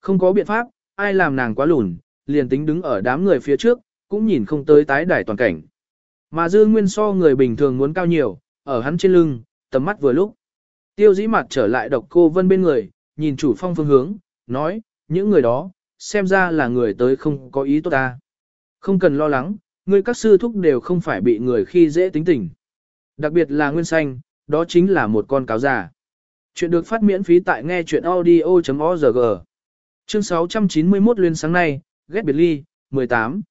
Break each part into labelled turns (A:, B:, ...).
A: Không có biện pháp, ai làm nàng quá lùn, liền tính đứng ở đám người phía trước, cũng nhìn không tới tái đài toàn cảnh. Mà dư nguyên so người bình thường muốn cao nhiều, ở hắn trên lưng, tầm mắt vừa lúc. Tiêu dĩ mặt trở lại độc cô vân bên người, nhìn chủ phong phương hướng, nói, những người đó, xem ra là người tới không có ý tốt ta. Không cần lo lắng, ngươi các sư thúc đều không phải bị người khi dễ tính tình. Đặc biệt là nguyên xanh, đó chính là một con cáo già. Chuyện được phát miễn phí tại nghe chuyện audio.org. Chương 691 liên sáng nay, ghét biệt ly, 18.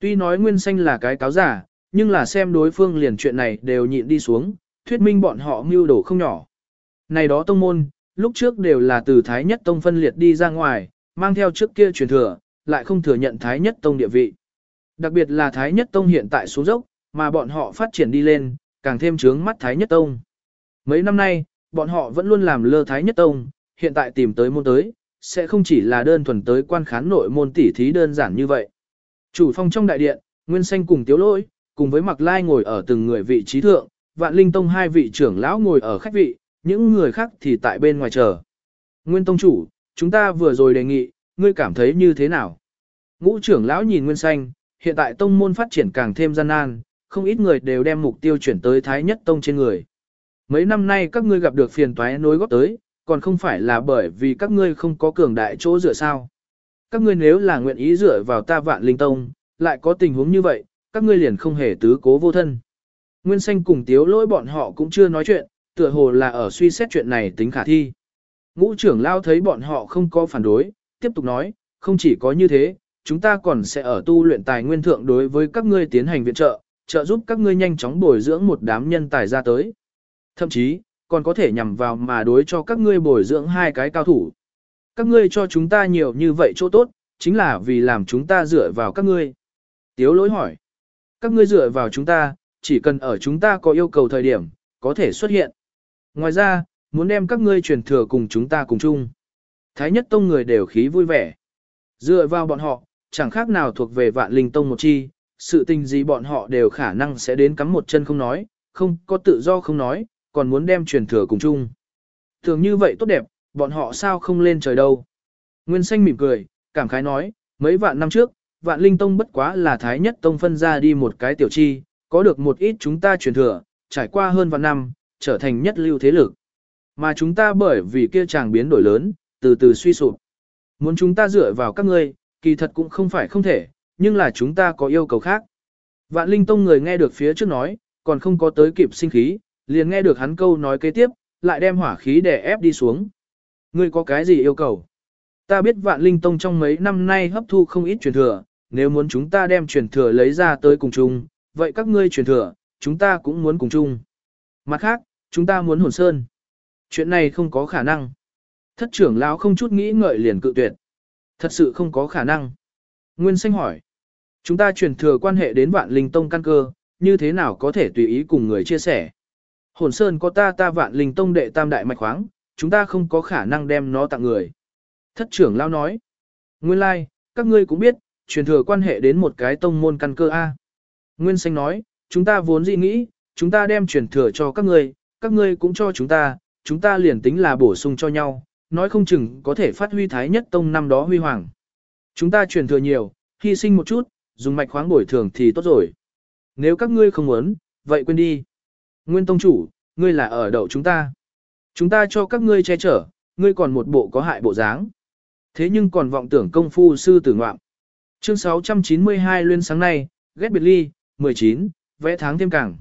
A: Tuy nói nguyên xanh là cái cáo giả, nhưng là xem đối phương liền chuyện này đều nhịn đi xuống, thuyết minh bọn họ mưu đồ không nhỏ. Này đó tông môn, lúc trước đều là từ Thái Nhất Tông phân liệt đi ra ngoài, mang theo trước kia truyền thừa, lại không thừa nhận Thái Nhất Tông địa vị. Đặc biệt là Thái Nhất Tông hiện tại xuống dốc, mà bọn họ phát triển đi lên, càng thêm trướng mắt Thái Nhất Tông. Mấy năm nay, bọn họ vẫn luôn làm lơ Thái Nhất Tông, hiện tại tìm tới môn tới, sẽ không chỉ là đơn thuần tới quan khán nội môn tỉ thí đơn giản như vậy. Chủ phong trong đại điện, Nguyên Xanh cùng Tiếu Lỗi, cùng với Mặc Lai ngồi ở từng người vị trí thượng, Vạn Linh Tông hai vị trưởng lão ngồi ở khách vị, những người khác thì tại bên ngoài chờ. Nguyên Tông chủ, chúng ta vừa rồi đề nghị, ngươi cảm thấy như thế nào? Ngũ trưởng lão nhìn Nguyên Xanh, hiện tại tông môn phát triển càng thêm gian nan, không ít người đều đem mục tiêu chuyển tới Thái Nhất Tông trên người. Mấy năm nay các ngươi gặp được phiền toái nối góp tới, còn không phải là bởi vì các ngươi không có cường đại chỗ dựa sao. Các ngươi nếu là nguyện ý dựa vào ta vạn linh tông, lại có tình huống như vậy, các ngươi liền không hề tứ cố vô thân. Nguyên xanh cùng tiếu lỗi bọn họ cũng chưa nói chuyện, tựa hồ là ở suy xét chuyện này tính khả thi. Ngũ trưởng lao thấy bọn họ không có phản đối, tiếp tục nói, không chỉ có như thế, chúng ta còn sẽ ở tu luyện tài nguyên thượng đối với các ngươi tiến hành viện trợ, trợ giúp các ngươi nhanh chóng bồi dưỡng một đám nhân tài ra tới. Thậm chí, còn có thể nhằm vào mà đối cho các ngươi bồi dưỡng hai cái cao thủ. Các ngươi cho chúng ta nhiều như vậy chỗ tốt, chính là vì làm chúng ta dựa vào các ngươi. Tiếu lỗi hỏi. Các ngươi dựa vào chúng ta, chỉ cần ở chúng ta có yêu cầu thời điểm, có thể xuất hiện. Ngoài ra, muốn đem các ngươi truyền thừa cùng chúng ta cùng chung. Thái nhất tông người đều khí vui vẻ. Dựa vào bọn họ, chẳng khác nào thuộc về vạn linh tông một chi, sự tình gì bọn họ đều khả năng sẽ đến cắm một chân không nói, không có tự do không nói, còn muốn đem truyền thừa cùng chung. Thường như vậy tốt đẹp, bọn họ sao không lên trời đâu. Nguyên xanh mỉm cười, cảm khái nói, mấy vạn năm trước, vạn linh tông bất quá là thái nhất tông phân ra đi một cái tiểu chi, có được một ít chúng ta truyền thừa, trải qua hơn vạn năm, trở thành nhất lưu thế lực. Mà chúng ta bởi vì kia chàng biến đổi lớn, từ từ suy sụp. Muốn chúng ta dựa vào các ngươi, kỳ thật cũng không phải không thể, nhưng là chúng ta có yêu cầu khác. Vạn Linh Tông người nghe được phía trước nói, còn không có tới kịp sinh khí, liền nghe được hắn câu nói kế tiếp, lại đem hỏa khí để ép đi xuống. Ngươi có cái gì yêu cầu? Ta biết Vạn Linh Tông trong mấy năm nay hấp thu không ít truyền thừa, nếu muốn chúng ta đem truyền thừa lấy ra tới cùng chung, vậy các ngươi truyền thừa, chúng ta cũng muốn cùng chung. Mặt khác, chúng ta muốn hồn sơn. Chuyện này không có khả năng. Thất trưởng lão không chút nghĩ ngợi liền cự tuyệt. Thật sự không có khả năng. Nguyên Sinh hỏi. Chúng ta truyền thừa quan hệ đến vạn linh tông căn cơ, như thế nào có thể tùy ý cùng người chia sẻ. Hồn Sơn có ta ta vạn linh tông đệ tam đại mạch khoáng, chúng ta không có khả năng đem nó tặng người. Thất trưởng lao nói. Nguyên lai, like, các ngươi cũng biết, truyền thừa quan hệ đến một cái tông môn căn cơ A. Nguyên Sinh nói, chúng ta vốn dĩ nghĩ, chúng ta đem truyền thừa cho các ngươi, các ngươi cũng cho chúng ta, chúng ta liền tính là bổ sung cho nhau, nói không chừng có thể phát huy thái nhất tông năm đó huy hoàng. Chúng ta truyền thừa nhiều, hy sinh một chút, dùng mạch khoáng bồi thường thì tốt rồi. Nếu các ngươi không muốn, vậy quên đi. Nguyên tông chủ, ngươi là ở đậu chúng ta. Chúng ta cho các ngươi che chở, ngươi còn một bộ có hại bộ dáng. Thế nhưng còn vọng tưởng công phu sư tử ngoạm. Chương 692 luyên sáng nay, ghét biệt ly, 19, vẽ tháng thêm càng.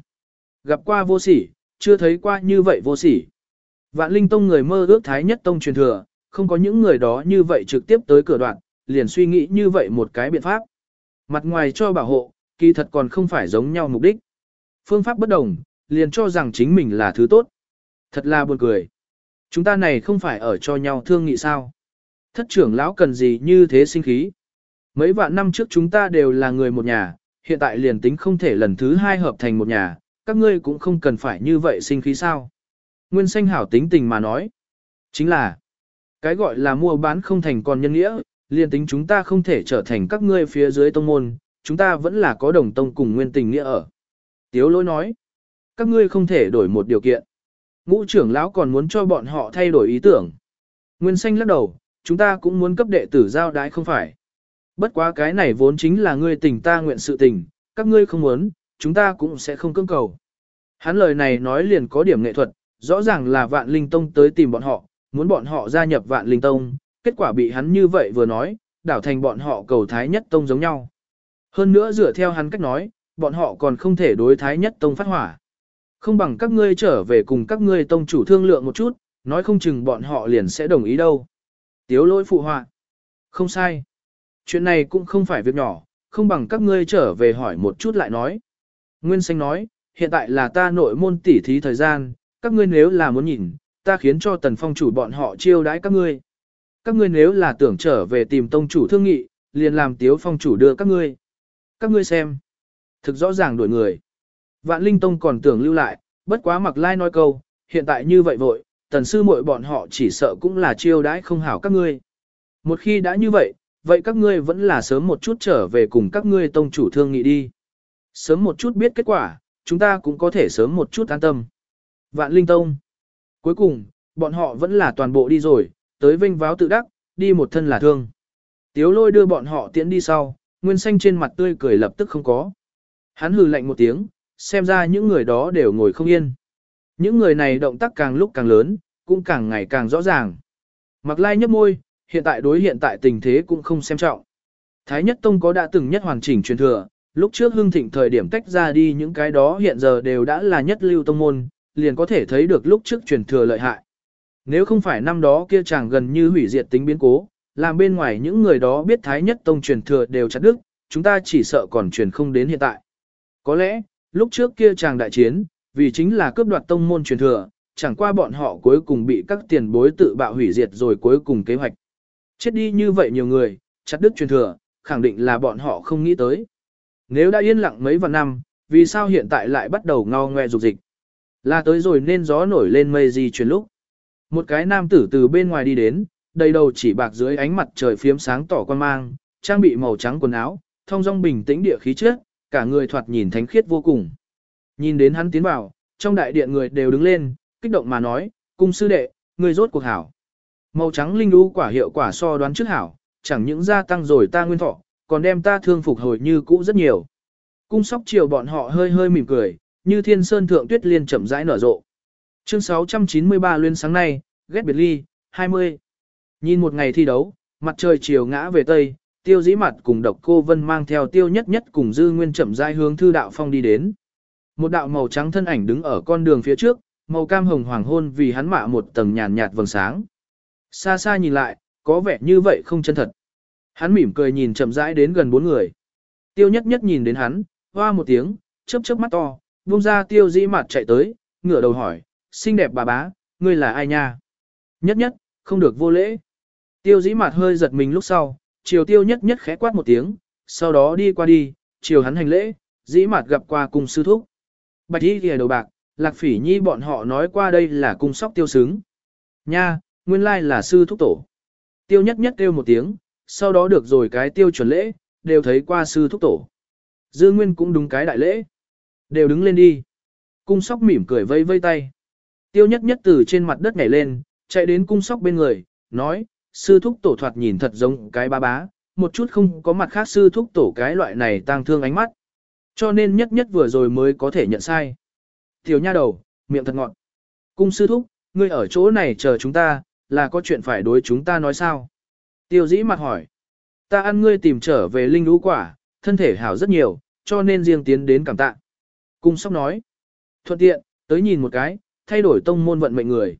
A: Gặp qua vô sỉ, chưa thấy qua như vậy vô sỉ. Vạn Linh Tông người mơ ước Thái Nhất Tông truyền thừa, không có những người đó như vậy trực tiếp tới cửa đoạn, liền suy nghĩ như vậy một cái biện pháp. Mặt ngoài cho bảo hộ, kỳ thật còn không phải giống nhau mục đích. Phương pháp bất đồng, liền cho rằng chính mình là thứ tốt. Thật là buồn cười. Chúng ta này không phải ở cho nhau thương nghị sao. Thất trưởng lão cần gì như thế sinh khí. Mấy vạn năm trước chúng ta đều là người một nhà, hiện tại liền tính không thể lần thứ hai hợp thành một nhà, các ngươi cũng không cần phải như vậy sinh khí sao. Nguyên xanh hảo tính tình mà nói. Chính là, cái gọi là mua bán không thành còn nhân nghĩa, liền tính chúng ta không thể trở thành các ngươi phía dưới tông môn, chúng ta vẫn là có đồng tông cùng nguyên tình nghĩa ở. Tiếu lỗi nói, các ngươi không thể đổi một điều kiện. Ngũ trưởng lão còn muốn cho bọn họ thay đổi ý tưởng. Nguyên xanh lắc đầu, chúng ta cũng muốn cấp đệ tử giao đái không phải. Bất quá cái này vốn chính là ngươi tình ta nguyện sự tình, các ngươi không muốn, chúng ta cũng sẽ không cưỡng cầu. Hắn lời này nói liền có điểm nghệ thuật, rõ ràng là vạn linh tông tới tìm bọn họ, muốn bọn họ gia nhập vạn linh tông, kết quả bị hắn như vậy vừa nói, đảo thành bọn họ cầu thái nhất tông giống nhau. Hơn nữa dựa theo hắn cách nói, bọn họ còn không thể đối thái nhất tông phát hỏa. Không bằng các ngươi trở về cùng các ngươi tông chủ thương lượng một chút, nói không chừng bọn họ liền sẽ đồng ý đâu. Tiếu lỗi phụ họa. Không sai. Chuyện này cũng không phải việc nhỏ, không bằng các ngươi trở về hỏi một chút lại nói. Nguyên Xanh nói, hiện tại là ta nội môn tỉ thí thời gian, các ngươi nếu là muốn nhìn, ta khiến cho tần phong chủ bọn họ chiêu đãi các ngươi. Các ngươi nếu là tưởng trở về tìm tông chủ thương nghị, liền làm tiếu phong chủ đưa các ngươi. Các ngươi xem. Thực rõ ràng đổi người. Vạn Linh Tông còn tưởng lưu lại, bất quá mặc lai nói câu, hiện tại như vậy vội, tần sư muội bọn họ chỉ sợ cũng là chiêu đãi không hảo các ngươi. Một khi đã như vậy, vậy các ngươi vẫn là sớm một chút trở về cùng các ngươi tông chủ thương nghị đi. Sớm một chút biết kết quả, chúng ta cũng có thể sớm một chút an tâm. Vạn Linh Tông. Cuối cùng, bọn họ vẫn là toàn bộ đi rồi, tới vinh váo tự đắc, đi một thân là thương. Tiếu lôi đưa bọn họ tiễn đi sau, nguyên xanh trên mặt tươi cười lập tức không có. Hắn hừ lạnh một tiếng, xem ra những người đó đều ngồi không yên. Những người này động tác càng lúc càng lớn, cũng càng ngày càng rõ ràng. Mặc lai nhấp môi, hiện tại đối hiện tại tình thế cũng không xem trọng. Thái nhất tông có đã từng nhất hoàn chỉnh truyền thừa, lúc trước hưng thịnh thời điểm tách ra đi những cái đó hiện giờ đều đã là nhất lưu tông môn, liền có thể thấy được lúc trước truyền thừa lợi hại. Nếu không phải năm đó kia chàng gần như hủy diệt tính biến cố, làm bên ngoài những người đó biết Thái Nhất Tông truyền thừa đều chặt đứt, chúng ta chỉ sợ còn truyền không đến hiện tại. Có lẽ, lúc trước kia chàng đại chiến, vì chính là cướp đoạt tông môn truyền thừa, chẳng qua bọn họ cuối cùng bị các tiền bối tự bạo hủy diệt rồi cuối cùng kế hoạch. Chết đi như vậy nhiều người, chặt đứt truyền thừa, khẳng định là bọn họ không nghĩ tới. Nếu đã yên lặng mấy vạn năm, vì sao hiện tại lại bắt đầu ngao ngoe dục dịch? Là tới rồi nên gió nổi lên mây gì truyền lúc. Một cái nam tử từ bên ngoài đi đến, đầy đầu chỉ bạc dưới ánh mặt trời phiếm sáng tỏ quan mang, trang bị màu trắng quần áo, thông dong bình tĩnh địa khí trước, cả người thoạt nhìn thánh khiết vô cùng. Nhìn đến hắn tiến vào, trong đại điện người đều đứng lên, kích động mà nói, cung sư đệ, người rốt cuộc hảo. Màu trắng linh lũ quả hiệu quả so đoán trước hảo, chẳng những gia tăng rồi ta nguyên thọ, còn đem ta thương phục hồi như cũ rất nhiều. Cung sóc chiều bọn họ hơi hơi mỉm cười, như thiên sơn thượng tuyết liên chậm rãi nở rộ. Chương 693 liên sáng nay, ghét biệt ly, 20. Nhìn một ngày thi đấu, mặt trời chiều ngã về tây, tiêu dĩ mặt cùng độc cô vân mang theo tiêu nhất nhất cùng dư nguyên chậm rãi hướng thư đạo phong đi đến. Một đạo màu trắng thân ảnh đứng ở con đường phía trước, màu cam hồng hoàng hôn vì hắn mạ một tầng nhàn nhạt vầng sáng. Xa xa nhìn lại, có vẻ như vậy không chân thật. Hắn mỉm cười nhìn chậm rãi đến gần bốn người. Tiêu nhất nhất nhìn đến hắn, hoa một tiếng, chớp chớp mắt to, buông ra tiêu dĩ mặt chạy tới, ngửa đầu hỏi, xinh đẹp bà bá, ngươi là ai nha? Nhất nhất, không được vô lễ. Tiêu dĩ mặt hơi giật mình lúc sau, chiều tiêu nhất nhất khẽ quát một tiếng, sau đó đi qua đi, chiều hắn hành lễ, dĩ mạt gặp qua cùng sư thúc. Bạch y ghề đầu bạc, lạc phỉ nhi bọn họ nói qua đây là cung sóc tiêu xứng. Nha, nguyên lai là sư thúc tổ. Tiêu nhất nhất kêu một tiếng, sau đó được rồi cái tiêu chuẩn lễ, đều thấy qua sư thúc tổ. Dư nguyên cũng đúng cái đại lễ. Đều đứng lên đi. Cung sóc mỉm cười vây vây tay. Tiêu nhất nhất từ trên mặt đất nhảy lên, chạy đến cung sóc bên người, nói, sư thúc tổ thoạt nhìn thật giống cái ba bá, một chút không có mặt khác sư thúc tổ cái loại này tang thương ánh mắt. Cho nên nhất nhất vừa rồi mới có thể nhận sai. Tiểu nha đầu, miệng thật ngọn. Cung sư thúc, ngươi ở chỗ này chờ chúng ta, là có chuyện phải đối chúng ta nói sao? Tiêu dĩ mặt hỏi. Ta ăn ngươi tìm trở về linh lũ quả, thân thể hảo rất nhiều, cho nên riêng tiến đến cảm tạ. Cung sóc nói. Thuận tiện, tới nhìn một cái, thay đổi tông môn vận mệnh người.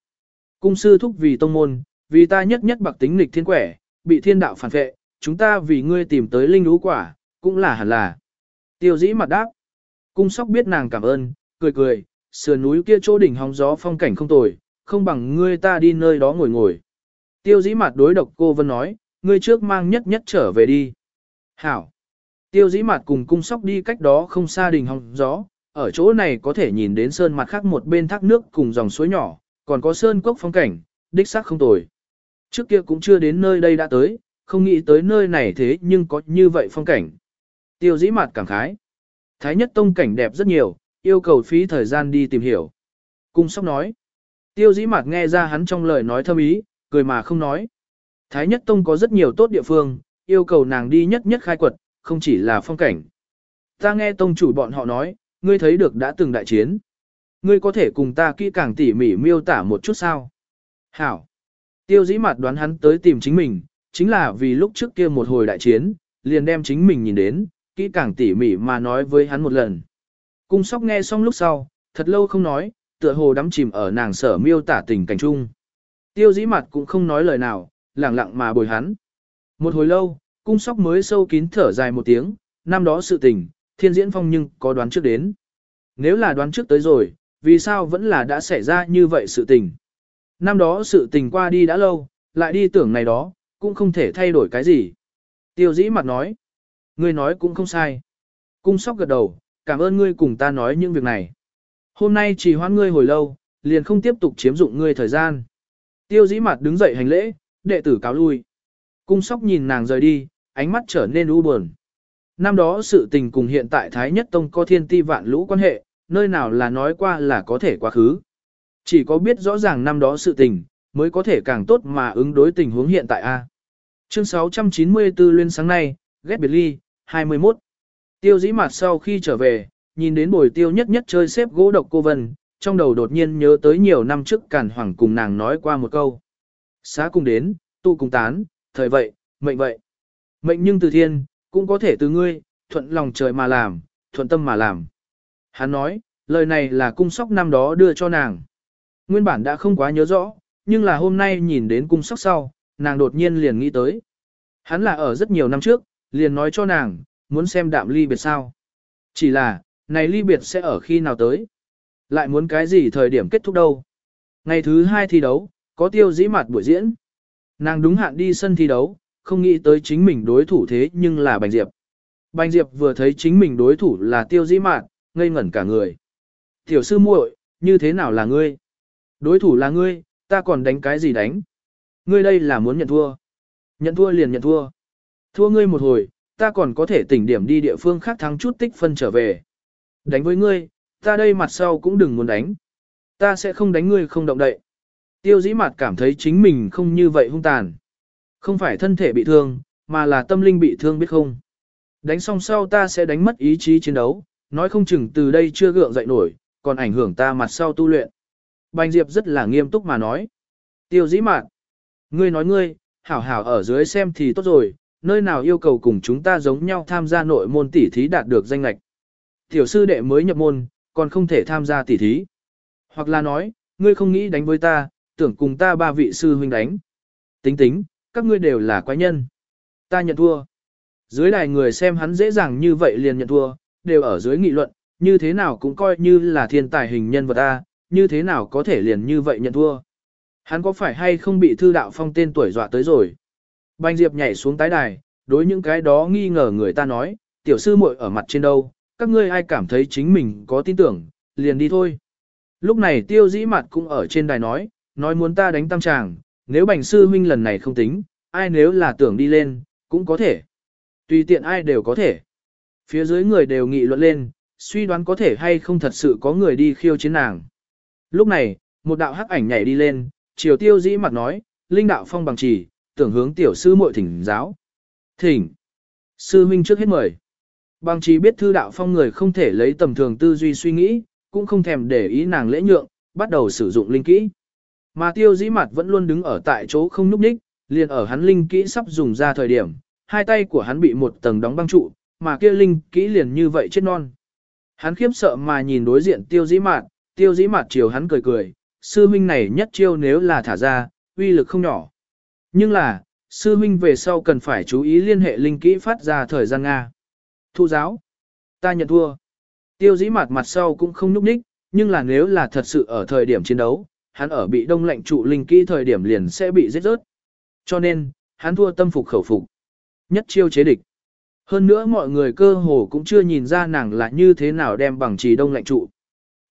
A: Cung sư thúc vì tông môn, vì ta nhất nhất bạc tính nghịch thiên quẻ, bị thiên đạo phản vệ, chúng ta vì ngươi tìm tới linh lũ quả, cũng là hẳn là. Tiêu dĩ mặt đáp. Cung sóc biết nàng cảm ơn, cười cười, sườn núi kia chỗ đỉnh hóng gió phong cảnh không tồi, không bằng ngươi ta đi nơi đó ngồi ngồi. Tiêu dĩ mặt đối độc cô Vân nói, ngươi trước mang nhất nhất trở về đi. Hảo. Tiêu dĩ mặt cùng cung sóc đi cách đó không xa đỉnh hóng gió, ở chỗ này có thể nhìn đến sơn mặt khác một bên thác nước cùng dòng suối nhỏ, còn có sơn cốc phong cảnh, đích xác không tồi. Trước kia cũng chưa đến nơi đây đã tới, không nghĩ tới nơi này thế nhưng có như vậy phong cảnh. Tiêu dĩ mặt cảm khái. Thái nhất tông cảnh đẹp rất nhiều, yêu cầu phí thời gian đi tìm hiểu. Cung sóc nói. Tiêu dĩ mặt nghe ra hắn trong lời nói thâm ý, cười mà không nói. Thái Nhất Tông có rất nhiều tốt địa phương, yêu cầu nàng đi nhất nhất khai quật, không chỉ là phong cảnh. Ta nghe tông chủ bọn họ nói, ngươi thấy được đã từng đại chiến. Ngươi có thể cùng ta kỹ càng tỉ mỉ miêu tả một chút sao? Hảo. Tiêu dĩ mặt đoán hắn tới tìm chính mình, chính là vì lúc trước kia một hồi đại chiến, liền đem chính mình nhìn đến, kỹ càng tỉ mỉ mà nói với hắn một lần. Cung sóc nghe xong lúc sau, thật lâu không nói, tựa hồ đắm chìm ở nàng sở miêu tả tình cảnh chung. Tiêu dĩ mặt cũng không nói lời nào, lặng lặng mà bồi hắn. Một hồi lâu, cung sóc mới sâu kín thở dài một tiếng, năm đó sự tình, thiên diễn phong nhưng có đoán trước đến. Nếu là đoán trước tới rồi, vì sao vẫn là đã xảy ra như vậy sự tình. Năm đó sự tình qua đi đã lâu, lại đi tưởng này đó, cũng không thể thay đổi cái gì. Tiêu dĩ mặt nói, ngươi nói cũng không sai. Cung sóc gật đầu, cảm ơn ngươi cùng ta nói những việc này. Hôm nay chỉ hoãn ngươi hồi lâu, liền không tiếp tục chiếm dụng ngươi thời gian. Tiêu dĩ mặt đứng dậy hành lễ, đệ tử cáo lui. Cung sóc nhìn nàng rời đi, ánh mắt trở nên u buồn. Năm đó sự tình cùng hiện tại Thái Nhất Tông có thiên ti vạn lũ quan hệ, nơi nào là nói qua là có thể quá khứ. Chỉ có biết rõ ràng năm đó sự tình, mới có thể càng tốt mà ứng đối tình huống hiện tại A. Chương 694 luyên sáng nay, ghét biệt ly, 21. Tiêu dĩ mặt sau khi trở về, nhìn đến bồi tiêu nhất nhất chơi xếp gỗ độc cô Vân, trong đầu đột nhiên nhớ tới nhiều năm trước cản Hoàng cùng nàng nói qua một câu. Xá cùng đến, tu cùng tán, thời vậy, mệnh vậy. Mệnh nhưng từ thiên, cũng có thể từ ngươi, thuận lòng trời mà làm, thuận tâm mà làm. Hắn nói, lời này là cung sóc năm đó đưa cho nàng. Nguyên bản đã không quá nhớ rõ, nhưng là hôm nay nhìn đến cung sóc sau, nàng đột nhiên liền nghĩ tới. Hắn là ở rất nhiều năm trước, liền nói cho nàng, muốn xem đạm ly biệt sao. Chỉ là, này ly biệt sẽ ở khi nào tới. Lại muốn cái gì thời điểm kết thúc đâu. Ngày thứ hai thi đấu, có tiêu dĩ mặt buổi diễn. Nàng đúng hạn đi sân thi đấu, không nghĩ tới chính mình đối thủ thế nhưng là Bành Diệp. Bành Diệp vừa thấy chính mình đối thủ là tiêu dĩ mạn, ngây ngẩn cả người. Tiểu sư muội, như thế nào là ngươi? Đối thủ là ngươi, ta còn đánh cái gì đánh? Ngươi đây là muốn nhận thua. Nhận thua liền nhận thua. Thua ngươi một hồi, ta còn có thể tỉnh điểm đi địa phương khác thắng chút tích phân trở về. Đánh với ngươi, ta đây mặt sau cũng đừng muốn đánh. Ta sẽ không đánh ngươi không động đậy. Tiêu dĩ mặt cảm thấy chính mình không như vậy hung tàn. Không phải thân thể bị thương, mà là tâm linh bị thương biết không. Đánh xong sau ta sẽ đánh mất ý chí chiến đấu, nói không chừng từ đây chưa gượng dậy nổi, còn ảnh hưởng ta mặt sau tu luyện. Bành Diệp rất là nghiêm túc mà nói. Tiêu dĩ mạn. Ngươi nói ngươi, hảo hảo ở dưới xem thì tốt rồi, nơi nào yêu cầu cùng chúng ta giống nhau tham gia nội môn tỷ thí đạt được danh lạch. Tiểu sư đệ mới nhập môn, còn không thể tham gia tỷ thí. Hoặc là nói, ngươi không nghĩ đánh với ta, tưởng cùng ta ba vị sư huynh đánh. Tính tính, các ngươi đều là quái nhân. Ta nhận thua. Dưới đài người xem hắn dễ dàng như vậy liền nhận thua, đều ở dưới nghị luận, như thế nào cũng coi như là thiên tài hình nhân vật ta, như thế nào có thể liền như vậy nhận thua. Hắn có phải hay không bị thư đạo phong tên tuổi dọa tới rồi. Bành Diệp nhảy xuống tái đài, đối những cái đó nghi ngờ người ta nói, tiểu sư muội ở mặt trên đâu, các ngươi ai cảm thấy chính mình có tin tưởng, liền đi thôi. Lúc này tiêu dĩ mặt cũng ở trên đài nói, nói muốn ta đánh tam tràng, nếu bành sư huynh lần này không tính, ai nếu là tưởng đi lên, cũng có thể. Tùy tiện ai đều có thể. Phía dưới người đều nghị luận lên, suy đoán có thể hay không thật sự có người đi khiêu chiến nàng. Lúc này, một đạo hắc ảnh nhảy đi lên, chiều tiêu dĩ mặt nói, linh đạo phong bằng chỉ, tưởng hướng tiểu sư muội thỉnh giáo. Thỉnh. Sư huynh trước hết mời. Bằng chỉ biết thư đạo phong người không thể lấy tầm thường tư duy suy nghĩ, cũng không thèm để ý nàng lễ nhượng, bắt đầu sử dụng linh kỹ. Mà tiêu dĩ mặt vẫn luôn đứng ở tại chỗ không núp đích, liền ở hắn linh kỹ sắp dùng ra thời điểm, hai tay của hắn bị một tầng đóng băng trụ, mà kia linh kỹ liền như vậy chết non. Hắn khiếp sợ mà nhìn đối diện tiêu dĩ mạt, tiêu dĩ mạt chiều hắn cười cười, sư huynh này nhất chiêu nếu là thả ra, uy lực không nhỏ. Nhưng là, sư huynh về sau cần phải chú ý liên hệ linh kỹ phát ra thời gian Nga. Thu giáo, ta nhận thua. Tiêu dĩ mạt mặt sau cũng không núp đích, nhưng là nếu là thật sự ở thời điểm chiến đấu, hắn ở bị đông lạnh trụ linh kỹ thời điểm liền sẽ bị giết rớt. Cho nên, hắn thua tâm phục khẩu phục. Nhất chiêu chế địch. Hơn nữa mọi người cơ hồ cũng chưa nhìn ra nàng là như thế nào đem bằng trì đông lạnh trụ.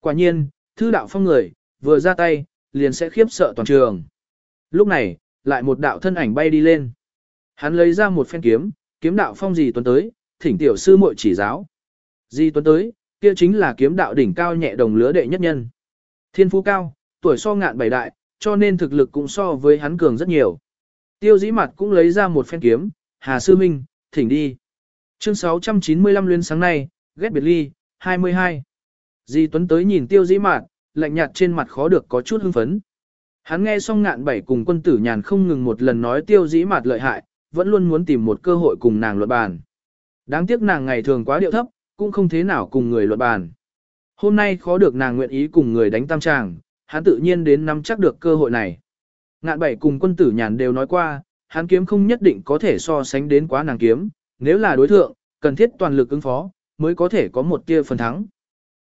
A: Quả nhiên, thư đạo phong người, vừa ra tay, liền sẽ khiếp sợ toàn trường. Lúc này, lại một đạo thân ảnh bay đi lên. Hắn lấy ra một phen kiếm, kiếm đạo phong gì tuấn tới, thỉnh tiểu sư muội chỉ giáo. Di tuấn tới, kia chính là kiếm đạo đỉnh cao nhẹ đồng lứa đệ nhất nhân. Thiên phú cao, tuổi so ngạn bảy đại, cho nên thực lực cũng so với hắn cường rất nhiều. Tiêu dĩ mặt cũng lấy ra một phen kiếm, Hà Sư Minh, thỉnh đi. Chương 695 luyến sáng nay, ghét biệt ly, 22. Di Tuấn tới nhìn tiêu dĩ mạn, lạnh nhạt trên mặt khó được có chút hưng phấn. Hắn nghe xong ngạn bảy cùng quân tử nhàn không ngừng một lần nói tiêu dĩ mạt lợi hại, vẫn luôn muốn tìm một cơ hội cùng nàng luận bàn. Đáng tiếc nàng ngày thường quá điệu thấp, cũng không thế nào cùng người luận bàn. Hôm nay khó được nàng nguyện ý cùng người đánh tam tràng, hắn tự nhiên đến nắm chắc được cơ hội này. Ngạn bảy cùng quân tử nhàn đều nói qua, hắn kiếm không nhất định có thể so sánh đến quá nàng kiếm, nếu là đối thượng, cần thiết toàn lực ứng phó, mới có thể có một tia phần thắng.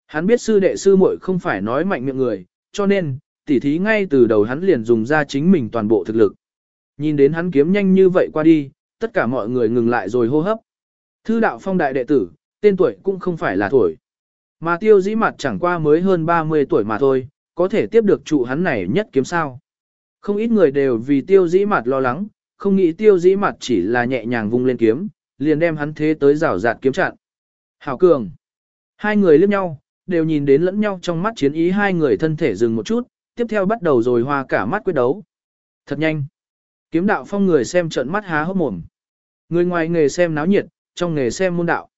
A: Hắn biết sư đệ sư muội không phải nói mạnh miệng người, cho nên, tỉ thí ngay từ đầu hắn liền dùng ra chính mình toàn bộ thực lực. Nhìn đến hắn kiếm nhanh như vậy qua đi, tất cả mọi người ngừng lại rồi hô hấp. Thư đạo phong đại đệ tử, tên tuổi cũng không phải là tuổi. Mà tiêu dĩ mặt chẳng qua mới hơn 30 tuổi mà thôi, có thể tiếp được trụ hắn này nhất kiếm sao. Không ít người đều vì tiêu dĩ mặt lo lắng, không nghĩ tiêu dĩ mặt chỉ là nhẹ nhàng vung lên kiếm, liền đem hắn thế tới rào rạt kiếm chặn. Hảo cường. Hai người liếc nhau, đều nhìn đến lẫn nhau trong mắt chiến ý hai người thân thể dừng một chút, tiếp theo bắt đầu rồi hoa cả mắt quyết đấu. Thật nhanh. Kiếm đạo phong người xem trận mắt há hốc mồm. Người ngoài nghề xem náo nhiệt, trong nghề xem môn đạo.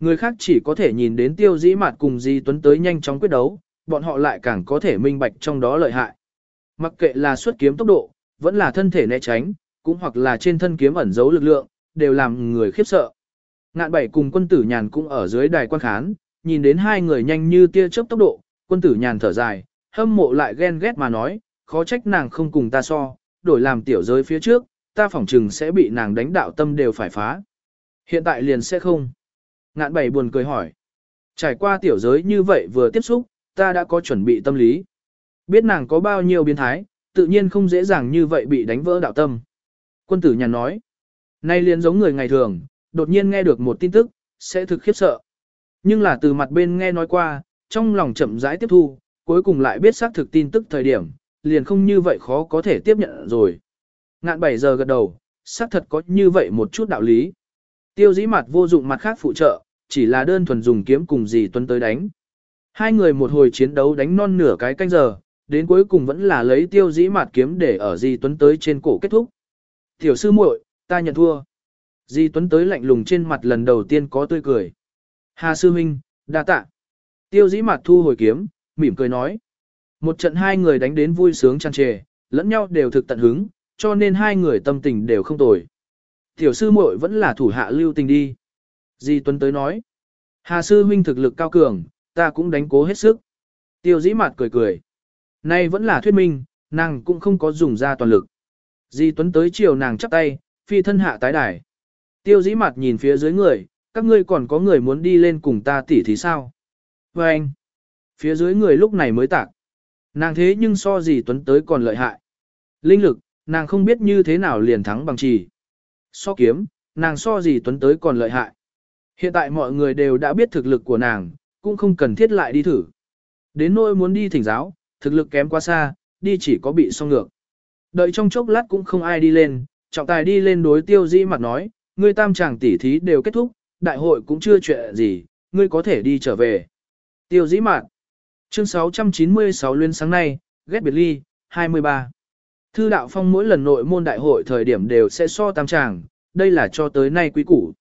A: Người khác chỉ có thể nhìn đến tiêu dĩ mặt cùng Di Tuấn tới nhanh chóng quyết đấu, bọn họ lại càng có thể minh bạch trong đó lợi hại. Mặc kệ là xuất kiếm tốc độ, vẫn là thân thể né tránh, cũng hoặc là trên thân kiếm ẩn giấu lực lượng, đều làm người khiếp sợ. Ngạn bảy cùng quân tử nhàn cũng ở dưới đài quan khán, nhìn đến hai người nhanh như tia chớp tốc độ, quân tử nhàn thở dài, hâm mộ lại ghen ghét mà nói, khó trách nàng không cùng ta so, đổi làm tiểu giới phía trước, ta phỏng chừng sẽ bị nàng đánh đạo tâm đều phải phá. Hiện tại liền sẽ không. Ngạn bảy buồn cười hỏi. Trải qua tiểu giới như vậy vừa tiếp xúc, ta đã có chuẩn bị tâm lý. Biết nàng có bao nhiêu biến thái, tự nhiên không dễ dàng như vậy bị đánh vỡ đạo tâm. Quân tử nhàn nói. Nay liền giống người ngày thường, đột nhiên nghe được một tin tức, sẽ thực khiếp sợ. Nhưng là từ mặt bên nghe nói qua, trong lòng chậm rãi tiếp thu, cuối cùng lại biết xác thực tin tức thời điểm, liền không như vậy khó có thể tiếp nhận rồi. Ngạn 7 giờ gật đầu, xác thật có như vậy một chút đạo lý. Tiêu dĩ mặt vô dụng mặt khác phụ trợ, chỉ là đơn thuần dùng kiếm cùng dì tuấn tới đánh. Hai người một hồi chiến đấu đánh non nửa cái canh giờ, đến cuối cùng vẫn là lấy tiêu dĩ mặt kiếm để ở dì tuấn tới trên cổ kết thúc. Tiểu sư muội, ta nhận thua. Di Tuấn tới lạnh lùng trên mặt lần đầu tiên có tươi cười. Hà sư huynh, đa tạ. Tiêu dĩ mặt thu hồi kiếm, mỉm cười nói. Một trận hai người đánh đến vui sướng tràn trề, lẫn nhau đều thực tận hứng, cho nên hai người tâm tình đều không tồi. Tiểu sư muội vẫn là thủ hạ lưu tình đi. Di Tuấn tới nói. Hà sư huynh thực lực cao cường, ta cũng đánh cố hết sức. Tiêu dĩ mặt cười cười. Nay vẫn là thuyết minh, nàng cũng không có dùng ra toàn lực. Di Tuấn tới chiều nàng chắp tay, phi thân hạ tái đài. Tiêu dĩ mặt nhìn phía dưới người, các ngươi còn có người muốn đi lên cùng ta tỉ thì sao? Và anh, phía dưới người lúc này mới tạc. Nàng thế nhưng so gì Tuấn tới còn lợi hại. Linh lực, nàng không biết như thế nào liền thắng bằng trì. So kiếm, nàng so gì Tuấn tới còn lợi hại. Hiện tại mọi người đều đã biết thực lực của nàng, cũng không cần thiết lại đi thử. Đến nỗi muốn đi thỉnh giáo, thực lực kém quá xa, đi chỉ có bị song ngược. Đợi trong chốc lát cũng không ai đi lên, trọng tài đi lên đối tiêu dĩ mặt nói, ngươi tam chàng tỷ thí đều kết thúc, đại hội cũng chưa chuyện gì, ngươi có thể đi trở về. Tiêu dĩ mạn. Chương 696 liên sáng nay, ghét biệt ly, 23. Thư đạo phong mỗi lần nội môn đại hội thời điểm đều sẽ so tam tràng, đây là cho tới nay quý củ.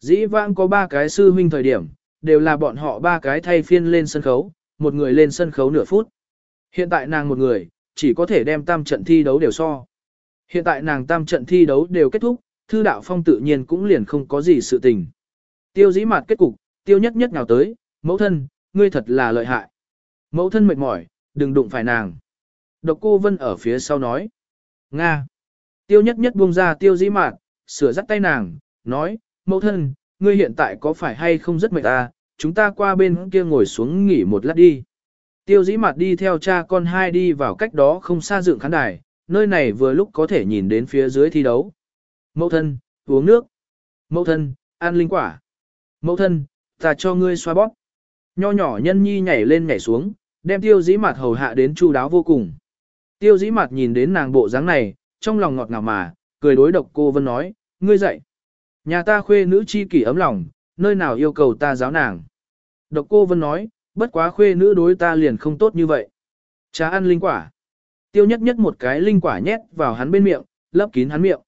A: Dĩ vãng có ba cái sư huynh thời điểm, đều là bọn họ ba cái thay phiên lên sân khấu, một người lên sân khấu nửa phút. Hiện tại nàng một người, chỉ có thể đem tam trận thi đấu đều so. Hiện tại nàng tam trận thi đấu đều kết thúc, thư đạo phong tự nhiên cũng liền không có gì sự tình. Tiêu dĩ mạt kết cục, tiêu nhất nhất nào tới, mẫu thân, ngươi thật là lợi hại. Mẫu thân mệt mỏi, đừng đụng phải nàng. Độc cô Vân ở phía sau nói. Nga. Tiêu nhất nhất buông ra tiêu dĩ mạt, sửa dắt tay nàng, nói, mẫu thân, ngươi hiện tại có phải hay không rất mệt ta, chúng ta qua bên kia ngồi xuống nghỉ một lát đi. Tiêu dĩ mặt đi theo cha con hai đi vào cách đó không xa dựng khán đài, nơi này vừa lúc có thể nhìn đến phía dưới thi đấu. Mẫu thân, uống nước. Mẫu thân, ăn linh quả. Mẫu thân, ta cho ngươi xoa bóp. Nho nhỏ nhân nhi nhảy lên nhảy xuống, đem tiêu dĩ mặt hầu hạ đến chu đáo vô cùng. Tiêu dĩ mặt nhìn đến nàng bộ dáng này, trong lòng ngọt ngào mà, cười đối độc cô Vân nói, ngươi dậy. Nhà ta khuê nữ chi kỷ ấm lòng, nơi nào yêu cầu ta giáo nàng. Độc cô Vân nói, bất quá khuê nữ đối ta liền không tốt như vậy. Cha ăn linh quả. Tiêu nhất nhất một cái linh quả nhét vào hắn bên miệng, lấp kín hắn miệng.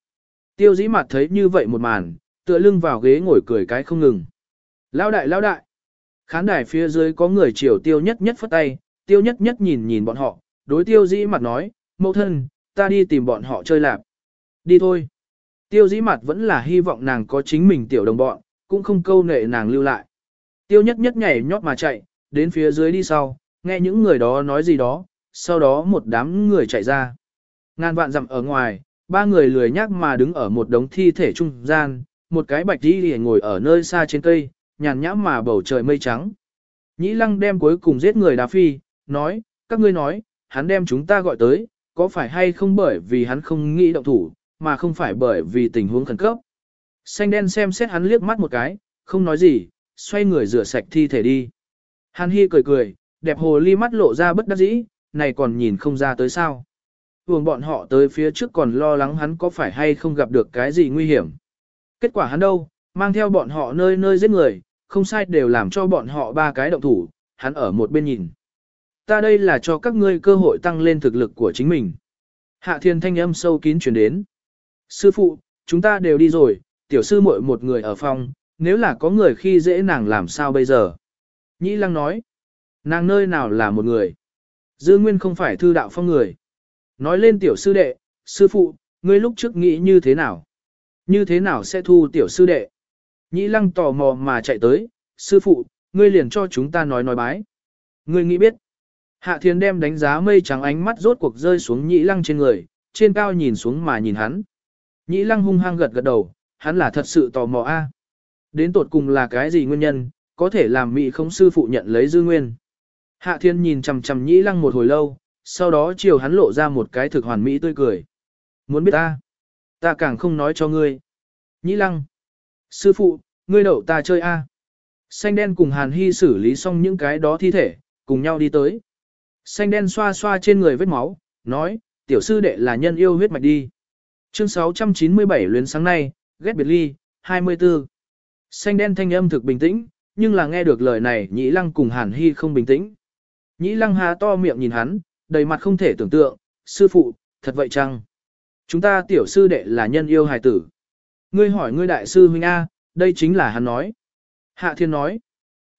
A: Tiêu dĩ mặt thấy như vậy một màn, tựa lưng vào ghế ngồi cười cái không ngừng. Lao đại lao đại. Khán đài phía dưới có người chiều tiêu nhất nhất phất tay, tiêu nhất nhất nhìn nhìn bọn họ, đối tiêu dĩ mặt nói, mẫu thân, ta đi tìm bọn họ chơi lạp. Đi thôi. Tiêu dĩ mặt vẫn là hy vọng nàng có chính mình tiểu đồng bọn, cũng không câu nệ nàng lưu lại. Tiêu nhất nhất nhảy nhót mà chạy, đến phía dưới đi sau, nghe những người đó nói gì đó, sau đó một đám người chạy ra. Ngàn vạn dặm ở ngoài, ba người lười nhác mà đứng ở một đống thi thể trung gian, một cái bạch đi ngồi ở nơi xa trên cây, nhàn nhã mà bầu trời mây trắng. Nhĩ lăng đem cuối cùng giết người đá phi, nói, các ngươi nói, hắn đem chúng ta gọi tới, có phải hay không bởi vì hắn không nghĩ động thủ, mà không phải bởi vì tình huống khẩn cấp. Xanh đen xem xét hắn liếc mắt một cái, không nói gì, xoay người rửa sạch thi thể đi. Hàn Hy cười cười, đẹp hồ ly mắt lộ ra bất đắc dĩ, này còn nhìn không ra tới sao. Vùng bọn họ tới phía trước còn lo lắng hắn có phải hay không gặp được cái gì nguy hiểm. Kết quả hắn đâu, mang theo bọn họ nơi nơi giết người, không sai đều làm cho bọn họ ba cái động thủ, hắn ở một bên nhìn. Ta đây là cho các ngươi cơ hội tăng lên thực lực của chính mình. Hạ thiên thanh âm sâu kín chuyển đến. Sư phụ, chúng ta đều đi rồi, tiểu sư muội một người ở phòng, nếu là có người khi dễ nàng làm sao bây giờ? Nhĩ lăng nói, nàng nơi nào là một người? Dư Nguyên không phải thư đạo phong người. Nói lên tiểu sư đệ, sư phụ, ngươi lúc trước nghĩ như thế nào? Như thế nào sẽ thu tiểu sư đệ? Nhĩ lăng tò mò mà chạy tới, sư phụ, ngươi liền cho chúng ta nói nói bái. Ngươi nghĩ biết. Hạ thiên đem đánh giá mây trắng ánh mắt rốt cuộc rơi xuống nhĩ lăng trên người, trên cao nhìn xuống mà nhìn hắn. Nhĩ lăng hung hăng gật gật đầu, hắn là thật sự tò mò a. Đến tột cùng là cái gì nguyên nhân, có thể làm mị không sư phụ nhận lấy dư nguyên. Hạ thiên nhìn chằm chằm nhĩ lăng một hồi lâu, sau đó chiều hắn lộ ra một cái thực hoàn mỹ tươi cười. Muốn biết ta? Ta càng không nói cho ngươi. Nhĩ lăng. Sư phụ, ngươi đậu ta chơi a. Xanh đen cùng Hàn Hy xử lý xong những cái đó thi thể, cùng nhau đi tới. Xanh đen xoa xoa trên người vết máu, nói, tiểu sư đệ là nhân yêu huyết mạch đi. Chương 697 luyến sáng nay, ghét biệt ly, 24. Xanh đen thanh âm thực bình tĩnh, nhưng là nghe được lời này Nhĩ Lăng cùng Hàn Hy không bình tĩnh. Nhĩ Lăng há to miệng nhìn hắn, đầy mặt không thể tưởng tượng, sư phụ, thật vậy chăng? Chúng ta tiểu sư đệ là nhân yêu hài tử. Ngươi hỏi ngươi đại sư huynh A, đây chính là hắn nói. Hạ thiên nói.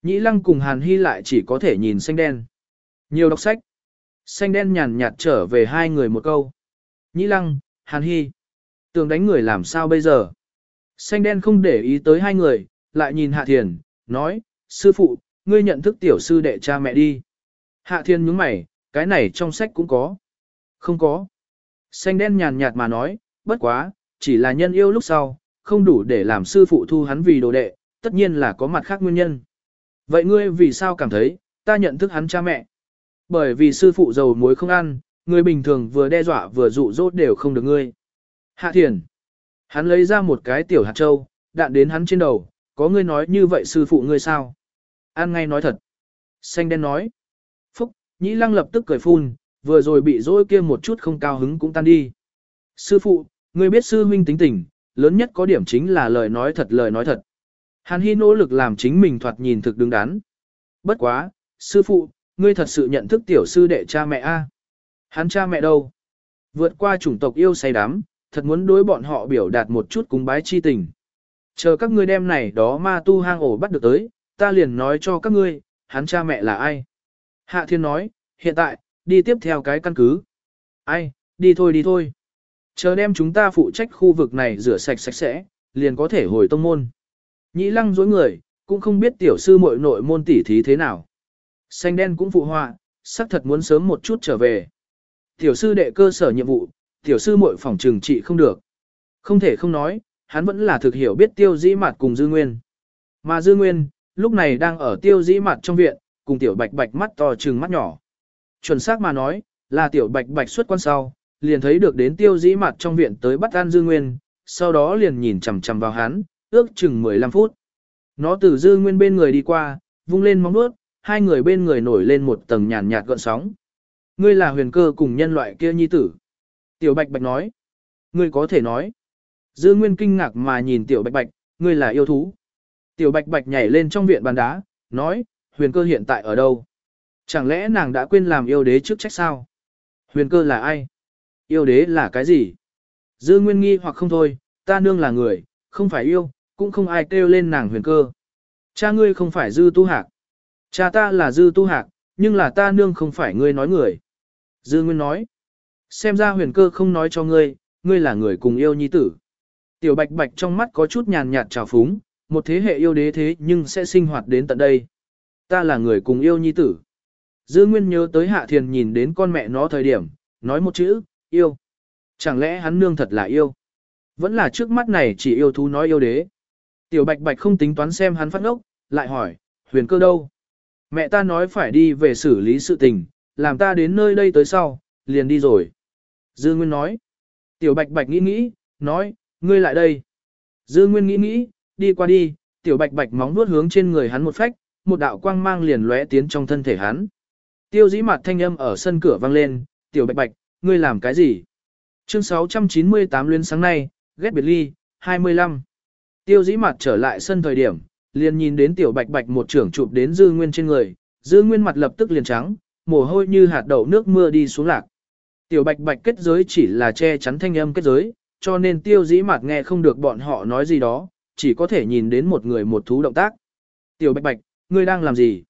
A: Nhĩ Lăng cùng Hàn Hy lại chỉ có thể nhìn xanh đen. Nhiều đọc sách. Xanh đen nhàn nhạt trở về hai người một câu. Nhĩ Lăng, Hàn Hy. tường đánh người làm sao bây giờ? Xanh đen không để ý tới hai người, lại nhìn Hạ Thiền, nói, sư phụ, ngươi nhận thức tiểu sư đệ cha mẹ đi. Hạ Thiên nhướng mày, cái này trong sách cũng có. Không có. Xanh đen nhàn nhạt mà nói, bất quá, chỉ là nhân yêu lúc sau, không đủ để làm sư phụ thu hắn vì đồ đệ, tất nhiên là có mặt khác nguyên nhân. Vậy ngươi vì sao cảm thấy, ta nhận thức hắn cha mẹ? Bởi vì sư phụ giàu muối không ăn, người bình thường vừa đe dọa vừa dụ dỗ đều không được ngươi. Hạ thiền. Hắn lấy ra một cái tiểu hạt trâu, đạn đến hắn trên đầu, có ngươi nói như vậy sư phụ ngươi sao? An ngay nói thật. Xanh đen nói. Phúc, nhĩ lăng lập tức cười phun, vừa rồi bị dỗi kia một chút không cao hứng cũng tan đi. Sư phụ, ngươi biết sư huynh tính tình, lớn nhất có điểm chính là lời nói thật lời nói thật. Hàn Hy nỗ lực làm chính mình thoạt nhìn thực đứng đắn. Bất quá, sư phụ, ngươi thật sự nhận thức tiểu sư đệ cha mẹ a? Hắn cha mẹ đâu? Vượt qua chủng tộc yêu say đắm, thật muốn đối bọn họ biểu đạt một chút cúng bái chi tình. Chờ các ngươi đem này đó ma tu hang ổ bắt được tới, ta liền nói cho các ngươi, hắn cha mẹ là ai. Hạ thiên nói, hiện tại, đi tiếp theo cái căn cứ. Ai, đi thôi đi thôi. Chờ đem chúng ta phụ trách khu vực này rửa sạch sạch sẽ, liền có thể hồi tông môn. Nhĩ lăng dối người, cũng không biết tiểu sư muội nội môn tỉ thí thế nào. Xanh đen cũng phụ họa, sắc thật muốn sớm một chút trở về. Tiểu sư đệ cơ sở nhiệm vụ, tiểu sư muội phòng trừng trị không được. Không thể không nói, hắn vẫn là thực hiểu biết tiêu dĩ mặt cùng dư nguyên. Mà dư nguyên, lúc này đang ở tiêu dĩ mặt trong viện, cùng tiểu bạch bạch mắt to trừng mắt nhỏ. Chuẩn xác mà nói, là tiểu bạch bạch xuất quan sau, liền thấy được đến tiêu dĩ mặt trong viện tới bắt an dư nguyên, sau đó liền nhìn chằm chằm vào hắn, ước chừng 15 phút. Nó từ dư nguyên bên người đi qua, vung lên móng vuốt, hai người bên người nổi lên một tầng nhàn nhạt gợn sóng. Ngươi là huyền cơ cùng nhân loại kia nhi tử. Tiểu bạch bạch nói. Ngươi có thể nói. Dư nguyên kinh ngạc mà nhìn tiểu bạch bạch, ngươi là yêu thú. Tiểu bạch bạch nhảy lên trong viện bàn đá, nói, huyền cơ hiện tại ở đâu? Chẳng lẽ nàng đã quên làm yêu đế trước trách sao? Huyền cơ là ai? Yêu đế là cái gì? Dư nguyên nghi hoặc không thôi, ta nương là người, không phải yêu, cũng không ai kêu lên nàng huyền cơ. Cha ngươi không phải dư tu hạc. Cha ta là dư tu hạc, nhưng là ta nương không phải ngươi nói người. Dư Nguyên nói, xem ra huyền cơ không nói cho ngươi, ngươi là người cùng yêu nhi tử. Tiểu bạch bạch trong mắt có chút nhàn nhạt trào phúng, một thế hệ yêu đế thế nhưng sẽ sinh hoạt đến tận đây. Ta là người cùng yêu nhi tử. Dư Nguyên nhớ tới Hạ Thiền nhìn đến con mẹ nó thời điểm, nói một chữ, yêu. Chẳng lẽ hắn nương thật là yêu? Vẫn là trước mắt này chỉ yêu thú nói yêu đế. Tiểu bạch bạch không tính toán xem hắn phát ngốc, lại hỏi, huyền cơ đâu? Mẹ ta nói phải đi về xử lý sự tình, làm ta đến nơi đây tới sau, liền đi rồi. Dư Nguyên nói. Tiểu bạch bạch nghĩ nghĩ, nói, ngươi lại đây. Dư Nguyên nghĩ nghĩ, đi qua đi, tiểu bạch bạch móng vuốt hướng trên người hắn một phách, một đạo quang mang liền lóe tiến trong thân thể hắn. Tiêu dĩ mặt thanh âm ở sân cửa vang lên, tiểu bạch bạch, ngươi làm cái gì? Chương 698 luyến sáng nay, ghét biệt ly, 25. Tiêu dĩ mặt trở lại sân thời điểm, liền nhìn đến tiểu bạch bạch một trưởng chụp đến dư nguyên trên người, dư nguyên mặt lập tức liền trắng, mồ hôi như hạt đậu nước mưa đi xuống lạc. Tiểu bạch bạch kết giới chỉ là che chắn thanh âm kết giới, cho nên tiêu dĩ mặt nghe không được bọn họ nói gì đó, chỉ có thể nhìn đến một người một thú động tác. Tiểu bạch bạch, ngươi đang làm gì?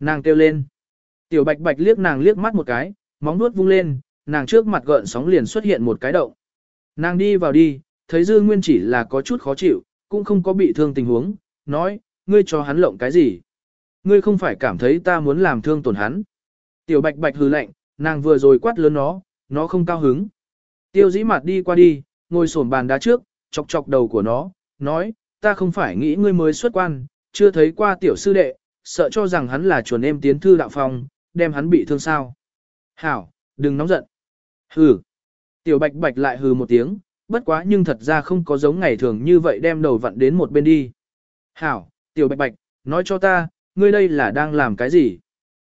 A: Nàng kêu lên. Tiểu bạch bạch liếc nàng liếc mắt một cái, móng nuốt vung lên, nàng trước mặt gợn sóng liền xuất hiện một cái động. Nàng đi vào đi, thấy dư nguyên chỉ là có chút khó chịu, cũng không có bị thương tình huống, nói, ngươi cho hắn lộng cái gì? Ngươi không phải cảm thấy ta muốn làm thương tổn hắn. Tiểu bạch bạch hừ lạnh, nàng vừa rồi quát lớn nó, nó không cao hứng. Tiêu dĩ mặt đi qua đi, ngồi sổn bàn đá trước, chọc chọc đầu của nó, nói, ta không phải nghĩ ngươi mới xuất quan, chưa thấy qua tiểu sư đệ, sợ cho rằng hắn là chuẩn em tiến thư đạo phòng, đem hắn bị thương sao. Hảo, đừng nóng giận. Hừ. Tiểu bạch bạch lại hừ một tiếng, bất quá nhưng thật ra không có giống ngày thường như vậy đem đầu vặn đến một bên đi. Hảo, tiểu bạch bạch, nói cho ta, ngươi đây là đang làm cái gì?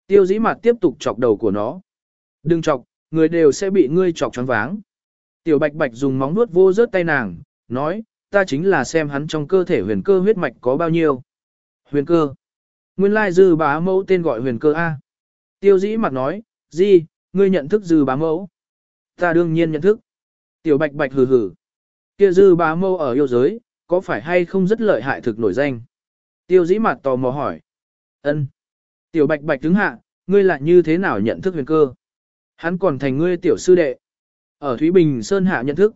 A: Tiêu dĩ mặt tiếp tục chọc đầu của nó. Đừng chọc, người đều sẽ bị ngươi chọc choáng váng. Tiểu bạch bạch dùng móng nuốt vô rớt tay nàng, nói, ta chính là xem hắn trong cơ thể huyền cơ huyết mạch có bao nhiêu. Huyền cơ. Nguyên lai dư bá mẫu tên gọi huyền cơ A. Tiêu dĩ mặt nói, gì, ngươi nhận thức dư bá mẫu. Ta đương nhiên nhận thức. Tiểu bạch bạch hừ hừ. Kia dư bá mâu ở yêu giới, có phải hay không rất lợi hại thực nổi danh? Tiêu dĩ mặt tò mò hỏi. ân Tiểu bạch bạch đứng hạ, ngươi lại như thế nào nhận thức huyền cơ? Hắn còn thành ngươi tiểu sư đệ. Ở Thúy Bình Sơn hạ nhận thức.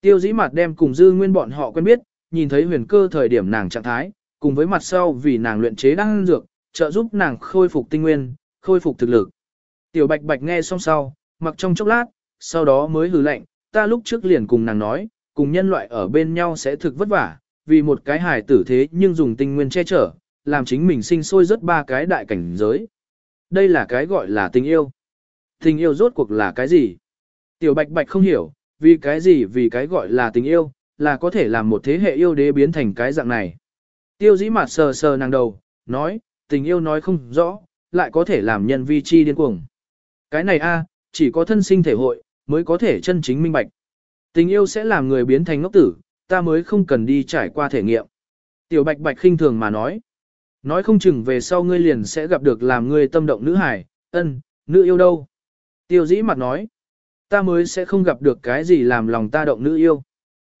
A: Tiêu dĩ mặt đem cùng dư nguyên bọn họ quen biết, nhìn thấy huyền cơ thời điểm nàng trạng thái, cùng với mặt sau vì nàng luyện chế đan dược, trợ giúp nàng khôi phục tinh nguyên, khôi phục thực lực. Tiểu bạch bạch nghe xong sau, mặc trong chốc lát, sau đó mới hừ lạnh, ta lúc trước liền cùng nàng nói, cùng nhân loại ở bên nhau sẽ thực vất vả, vì một cái hài tử thế nhưng dùng tinh nguyên che chở, làm chính mình sinh sôi rất ba cái đại cảnh giới. Đây là cái gọi là tình yêu. Tình yêu rốt cuộc là cái gì? Tiểu bạch bạch không hiểu, vì cái gì vì cái gọi là tình yêu, là có thể làm một thế hệ yêu đế biến thành cái dạng này. Tiêu dĩ mặt sờ sờ nàng đầu, nói, tình yêu nói không rõ, lại có thể làm nhân vi chi điên cuồng. Cái này a, chỉ có thân sinh thể hội, mới có thể chân chính minh bạch. Tình yêu sẽ làm người biến thành ngốc tử, ta mới không cần đi trải qua thể nghiệm. Tiểu bạch bạch khinh thường mà nói. Nói không chừng về sau ngươi liền sẽ gặp được làm ngươi tâm động nữ hải, ân, nữ yêu đâu. Tiêu dĩ mặt nói. Ta mới sẽ không gặp được cái gì làm lòng ta động nữ yêu.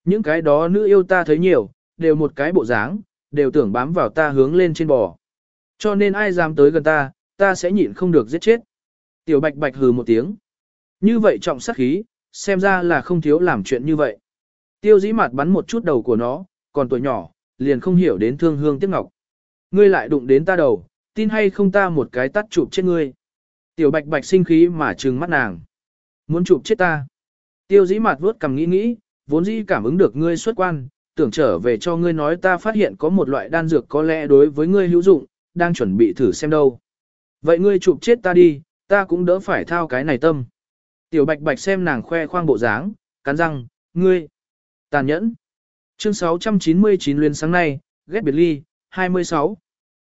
A: Những cái đó nữ yêu ta thấy nhiều, đều một cái bộ dáng, đều tưởng bám vào ta hướng lên trên bò. Cho nên ai dám tới gần ta, ta sẽ nhịn không được giết chết. Tiểu bạch bạch hừ một tiếng. Như vậy trọng sắc khí, xem ra là không thiếu làm chuyện như vậy. Tiêu dĩ mặt bắn một chút đầu của nó, còn tuổi nhỏ, liền không hiểu đến thương hương tiếc ngọc. Ngươi lại đụng đến ta đầu, tin hay không ta một cái tắt chụp chết ngươi. Tiểu bạch bạch sinh khí mà trừng mắt nàng. Muốn chụp chết ta. Tiêu dĩ mặt vuốt cầm nghĩ nghĩ, vốn dĩ cảm ứng được ngươi xuất quan, tưởng trở về cho ngươi nói ta phát hiện có một loại đan dược có lẽ đối với ngươi hữu dụng, đang chuẩn bị thử xem đâu. Vậy ngươi chụp chết ta đi, ta cũng đỡ phải thao cái này tâm. Tiểu bạch bạch xem nàng khoe khoang bộ dáng, cắn răng, ngươi, tàn nhẫn. Chương 699 liên sáng nay, ghét biệt ly, 26.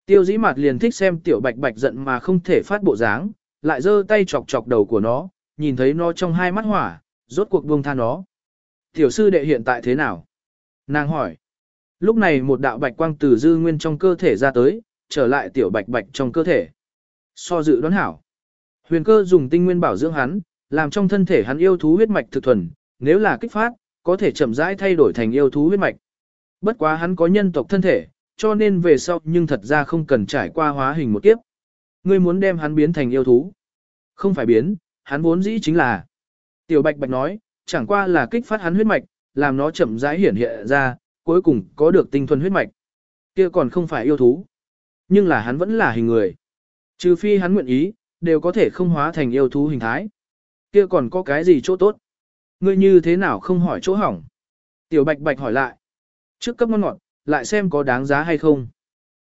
A: Tiêu dĩ Mạt liền thích xem tiểu bạch bạch giận mà không thể phát bộ dáng, lại giơ tay chọc chọc đầu của nó, nhìn thấy nó trong hai mắt hỏa, rốt cuộc buông tha nó. Tiểu sư đệ hiện tại thế nào? Nàng hỏi. Lúc này một đạo bạch quang từ dư nguyên trong cơ thể ra tới, trở lại tiểu bạch bạch trong cơ thể. So dự đoán hảo. Huyền cơ dùng tinh nguyên bảo dưỡng hắn, làm trong thân thể hắn yêu thú huyết mạch thực thuần, nếu là kích phát, có thể chậm rãi thay đổi thành yêu thú huyết mạch. Bất quá hắn có nhân tộc thân thể, cho nên về sau nhưng thật ra không cần trải qua hóa hình một kiếp. Ngươi muốn đem hắn biến thành yêu thú. Không phải biến, hắn vốn dĩ chính là. Tiểu Bạch Bạch nói, chẳng qua là kích phát hắn huyết mạch, làm nó chậm rãi hiển hiện ra, cuối cùng có được tinh thuần huyết mạch. Kia còn không phải yêu thú. Nhưng là hắn vẫn là hình người. Trừ phi hắn nguyện ý, đều có thể không hóa thành yêu thú hình thái. Kia còn có cái gì chỗ tốt? Ngươi như thế nào không hỏi chỗ hỏng? Tiểu Bạch Bạch hỏi lại. Trước cấp ngon ngọt, lại xem có đáng giá hay không.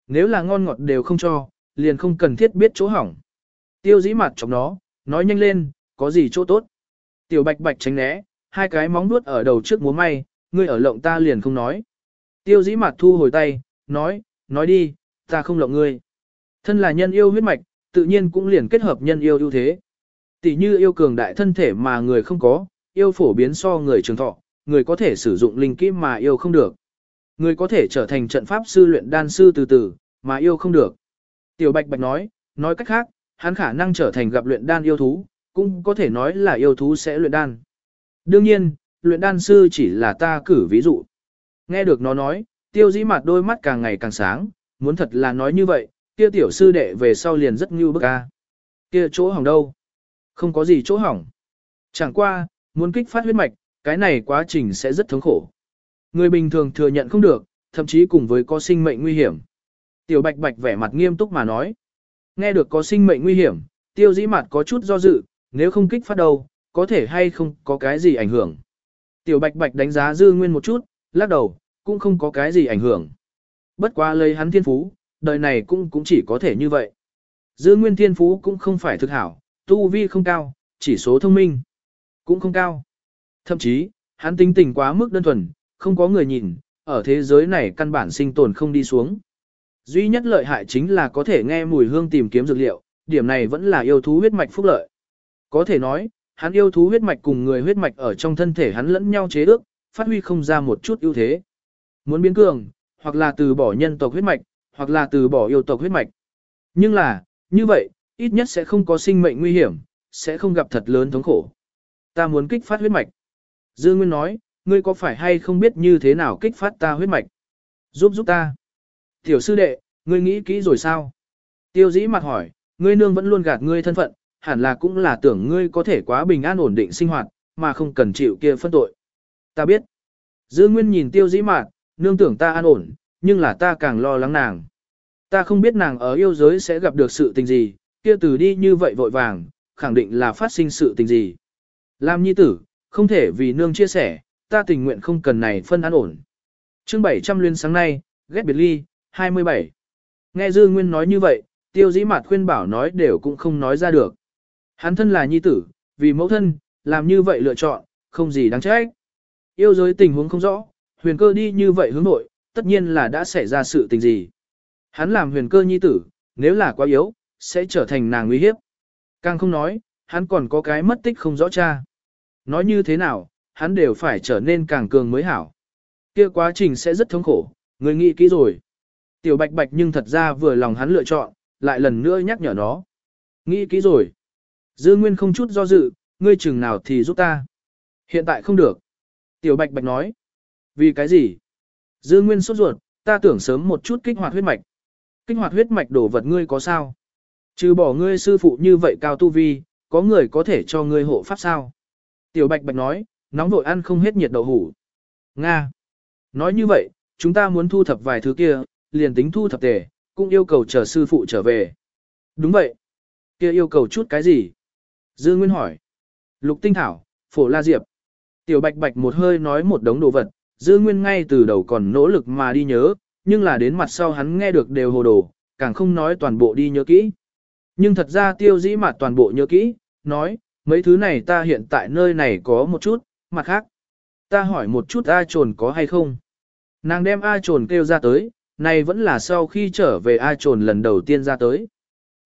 A: Nếu là ngon ngọt đều không cho, liền không cần thiết biết chỗ hỏng. Tiêu dĩ mặt trong nó, nói nhanh lên, có gì chỗ tốt. Tiểu Bạch Bạch tránh né, hai cái móng vuốt ở đầu trước múa may, ngươi ở lộng ta liền không nói. Tiêu dĩ mặt thu hồi tay, nói, nói đi, ta không lộng ngươi. Thân là nhân yêu huyết mạch, tự nhiên cũng liền kết hợp nhân yêu ưu thế. Tỷ như yêu cường đại thân thể mà người không có, yêu phổ biến so người trường thọ, người có thể sử dụng linh kỹ mà yêu không được. Người có thể trở thành trận pháp sư luyện đan sư từ từ, mà yêu không được. Tiểu Bạch Bạch nói, nói cách khác, hắn khả năng trở thành gặp luyện đan yêu thú, cũng có thể nói là yêu thú sẽ luyện đan. Đương nhiên, luyện đan sư chỉ là ta cử ví dụ. Nghe được nó nói, tiêu dĩ mặt đôi mắt càng ngày càng sáng, muốn thật là nói như vậy, kia tiểu sư đệ về sau liền rất như bức ca. Kia chỗ hỏng đâu? Không có gì chỗ hỏng. Chẳng qua, muốn kích phát huyết mạch, cái này quá trình sẽ rất thống khổ. Người bình thường thừa nhận không được, thậm chí cùng với có sinh mệnh nguy hiểm. Tiểu bạch bạch vẻ mặt nghiêm túc mà nói. Nghe được có sinh mệnh nguy hiểm, tiêu dĩ mặt có chút do dự, nếu không kích phát đâu, có thể hay không có cái gì ảnh hưởng. Tiểu bạch bạch đánh giá dư nguyên một chút, lắc đầu, cũng không có cái gì ảnh hưởng. Bất quá lấy hắn thiên phú, đời này cũng cũng chỉ có thể như vậy. Dư nguyên thiên phú cũng không phải thực hảo, tu vi không cao, chỉ số thông minh cũng không cao. Thậm chí, hắn tính tình quá mức đơn thuần, không có người nhìn, ở thế giới này căn bản sinh tồn không đi xuống. Duy nhất lợi hại chính là có thể nghe mùi hương tìm kiếm dược liệu, điểm này vẫn là yêu thú huyết mạch phúc lợi. Có thể nói, hắn yêu thú huyết mạch cùng người huyết mạch ở trong thân thể hắn lẫn nhau chế ước, phát huy không ra một chút ưu thế. Muốn biến cường, hoặc là từ bỏ nhân tộc huyết mạch, hoặc là từ bỏ yêu tộc huyết mạch. Nhưng là, như vậy, ít nhất sẽ không có sinh mệnh nguy hiểm, sẽ không gặp thật lớn thống khổ. Ta muốn kích phát huyết mạch. Dư Nguyên nói, ngươi có phải hay không biết như thế nào kích phát ta huyết mạch? Giúp giúp ta. Tiểu sư đệ, ngươi nghĩ kỹ rồi sao? Tiêu dĩ mặt hỏi, ngươi nương vẫn luôn gạt ngươi thân phận, hẳn là cũng là tưởng ngươi có thể quá bình an ổn định sinh hoạt, mà không cần chịu kia phân tội. Ta biết. Dư Nguyên nhìn tiêu dĩ mạt, nương tưởng ta an ổn, nhưng là ta càng lo lắng nàng. Ta không biết nàng ở yêu giới sẽ gặp được sự tình gì, kia từ đi như vậy vội vàng, khẳng định là phát sinh sự tình gì. Làm nhi tử, không thể vì nương chia sẻ, ta tình nguyện không cần này phân an ổn. chương 700 liên sáng nay, ghét biệt ly, 27. Nghe Dư Nguyên nói như vậy, tiêu dĩ mặt khuyên bảo nói đều cũng không nói ra được. Hắn thân là nhi tử, vì mẫu thân, làm như vậy lựa chọn, không gì đáng trách. Yêu giới tình huống không rõ, huyền cơ đi như vậy hướng nội, tất nhiên là đã xảy ra sự tình gì. Hắn làm huyền cơ nhi tử, nếu là quá yếu, sẽ trở thành nàng nguy hiếp. Càng không nói, hắn còn có cái mất tích không rõ cha. Nói như thế nào, hắn đều phải trở nên càng cường mới hảo. Kia quá trình sẽ rất thống khổ, người nghĩ kỹ rồi. Tiểu bạch bạch nhưng thật ra vừa lòng hắn lựa chọn, lại lần nữa nhắc nhở nó. Nghĩ kỹ rồi. Dư Nguyên không chút do dự, ngươi chừng nào thì giúp ta. Hiện tại không được. Tiểu bạch bạch nói. Vì cái gì? Dư Nguyên sốt ruột, ta tưởng sớm một chút kích hoạt huyết mạch. Kích hoạt huyết mạch đổ vật ngươi có sao? Trừ bỏ ngươi sư phụ như vậy cao tu vi, có người có thể cho ngươi hộ pháp sao? Tiểu Bạch Bạch nói, nóng vội ăn không hết nhiệt đậu hủ. Nga. Nói như vậy, chúng ta muốn thu thập vài thứ kia, liền tính thu thập tề, cũng yêu cầu chờ sư phụ trở về. Đúng vậy. Kia yêu cầu chút cái gì? Dư Nguyên hỏi. Lục tinh thảo, phổ la diệp. Tiểu Bạch Bạch một hơi nói một đống đồ vật, Dư Nguyên ngay từ đầu còn nỗ lực mà đi nhớ, nhưng là đến mặt sau hắn nghe được đều hồ đồ, càng không nói toàn bộ đi nhớ kỹ. Nhưng thật ra tiêu dĩ mặt toàn bộ nhớ kỹ, nói, mấy thứ này ta hiện tại nơi này có một chút, mặt khác. Ta hỏi một chút A trồn có hay không? Nàng đem A trồn kêu ra tới, này vẫn là sau khi trở về A trồn lần đầu tiên ra tới.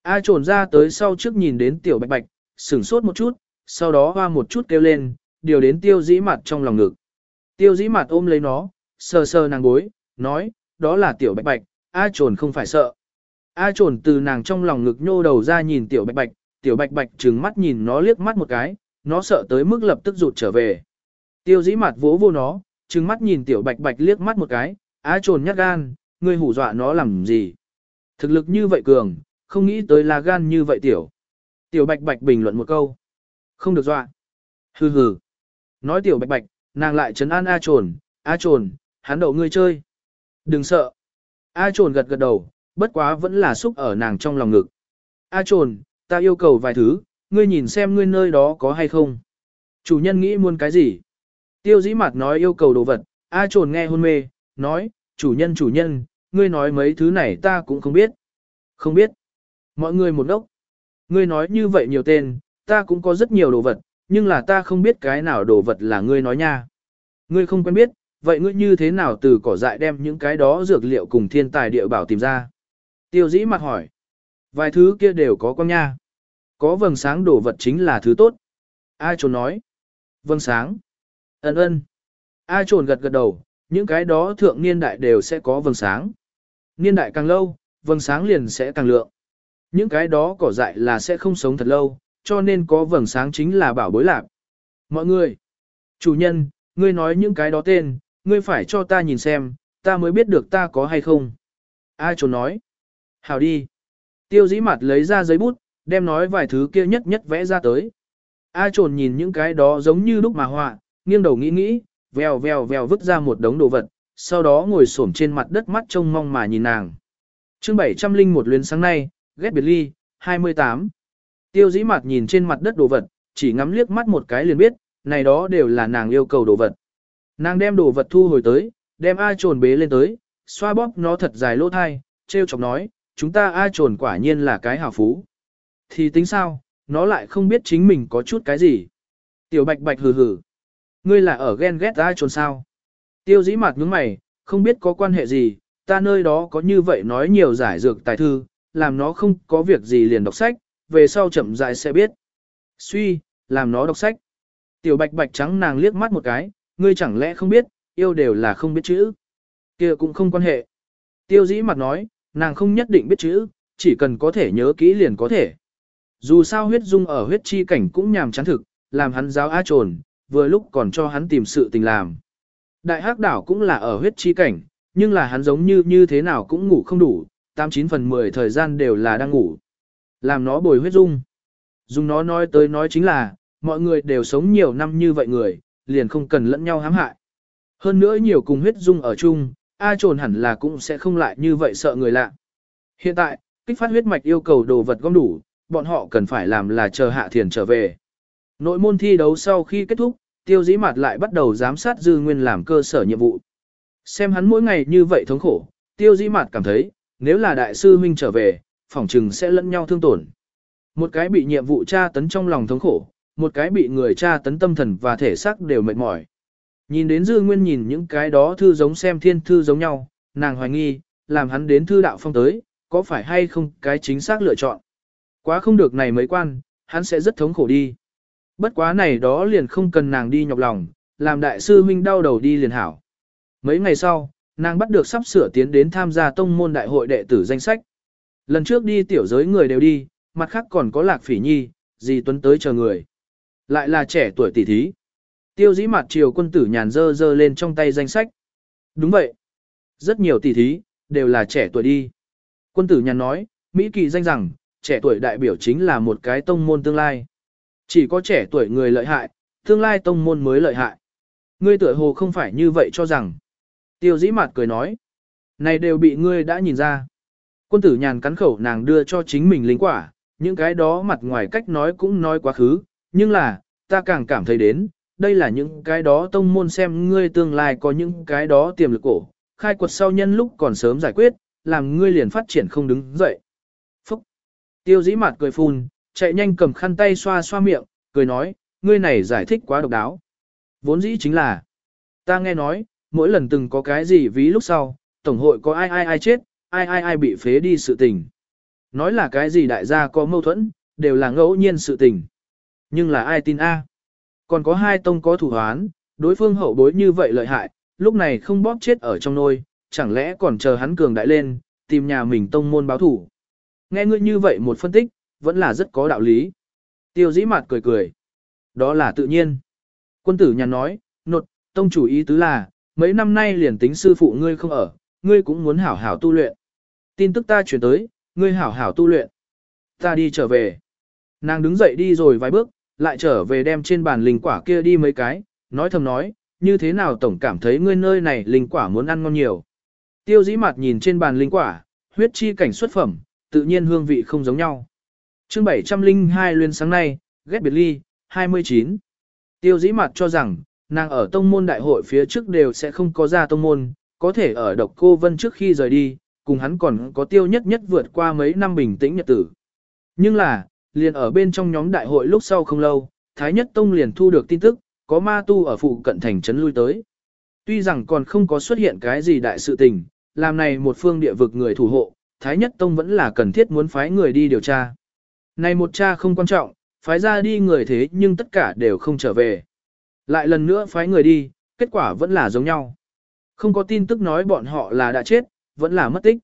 A: A trồn ra tới sau trước nhìn đến tiểu bạch bạch, sửng sốt một chút, sau đó hoa một chút kêu lên, điều đến tiêu dĩ mặt trong lòng ngực. Tiêu dĩ mặt ôm lấy nó, sờ sờ nàng bối, nói, đó là tiểu bạch bạch, A trồn không phải sợ. A trồn từ nàng trong lòng ngực nhô đầu ra nhìn tiểu bạch bạch, tiểu bạch bạch trừng mắt nhìn nó liếc mắt một cái, nó sợ tới mức lập tức rụt trở về. Tiêu dĩ mặt vỗ vô nó, trừng mắt nhìn tiểu bạch bạch liếc mắt một cái, á trồn nhát gan, ngươi hủ dọa nó làm gì. Thực lực như vậy cường, không nghĩ tới là gan như vậy tiểu. Tiểu bạch bạch bình luận một câu. Không được dọa. Hừ hừ. Nói tiểu bạch bạch, nàng lại trấn an A trồn, A trồn, hắn đậu ngươi chơi. Đừng sợ. A trồn gật gật đầu, bất quá vẫn là xúc ở nàng trong lòng ngực. A trồn, ta yêu cầu vài thứ, ngươi nhìn xem ngươi nơi đó có hay không. Chủ nhân nghĩ muốn cái gì? Tiêu dĩ mặt nói yêu cầu đồ vật, A trồn nghe hôn mê, nói, chủ nhân chủ nhân, ngươi nói mấy thứ này ta cũng không biết. Không biết. Mọi người một đốc. Ngươi nói như vậy nhiều tên, ta cũng có rất nhiều đồ vật, nhưng là ta không biết cái nào đồ vật là ngươi nói nha. Ngươi không quen biết, vậy ngươi như thế nào từ cỏ dại đem những cái đó dược liệu cùng thiên tài địa bảo tìm ra? Tiêu dĩ mặt hỏi. Vài thứ kia đều có con nha. Có vầng sáng đổ vật chính là thứ tốt. A trồn nói. Vâng sáng. Ấn ơn. A trồn gật gật đầu, những cái đó thượng niên đại đều sẽ có vầng sáng. Niên đại càng lâu, vầng sáng liền sẽ càng lượng. Những cái đó cỏ dại là sẽ không sống thật lâu, cho nên có vầng sáng chính là bảo bối lạc. Mọi người, chủ nhân, ngươi nói những cái đó tên, ngươi phải cho ta nhìn xem, ta mới biết được ta có hay không. A trồn nói, hào đi. Tiêu dĩ mặt lấy ra giấy bút, đem nói vài thứ kia nhất nhất vẽ ra tới. A trồn nhìn những cái đó giống như lúc mà họa, nghiêng đầu nghĩ nghĩ, vèo vèo vèo vứt ra một đống đồ vật, sau đó ngồi xổm trên mặt đất mắt trông mong mà nhìn nàng. chương 701 luyến sáng nay, ghét biệt ly, 28. Tiêu dĩ mặt nhìn trên mặt đất đồ vật, chỉ ngắm liếc mắt một cái liền biết, này đó đều là nàng yêu cầu đồ vật. Nàng đem đồ vật thu hồi tới, đem A trồn bế lên tới, xoa bóp nó thật dài lỗ thai, treo chọc nói, chúng ta ai trồn quả nhiên là cái hào phú. Thì tính sao, nó lại không biết chính mình có chút cái gì. Tiểu bạch bạch hừ hừ. Ngươi là ở ghen ghét ai trồn sao. Tiêu dĩ mặt nhướng mày, không biết có quan hệ gì, ta nơi đó có như vậy nói nhiều giải dược tài thư, làm nó không có việc gì liền đọc sách, về sau chậm rãi sẽ biết. Suy, làm nó đọc sách. Tiểu bạch bạch trắng nàng liếc mắt một cái, ngươi chẳng lẽ không biết, yêu đều là không biết chữ. kia cũng không quan hệ. Tiêu dĩ mặt nói, nàng không nhất định biết chữ, chỉ cần có thể nhớ kỹ liền có thể. Dù sao huyết dung ở huyết chi cảnh cũng nhàm chán thực, làm hắn giáo á trồn, vừa lúc còn cho hắn tìm sự tình làm. Đại hắc đảo cũng là ở huyết chi cảnh, nhưng là hắn giống như như thế nào cũng ngủ không đủ, 89 phần 10 thời gian đều là đang ngủ. Làm nó bồi huyết dung. Dùng nó nói tới nói chính là, mọi người đều sống nhiều năm như vậy người, liền không cần lẫn nhau hãm hại. Hơn nữa nhiều cùng huyết dung ở chung, A trồn hẳn là cũng sẽ không lại như vậy sợ người lạ. Hiện tại, kích phát huyết mạch yêu cầu đồ vật gom đủ, bọn họ cần phải làm là chờ hạ thiền trở về. Nội môn thi đấu sau khi kết thúc, tiêu dĩ mặt lại bắt đầu giám sát dư nguyên làm cơ sở nhiệm vụ. Xem hắn mỗi ngày như vậy thống khổ, tiêu dĩ mặt cảm thấy, nếu là đại sư huynh trở về, phỏng trừng sẽ lẫn nhau thương tổn. Một cái bị nhiệm vụ tra tấn trong lòng thống khổ, một cái bị người tra tấn tâm thần và thể xác đều mệt mỏi. Nhìn đến dư nguyên nhìn những cái đó thư giống xem thiên thư giống nhau, nàng hoài nghi, làm hắn đến thư đạo phong tới, có phải hay không cái chính xác lựa chọn. Quá không được này mấy quan, hắn sẽ rất thống khổ đi. Bất quá này đó liền không cần nàng đi nhọc lòng, làm đại sư huynh đau đầu đi liền hảo. Mấy ngày sau, nàng bắt được sắp sửa tiến đến tham gia tông môn đại hội đệ tử danh sách. Lần trước đi tiểu giới người đều đi, mặt khác còn có lạc phỉ nhi, dì tuấn tới chờ người. Lại là trẻ tuổi tỷ thí. Tiêu dĩ mặt triều quân tử nhàn dơ dơ lên trong tay danh sách. Đúng vậy. Rất nhiều tỷ thí, đều là trẻ tuổi đi. Quân tử nhàn nói, Mỹ kỳ danh rằng, trẻ tuổi đại biểu chính là một cái tông môn tương lai. Chỉ có trẻ tuổi người lợi hại, tương lai tông môn mới lợi hại. Ngươi tuổi hồ không phải như vậy cho rằng. Tiêu dĩ mặt cười nói. Này đều bị ngươi đã nhìn ra. Quân tử nhàn cắn khẩu nàng đưa cho chính mình linh quả, những cái đó mặt ngoài cách nói cũng nói quá khứ, nhưng là, ta càng cảm thấy đến, đây là những cái đó tông môn xem ngươi tương lai có những cái đó tiềm lực cổ, khai quật sau nhân lúc còn sớm giải quyết, làm ngươi liền phát triển không đứng dậy. Phúc! Tiêu dĩ mặt cười phun, chạy nhanh cầm khăn tay xoa xoa miệng, cười nói, ngươi này giải thích quá độc đáo. Vốn dĩ chính là, ta nghe nói, mỗi lần từng có cái gì ví lúc sau, tổng hội có ai ai ai chết, ai ai ai bị phế đi sự tình. Nói là cái gì đại gia có mâu thuẫn, đều là ngẫu nhiên sự tình. Nhưng là ai tin A? Còn có hai tông có thủ hoán, đối phương hậu bối như vậy lợi hại, lúc này không bóp chết ở trong nôi, chẳng lẽ còn chờ hắn cường đại lên, tìm nhà mình tông môn báo thủ. Nghe ngươi như vậy một phân tích, vẫn là rất có đạo lý. Tiêu dĩ mặt cười cười. Đó là tự nhiên. Quân tử nhàn nói, nột, tông chủ ý tứ là, mấy năm nay liền tính sư phụ ngươi không ở, ngươi cũng muốn hảo hảo tu luyện. Tin tức ta chuyển tới, ngươi hảo hảo tu luyện. Ta đi trở về. Nàng đứng dậy đi rồi vài bước, lại trở về đem trên bàn linh quả kia đi mấy cái, nói thầm nói, như thế nào tổng cảm thấy ngươi nơi này linh quả muốn ăn ngon nhiều. Tiêu dĩ mặt nhìn trên bàn linh quả, huyết chi cảnh xuất phẩm, tự nhiên hương vị không giống nhau. chương 702 luyên sáng nay, ghét biệt ly, 29. Tiêu dĩ mặt cho rằng, nàng ở tông môn đại hội phía trước đều sẽ không có ra tông môn, có thể ở độc cô vân trước khi rời đi, cùng hắn còn có tiêu nhất nhất vượt qua mấy năm bình tĩnh nhật tử. Nhưng là, liền ở bên trong nhóm đại hội lúc sau không lâu, Thái Nhất Tông liền thu được tin tức, có ma tu ở phụ cận thành trấn lui tới. Tuy rằng còn không có xuất hiện cái gì đại sự tình, làm này một phương địa vực người thủ hộ, Thái Nhất Tông vẫn là cần thiết muốn phái người đi điều tra. Này một cha không quan trọng, phái ra đi người thế nhưng tất cả đều không trở về. Lại lần nữa phái người đi, kết quả vẫn là giống nhau. Không có tin tức nói bọn họ là đã chết, vẫn là mất tích.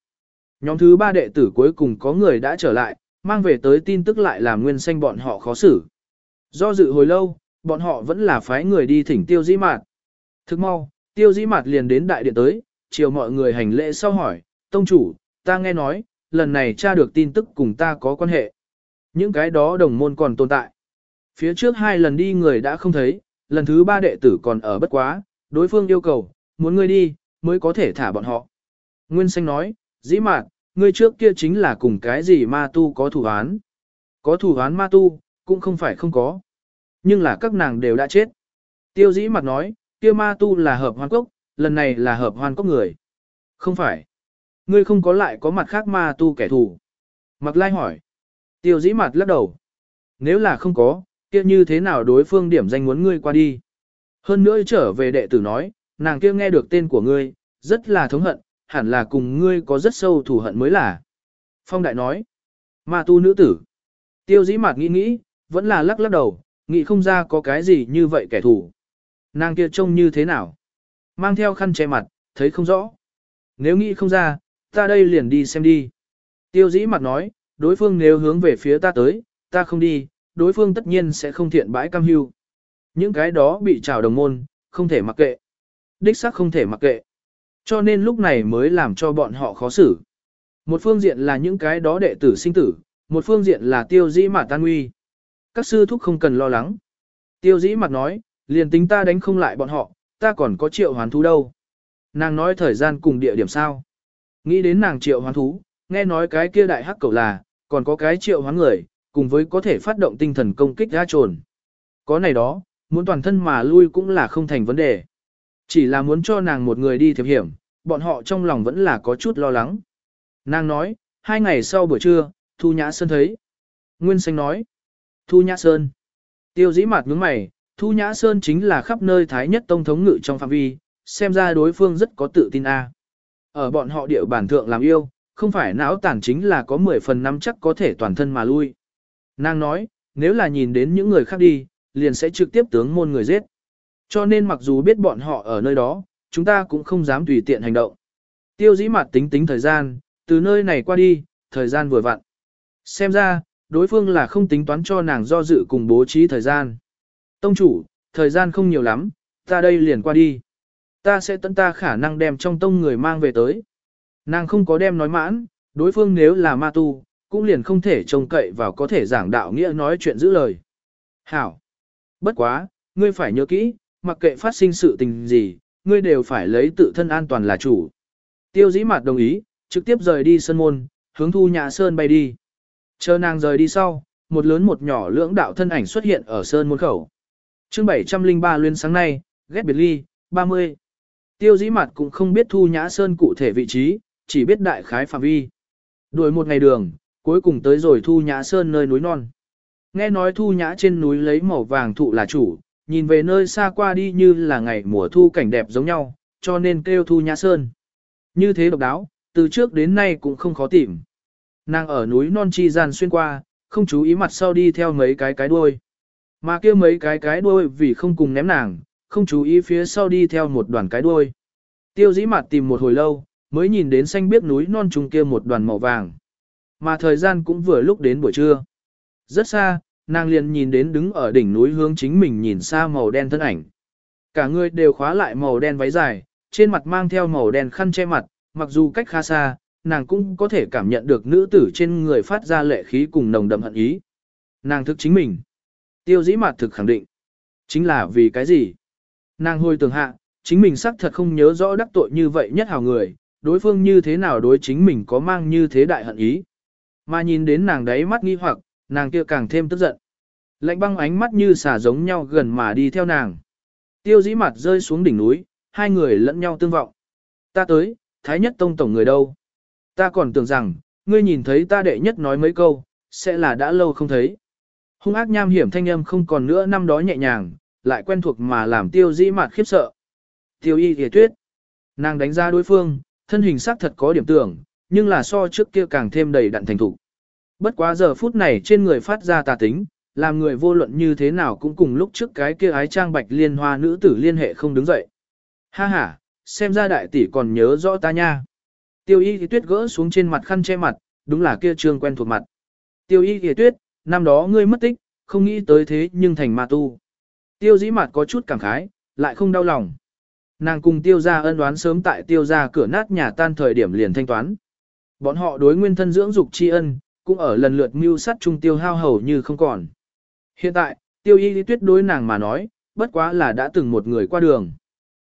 A: Nhóm thứ ba đệ tử cuối cùng có người đã trở lại, mang về tới tin tức lại làm nguyên xanh bọn họ khó xử. Do dự hồi lâu, bọn họ vẫn là phái người đi thỉnh tiêu dĩ mạt. Thức mau, tiêu dĩ mạt liền đến đại điện tới, chiều mọi người hành lễ sau hỏi, tông chủ, ta nghe nói, lần này tra được tin tức cùng ta có quan hệ. Những cái đó đồng môn còn tồn tại. Phía trước hai lần đi người đã không thấy, lần thứ ba đệ tử còn ở bất quá, đối phương yêu cầu, muốn ngươi đi, mới có thể thả bọn họ. Nguyên Xanh nói, dĩ mạt, ngươi trước kia chính là cùng cái gì ma tu có thủ án. Có thủ án ma tu, cũng không phải không có. Nhưng là các nàng đều đã chết. Tiêu dĩ mặt nói, kia ma tu là hợp hoan cốc, lần này là hợp hoan cốc người. Không phải. Ngươi không có lại có mặt khác ma tu kẻ thù. Mặc lai hỏi. Tiêu dĩ mặt lắc đầu. Nếu là không có, kia như thế nào đối phương điểm danh muốn ngươi qua đi. Hơn nữa trở về đệ tử nói, nàng kia nghe được tên của ngươi, rất là thống hận, hẳn là cùng ngươi có rất sâu thù hận mới là. Phong đại nói, ma tu nữ tử. Tiêu dĩ mạt nghĩ nghĩ, vẫn là lắc lắc đầu, nghĩ không ra có cái gì như vậy kẻ thù. Nàng kia trông như thế nào? Mang theo khăn che mặt, thấy không rõ. Nếu nghĩ không ra, ta đây liền đi xem đi. Tiêu dĩ mặt nói, đối phương nếu hướng về phía ta tới, ta không đi, đối phương tất nhiên sẽ không thiện bãi cam hưu. Những cái đó bị trào đồng môn, không thể mặc kệ. Đích xác không thể mặc kệ. Cho nên lúc này mới làm cho bọn họ khó xử. Một phương diện là những cái đó đệ tử sinh tử, một phương diện là tiêu dĩ mà tan nguy. Các sư thúc không cần lo lắng. Tiêu dĩ mặt nói, liền tính ta đánh không lại bọn họ, ta còn có triệu hoán thú đâu. Nàng nói thời gian cùng địa điểm sao. Nghĩ đến nàng triệu hoán thú, nghe nói cái kia đại hắc cầu là, còn có cái triệu hoán người, cùng với có thể phát động tinh thần công kích ra trồn. Có này đó, muốn toàn thân mà lui cũng là không thành vấn đề. Chỉ là muốn cho nàng một người đi thiệp hiểm, bọn họ trong lòng vẫn là có chút lo lắng. Nàng nói, hai ngày sau buổi trưa, Thu Nhã Sơn thấy. Nguyên Xanh nói, Thu Nhã Sơn. Tiêu dĩ mặt nhướng mày, Thu Nhã Sơn chính là khắp nơi Thái nhất tông thống ngự trong phạm vi, xem ra đối phương rất có tự tin a. Ở bọn họ địa bản thượng làm yêu, không phải não tản chính là có 10 phần năm chắc có thể toàn thân mà lui. Nàng nói, nếu là nhìn đến những người khác đi, liền sẽ trực tiếp tướng môn người giết. Cho nên mặc dù biết bọn họ ở nơi đó, chúng ta cũng không dám tùy tiện hành động. Tiêu dĩ mặt tính tính thời gian, từ nơi này qua đi, thời gian vừa vặn. Xem ra, đối phương là không tính toán cho nàng do dự cùng bố trí thời gian. Tông chủ, thời gian không nhiều lắm, ta đây liền qua đi. Ta sẽ tận ta khả năng đem trong tông người mang về tới. Nàng không có đem nói mãn, đối phương nếu là ma tu, cũng liền không thể trông cậy vào có thể giảng đạo nghĩa nói chuyện giữ lời. Hảo! Bất quá, ngươi phải nhớ kỹ, mặc kệ phát sinh sự tình gì, ngươi đều phải lấy tự thân an toàn là chủ. Tiêu dĩ mặt đồng ý, trực tiếp rời đi sân môn, hướng thu nhà sơn bay đi. Chờ nàng rời đi sau, một lớn một nhỏ lưỡng đạo thân ảnh xuất hiện ở sơn môn khẩu. chương 703 luyên sáng nay, ghét biệt ly, 30. Tiêu dĩ mặt cũng không biết thu nhã sơn cụ thể vị trí, chỉ biết đại khái phạm vi. Đuổi một ngày đường, cuối cùng tới rồi thu nhã sơn nơi núi non. Nghe nói thu nhã trên núi lấy màu vàng thụ là chủ, nhìn về nơi xa qua đi như là ngày mùa thu cảnh đẹp giống nhau, cho nên kêu thu nhã sơn. Như thế độc đáo, từ trước đến nay cũng không khó tìm. Nàng ở núi non chi gian xuyên qua, không chú ý mặt sau đi theo mấy cái cái đuôi. Mà kia mấy cái cái đuôi vì không cùng ném nàng, không chú ý phía sau đi theo một đoàn cái đuôi. Tiêu dĩ mặt tìm một hồi lâu, mới nhìn đến xanh biếc núi non trùng kia một đoàn màu vàng. Mà thời gian cũng vừa lúc đến buổi trưa. Rất xa, nàng liền nhìn đến đứng ở đỉnh núi hướng chính mình nhìn xa màu đen thân ảnh. Cả người đều khóa lại màu đen váy dài, trên mặt mang theo màu đen khăn che mặt, mặc dù cách khá xa, nàng cũng có thể cảm nhận được nữ tử trên người phát ra lệ khí cùng nồng đậm hận ý. Nàng thực chính mình. Tiêu dĩ mặt thực khẳng định. Chính là vì cái gì? Nàng hồi tưởng hạ, chính mình xác thật không nhớ rõ đắc tội như vậy nhất hào người, đối phương như thế nào đối chính mình có mang như thế đại hận ý. Mà nhìn đến nàng đấy mắt nghi hoặc, nàng kia càng thêm tức giận. Lạnh băng ánh mắt như xả giống nhau gần mà đi theo nàng. Tiêu dĩ mặt rơi xuống đỉnh núi, hai người lẫn nhau tương vọng. Ta tới, Thái Nhất Tông Tổng người đâu? Ta còn tưởng rằng, ngươi nhìn thấy ta đệ nhất nói mấy câu, sẽ là đã lâu không thấy. Hung ác nham hiểm thanh âm không còn nữa năm đó nhẹ nhàng, lại quen thuộc mà làm tiêu dĩ mặt khiếp sợ. Tiêu y thề tuyết. Nàng đánh ra đối phương, thân hình sắc thật có điểm tưởng, nhưng là so trước kia càng thêm đầy đặn thành thủ. Bất quá giờ phút này trên người phát ra tà tính, làm người vô luận như thế nào cũng cùng lúc trước cái kia ái trang bạch liên hoa nữ tử liên hệ không đứng dậy. Ha ha, xem ra đại tỷ còn nhớ rõ ta nha. Tiêu y thì tuyết gỡ xuống trên mặt khăn che mặt, đúng là kia trương quen thuộc mặt. Tiêu y thì tuyết, năm đó ngươi mất tích, không nghĩ tới thế nhưng thành ma tu. Tiêu dĩ mặt có chút cảm khái, lại không đau lòng. Nàng cùng tiêu gia ân đoán sớm tại tiêu gia cửa nát nhà tan thời điểm liền thanh toán. Bọn họ đối nguyên thân dưỡng dục tri ân, cũng ở lần lượt mưu sát trung tiêu hao hầu như không còn. Hiện tại, tiêu y lý tuyết đối nàng mà nói, bất quá là đã từng một người qua đường.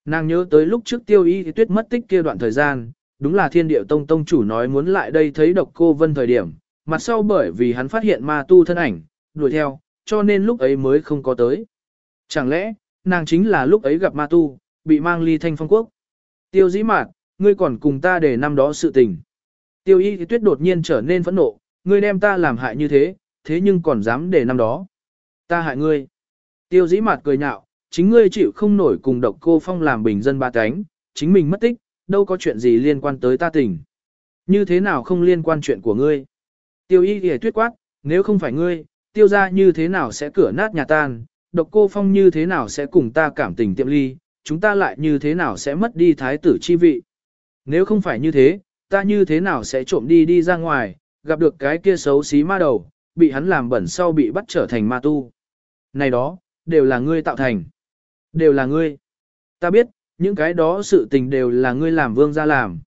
A: Nàng nhớ tới lúc trước tiêu y lý tuyết mất tích kia đoạn thời gian, đúng là thiên điệu tông tông chủ nói muốn lại đây thấy độc cô vân thời điểm, mặt sau bởi vì hắn phát hiện ma tu thân ảnh, đuổi theo, cho nên lúc ấy mới không có tới. Chẳng lẽ, nàng chính là lúc ấy gặp ma tu, bị mang ly thanh phong quốc. Tiêu dĩ mạt, ngươi còn cùng ta để năm đó sự tình. Tiêu y tuyết đột nhiên trở nên phẫn nộ, ngươi đem ta làm hại như thế, thế nhưng còn dám để năm đó. Ta hại ngươi. Tiêu dĩ mặt cười nhạo, chính ngươi chịu không nổi cùng độc cô phong làm bình dân ba cánh, chính mình mất tích, đâu có chuyện gì liên quan tới ta tình. Như thế nào không liên quan chuyện của ngươi. Tiêu y hề tuyết quát, nếu không phải ngươi, tiêu ra như thế nào sẽ cửa nát nhà tan, độc cô phong như thế nào sẽ cùng ta cảm tình tiệm ly, chúng ta lại như thế nào sẽ mất đi thái tử chi vị. Nếu không phải như thế, ta như thế nào sẽ trộm đi đi ra ngoài, gặp được cái kia xấu xí ma đầu, bị hắn làm bẩn sau bị bắt trở thành ma tu. Này đó, đều là ngươi tạo thành. Đều là ngươi. Ta biết, những cái đó sự tình đều là ngươi làm vương gia làm.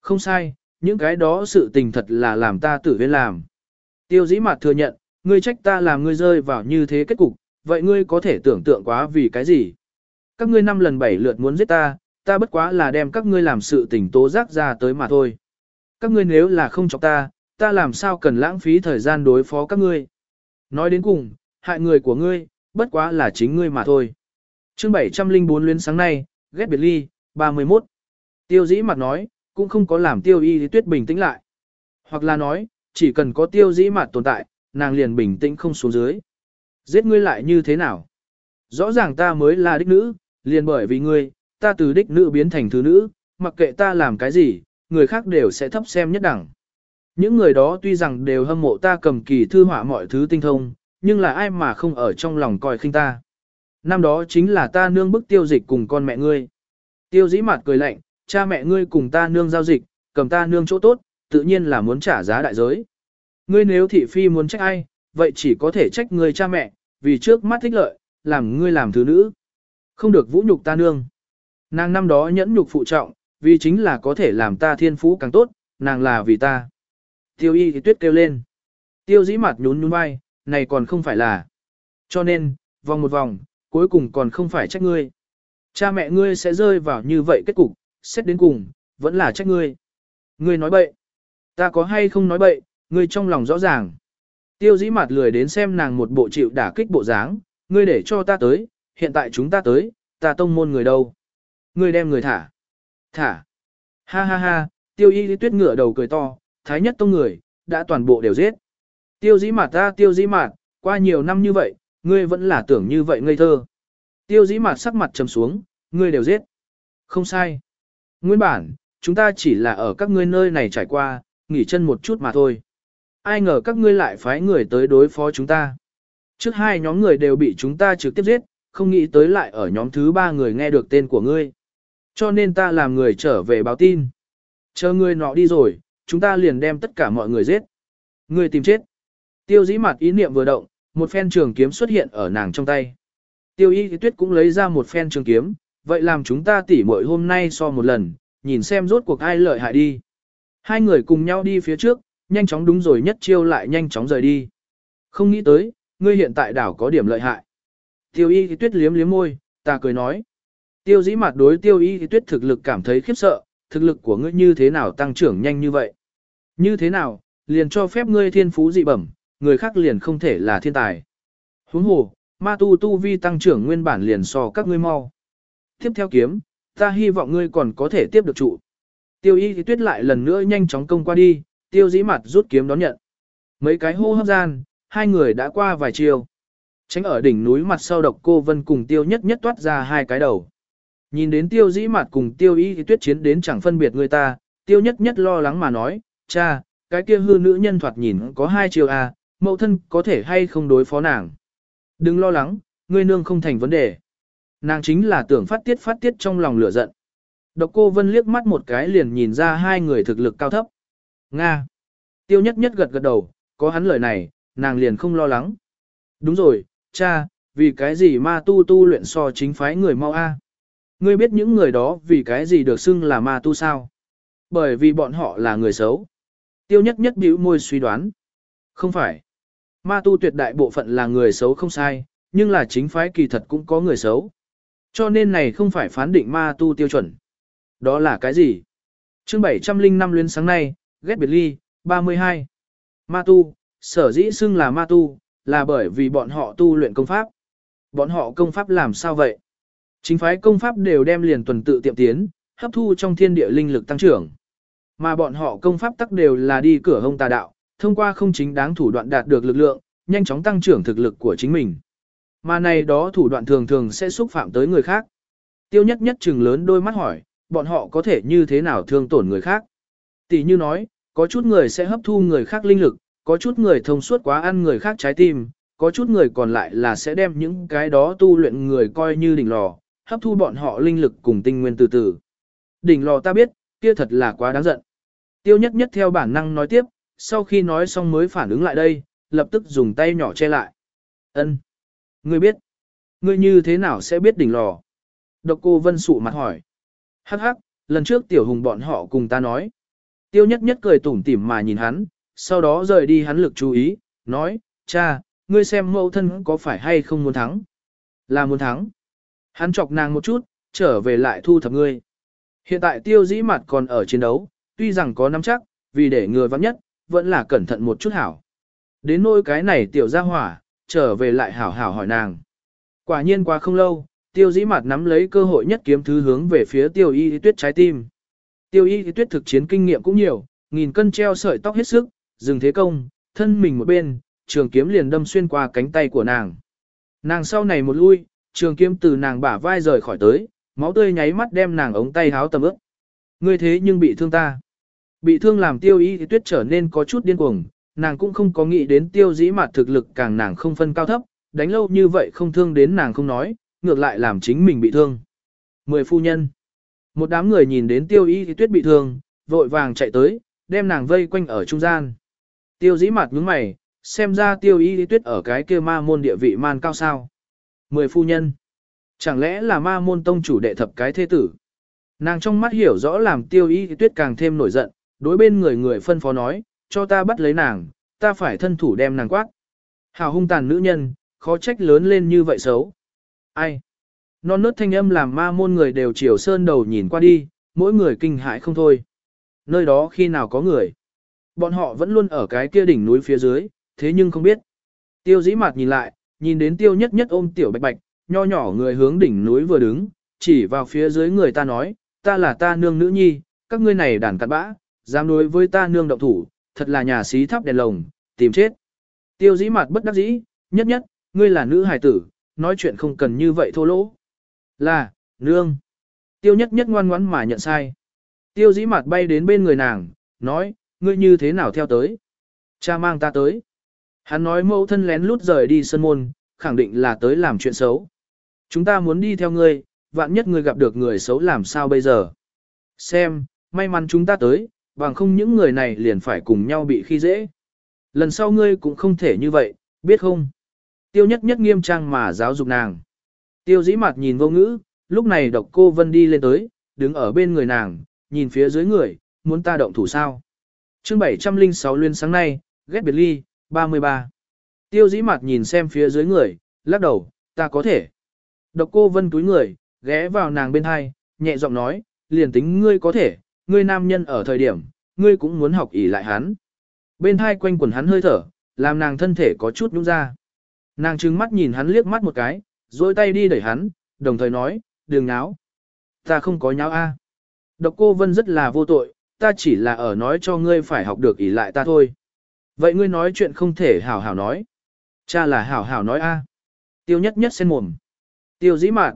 A: Không sai, những cái đó sự tình thật là làm ta tử viên làm. Tiêu dĩ mặt thừa nhận, ngươi trách ta làm ngươi rơi vào như thế kết cục, vậy ngươi có thể tưởng tượng quá vì cái gì? Các ngươi năm lần bảy lượt muốn giết ta, ta bất quá là đem các ngươi làm sự tình tố giác ra tới mà thôi. Các ngươi nếu là không chọc ta, ta làm sao cần lãng phí thời gian đối phó các ngươi. Nói đến cùng, hại người của ngươi, bất quá là chính ngươi mà thôi. chương 704 luyến sáng nay, ghét biệt ly, 31. Tiêu dĩ mặt nói, cũng không có làm tiêu y tuyết bình tĩnh lại. Hoặc là nói, chỉ cần có tiêu dĩ mặt tồn tại, nàng liền bình tĩnh không xuống dưới. Giết ngươi lại như thế nào? Rõ ràng ta mới là đích nữ, liền bởi vì ngươi, ta từ đích nữ biến thành thứ nữ, mặc kệ ta làm cái gì, người khác đều sẽ thấp xem nhất đẳng. Những người đó tuy rằng đều hâm mộ ta cầm kỳ thư họa mọi thứ tinh thông, nhưng là ai mà không ở trong lòng coi khinh ta. Năm đó chính là ta nương bức tiêu dịch cùng con mẹ ngươi. Tiêu dĩ mặt cười lạnh, cha mẹ ngươi cùng ta nương giao dịch, cầm ta nương chỗ tốt, tự nhiên là muốn trả giá đại giới. Ngươi nếu thị phi muốn trách ai, vậy chỉ có thể trách ngươi cha mẹ, vì trước mắt thích lợi, làm ngươi làm thứ nữ. Không được vũ nhục ta nương. Nàng năm đó nhẫn nhục phụ trọng, vì chính là có thể làm ta thiên phú càng tốt, nàng là vì ta. Tiêu y thì tuyết kêu lên. Tiêu dĩ mặt nhún nhún vai, này còn không phải là. Cho nên, vòng một vòng, cuối cùng còn không phải trách ngươi. Cha mẹ ngươi sẽ rơi vào như vậy kết cục, xét đến cùng, vẫn là trách ngươi. Ngươi nói bậy. Ta có hay không nói bậy, ngươi trong lòng rõ ràng. Tiêu dĩ mặt lười đến xem nàng một bộ chịu đả kích bộ dáng, ngươi để cho ta tới, hiện tại chúng ta tới, ta tông môn người đâu. Ngươi đem người thả. Thả. Ha ha ha, tiêu y tuyết ngựa đầu cười to, thái nhất tông người, đã toàn bộ đều giết. Tiêu dĩ mạt ta tiêu dĩ mạt, qua nhiều năm như vậy, ngươi vẫn là tưởng như vậy ngây thơ. Tiêu dĩ mạt sắc mặt trầm xuống, ngươi đều giết. Không sai. Nguyên bản, chúng ta chỉ là ở các ngươi nơi này trải qua, nghỉ chân một chút mà thôi. Ai ngờ các ngươi lại phái người tới đối phó chúng ta. Trước hai nhóm người đều bị chúng ta trực tiếp giết, không nghĩ tới lại ở nhóm thứ ba người nghe được tên của ngươi. Cho nên ta làm người trở về báo tin. Chờ ngươi nọ đi rồi, chúng ta liền đem tất cả mọi người giết. người tìm chết. Tiêu dĩ mặt ý niệm vừa động, một phen trường kiếm xuất hiện ở nàng trong tay. Tiêu y tuyết cũng lấy ra một phen trường kiếm, vậy làm chúng ta tỉ muội hôm nay so một lần, nhìn xem rốt cuộc ai lợi hại đi. Hai người cùng nhau đi phía trước, nhanh chóng đúng rồi nhất chiêu lại nhanh chóng rời đi. Không nghĩ tới, ngươi hiện tại đảo có điểm lợi hại. Tiêu y tuyết liếm liếm môi, ta cười nói. Tiêu dĩ mặt đối tiêu y tuyết thực lực cảm thấy khiếp sợ, thực lực của ngươi như thế nào tăng trưởng nhanh như vậy. Như thế nào, liền cho phép ngươi thiên phú dị bẩm, người khác liền không thể là thiên tài. Huống hồ, ma tu tu vi tăng trưởng nguyên bản liền so các ngươi mau. Tiếp theo kiếm, ta hy vọng ngươi còn có thể tiếp được trụ. Tiêu y thì tuyết lại lần nữa nhanh chóng công qua đi, tiêu dĩ mặt rút kiếm đón nhận. Mấy cái hô hấp gian, hai người đã qua vài chiều. Tránh ở đỉnh núi mặt sau độc cô vân cùng tiêu nhất nhất toát ra hai cái đầu. Nhìn đến tiêu dĩ mặt cùng tiêu y thì tuyết chiến đến chẳng phân biệt người ta, tiêu nhất nhất lo lắng mà nói, cha, cái kia hư nữ nhân thoạt nhìn có hai chiều à, mẫu thân có thể hay không đối phó nàng. Đừng lo lắng, ngươi nương không thành vấn đề. Nàng chính là tưởng phát tiết phát tiết trong lòng lửa giận. Độc cô Vân liếc mắt một cái liền nhìn ra hai người thực lực cao thấp. Nga. Tiêu nhất nhất gật gật đầu, có hắn lời này, nàng liền không lo lắng. Đúng rồi, cha, vì cái gì ma tu tu luyện so chính phái người mau a? Ngươi biết những người đó vì cái gì được xưng là ma tu sao? Bởi vì bọn họ là người xấu. Tiêu nhất nhất bĩu môi suy đoán. Không phải. Ma tu tuyệt đại bộ phận là người xấu không sai, nhưng là chính phái kỳ thật cũng có người xấu. Cho nên này không phải phán định ma tu tiêu chuẩn. Đó là cái gì? chương 705 luyến sáng nay, ghét biệt ly, 32. Ma tu, sở dĩ xưng là ma tu, là bởi vì bọn họ tu luyện công pháp. Bọn họ công pháp làm sao vậy? Chính phái công pháp đều đem liền tuần tự tiệm tiến, hấp thu trong thiên địa linh lực tăng trưởng. Mà bọn họ công pháp tắc đều là đi cửa hông tà đạo, thông qua không chính đáng thủ đoạn đạt được lực lượng, nhanh chóng tăng trưởng thực lực của chính mình. Mà này đó thủ đoạn thường thường sẽ xúc phạm tới người khác. Tiêu nhất nhất chừng lớn đôi mắt hỏi, bọn họ có thể như thế nào thương tổn người khác. Tỷ như nói, có chút người sẽ hấp thu người khác linh lực, có chút người thông suốt quá ăn người khác trái tim, có chút người còn lại là sẽ đem những cái đó tu luyện người coi như đỉnh lò, hấp thu bọn họ linh lực cùng tinh nguyên từ từ. Đỉnh lò ta biết, kia thật là quá đáng giận. Tiêu nhất nhất theo bản năng nói tiếp, sau khi nói xong mới phản ứng lại đây, lập tức dùng tay nhỏ che lại. Ân, Ngươi biết. Ngươi như thế nào sẽ biết đỉnh lò? Độc cô vân sụ mặt hỏi. Hắc hắc, lần trước tiểu hùng bọn họ cùng ta nói. Tiêu nhất nhất cười tủm tỉm mà nhìn hắn, sau đó rời đi hắn lực chú ý, nói, cha, ngươi xem mẫu thân có phải hay không muốn thắng? Là muốn thắng. Hắn chọc nàng một chút, trở về lại thu thập ngươi. Hiện tại tiêu dĩ mặt còn ở chiến đấu, tuy rằng có nắm chắc, vì để người vắng nhất, vẫn là cẩn thận một chút hảo. Đến nỗi cái này tiểu ra hỏa, trở về lại hảo hảo hỏi nàng. Quả nhiên qua không lâu, tiêu dĩ mặt nắm lấy cơ hội nhất kiếm thứ hướng về phía tiêu y tuyết trái tim. Tiêu y tuyết thực chiến kinh nghiệm cũng nhiều, nghìn cân treo sợi tóc hết sức, dừng thế công, thân mình một bên, trường kiếm liền đâm xuyên qua cánh tay của nàng. Nàng sau này một lui, trường kiếm từ nàng bả vai rời khỏi tới, máu tươi nháy mắt đem nàng ống tay háo tầm ướp. Ngươi thế nhưng bị thương ta. Bị thương làm tiêu y tuyết trở nên có chút điên cuồng, nàng cũng không có nghĩ đến tiêu dĩ mặt thực lực càng nàng không phân cao thấp, đánh lâu như vậy không thương đến nàng không nói, ngược lại làm chính mình bị thương. Mười phu nhân. Một đám người nhìn đến tiêu y tuyết bị thương, vội vàng chạy tới, đem nàng vây quanh ở trung gian. Tiêu dĩ mặt nhướng mày, xem ra tiêu y tuyết ở cái kia ma môn địa vị man cao sao. Mười phu nhân. Chẳng lẽ là ma môn tông chủ đệ thập cái thế tử? Nàng trong mắt hiểu rõ làm tiêu y tuyết càng thêm nổi giận, đối bên người người phân phó nói, cho ta bắt lấy nàng, ta phải thân thủ đem nàng quát. Hào hung tàn nữ nhân, khó trách lớn lên như vậy xấu. Ai? Non nớt thanh âm làm ma môn người đều chiều sơn đầu nhìn qua đi, mỗi người kinh hãi không thôi. Nơi đó khi nào có người? Bọn họ vẫn luôn ở cái kia đỉnh núi phía dưới, thế nhưng không biết. Tiêu dĩ mặt nhìn lại, nhìn đến tiêu nhất nhất ôm tiểu bạch bạch, nho nhỏ người hướng đỉnh núi vừa đứng, chỉ vào phía dưới người ta nói, ta là ta nương nữ nhi, các ngươi này đàn cặn bã, dám đối với ta nương động thủ, thật là nhà xí thắp đèn lồng, tìm chết. Tiêu dĩ mặt bất đắc dĩ, nhất nhất, ngươi là nữ hài tử, nói chuyện không cần như vậy thô lỗ. Là, nương. Tiêu nhất nhất ngoan ngoãn mà nhận sai. Tiêu dĩ mặt bay đến bên người nàng, nói, ngươi như thế nào theo tới? Cha mang ta tới. Hắn nói mẫu thân lén lút rời đi sân môn, khẳng định là tới làm chuyện xấu. Chúng ta muốn đi theo ngươi, vạn nhất ngươi gặp được người xấu làm sao bây giờ? Xem, may mắn chúng ta tới, bằng không những người này liền phải cùng nhau bị khi dễ. Lần sau ngươi cũng không thể như vậy, biết không? Tiêu nhất nhất nghiêm trang mà giáo dục nàng. Tiêu dĩ mặt nhìn vô ngữ, lúc này độc cô Vân đi lên tới, đứng ở bên người nàng, nhìn phía dưới người, muốn ta động thủ sao. chương 706 liên sáng nay, ghét biệt ly, 33. Tiêu dĩ mặt nhìn xem phía dưới người, lắc đầu, ta có thể. Độc cô Vân túi người, ghé vào nàng bên hai, nhẹ giọng nói, liền tính ngươi có thể, ngươi nam nhân ở thời điểm, ngươi cũng muốn học ỷ lại hắn. Bên hai quanh quần hắn hơi thở, làm nàng thân thể có chút nhũ ra. Nàng trừng mắt nhìn hắn liếc mắt một cái, dôi tay đi đẩy hắn, đồng thời nói, đừng náo. Ta không có nháo a. Độc cô Vân rất là vô tội, ta chỉ là ở nói cho ngươi phải học được ỷ lại ta thôi. Vậy ngươi nói chuyện không thể hảo hảo nói. Cha là hảo hảo nói a. Tiêu nhất nhất sen mồm. Tiêu dĩ mạn.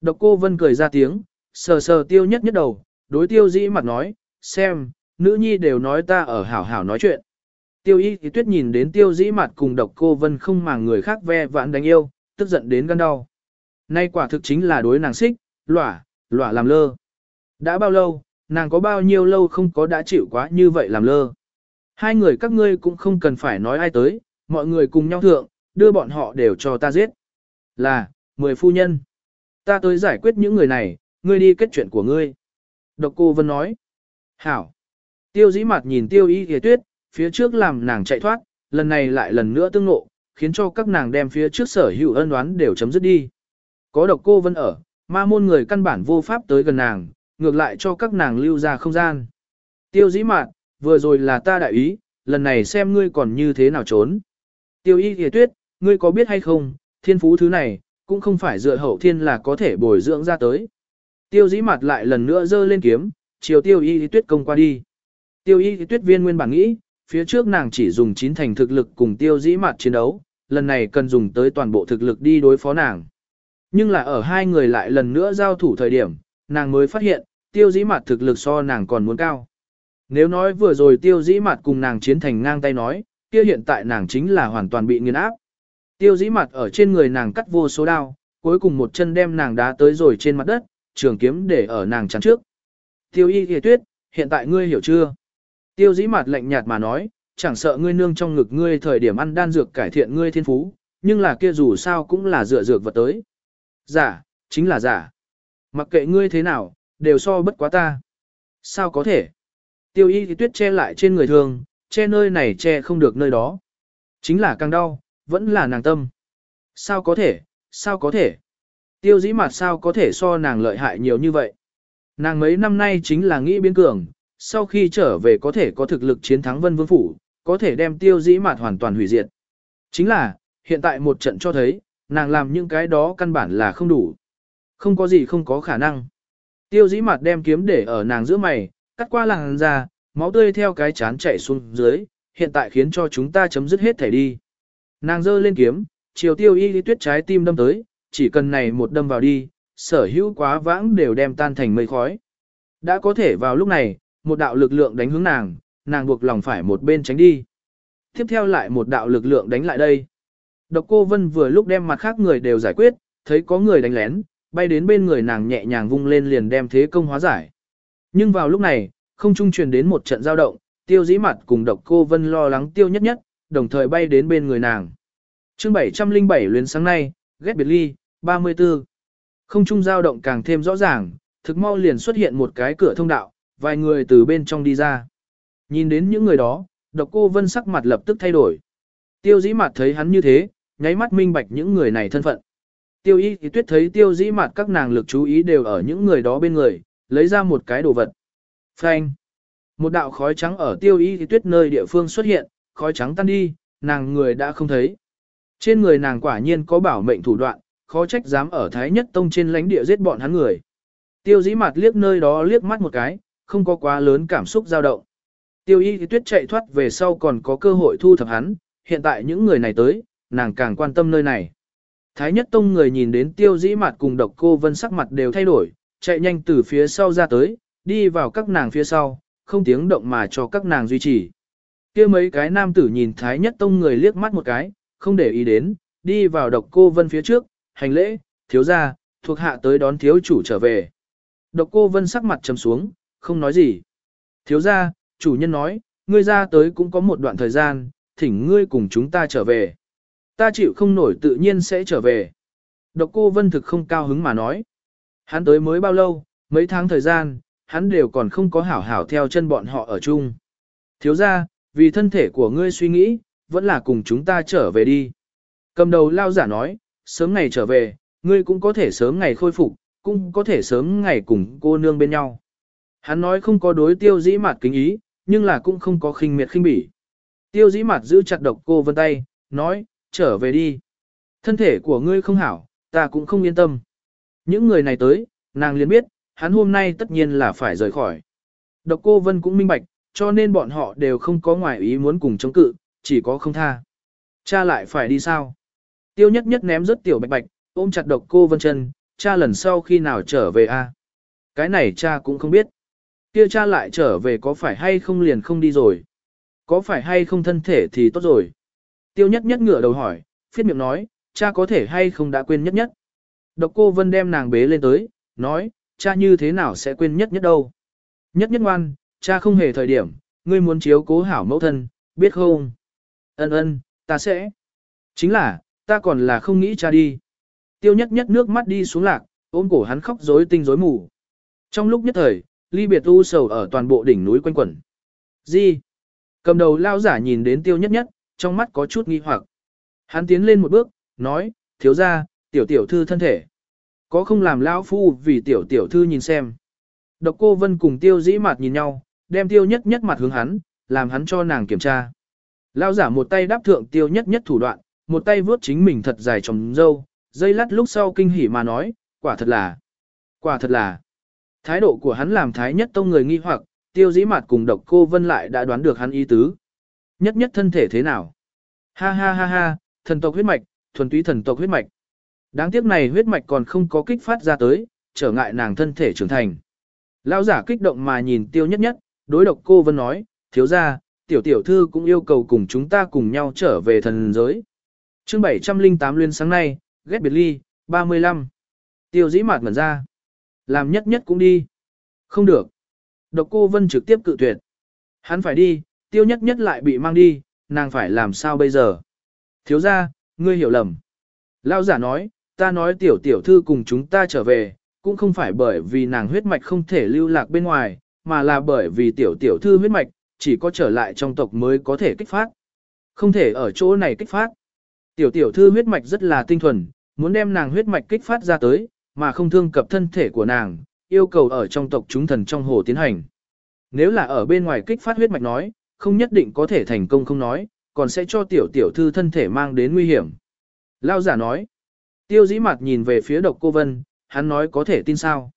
A: Độc cô Vân cười ra tiếng, sờ sờ tiêu nhất nhất đầu, đối tiêu dĩ mặt nói, xem, nữ nhi đều nói ta ở hảo hảo nói chuyện. Tiêu y thì tuyết nhìn đến tiêu dĩ mặt cùng độc cô vân không màng người khác ve vãn đánh yêu, tức giận đến gan đau. Nay quả thực chính là đối nàng xích, lỏa, lỏa làm lơ. Đã bao lâu, nàng có bao nhiêu lâu không có đã chịu quá như vậy làm lơ. Hai người các ngươi cũng không cần phải nói ai tới, mọi người cùng nhau thượng, đưa bọn họ đều cho ta giết. Là, mười phu nhân. Ta tới giải quyết những người này, ngươi đi kết chuyện của ngươi. Độc cô Vân nói. Hảo. Tiêu dĩ mặt nhìn tiêu y hề tuyết, phía trước làm nàng chạy thoát, lần này lại lần nữa tương nộ, khiến cho các nàng đem phía trước sở hữu ân oán đều chấm dứt đi. Có độc cô Vân ở, ma môn người căn bản vô pháp tới gần nàng, ngược lại cho các nàng lưu ra không gian. Tiêu dĩ mạn, vừa rồi là ta đại ý, lần này xem ngươi còn như thế nào trốn. Tiêu y thề tuyết, ngươi có biết hay không, thiên phú thứ này, cũng không phải dựa hậu thiên là có thể bồi dưỡng ra tới. Tiêu dĩ mặt lại lần nữa giơ lên kiếm, chiều tiêu y tuyết công qua đi. Tiêu y tuyết viên nguyên bản nghĩ, phía trước nàng chỉ dùng chín thành thực lực cùng tiêu dĩ mặt chiến đấu, lần này cần dùng tới toàn bộ thực lực đi đối phó nàng. Nhưng là ở hai người lại lần nữa giao thủ thời điểm, nàng mới phát hiện, tiêu dĩ mặt thực lực so nàng còn muốn cao. Nếu nói vừa rồi tiêu dĩ mặt cùng nàng chiến thành ngang tay nói, kia hiện tại nàng chính là hoàn toàn bị nghiền áp. Tiêu dĩ mặt ở trên người nàng cắt vô số đao, cuối cùng một chân đem nàng đá tới rồi trên mặt đất, trường kiếm để ở nàng chắn trước. Tiêu y hề tuyết, hiện tại ngươi hiểu chưa? Tiêu dĩ mặt lạnh nhạt mà nói, chẳng sợ ngươi nương trong ngực ngươi thời điểm ăn đan dược cải thiện ngươi thiên phú, nhưng là kia dù sao cũng là dựa dược vật tới. Giả, chính là giả. Mặc kệ ngươi thế nào, đều so bất quá ta. Sao có thể? Tiêu y thì tuyết che lại trên người thường, che nơi này che không được nơi đó. Chính là càng đau, vẫn là nàng tâm. Sao có thể, sao có thể? Tiêu dĩ mặt sao có thể so nàng lợi hại nhiều như vậy? Nàng mấy năm nay chính là nghĩ biến cường, sau khi trở về có thể có thực lực chiến thắng vân vương phủ, có thể đem tiêu dĩ mặt hoàn toàn hủy diệt. Chính là, hiện tại một trận cho thấy, nàng làm những cái đó căn bản là không đủ. Không có gì không có khả năng. Tiêu dĩ mặt đem kiếm để ở nàng giữa mày, cắt qua làng ra, máu tươi theo cái chán chạy xuống dưới, hiện tại khiến cho chúng ta chấm dứt hết thể đi. Nàng giơ lên kiếm, chiều tiêu y lý tuyết trái tim đâm tới, chỉ cần này một đâm vào đi, sở hữu quá vãng đều đem tan thành mây khói. Đã có thể vào lúc này, một đạo lực lượng đánh hướng nàng, nàng buộc lòng phải một bên tránh đi. Tiếp theo lại một đạo lực lượng đánh lại đây. Độc cô Vân vừa lúc đem mặt khác người đều giải quyết, thấy có người đánh lén, bay đến bên người nàng nhẹ nhàng vung lên liền đem thế công hóa giải. Nhưng vào lúc này, không trung truyền đến một trận giao động, tiêu dĩ mặt cùng độc cô Vân lo lắng tiêu nhất nhất, đồng thời bay đến bên người nàng. chương 707 luyến sáng nay, ghét biệt ly, 34. Không trung dao động càng thêm rõ ràng, thực mau liền xuất hiện một cái cửa thông đạo, vài người từ bên trong đi ra. Nhìn đến những người đó, độc cô vân sắc mặt lập tức thay đổi. Tiêu dĩ mặt thấy hắn như thế, nháy mắt minh bạch những người này thân phận. Tiêu y thì tuyết thấy tiêu dĩ mặt các nàng lực chú ý đều ở những người đó bên người, lấy ra một cái đồ vật. Phanh. Một đạo khói trắng ở tiêu y thì tuyết nơi địa phương xuất hiện, khói trắng tan đi, nàng người đã không thấy. Trên người nàng quả nhiên có bảo mệnh thủ đoạn, khó trách dám ở Thái Nhất Tông trên lãnh địa giết bọn hắn người. Tiêu dĩ mặt liếc nơi đó liếc mắt một cái, không có quá lớn cảm xúc dao động. Tiêu y thì tuyết chạy thoát về sau còn có cơ hội thu thập hắn, hiện tại những người này tới, nàng càng quan tâm nơi này. Thái Nhất Tông người nhìn đến tiêu dĩ mặt cùng độc cô vân sắc mặt đều thay đổi, chạy nhanh từ phía sau ra tới, đi vào các nàng phía sau, không tiếng động mà cho các nàng duy trì kia mấy cái nam tử nhìn Thái Nhất Tông người liếc mắt một cái, không để ý đến, đi vào độc cô vân phía trước, hành lễ, thiếu gia, thuộc hạ tới đón thiếu chủ trở về. Độc cô vân sắc mặt trầm xuống, không nói gì. Thiếu gia, chủ nhân nói, ngươi ra tới cũng có một đoạn thời gian, thỉnh ngươi cùng chúng ta trở về. Ta chịu không nổi tự nhiên sẽ trở về. Độc cô Vân thực không cao hứng mà nói. Hắn tới mới bao lâu, mấy tháng thời gian, hắn đều còn không có hảo hảo theo chân bọn họ ở chung. Thiếu ra, vì thân thể của ngươi suy nghĩ, vẫn là cùng chúng ta trở về đi. Cầm đầu lao giả nói, sớm ngày trở về, ngươi cũng có thể sớm ngày khôi phục, cũng có thể sớm ngày cùng cô nương bên nhau. Hắn nói không có đối tiêu dĩ Mạt kính ý, nhưng là cũng không có khinh miệt khinh bỉ. Tiêu dĩ Mạt giữ chặt độc cô vân tay, nói, trở về đi. Thân thể của ngươi không hảo, ta cũng không yên tâm. Những người này tới, nàng liền biết, hắn hôm nay tất nhiên là phải rời khỏi. Độc cô vân cũng minh bạch, cho nên bọn họ đều không có ngoại ý muốn cùng chống cự, chỉ có không tha. Cha lại phải đi sao? Tiêu nhất nhất ném rất tiểu bạch bạch, ôm chặt độc cô vân chân, cha lần sau khi nào trở về a? Cái này cha cũng không biết. Kia cha lại trở về có phải hay không liền không đi rồi? Có phải hay không thân thể thì tốt rồi? Tiêu nhất nhất ngửa đầu hỏi, phiết miệng nói, cha có thể hay không đã quên nhất nhất. Độc cô vân đem nàng bế lên tới, nói, cha như thế nào sẽ quên nhất nhất đâu. Nhất nhất ngoan, cha không hề thời điểm, ngươi muốn chiếu cố hảo mẫu thân, biết không? Ân ân, ta sẽ. Chính là, ta còn là không nghĩ cha đi. Tiêu nhất nhất nước mắt đi xuống lạc, ôm cổ hắn khóc rối tinh rối mù. Trong lúc nhất thời, ly biệt u sầu ở toàn bộ đỉnh núi quanh quẩn. Gì? Cầm đầu lao giả nhìn đến tiêu nhất nhất, trong mắt có chút nghi hoặc. Hắn tiến lên một bước, nói, thiếu ra, tiểu tiểu thư thân thể. Có không làm lão phu vì tiểu tiểu thư nhìn xem. Độc cô vân cùng tiêu dĩ mặt nhìn nhau, đem tiêu nhất nhất mặt hướng hắn, làm hắn cho nàng kiểm tra. Lao giả một tay đáp thượng tiêu nhất nhất thủ đoạn, một tay vuốt chính mình thật dài trong dâu, dây lát lúc sau kinh hỉ mà nói, quả thật là, quả thật là. Thái độ của hắn làm thái nhất tông người nghi hoặc, tiêu dĩ mặt cùng độc cô vân lại đã đoán được hắn ý tứ. Nhất nhất thân thể thế nào? Ha ha ha ha, thần tộc huyết mạch, thuần túy thần tộc huyết mạch. Đáng tiếc này huyết mạch còn không có kích phát ra tới, trở ngại nàng thân thể trưởng thành. Lão giả kích động mà nhìn tiêu nhất nhất, đối độc cô vân nói, thiếu ra, tiểu tiểu thư cũng yêu cầu cùng chúng ta cùng nhau trở về thần giới chương 708 liên sáng nay, ghét biệt ly, 35. Tiêu dĩ mạt ngẩn ra. Làm nhất nhất cũng đi. Không được. Độc cô vân trực tiếp cự tuyệt. Hắn phải đi, tiêu nhất nhất lại bị mang đi, nàng phải làm sao bây giờ? Thiếu ra, ngươi hiểu lầm. Lao giả nói, ta nói tiểu tiểu thư cùng chúng ta trở về, cũng không phải bởi vì nàng huyết mạch không thể lưu lạc bên ngoài, mà là bởi vì tiểu tiểu thư huyết mạch, chỉ có trở lại trong tộc mới có thể kích phát. Không thể ở chỗ này kích phát. Tiểu tiểu thư huyết mạch rất là tinh thuần, muốn đem nàng huyết mạch kích phát ra tới, mà không thương cập thân thể của nàng, yêu cầu ở trong tộc chúng thần trong hồ tiến hành. Nếu là ở bên ngoài kích phát huyết mạch nói, không nhất định có thể thành công không nói, còn sẽ cho tiểu tiểu thư thân thể mang đến nguy hiểm. Lao giả nói, tiêu dĩ mặt nhìn về phía độc cô Vân, hắn nói có thể tin sao.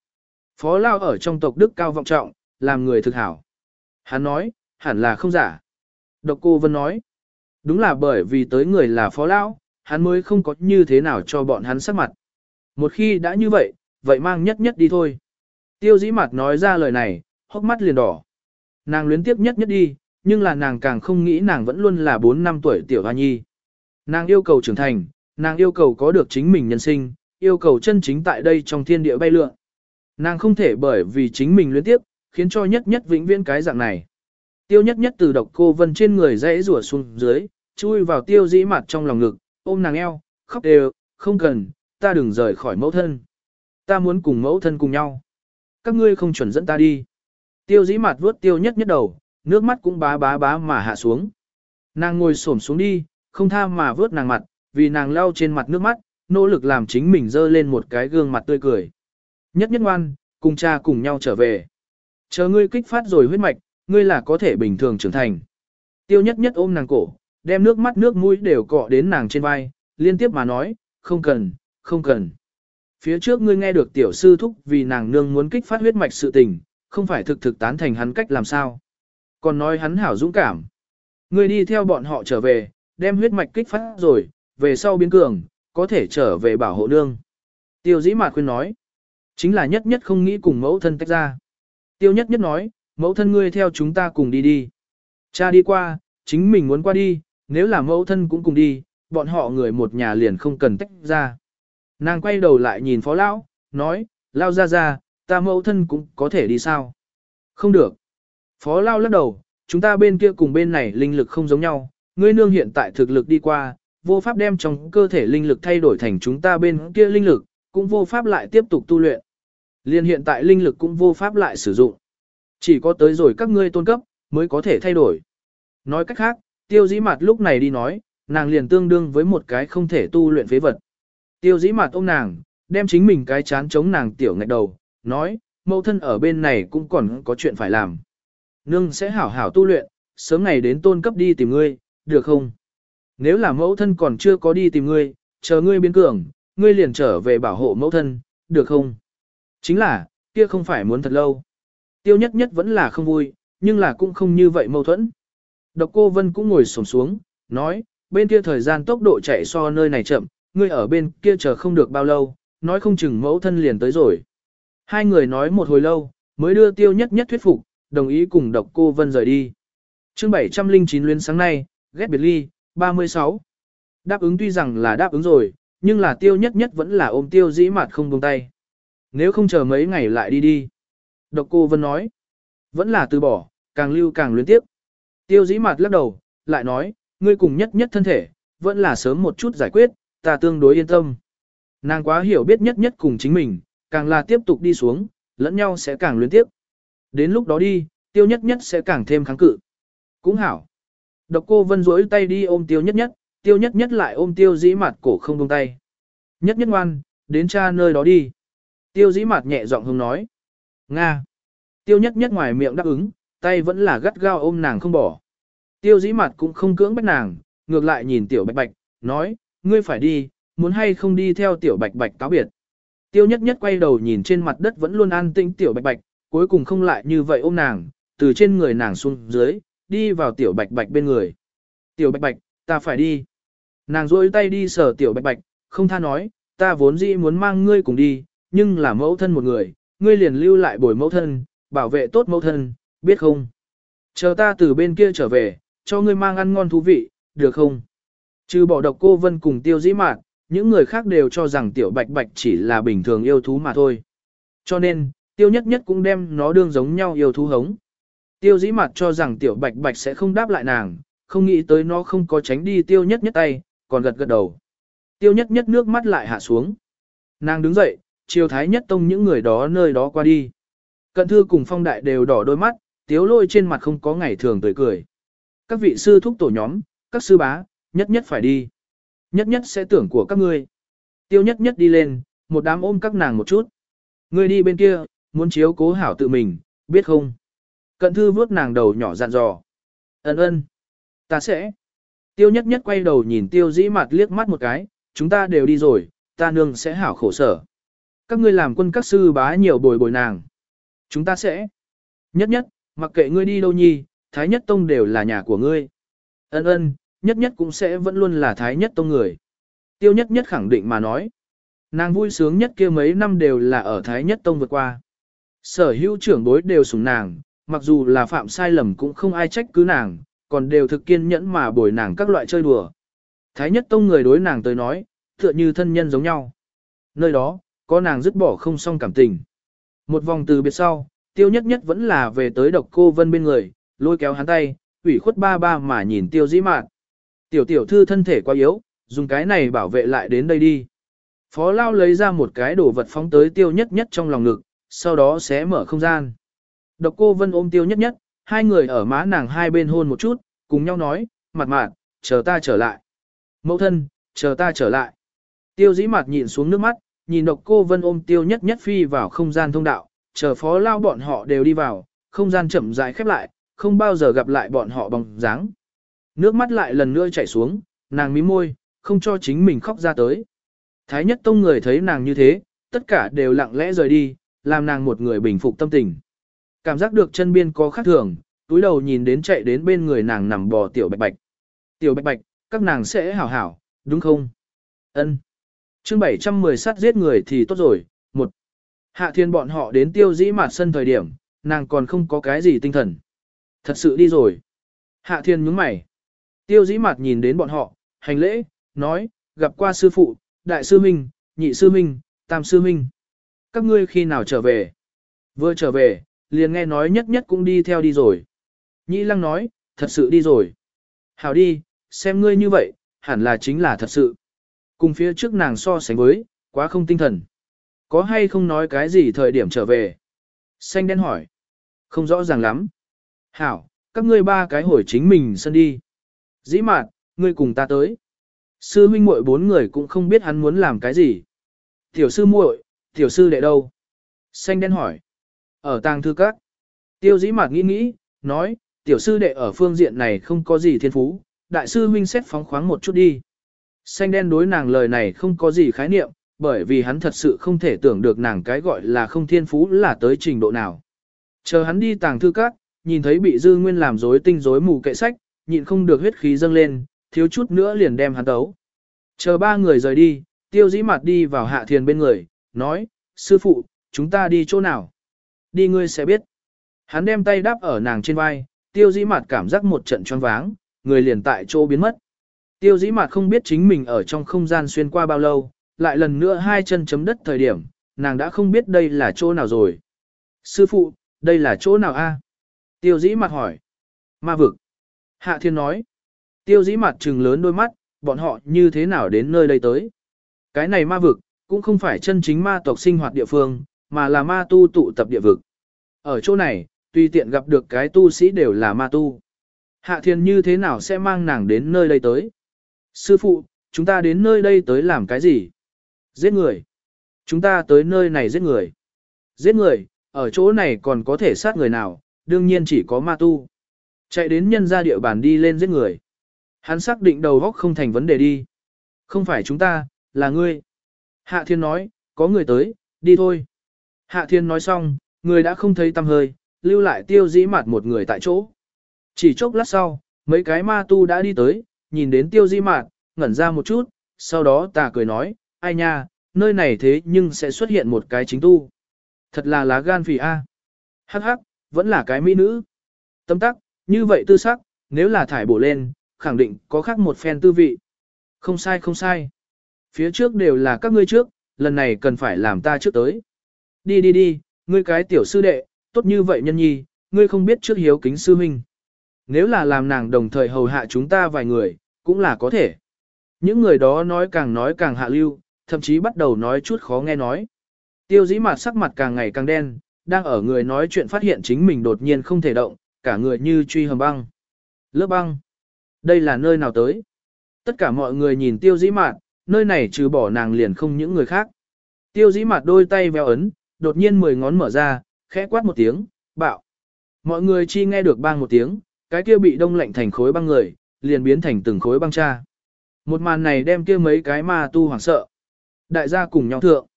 A: Phó Lao ở trong tộc đức cao vọng trọng, làm người thực hảo. Hắn nói, hẳn là không giả. Độc cô Vân nói, đúng là bởi vì tới người là Phó lão, hắn mới không có như thế nào cho bọn hắn sắc mặt. Một khi đã như vậy, vậy mang nhất nhất đi thôi. Tiêu dĩ mặt nói ra lời này, hốc mắt liền đỏ. Nàng luyến tiếp nhất nhất đi, nhưng là nàng càng không nghĩ nàng vẫn luôn là 4 năm tuổi tiểu hoa nhi. Nàng yêu cầu trưởng thành, nàng yêu cầu có được chính mình nhân sinh, yêu cầu chân chính tại đây trong thiên địa bay lượn. Nàng không thể bởi vì chính mình luyến tiếp, khiến cho nhất nhất vĩnh viễn cái dạng này. Tiêu nhất nhất từ độc cô vân trên người dãy rủa xuống dưới, chui vào tiêu dĩ mặt trong lòng ngực, ôm nàng eo, khóc đều, không cần, ta đừng rời khỏi mẫu thân. Ta muốn cùng mẫu thân cùng nhau. Các ngươi không chuẩn dẫn ta đi. Tiêu dĩ mặt vuốt tiêu nhất nhất đầu, nước mắt cũng bá bá bá mà hạ xuống. Nàng ngồi xổm xuống đi, không tha mà vớt nàng mặt, vì nàng lau trên mặt nước mắt, nỗ lực làm chính mình dơ lên một cái gương mặt tươi cười. Nhất nhất ngoan, cùng cha cùng nhau trở về. Chờ ngươi kích phát rồi huyết mạch, ngươi là có thể bình thường trưởng thành. Tiêu nhất nhất ôm nàng cổ, đem nước mắt nước mũi đều cọ đến nàng trên vai, liên tiếp mà nói, không cần, không cần. Phía trước ngươi nghe được tiểu sư thúc vì nàng nương muốn kích phát huyết mạch sự tình, không phải thực thực tán thành hắn cách làm sao. Còn nói hắn hảo dũng cảm. Ngươi đi theo bọn họ trở về, đem huyết mạch kích phát rồi, về sau biến cường, có thể trở về bảo hộ nương. Tiêu dĩ mạt khuyên nói, chính là nhất nhất không nghĩ cùng mẫu thân tách ra. Tiêu nhất nhất nói, mẫu thân ngươi theo chúng ta cùng đi đi. Cha đi qua, chính mình muốn qua đi, nếu là mẫu thân cũng cùng đi, bọn họ người một nhà liền không cần tách ra. Nàng quay đầu lại nhìn phó lão, nói, lao ra ra, ta mẫu thân cũng có thể đi sao? Không được. Phó lao lắc đầu, chúng ta bên kia cùng bên này linh lực không giống nhau, ngươi nương hiện tại thực lực đi qua, vô pháp đem trong cơ thể linh lực thay đổi thành chúng ta bên kia linh lực, cũng vô pháp lại tiếp tục tu luyện. Liên hiện tại linh lực cũng vô pháp lại sử dụng. Chỉ có tới rồi các ngươi tôn cấp, mới có thể thay đổi. Nói cách khác, tiêu dĩ mặt lúc này đi nói, nàng liền tương đương với một cái không thể tu luyện phế vật. Tiêu dĩ mặt ôm nàng, đem chính mình cái chán chống nàng tiểu ngạch đầu, nói, mẫu thân ở bên này cũng còn có chuyện phải làm. Nương sẽ hảo hảo tu luyện, sớm ngày đến tôn cấp đi tìm ngươi, được không? Nếu là mẫu thân còn chưa có đi tìm ngươi, chờ ngươi biến cường, ngươi liền trở về bảo hộ mẫu thân, được không? Chính là, kia không phải muốn thật lâu. Tiêu nhất nhất vẫn là không vui, nhưng là cũng không như vậy mâu thuẫn. Độc cô Vân cũng ngồi xổm xuống, nói, bên kia thời gian tốc độ chạy so nơi này chậm, ngươi ở bên kia chờ không được bao lâu, nói không chừng mẫu thân liền tới rồi. Hai người nói một hồi lâu, mới đưa tiêu nhất nhất thuyết phục, đồng ý cùng độc cô Vân rời đi. chương 709 luyến sáng nay, ghét biệt ly, 36. Đáp ứng tuy rằng là đáp ứng rồi, nhưng là tiêu nhất nhất vẫn là ôm tiêu dĩ mặt không buông tay. Nếu không chờ mấy ngày lại đi đi. Độc cô Vân nói, vẫn là từ bỏ, càng lưu càng luyến tiếp. Tiêu dĩ mặt lắc đầu, lại nói, ngươi cùng nhất nhất thân thể, vẫn là sớm một chút giải quyết, ta tương đối yên tâm. Nàng quá hiểu biết nhất nhất cùng chính mình, càng là tiếp tục đi xuống, lẫn nhau sẽ càng luyến tiếp. Đến lúc đó đi, tiêu nhất nhất sẽ càng thêm kháng cự. Cũng hảo. Độc cô vân rỗi tay đi ôm tiêu nhất nhất, tiêu nhất nhất lại ôm tiêu dĩ mặt cổ không buông tay. Nhất nhất ngoan, đến cha nơi đó đi. Tiêu dĩ mặt nhẹ giọng hùng nói. Nga. Tiêu nhất nhất ngoài miệng đáp ứng, tay vẫn là gắt gao ôm nàng không bỏ. Tiêu dĩ mặt cũng không cưỡng bách nàng, ngược lại nhìn tiểu bạch bạch, nói, ngươi phải đi, muốn hay không đi theo tiểu bạch bạch cáo biệt. Tiêu nhất nhất quay đầu nhìn trên mặt đất vẫn luôn an tĩnh tiểu bạch bạch, cuối cùng không lại như vậy ôm nàng, từ trên người nàng xuống dưới, đi vào tiểu bạch bạch bên người. Tiểu bạch bạch, ta phải đi. Nàng rôi tay đi sờ tiểu bạch bạch, không tha nói, ta vốn dĩ muốn mang ngươi cùng đi, nhưng là mẫu thân một người, ngươi liền lưu lại bồi mẫu thân, bảo vệ tốt mẫu thân, biết không? Chờ ta từ bên kia trở về, cho ngươi mang ăn ngon thú vị, được không? Trừ bỏ độc cô vân cùng tiêu dĩ mạn, những người khác đều cho rằng tiểu bạch bạch chỉ là bình thường yêu thú mà thôi. Cho nên, tiêu nhất nhất cũng đem nó đương giống nhau yêu thú hống. Tiêu dĩ mạn cho rằng tiểu bạch bạch sẽ không đáp lại nàng, không nghĩ tới nó không có tránh đi tiêu nhất nhất tay, còn gật gật đầu. Tiêu nhất nhất nước mắt lại hạ xuống. Nàng đứng dậy, chiều thái nhất tông những người đó nơi đó qua đi. Cận thư cùng phong đại đều đỏ đôi mắt, tiếu lôi trên mặt không có ngày thường tươi cười. Các vị sư thúc tổ nhóm, các sư bá, nhất nhất phải đi. Nhất nhất sẽ tưởng của các ngươi. Tiêu nhất nhất đi lên, một đám ôm các nàng một chút. Ngươi đi bên kia, muốn chiếu cố hảo tự mình, biết không? Cận thư vuốt nàng đầu nhỏ dặn dò. Ấn ơn. Ta sẽ. Tiêu nhất nhất quay đầu nhìn tiêu dĩ mặt liếc mắt một cái, chúng ta đều đi rồi, ta nương sẽ hảo khổ sở. Các ngươi làm quân các sư bá nhiều bồi bồi nàng. Chúng ta sẽ. Nhất nhất, mặc kệ ngươi đi đâu nhi, Thái Nhất Tông đều là nhà của ngươi. Ân ân, nhất nhất cũng sẽ vẫn luôn là Thái Nhất Tông người. Tiêu nhất nhất khẳng định mà nói. Nàng vui sướng nhất kia mấy năm đều là ở Thái Nhất Tông vượt qua. Sở hữu trưởng bối đều sủng nàng, mặc dù là phạm sai lầm cũng không ai trách cứ nàng, còn đều thực kiên nhẫn mà bồi nàng các loại chơi đùa. Thái Nhất Tông người đối nàng tới nói, tựa như thân nhân giống nhau. Nơi đó, có nàng dứt bỏ không xong cảm tình. Một vòng từ biệt sau, tiêu nhất nhất vẫn là về tới độc cô vân bên người, lôi kéo hắn tay, ủy khuất ba ba mà nhìn tiêu dĩ mạn. Tiểu tiểu thư thân thể quá yếu, dùng cái này bảo vệ lại đến đây đi. Phó lao lấy ra một cái đồ vật phóng tới tiêu nhất nhất trong lòng ngực, sau đó sẽ mở không gian. Độc cô vân ôm tiêu nhất nhất, hai người ở má nàng hai bên hôn một chút, cùng nhau nói, mặt mạn, chờ ta trở lại. Mẫu thân, chờ ta trở lại. Tiêu dĩ mặt nhìn xuống nước mắt, nhìn độc cô vân ôm tiêu nhất nhất phi vào không gian thông đạo, chờ phó lao bọn họ đều đi vào, không gian chậm rãi khép lại, không bao giờ gặp lại bọn họ bằng dáng. Nước mắt lại lần nữa chảy xuống, nàng mím môi, không cho chính mình khóc ra tới. Thái nhất tông người thấy nàng như thế, tất cả đều lặng lẽ rời đi, làm nàng một người bình phục tâm tình. Cảm giác được chân biên có khác thường, túi đầu nhìn đến chạy đến bên người nàng nằm bò tiểu bạch bạch. Tiểu bạch bạch, các nàng sẽ hảo hảo, đúng không? Ân. Chương 710 sát giết người thì tốt rồi, một. Hạ thiên bọn họ đến tiêu dĩ mạt sân thời điểm, nàng còn không có cái gì tinh thần. Thật sự đi rồi. Hạ thiên nhướng mày. Tiêu dĩ mạt nhìn đến bọn họ, hành lễ, nói, gặp qua sư phụ, đại sư minh, nhị sư minh, tam sư minh. Các ngươi khi nào trở về? Vừa trở về, liền nghe nói nhất nhất cũng đi theo đi rồi. Nhị lăng nói, thật sự đi rồi. Hảo đi, xem ngươi như vậy, hẳn là chính là thật sự. Cùng phía trước nàng so sánh với, quá không tinh thần. Có hay không nói cái gì thời điểm trở về? Xanh đen hỏi. Không rõ ràng lắm. Hảo, các ngươi ba cái hồi chính mình sân đi. Dĩ mạt, ngươi cùng ta tới. Sư huynh muội bốn người cũng không biết hắn muốn làm cái gì. Tiểu sư muội, tiểu sư đệ đâu? Xanh đen hỏi. Ở tàng thư các. Tiêu dĩ mạt nghĩ nghĩ, nói, tiểu sư đệ ở phương diện này không có gì thiên phú, đại sư huynh xét phóng khoáng một chút đi. Xanh đen đối nàng lời này không có gì khái niệm, bởi vì hắn thật sự không thể tưởng được nàng cái gọi là không thiên phú là tới trình độ nào. Chờ hắn đi tàng thư các, nhìn thấy bị dư nguyên làm rối tinh rối mù kệ sách, nhịn không được huyết khí dâng lên, thiếu chút nữa liền đem hắn tấu. Chờ ba người rời đi, tiêu dĩ mặt đi vào hạ thiền bên người, nói, sư phụ, chúng ta đi chỗ nào? Đi ngươi sẽ biết. Hắn đem tay đáp ở nàng trên vai, tiêu dĩ mặt cảm giác một trận choáng váng, người liền tại chỗ biến mất. Tiêu dĩ mặt không biết chính mình ở trong không gian xuyên qua bao lâu, lại lần nữa hai chân chấm đất thời điểm, nàng đã không biết đây là chỗ nào rồi. Sư phụ, đây là chỗ nào a? Tiêu dĩ mặt hỏi. Ma vực. Hạ thiên nói. Tiêu dĩ mặt trừng lớn đôi mắt, bọn họ như thế nào đến nơi đây tới. Cái này ma vực, cũng không phải chân chính ma tộc sinh hoạt địa phương, mà là ma tu tụ tập địa vực. Ở chỗ này, tùy tiện gặp được cái tu sĩ đều là ma tu. Hạ thiên như thế nào sẽ mang nàng đến nơi đây tới? Sư phụ, chúng ta đến nơi đây tới làm cái gì? Giết người. Chúng ta tới nơi này giết người. Giết người, ở chỗ này còn có thể sát người nào, đương nhiên chỉ có ma tu. Chạy đến nhân gia địa bàn đi lên giết người. Hắn xác định đầu góc không thành vấn đề đi. Không phải chúng ta, là ngươi. Hạ thiên nói, có người tới, đi thôi. Hạ thiên nói xong, người đã không thấy tâm hơi, lưu lại tiêu dĩ mặt một người tại chỗ. Chỉ chốc lát sau, mấy cái ma tu đã đi tới, nhìn đến tiêu di mạn ngẩn ra một chút, sau đó ta cười nói, ai nha, nơi này thế nhưng sẽ xuất hiện một cái chính tu. Thật là lá gan phì a. Hắc hắc, vẫn là cái mỹ nữ. Tâm tắc, như vậy tư sắc, nếu là thải bổ lên, khẳng định có khác một phen tư vị. Không sai không sai. Phía trước đều là các ngươi trước, lần này cần phải làm ta trước tới. Đi đi đi, ngươi cái tiểu sư đệ, tốt như vậy nhân nhi, ngươi không biết trước hiếu kính sư huynh. Nếu là làm nàng đồng thời hầu hạ chúng ta vài người, cũng là có thể. Những người đó nói càng nói càng hạ lưu, thậm chí bắt đầu nói chút khó nghe nói. Tiêu dĩ mặt sắc mặt càng ngày càng đen, đang ở người nói chuyện phát hiện chính mình đột nhiên không thể động, cả người như truy hầm băng. Lớp băng. Đây là nơi nào tới? Tất cả mọi người nhìn tiêu dĩ mạt, nơi này trừ bỏ nàng liền không những người khác. Tiêu dĩ mạt đôi tay veo ấn, đột nhiên mười ngón mở ra, khẽ quát một tiếng, bạo. Mọi người chi nghe được bang một tiếng, cái kia bị đông lạnh thành khối băng người, liền biến thành từng khối băng cha. Một màn này đem kia mấy cái ma tu hoảng sợ. Đại gia cùng nhau thượng.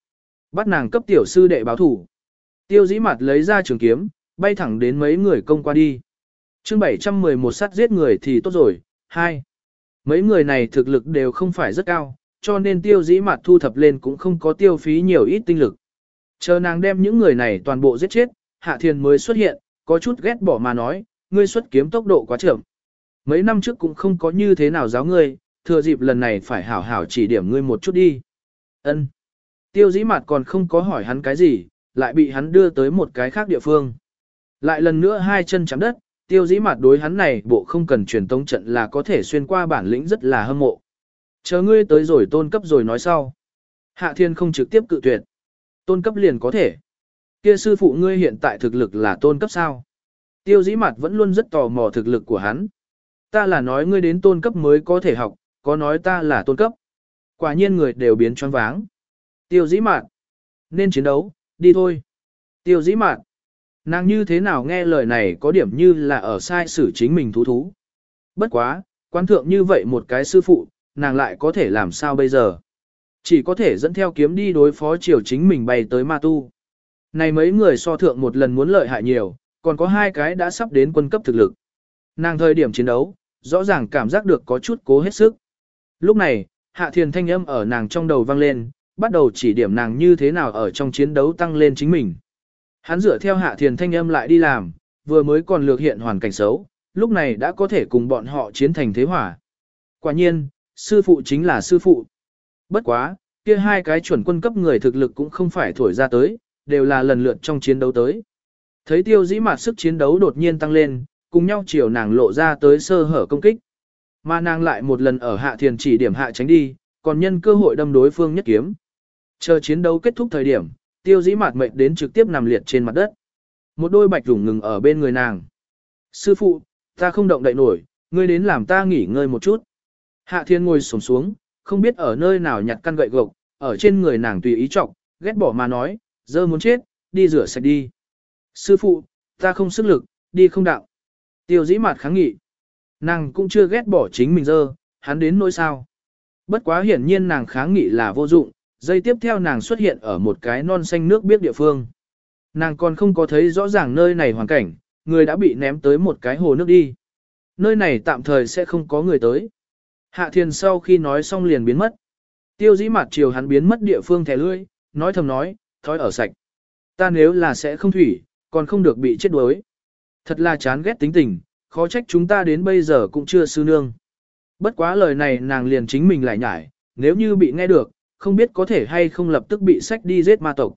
A: Bắt nàng cấp tiểu sư đệ báo thủ. Tiêu dĩ mặt lấy ra trường kiếm, bay thẳng đến mấy người công qua đi. chương 711 sát giết người thì tốt rồi, hai. Mấy người này thực lực đều không phải rất cao, cho nên tiêu dĩ mặt thu thập lên cũng không có tiêu phí nhiều ít tinh lực. Chờ nàng đem những người này toàn bộ giết chết, Hạ Thiên mới xuất hiện, có chút ghét bỏ mà nói, ngươi xuất kiếm tốc độ quá chậm. Mấy năm trước cũng không có như thế nào giáo ngươi, thừa dịp lần này phải hảo hảo chỉ điểm ngươi một chút đi. Ân. Tiêu dĩ mặt còn không có hỏi hắn cái gì, lại bị hắn đưa tới một cái khác địa phương. Lại lần nữa hai chân chạm đất, tiêu dĩ mặt đối hắn này bộ không cần truyền tống trận là có thể xuyên qua bản lĩnh rất là hâm mộ. Chờ ngươi tới rồi tôn cấp rồi nói sau. Hạ thiên không trực tiếp cự tuyệt. Tôn cấp liền có thể. Kia sư phụ ngươi hiện tại thực lực là tôn cấp sao? Tiêu dĩ mặt vẫn luôn rất tò mò thực lực của hắn. Ta là nói ngươi đến tôn cấp mới có thể học, có nói ta là tôn cấp. Quả nhiên người đều biến choáng váng. Tiêu dĩ mạn. Nên chiến đấu, đi thôi. Tiêu dĩ mạn. Nàng như thế nào nghe lời này có điểm như là ở sai xử chính mình thú thú. Bất quá, quan thượng như vậy một cái sư phụ, nàng lại có thể làm sao bây giờ. Chỉ có thể dẫn theo kiếm đi đối phó chiều chính mình bay tới ma tu. Này mấy người so thượng một lần muốn lợi hại nhiều, còn có hai cái đã sắp đến quân cấp thực lực. Nàng thời điểm chiến đấu, rõ ràng cảm giác được có chút cố hết sức. Lúc này, hạ thiền thanh âm ở nàng trong đầu vang lên, bắt đầu chỉ điểm nàng như thế nào ở trong chiến đấu tăng lên chính mình. Hắn dựa theo hạ thiền thanh âm lại đi làm, vừa mới còn lược hiện hoàn cảnh xấu, lúc này đã có thể cùng bọn họ chiến thành thế hỏa. Quả nhiên, sư phụ chính là sư phụ. Bất quá, kia hai cái chuẩn quân cấp người thực lực cũng không phải thổi ra tới, đều là lần lượt trong chiến đấu tới. Thấy tiêu dĩ mặt sức chiến đấu đột nhiên tăng lên, cùng nhau chiều nàng lộ ra tới sơ hở công kích. Mà nàng lại một lần ở hạ thiền chỉ điểm hạ tránh đi, còn nhân cơ hội đâm đối phương nhất kiếm. Chờ chiến đấu kết thúc thời điểm, tiêu dĩ mạt mệnh đến trực tiếp nằm liệt trên mặt đất. Một đôi bạch rủng ngừng ở bên người nàng. Sư phụ, ta không động đậy nổi, ngươi đến làm ta nghỉ ngơi một chút. Hạ thiên ngồi sổng xuống, không biết ở nơi nào nhặt căn gậy gộc, ở trên người nàng tùy ý trọng, ghét bỏ mà nói, dơ muốn chết, đi rửa sạch đi. Sư phụ, ta không sức lực, đi không đạo. Tiêu dĩ mặt kháng nghị. Nàng cũng chưa ghét bỏ chính mình dơ, hắn đến nỗi sao. Bất quá hiển nhiên nàng kháng nghị là vô dụng, dây tiếp theo nàng xuất hiện ở một cái non xanh nước biết địa phương. Nàng còn không có thấy rõ ràng nơi này hoàn cảnh, người đã bị ném tới một cái hồ nước đi. Nơi này tạm thời sẽ không có người tới. Hạ thiền sau khi nói xong liền biến mất. Tiêu dĩ mặt chiều hắn biến mất địa phương thẻ lưỡi, nói thầm nói, thói ở sạch. Ta nếu là sẽ không thủy, còn không được bị chết đuối. Thật là chán ghét tính tình, khó trách chúng ta đến bây giờ cũng chưa sư nương. Bất quá lời này nàng liền chính mình lại nhải, nếu như bị nghe được, không biết có thể hay không lập tức bị sách đi giết ma tộc.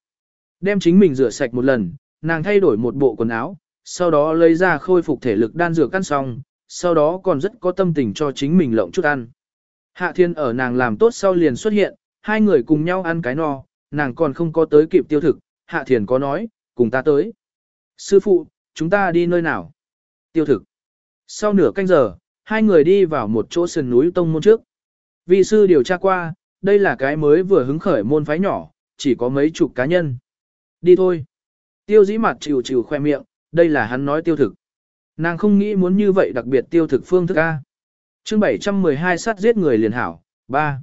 A: Đem chính mình rửa sạch một lần, nàng thay đổi một bộ quần áo, sau đó lấy ra khôi phục thể lực đan dược ăn xong, sau đó còn rất có tâm tình cho chính mình lộng chút ăn. Hạ thiên ở nàng làm tốt sau liền xuất hiện, hai người cùng nhau ăn cái no, nàng còn không có tới kịp tiêu thực, hạ thiên có nói, cùng ta tới. Sư phụ, chúng ta đi nơi nào? Tiêu thực. Sau nửa canh giờ, hai người đi vào một chỗ sườn núi tông môn trước. Vị sư điều tra qua, đây là cái mới vừa hứng khởi môn phái nhỏ, chỉ có mấy chục cá nhân. Đi thôi. Tiêu dĩ mặt chịu chịu khoe miệng, đây là hắn nói tiêu thực. Nàng không nghĩ muốn như vậy đặc biệt tiêu thực phương thức A. chương 712 sát giết người liền hảo, 3.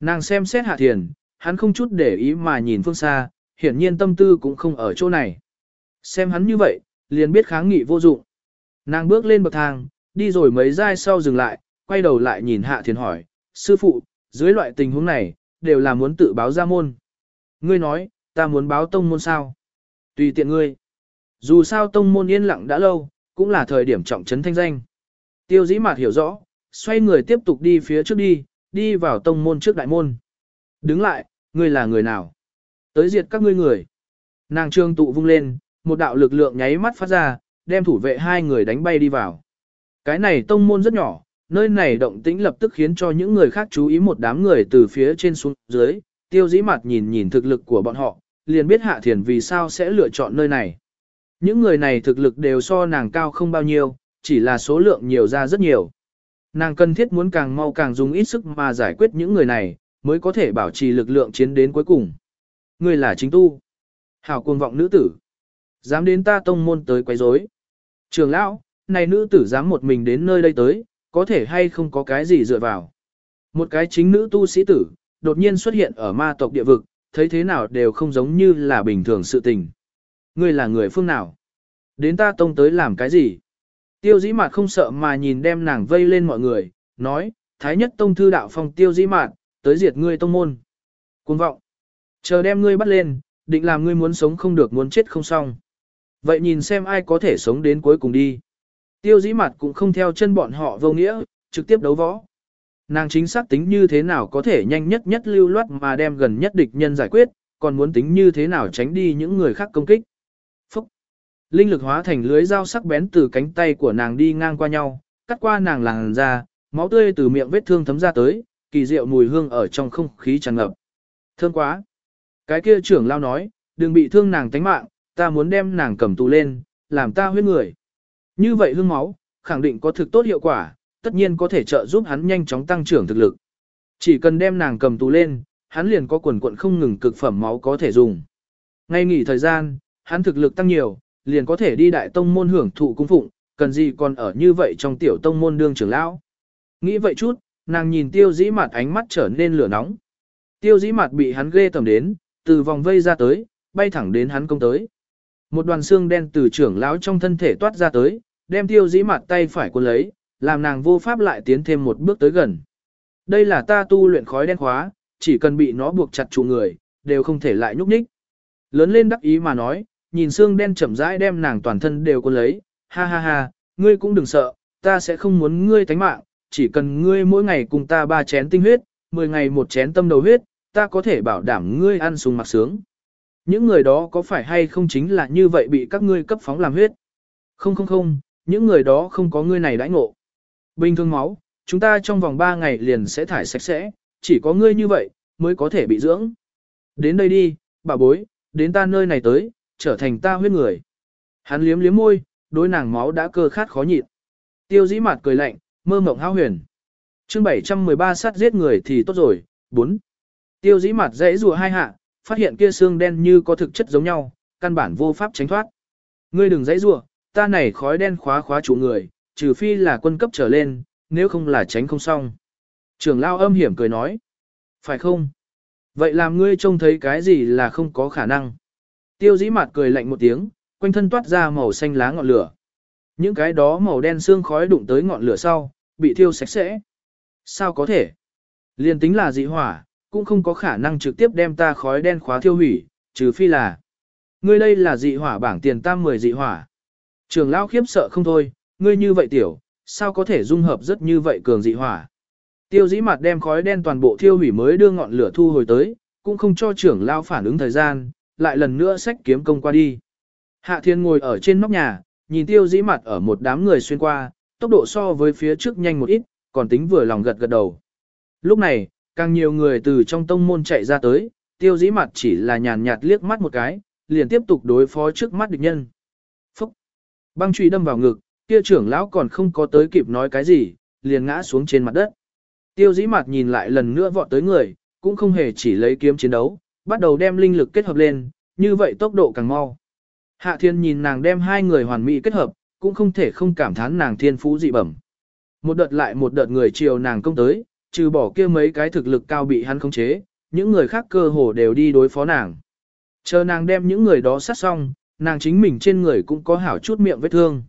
A: Nàng xem xét hạ thiền, hắn không chút để ý mà nhìn phương xa, hiển nhiên tâm tư cũng không ở chỗ này. Xem hắn như vậy, liền biết kháng nghị vô dụng. Nàng bước lên bậc thang, đi rồi mấy giai sau dừng lại, quay đầu lại nhìn hạ thiền hỏi, sư phụ, dưới loại tình huống này, đều là muốn tự báo ra môn. Ngươi nói, ta muốn báo tông môn sao? Tùy tiện ngươi. Dù sao tông môn yên lặng đã lâu, cũng là thời điểm trọng trấn thanh danh. Tiêu dĩ mạt hiểu rõ, xoay người tiếp tục đi phía trước đi, đi vào tông môn trước đại môn. Đứng lại, ngươi là người nào? Tới diệt các ngươi người. Nàng trương tụ vung lên, một đạo lực lượng nháy mắt phát ra, đem thủ vệ hai người đánh bay đi vào. Cái này tông môn rất nhỏ, nơi này động tĩnh lập tức khiến cho những người khác chú ý một đám người từ phía trên xuống dưới, tiêu dĩ mặt nhìn nhìn thực lực của bọn họ, liền biết hạ thiền vì sao sẽ lựa chọn nơi này. Những người này thực lực đều so nàng cao không bao nhiêu, chỉ là số lượng nhiều ra rất nhiều. Nàng cần thiết muốn càng mau càng dùng ít sức mà giải quyết những người này, mới có thể bảo trì lực lượng chiến đến cuối cùng. Người là chính tu. Hảo cuồng vọng nữ tử. Dám đến ta tông môn tới quấy rối. Trường lão, này nữ tử dám một mình đến nơi đây tới, có thể hay không có cái gì dựa vào. Một cái chính nữ tu sĩ tử, đột nhiên xuất hiện ở ma tộc địa vực, thấy thế nào đều không giống như là bình thường sự tình. Ngươi là người phương nào? Đến ta tông tới làm cái gì? Tiêu dĩ mạt không sợ mà nhìn đem nàng vây lên mọi người, nói, Thái nhất tông thư đạo phong tiêu dĩ mạt, tới diệt ngươi tông môn. Cuồng vọng. Chờ đem ngươi bắt lên, định làm ngươi muốn sống không được muốn chết không xong. Vậy nhìn xem ai có thể sống đến cuối cùng đi. Tiêu dĩ mặt cũng không theo chân bọn họ vô nghĩa, trực tiếp đấu võ. Nàng chính xác tính như thế nào có thể nhanh nhất nhất lưu loát mà đem gần nhất địch nhân giải quyết, còn muốn tính như thế nào tránh đi những người khác công kích. Phúc! Linh lực hóa thành lưới dao sắc bén từ cánh tay của nàng đi ngang qua nhau, cắt qua nàng làng ra, máu tươi từ miệng vết thương thấm ra tới, kỳ diệu mùi hương ở trong không khí tràn ngập. Thương quá! Cái kia trưởng lao nói, đừng bị thương nàng tánh mạng, ta muốn đem nàng cầm tù lên, làm ta huyết người. Như vậy hương máu, khẳng định có thực tốt hiệu quả, tất nhiên có thể trợ giúp hắn nhanh chóng tăng trưởng thực lực. Chỉ cần đem nàng cầm tù lên, hắn liền có quần quận không ngừng cực phẩm máu có thể dùng. Ngay nghỉ thời gian, hắn thực lực tăng nhiều, liền có thể đi đại tông môn hưởng thụ cung phụng, cần gì còn ở như vậy trong tiểu tông môn đương trưởng lão. Nghĩ vậy chút, nàng nhìn tiêu dĩ mặt ánh mắt trở nên lửa nóng. Tiêu dĩ mặt bị hắn ghê tầm đến, từ vòng vây ra tới, bay thẳng đến hắn công tới. Một đoàn xương đen từ trưởng lão trong thân thể toát ra tới, đem tiêu dĩ mặt tay phải cuốn lấy, làm nàng vô pháp lại tiến thêm một bước tới gần. Đây là ta tu luyện khói đen khóa, chỉ cần bị nó buộc chặt trụ người, đều không thể lại nhúc nhích. Lớn lên đắc ý mà nói, nhìn xương đen chậm rãi đem nàng toàn thân đều cuốn lấy, ha ha ha, ngươi cũng đừng sợ, ta sẽ không muốn ngươi tánh mạng, chỉ cần ngươi mỗi ngày cùng ta ba chén tinh huyết, 10 ngày một chén tâm đầu huyết, ta có thể bảo đảm ngươi ăn sung mặc sướng. Những người đó có phải hay không chính là như vậy bị các ngươi cấp phóng làm huyết? Không không không, những người đó không có ngươi này đãi ngộ. Bình thường máu, chúng ta trong vòng 3 ngày liền sẽ thải sạch sẽ, chỉ có ngươi như vậy, mới có thể bị dưỡng. Đến đây đi, bà bối, đến ta nơi này tới, trở thành ta huyết người. Hắn liếm liếm môi, đối nàng máu đã cơ khát khó nhịn. Tiêu dĩ mặt cười lạnh, mơ mộng hao huyền. chương 713 sát giết người thì tốt rồi, 4. Tiêu dĩ mặt dãy rùa hai hạ, phát hiện kia xương đen như có thực chất giống nhau, căn bản vô pháp tránh thoát. Ngươi đừng dãy rủa, ta này khói đen khóa khóa chủ người, trừ phi là quân cấp trở lên, nếu không là tránh không xong. Trường lao âm hiểm cười nói. Phải không? Vậy làm ngươi trông thấy cái gì là không có khả năng? Tiêu dĩ mặt cười lạnh một tiếng, quanh thân toát ra màu xanh lá ngọn lửa. Những cái đó màu đen xương khói đụng tới ngọn lửa sau, bị thiêu sạch sẽ. Sao có thể? Liên tính là dị hỏa, cũng không có khả năng trực tiếp đem ta khói đen khóa thiêu hủy, trừ phi là. Ngươi đây là dị hỏa bảng tiền tam 10 dị hỏa. Trường Lão khiếp sợ không thôi, ngươi như vậy tiểu, sao có thể dung hợp rất như vậy cường dị hỏa. Tiêu dĩ mặt đem khói đen toàn bộ thiêu hủy mới đưa ngọn lửa thu hồi tới, cũng không cho trưởng lao phản ứng thời gian, lại lần nữa xách kiếm công qua đi. Hạ thiên ngồi ở trên nóc nhà, nhìn tiêu dĩ mặt ở một đám người xuyên qua, tốc độ so với phía trước nhanh một ít, còn tính vừa lòng gật gật đầu. Lúc này, càng nhiều người từ trong tông môn chạy ra tới, tiêu dĩ mặt chỉ là nhàn nhạt liếc mắt một cái, liền tiếp tục đối phó trước mắt địch nhân. Phúc! Băng truy đâm vào ngực, kia trưởng lão còn không có tới kịp nói cái gì, liền ngã xuống trên mặt đất. Tiêu dĩ mặt nhìn lại lần nữa vọt tới người, cũng không hề chỉ lấy kiếm chiến đấu, bắt đầu đem linh lực kết hợp lên, như vậy tốc độ càng mau. Hạ thiên nhìn nàng đem hai người hoàn mỹ kết hợp, cũng không thể không cảm thán nàng thiên phú dị bẩm. Một đợt lại một đợt người chiều nàng công tới, trừ bỏ kia mấy cái thực lực cao bị hắn khống chế, những người khác cơ hồ đều đi đối phó nàng. Chờ nàng đem những người đó sát xong, nàng chính mình trên người cũng có hảo chút miệng vết thương.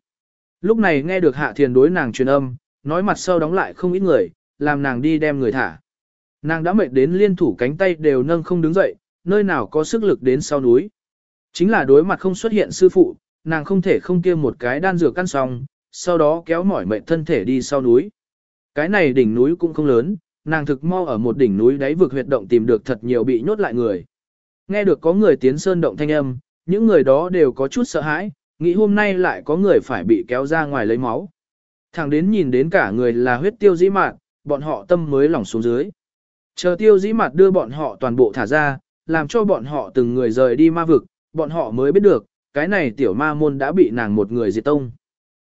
A: Lúc này nghe được hạ thiền đối nàng truyền âm, nói mặt sau đóng lại không ít người, làm nàng đi đem người thả. Nàng đã mệt đến liên thủ cánh tay đều nâng không đứng dậy, nơi nào có sức lực đến sau núi. Chính là đối mặt không xuất hiện sư phụ, nàng không thể không kia một cái đan dược căn xong, sau đó kéo mỏi mệt thân thể đi sau núi. Cái này đỉnh núi cũng không lớn, nàng thực mo ở một đỉnh núi đáy vực huyệt động tìm được thật nhiều bị nhốt lại người. Nghe được có người tiến sơn động thanh âm, những người đó đều có chút sợ hãi, nghĩ hôm nay lại có người phải bị kéo ra ngoài lấy máu. Thẳng đến nhìn đến cả người là huyết tiêu dĩ mạn, bọn họ tâm mới lỏng xuống dưới. Chờ tiêu dĩ mạt đưa bọn họ toàn bộ thả ra, làm cho bọn họ từng người rời đi ma vực, bọn họ mới biết được, cái này tiểu ma môn đã bị nàng một người diệt tông.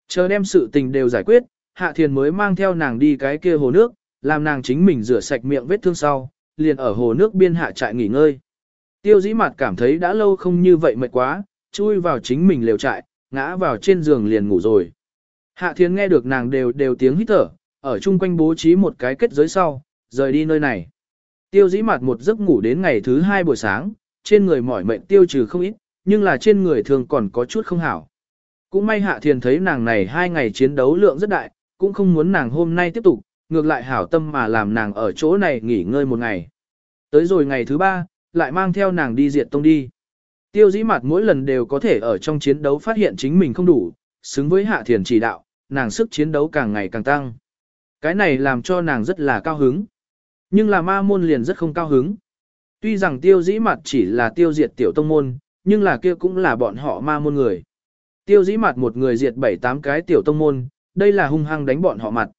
A: Chờ đem sự tình đều giải quyết, Hạ Thiền mới mang theo nàng đi cái kia hồ nước, làm nàng chính mình rửa sạch miệng vết thương sau, liền ở hồ nước biên hạ trại nghỉ ngơi. Tiêu dĩ mặt cảm thấy đã lâu không như vậy mệt quá, chui vào chính mình lều trại, ngã vào trên giường liền ngủ rồi. Hạ Thiền nghe được nàng đều đều tiếng hít thở, ở chung quanh bố trí một cái kết giới sau, rời đi nơi này. Tiêu dĩ mặt một giấc ngủ đến ngày thứ hai buổi sáng, trên người mỏi mệt tiêu trừ không ít, nhưng là trên người thường còn có chút không hảo. Cũng may hạ thiền thấy nàng này hai ngày chiến đấu lượng rất đại, cũng không muốn nàng hôm nay tiếp tục, ngược lại hảo tâm mà làm nàng ở chỗ này nghỉ ngơi một ngày. Tới rồi ngày thứ ba, lại mang theo nàng đi diệt tông đi. Tiêu dĩ mặt mỗi lần đều có thể ở trong chiến đấu phát hiện chính mình không đủ, xứng với hạ thiền chỉ đạo, nàng sức chiến đấu càng ngày càng tăng. Cái này làm cho nàng rất là cao hứng. Nhưng là ma môn liền rất không cao hứng. Tuy rằng tiêu dĩ mặt chỉ là tiêu diệt tiểu tông môn, nhưng là kia cũng là bọn họ ma môn người. Tiêu dĩ mặt một người diệt bảy tám cái tiểu tông môn, đây là hung hăng đánh bọn họ mặt.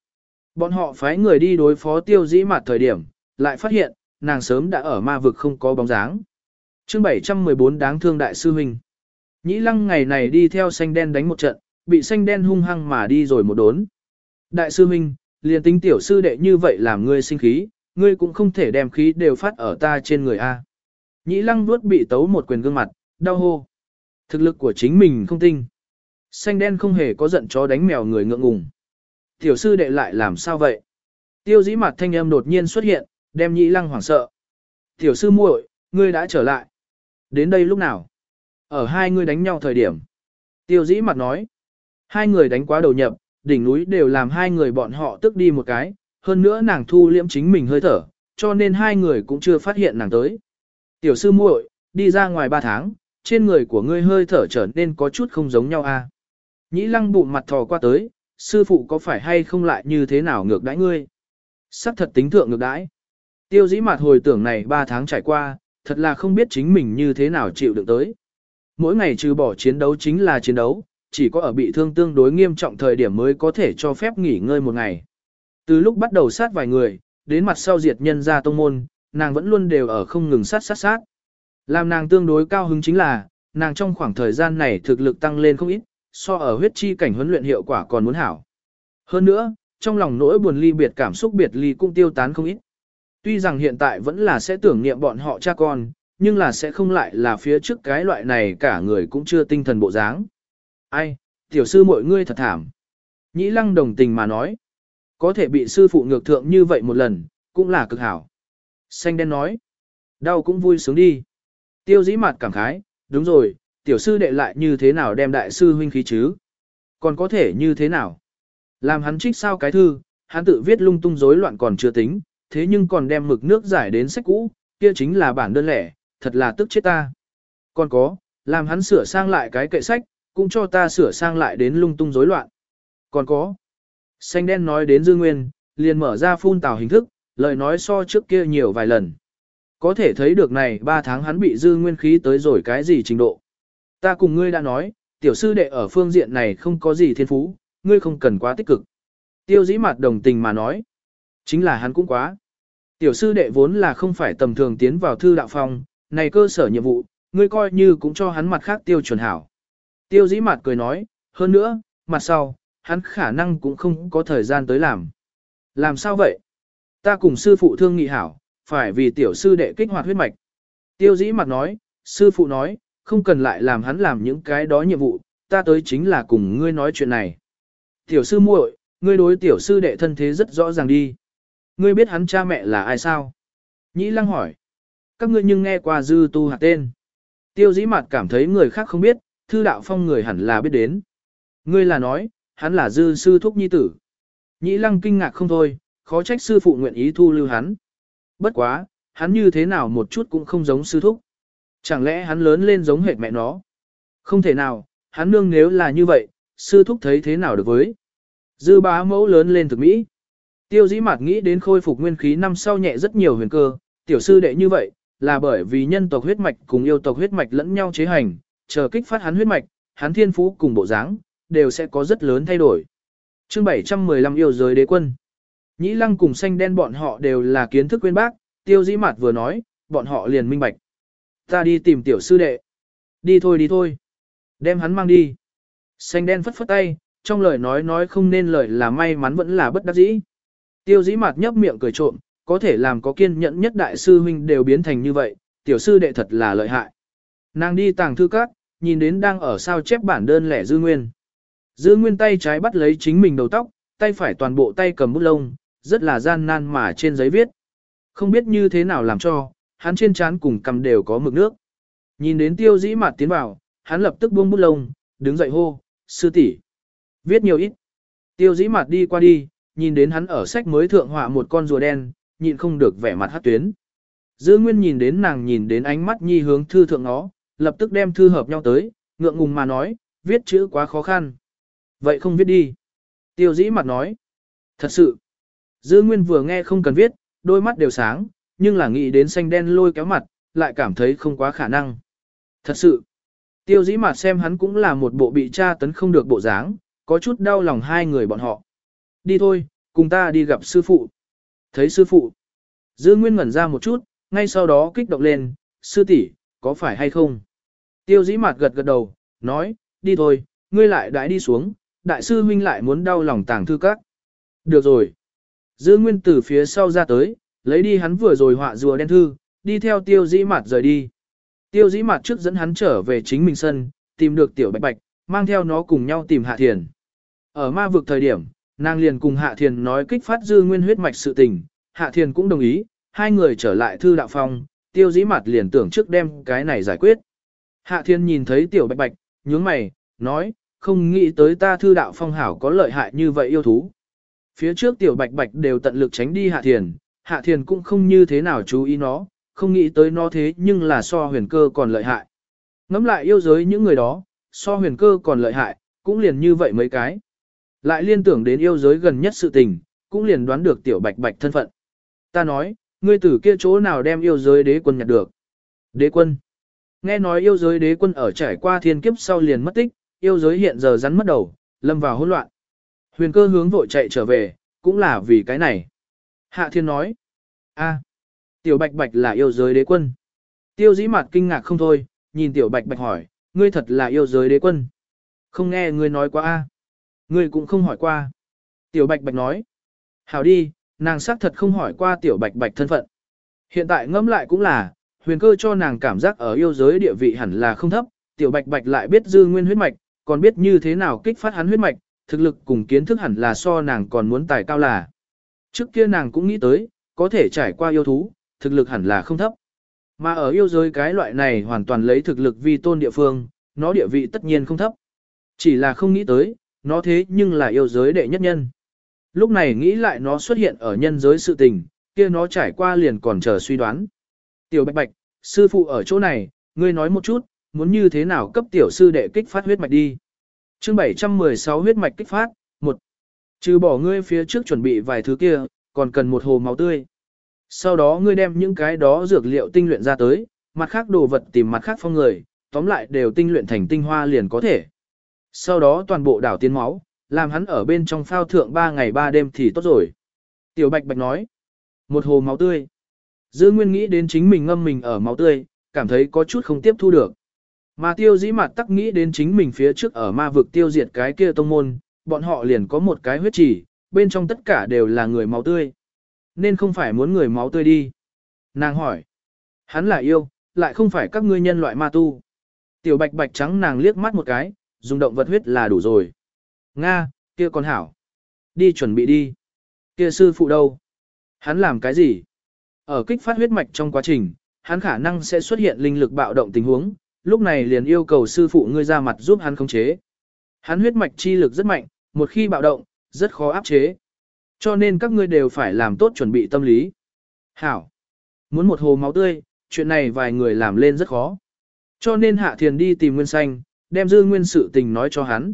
A: Bọn họ phái người đi đối phó tiêu dĩ mặt thời điểm, lại phát hiện, nàng sớm đã ở ma vực không có bóng dáng. chương 714 đáng thương đại sư huynh. Nhĩ lăng ngày này đi theo xanh đen đánh một trận, bị xanh đen hung hăng mà đi rồi một đốn. Đại sư huynh, liền tính tiểu sư đệ như vậy làm ngươi sinh khí, ngươi cũng không thể đem khí đều phát ở ta trên người a. Nhĩ lăng vuốt bị tấu một quyền gương mặt, đau hô. Thực lực của chính mình không tinh. Xanh đen không hề có giận chó đánh mèo người ngượng ngùng. Tiểu sư đệ lại làm sao vậy? Tiêu dĩ mặt thanh âm đột nhiên xuất hiện, đem nhị lăng hoảng sợ. Tiểu sư muội, ngươi đã trở lại. Đến đây lúc nào? Ở hai ngươi đánh nhau thời điểm. Tiêu dĩ mặt nói. Hai người đánh quá đầu nhập, đỉnh núi đều làm hai người bọn họ tức đi một cái, hơn nữa nàng thu liễm chính mình hơi thở, cho nên hai người cũng chưa phát hiện nàng tới. Tiểu sư muội, đi ra ngoài ba tháng, trên người của ngươi hơi thở trở nên có chút không giống nhau a. À? Nhĩ lăng bụng mặt thò qua tới, sư phụ có phải hay không lại như thế nào ngược đãi ngươi? Sắc thật tính thượng ngược đãi. Tiêu dĩ mặt hồi tưởng này ba tháng trải qua, thật là không biết chính mình như thế nào chịu được tới. Mỗi ngày trừ bỏ chiến đấu chính là chiến đấu, chỉ có ở bị thương tương đối nghiêm trọng thời điểm mới có thể cho phép nghỉ ngơi một ngày. Từ lúc bắt đầu sát vài người, đến mặt sau diệt nhân ra tông môn, nàng vẫn luôn đều ở không ngừng sát sát sát. Làm nàng tương đối cao hứng chính là, nàng trong khoảng thời gian này thực lực tăng lên không ít, so ở huyết chi cảnh huấn luyện hiệu quả còn muốn hảo. Hơn nữa, trong lòng nỗi buồn ly biệt cảm xúc biệt ly cũng tiêu tán không ít. Tuy rằng hiện tại vẫn là sẽ tưởng niệm bọn họ cha con, nhưng là sẽ không lại là phía trước cái loại này cả người cũng chưa tinh thần bộ dáng. Ai, tiểu sư mọi ngươi thật thảm. Nhĩ lăng đồng tình mà nói. Có thể bị sư phụ ngược thượng như vậy một lần, cũng là cực hảo. Xanh đen nói. Đau cũng vui sướng đi. Tiêu dĩ mặt cảm khái, đúng rồi, tiểu sư đệ lại như thế nào đem đại sư huynh khí chứ? Còn có thể như thế nào? Làm hắn trích sao cái thư, hắn tự viết lung tung rối loạn còn chưa tính, thế nhưng còn đem mực nước giải đến sách cũ, kia chính là bản đơn lẻ, thật là tức chết ta. Còn có, làm hắn sửa sang lại cái kệ sách, cũng cho ta sửa sang lại đến lung tung rối loạn. Còn có, xanh đen nói đến dư nguyên, liền mở ra phun tào hình thức, lời nói so trước kia nhiều vài lần. Có thể thấy được này 3 tháng hắn bị dư nguyên khí tới rồi cái gì trình độ. Ta cùng ngươi đã nói, tiểu sư đệ ở phương diện này không có gì thiên phú, ngươi không cần quá tích cực. Tiêu dĩ mặt đồng tình mà nói. Chính là hắn cũng quá. Tiểu sư đệ vốn là không phải tầm thường tiến vào thư đạo phòng này cơ sở nhiệm vụ, ngươi coi như cũng cho hắn mặt khác tiêu chuẩn hảo. Tiêu dĩ mặt cười nói, hơn nữa, mặt sau, hắn khả năng cũng không có thời gian tới làm. Làm sao vậy? Ta cùng sư phụ thương nghị hảo, phải vì tiểu sư đệ kích hoạt huyết mạch. Tiêu dĩ mặt nói, sư phụ nói, không cần lại làm hắn làm những cái đó nhiệm vụ, ta tới chính là cùng ngươi nói chuyện này. Tiểu sư muội, ngươi đối tiểu sư đệ thân thế rất rõ ràng đi. Ngươi biết hắn cha mẹ là ai sao? Nhĩ lăng hỏi. Các ngươi nhưng nghe qua dư tu hạt tên. Tiêu dĩ mặt cảm thấy người khác không biết, thư đạo phong người hẳn là biết đến. Ngươi là nói, hắn là dư sư thúc nhi tử. Nhĩ lăng kinh ngạc không thôi, khó trách sư phụ nguyện ý thu lưu hắn. Bất quá, hắn như thế nào một chút cũng không giống sư thúc. Chẳng lẽ hắn lớn lên giống hệt mẹ nó? Không thể nào, hắn nương nếu là như vậy, sư thúc thấy thế nào được với? Dư bá mẫu lớn lên thực mỹ. Tiêu dĩ mạt nghĩ đến khôi phục nguyên khí năm sau nhẹ rất nhiều huyền cơ, tiểu sư đệ như vậy, là bởi vì nhân tộc huyết mạch cùng yêu tộc huyết mạch lẫn nhau chế hành, chờ kích phát hắn huyết mạch, hắn thiên phú cùng bộ dáng, đều sẽ có rất lớn thay đổi. Chương 715 yêu giới đế quân. Nhĩ lăng cùng xanh đen bọn họ đều là kiến thức quên bác, tiêu dĩ mạt vừa nói, bọn họ liền minh bạch. Ta đi tìm tiểu sư đệ. Đi thôi đi thôi. Đem hắn mang đi. Xanh đen phất phất tay, trong lời nói nói không nên lời là may mắn vẫn là bất đắc dĩ. Tiêu dĩ mạt nhấp miệng cười trộm, có thể làm có kiên nhẫn nhất đại sư huynh đều biến thành như vậy, tiểu sư đệ thật là lợi hại. Nàng đi tàng thư các, nhìn đến đang ở sao chép bản đơn lẻ dư nguyên. Dư nguyên tay trái bắt lấy chính mình đầu tóc, tay phải toàn bộ tay cầm bút lông, rất là gian nan mà trên giấy viết. Không biết như thế nào làm cho, hắn trên trán cùng cầm đều có mực nước. Nhìn đến tiêu dĩ mạt tiến vào, hắn lập tức buông bút lông, đứng dậy hô, sư tỷ Viết nhiều ít. Tiêu dĩ mạt đi qua đi, nhìn đến hắn ở sách mới thượng họa một con rùa đen, nhịn không được vẻ mặt hát tuyến. Dư Nguyên nhìn đến nàng nhìn đến ánh mắt nhi hướng thư thượng nó, lập tức đem thư hợp nhau tới, ngượng ngùng mà nói, viết chữ quá khó khăn. Vậy không viết đi. Tiêu dĩ mặt nói. Thật sự. Dư Nguyên vừa nghe không cần viết, đôi mắt đều sáng, nhưng là nghĩ đến xanh đen lôi kéo mặt, lại cảm thấy không quá khả năng. Thật sự. Tiêu dĩ mặt xem hắn cũng là một bộ bị tra tấn không được bộ dáng, có chút đau lòng hai người bọn họ. Đi thôi, cùng ta đi gặp sư phụ. Thấy sư phụ. Dư Nguyên ngẩn ra một chút, ngay sau đó kích động lên, sư tỷ, có phải hay không? Tiêu dĩ mặt gật gật đầu, nói, đi thôi, ngươi lại đãi đi xuống, đại sư huynh lại muốn đau lòng tàng thư các. Được rồi. Dư Nguyên từ phía sau ra tới, lấy đi hắn vừa rồi họa rùa đen thư, đi theo tiêu dĩ mặt rời đi. Tiêu dĩ mặt trước dẫn hắn trở về chính mình sân, tìm được tiểu bạch bạch, mang theo nó cùng nhau tìm hạ thiền. Ở ma vực thời điểm, nàng liền cùng hạ thiền nói kích phát dư nguyên huyết mạch sự tình, hạ thiền cũng đồng ý, hai người trở lại thư đạo phong, tiêu dĩ mặt liền tưởng trước đem cái này giải quyết. Hạ thiền nhìn thấy tiểu bạch bạch, nhướng mày, nói, không nghĩ tới ta thư đạo phong hảo có lợi hại như vậy yêu thú. Phía trước tiểu bạch bạch đều tận lực tránh đi hạ thiền, hạ thiền cũng không như thế nào chú ý nó, không nghĩ tới nó thế nhưng là so huyền cơ còn lợi hại. Ngắm lại yêu giới những người đó, so huyền cơ còn lợi hại, cũng liền như vậy mấy cái. Lại liên tưởng đến yêu giới gần nhất sự tình, cũng liền đoán được tiểu bạch bạch thân phận. Ta nói, ngươi tử kia chỗ nào đem yêu giới đế quân nhặt được. Đế quân. Nghe nói yêu giới đế quân ở trải qua thiên kiếp sau liền mất tích, yêu giới hiện giờ rắn mất đầu, lâm vào hỗn loạn. Huyền cơ hướng vội chạy trở về, cũng là vì cái này. Hạ thiên nói, a, tiểu bạch bạch là yêu giới đế quân. Tiêu dĩ mặt kinh ngạc không thôi, nhìn tiểu bạch bạch hỏi, ngươi thật là yêu giới đế quân. Không nghe ngươi nói qua a, Ngươi cũng không hỏi qua. Tiểu bạch bạch nói, hảo đi, nàng xác thật không hỏi qua tiểu bạch bạch thân phận. Hiện tại ngẫm lại cũng là, huyền cơ cho nàng cảm giác ở yêu giới địa vị hẳn là không thấp, tiểu bạch bạch lại biết dư nguyên huyết mạch, còn biết như thế nào kích phát hắn huyết mạch, thực lực cùng kiến thức hẳn là so nàng còn muốn tài cao là. Trước kia nàng cũng nghĩ tới, có thể trải qua yêu thú, thực lực hẳn là không thấp. Mà ở yêu giới cái loại này hoàn toàn lấy thực lực vi tôn địa phương, nó địa vị tất nhiên không thấp. Chỉ là không nghĩ tới, nó thế nhưng là yêu giới đệ nhất nhân. Lúc này nghĩ lại nó xuất hiện ở nhân giới sự tình, kia nó trải qua liền còn chờ suy đoán. Tiểu bạch bạch, sư phụ ở chỗ này, ngươi nói một chút, muốn như thế nào cấp tiểu sư đệ kích phát huyết mạch đi. Chương 716 huyết mạch kích phát, Trừ bỏ ngươi phía trước chuẩn bị vài thứ kia, còn cần một hồ máu tươi. Sau đó ngươi đem những cái đó dược liệu tinh luyện ra tới, mặt khác đồ vật tìm mặt khác phong người, tóm lại đều tinh luyện thành tinh hoa liền có thể. Sau đó toàn bộ đảo tiến máu, làm hắn ở bên trong phao thượng 3 ngày 3 đêm thì tốt rồi. Tiểu Bạch Bạch nói, một hồ máu tươi. Dư Nguyên nghĩ đến chính mình ngâm mình ở máu tươi, cảm thấy có chút không tiếp thu được. Mà tiêu dĩ mặt tắc nghĩ đến chính mình phía trước ở ma vực tiêu diệt cái kia tông môn, bọn họ liền có một cái huyết chỉ, bên trong tất cả đều là người máu tươi. Nên không phải muốn người máu tươi đi. Nàng hỏi, hắn là yêu, lại không phải các ngươi nhân loại ma tu. Tiểu bạch bạch trắng nàng liếc mắt một cái, dùng động vật huyết là đủ rồi. Nga, kia con hảo. Đi chuẩn bị đi. Kia sư phụ đâu? Hắn làm cái gì? Ở kích phát huyết mạch trong quá trình, hắn khả năng sẽ xuất hiện linh lực bạo động tình huống, lúc này liền yêu cầu sư phụ ngươi ra mặt giúp hắn khống chế. Hắn huyết mạch chi lực rất mạnh, một khi bạo động, rất khó áp chế. Cho nên các ngươi đều phải làm tốt chuẩn bị tâm lý. Hảo. Muốn một hồ máu tươi, chuyện này vài người làm lên rất khó. Cho nên Hạ Thiền đi tìm Nguyên Xanh, đem dư nguyên sự tình nói cho hắn.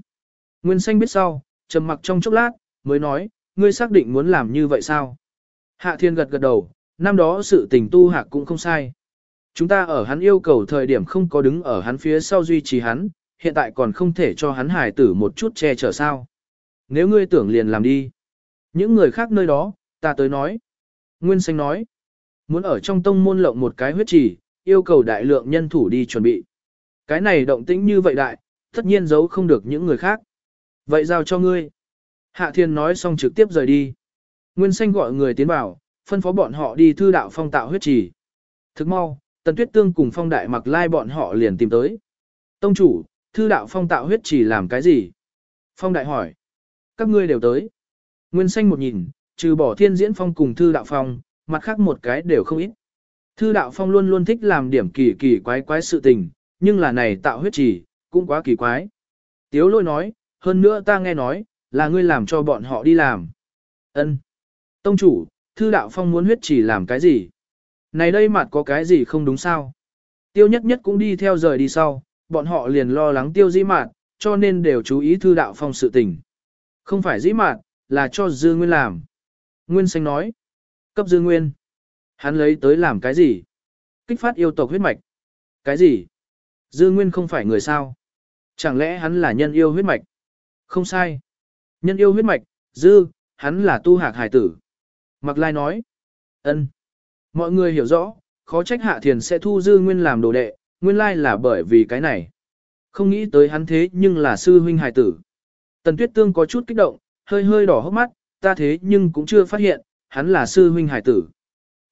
A: Nguyên Xanh biết sau, trầm mặc trong chốc lát, mới nói, ngươi xác định muốn làm như vậy sao? Hạ Thiên gật gật đầu, năm đó sự tình tu hạc cũng không sai. Chúng ta ở hắn yêu cầu thời điểm không có đứng ở hắn phía sau duy trì hắn, hiện tại còn không thể cho hắn hài tử một chút che chở sao. Nếu ngươi tưởng liền làm đi. Những người khác nơi đó, ta tới nói. Nguyên Xanh nói, muốn ở trong tông môn lộng một cái huyết trì, yêu cầu đại lượng nhân thủ đi chuẩn bị. Cái này động tĩnh như vậy đại, tất nhiên giấu không được những người khác. Vậy giao cho ngươi. Hạ Thiên nói xong trực tiếp rời đi. Nguyên Xanh gọi người tiến vào, phân phó bọn họ đi thư đạo phong tạo huyết trì. Thức mau, Tần Tuyết Tương cùng phong đại mặc lai bọn họ liền tìm tới. Tông chủ, thư đạo phong tạo huyết trì làm cái gì? Phong đại hỏi. Các ngươi đều tới. Nguyên Xanh một nhìn, trừ bỏ thiên diễn phong cùng thư đạo phong, mặt khác một cái đều không ít. Thư đạo phong luôn luôn thích làm điểm kỳ kỳ quái quái sự tình, nhưng là này tạo huyết trì, cũng quá kỳ quái. Tiếu lôi nói, hơn nữa ta nghe nói, là ngươi làm cho bọn họ đi làm. Ân. Tông chủ, thư đạo phong muốn huyết chỉ làm cái gì? Này đây mặt có cái gì không đúng sao? Tiêu nhất nhất cũng đi theo rời đi sau, bọn họ liền lo lắng tiêu di mạt, cho nên đều chú ý thư đạo phong sự tình. Không phải dĩ mạn, là cho dư nguyên làm. Nguyên xanh nói. Cấp dư nguyên. Hắn lấy tới làm cái gì? Kích phát yêu tộc huyết mạch. Cái gì? Dư nguyên không phải người sao? Chẳng lẽ hắn là nhân yêu huyết mạch? Không sai. Nhân yêu huyết mạch, dư, hắn là tu hạc hải tử. Mặc lai nói. ân. Mọi người hiểu rõ, khó trách hạ thiền sẽ thu dư nguyên làm đồ đệ, nguyên lai là bởi vì cái này. Không nghĩ tới hắn thế nhưng là sư huynh hải tử. Tần tuyết tương có chút kích động, hơi hơi đỏ hốc mắt, ta thế nhưng cũng chưa phát hiện, hắn là sư huynh hải tử.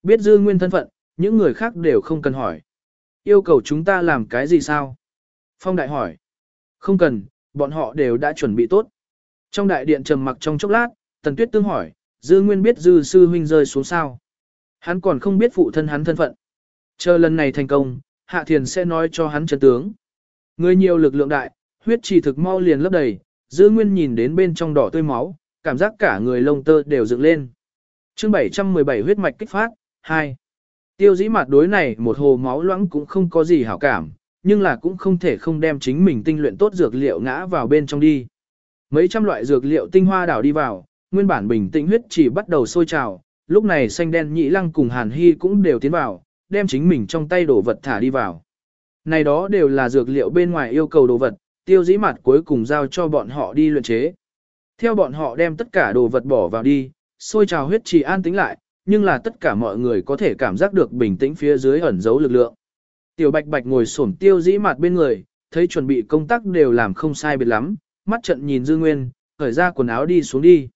A: Biết dư nguyên thân phận, những người khác đều không cần hỏi. Yêu cầu chúng ta làm cái gì sao? Phong đại hỏi. Không cần, bọn họ đều đã chuẩn bị tốt. Trong đại điện trầm mặc trong chốc lát, Tần Tuyết Tương hỏi, Dư Nguyên biết Dư sư huynh rơi xuống sao? Hắn còn không biết phụ thân hắn thân phận. Chờ lần này thành công, Hạ Thiền sẽ nói cho hắn chân tướng. Người nhiều lực lượng đại, huyết trì thực mau liền lấp đầy, Dư Nguyên nhìn đến bên trong đỏ tươi máu, cảm giác cả người lông tơ đều dựng lên. Chương 717 huyết mạch kích phát, 2. Tiêu dĩ mặt đối này một hồ máu loãng cũng không có gì hảo cảm, nhưng là cũng không thể không đem chính mình tinh luyện tốt dược liệu ngã vào bên trong đi. Mấy trăm loại dược liệu tinh hoa đảo đi vào, nguyên bản bình tĩnh huyết chỉ bắt đầu sôi trào, lúc này xanh đen nhị lăng cùng hàn hy cũng đều tiến vào, đem chính mình trong tay đổ vật thả đi vào. Này đó đều là dược liệu bên ngoài yêu cầu đồ vật, tiêu dĩ mặt cuối cùng giao cho bọn họ đi luyện chế. Theo bọn họ đem tất cả đồ vật bỏ vào đi, sôi trào huyết trì an tĩnh lại, nhưng là tất cả mọi người có thể cảm giác được bình tĩnh phía dưới ẩn giấu lực lượng. Tiểu bạch bạch ngồi xổm tiêu dĩ mặt bên người, thấy chuẩn bị công tác đều làm không sai biệt lắm, mắt trận nhìn Dư Nguyên, khởi ra quần áo đi xuống đi.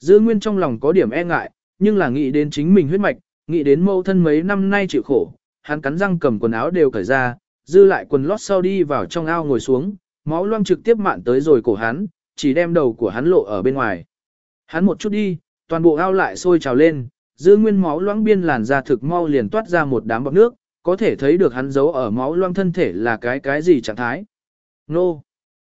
A: Dư Nguyên trong lòng có điểm e ngại, nhưng là nghĩ đến chính mình huyết mạch, nghĩ đến mâu thân mấy năm nay chịu khổ, hắn cắn răng cầm quần áo đều cởi ra, dư lại quần lót sau đi vào trong ao ngồi xuống, máu loang trực tiếp mạn tới rồi cổ hắn, chỉ đem đầu của hắn lộ ở bên ngoài. Hắn một chút đi, toàn bộ ao lại sôi trào lên, dư nguyên máu loãng biên làn ra thực mau liền toát ra một đám bọt nước, có thể thấy được hắn giấu ở máu loãng thân thể là cái cái gì trạng thái. Nô!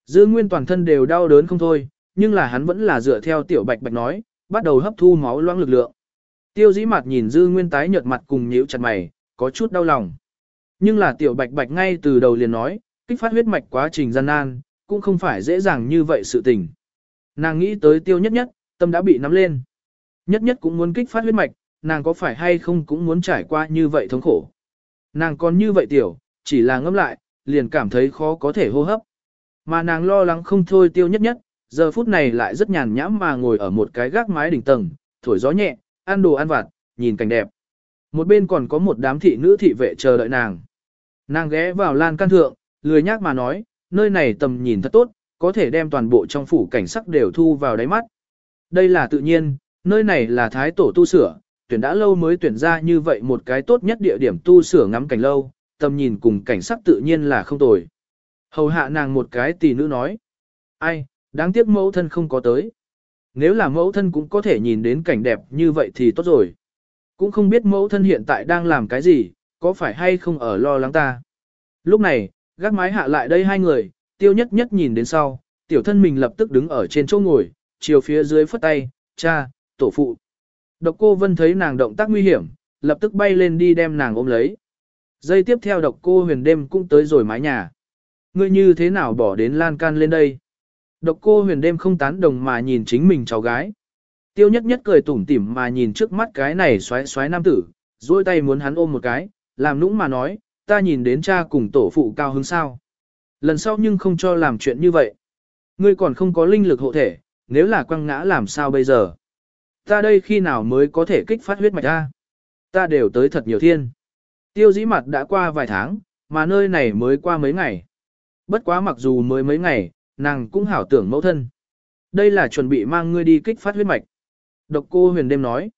A: Dư nguyên toàn thân đều đau đớn không thôi, nhưng là hắn vẫn là dựa theo tiểu bạch bạch nói, bắt đầu hấp thu máu loãng lực lượng. Tiêu dĩ mặt nhìn dư nguyên tái nhợt mặt cùng nhíu chặt mày, có chút đau lòng. Nhưng là tiểu bạch bạch ngay từ đầu liền nói, kích phát huyết mạch quá trình gian nan, cũng không phải dễ dàng như vậy sự tình. Nàng nghĩ tới tiêu nhất nhất, tâm đã bị nắm lên. Nhất nhất cũng muốn kích phát huyết mạch, nàng có phải hay không cũng muốn trải qua như vậy thống khổ. Nàng còn như vậy tiểu, chỉ là ngâm lại, liền cảm thấy khó có thể hô hấp. Mà nàng lo lắng không thôi tiêu nhất nhất, giờ phút này lại rất nhàn nhãm mà ngồi ở một cái gác mái đỉnh tầng, thổi gió nhẹ, ăn đồ ăn vặt, nhìn cảnh đẹp. Một bên còn có một đám thị nữ thị vệ chờ đợi nàng. Nàng ghé vào lan can thượng, lười nhác mà nói, nơi này tầm nhìn thật tốt, có thể đem toàn bộ trong phủ cảnh sắc đều thu vào đáy mắt. Đây là tự nhiên, nơi này là thái tổ tu sửa, tuyển đã lâu mới tuyển ra như vậy một cái tốt nhất địa điểm tu sửa ngắm cảnh lâu, tầm nhìn cùng cảnh sắc tự nhiên là không tồi. Hầu hạ nàng một cái tỷ nữ nói, ai, đáng tiếc mẫu thân không có tới. Nếu là mẫu thân cũng có thể nhìn đến cảnh đẹp như vậy thì tốt rồi. Cũng không biết mẫu thân hiện tại đang làm cái gì, có phải hay không ở lo lắng ta. Lúc này, gác mái hạ lại đây hai người, tiêu nhất nhất nhìn đến sau, tiểu thân mình lập tức đứng ở trên chỗ ngồi, chiều phía dưới phất tay, cha, tổ phụ. Độc cô vân thấy nàng động tác nguy hiểm, lập tức bay lên đi đem nàng ôm lấy. Giây tiếp theo độc cô huyền đêm cũng tới rồi mái nhà. Ngươi như thế nào bỏ đến lan can lên đây? Độc cô huyền đêm không tán đồng mà nhìn chính mình cháu gái. Tiêu nhất nhất cười tủm tỉm mà nhìn trước mắt cái này xoáy xoáy nam tử, duỗi tay muốn hắn ôm một cái, làm nũng mà nói, ta nhìn đến cha cùng tổ phụ cao hứng sao. Lần sau nhưng không cho làm chuyện như vậy. Ngươi còn không có linh lực hộ thể, nếu là quăng ngã làm sao bây giờ? Ta đây khi nào mới có thể kích phát huyết mạch ta? Ta đều tới thật nhiều thiên. Tiêu dĩ mặt đã qua vài tháng, mà nơi này mới qua mấy ngày. Bất quá mặc dù mới mấy ngày, nàng cũng hảo tưởng mẫu thân. Đây là chuẩn bị mang ngươi đi kích phát huyết mạch. Độc cô huyền đêm nói.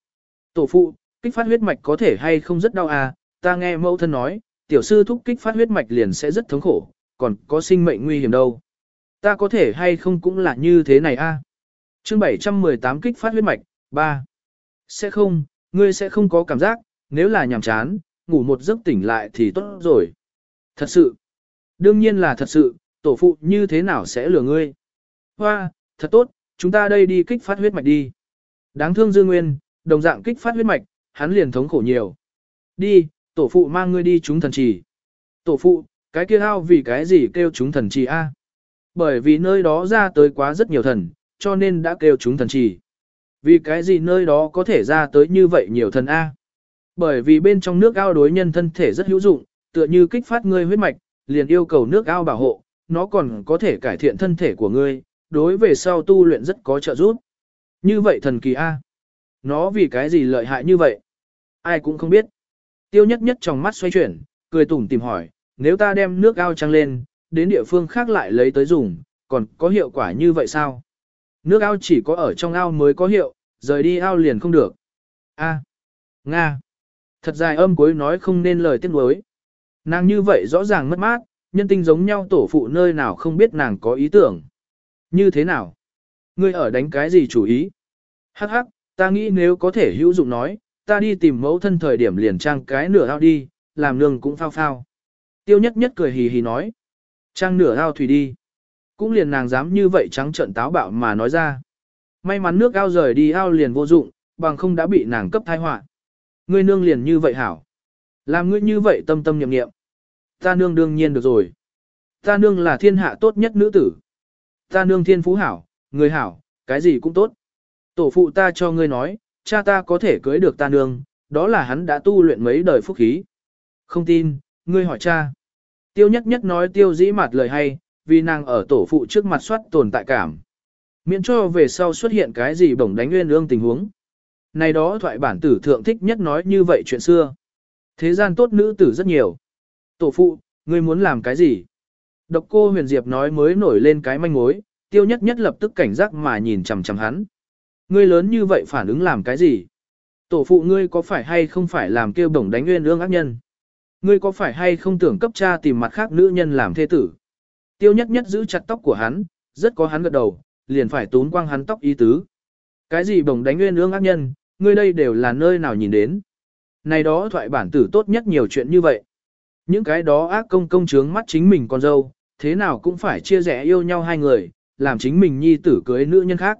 A: Tổ phụ, kích phát huyết mạch có thể hay không rất đau à, ta nghe mẫu thân nói, tiểu sư thúc kích phát huyết mạch liền sẽ rất thống khổ, còn có sinh mệnh nguy hiểm đâu. Ta có thể hay không cũng là như thế này a. À? Chương 718 kích phát huyết mạch, 3. Sẽ không, ngươi sẽ không có cảm giác, nếu là nhàm chán, ngủ một giấc tỉnh lại thì tốt rồi. Thật sự. Đương nhiên là thật sự, tổ phụ như thế nào sẽ lừa ngươi. Hoa, thật tốt, chúng ta đây đi kích phát huyết mạch đi. Đáng thương Dương Nguyên, đồng dạng kích phát huyết mạch, hắn liền thống khổ nhiều. Đi, tổ phụ mang ngươi đi chúng thần trì. Tổ phụ, cái kia ao vì cái gì kêu chúng thần trì a? Bởi vì nơi đó ra tới quá rất nhiều thần, cho nên đã kêu chúng thần trì. Vì cái gì nơi đó có thể ra tới như vậy nhiều thần a? Bởi vì bên trong nước ao đối nhân thân thể rất hữu dụng, tựa như kích phát ngươi huyết mạch, liền yêu cầu nước ao bảo hộ, nó còn có thể cải thiện thân thể của ngươi, đối về sau tu luyện rất có trợ giúp. Như vậy thần kỳ A. Nó vì cái gì lợi hại như vậy? Ai cũng không biết. Tiêu nhất nhất trong mắt xoay chuyển, cười tủm tìm hỏi, nếu ta đem nước ao trăng lên, đến địa phương khác lại lấy tới dùng, còn có hiệu quả như vậy sao? Nước ao chỉ có ở trong ao mới có hiệu, rời đi ao liền không được. A. Nga. Thật dài âm cuối nói không nên lời tiếc nuối. Nàng như vậy rõ ràng mất mát, nhân tinh giống nhau tổ phụ nơi nào không biết nàng có ý tưởng. Như thế nào? Ngươi ở đánh cái gì chủ ý? Hắc hắc, ta nghĩ nếu có thể hữu dụng nói, ta đi tìm mẫu thân thời điểm liền trang cái nửa ao đi, làm nương cũng phao phao. Tiêu nhất nhất cười hì hì nói. Trang nửa ao thủy đi. Cũng liền nàng dám như vậy trắng trợn táo bạo mà nói ra. May mắn nước ao rời đi ao liền vô dụng, bằng không đã bị nàng cấp thai họa. Ngươi nương liền như vậy hảo. Làm ngươi như vậy tâm tâm nhậm nghiệm. Ta nương đương nhiên được rồi. Ta nương là thiên hạ tốt nhất nữ tử. Ta nương thiên phú hảo, người hảo, cái gì cũng tốt. Tổ phụ ta cho ngươi nói, cha ta có thể cưới được ta nương, đó là hắn đã tu luyện mấy đời phúc khí. Không tin, ngươi hỏi cha. Tiêu nhất nhất nói tiêu dĩ mặt lời hay, vì nàng ở tổ phụ trước mặt soát tồn tại cảm. Miễn cho về sau xuất hiện cái gì bổng đánh nguyên ương tình huống. Này đó thoại bản tử thượng thích nhất nói như vậy chuyện xưa. Thế gian tốt nữ tử rất nhiều. Tổ phụ, ngươi muốn làm cái gì? Độc cô huyền diệp nói mới nổi lên cái manh mối, tiêu nhất nhất lập tức cảnh giác mà nhìn chằm chằm hắn. Ngươi lớn như vậy phản ứng làm cái gì? Tổ phụ ngươi có phải hay không phải làm kêu bổng đánh nguyên ương ác nhân? Ngươi có phải hay không tưởng cấp cha tìm mặt khác nữ nhân làm thê tử? Tiêu nhất nhất giữ chặt tóc của hắn, rất có hắn gật đầu, liền phải tốn quang hắn tóc ý tứ. Cái gì bổng đánh nguyên ương ác nhân, ngươi đây đều là nơi nào nhìn đến? Này đó thoại bản tử tốt nhất nhiều chuyện như vậy. Những cái đó ác công công trướng mắt chính mình con dâu, thế nào cũng phải chia rẽ yêu nhau hai người, làm chính mình nhi tử cưới nữ nhân khác.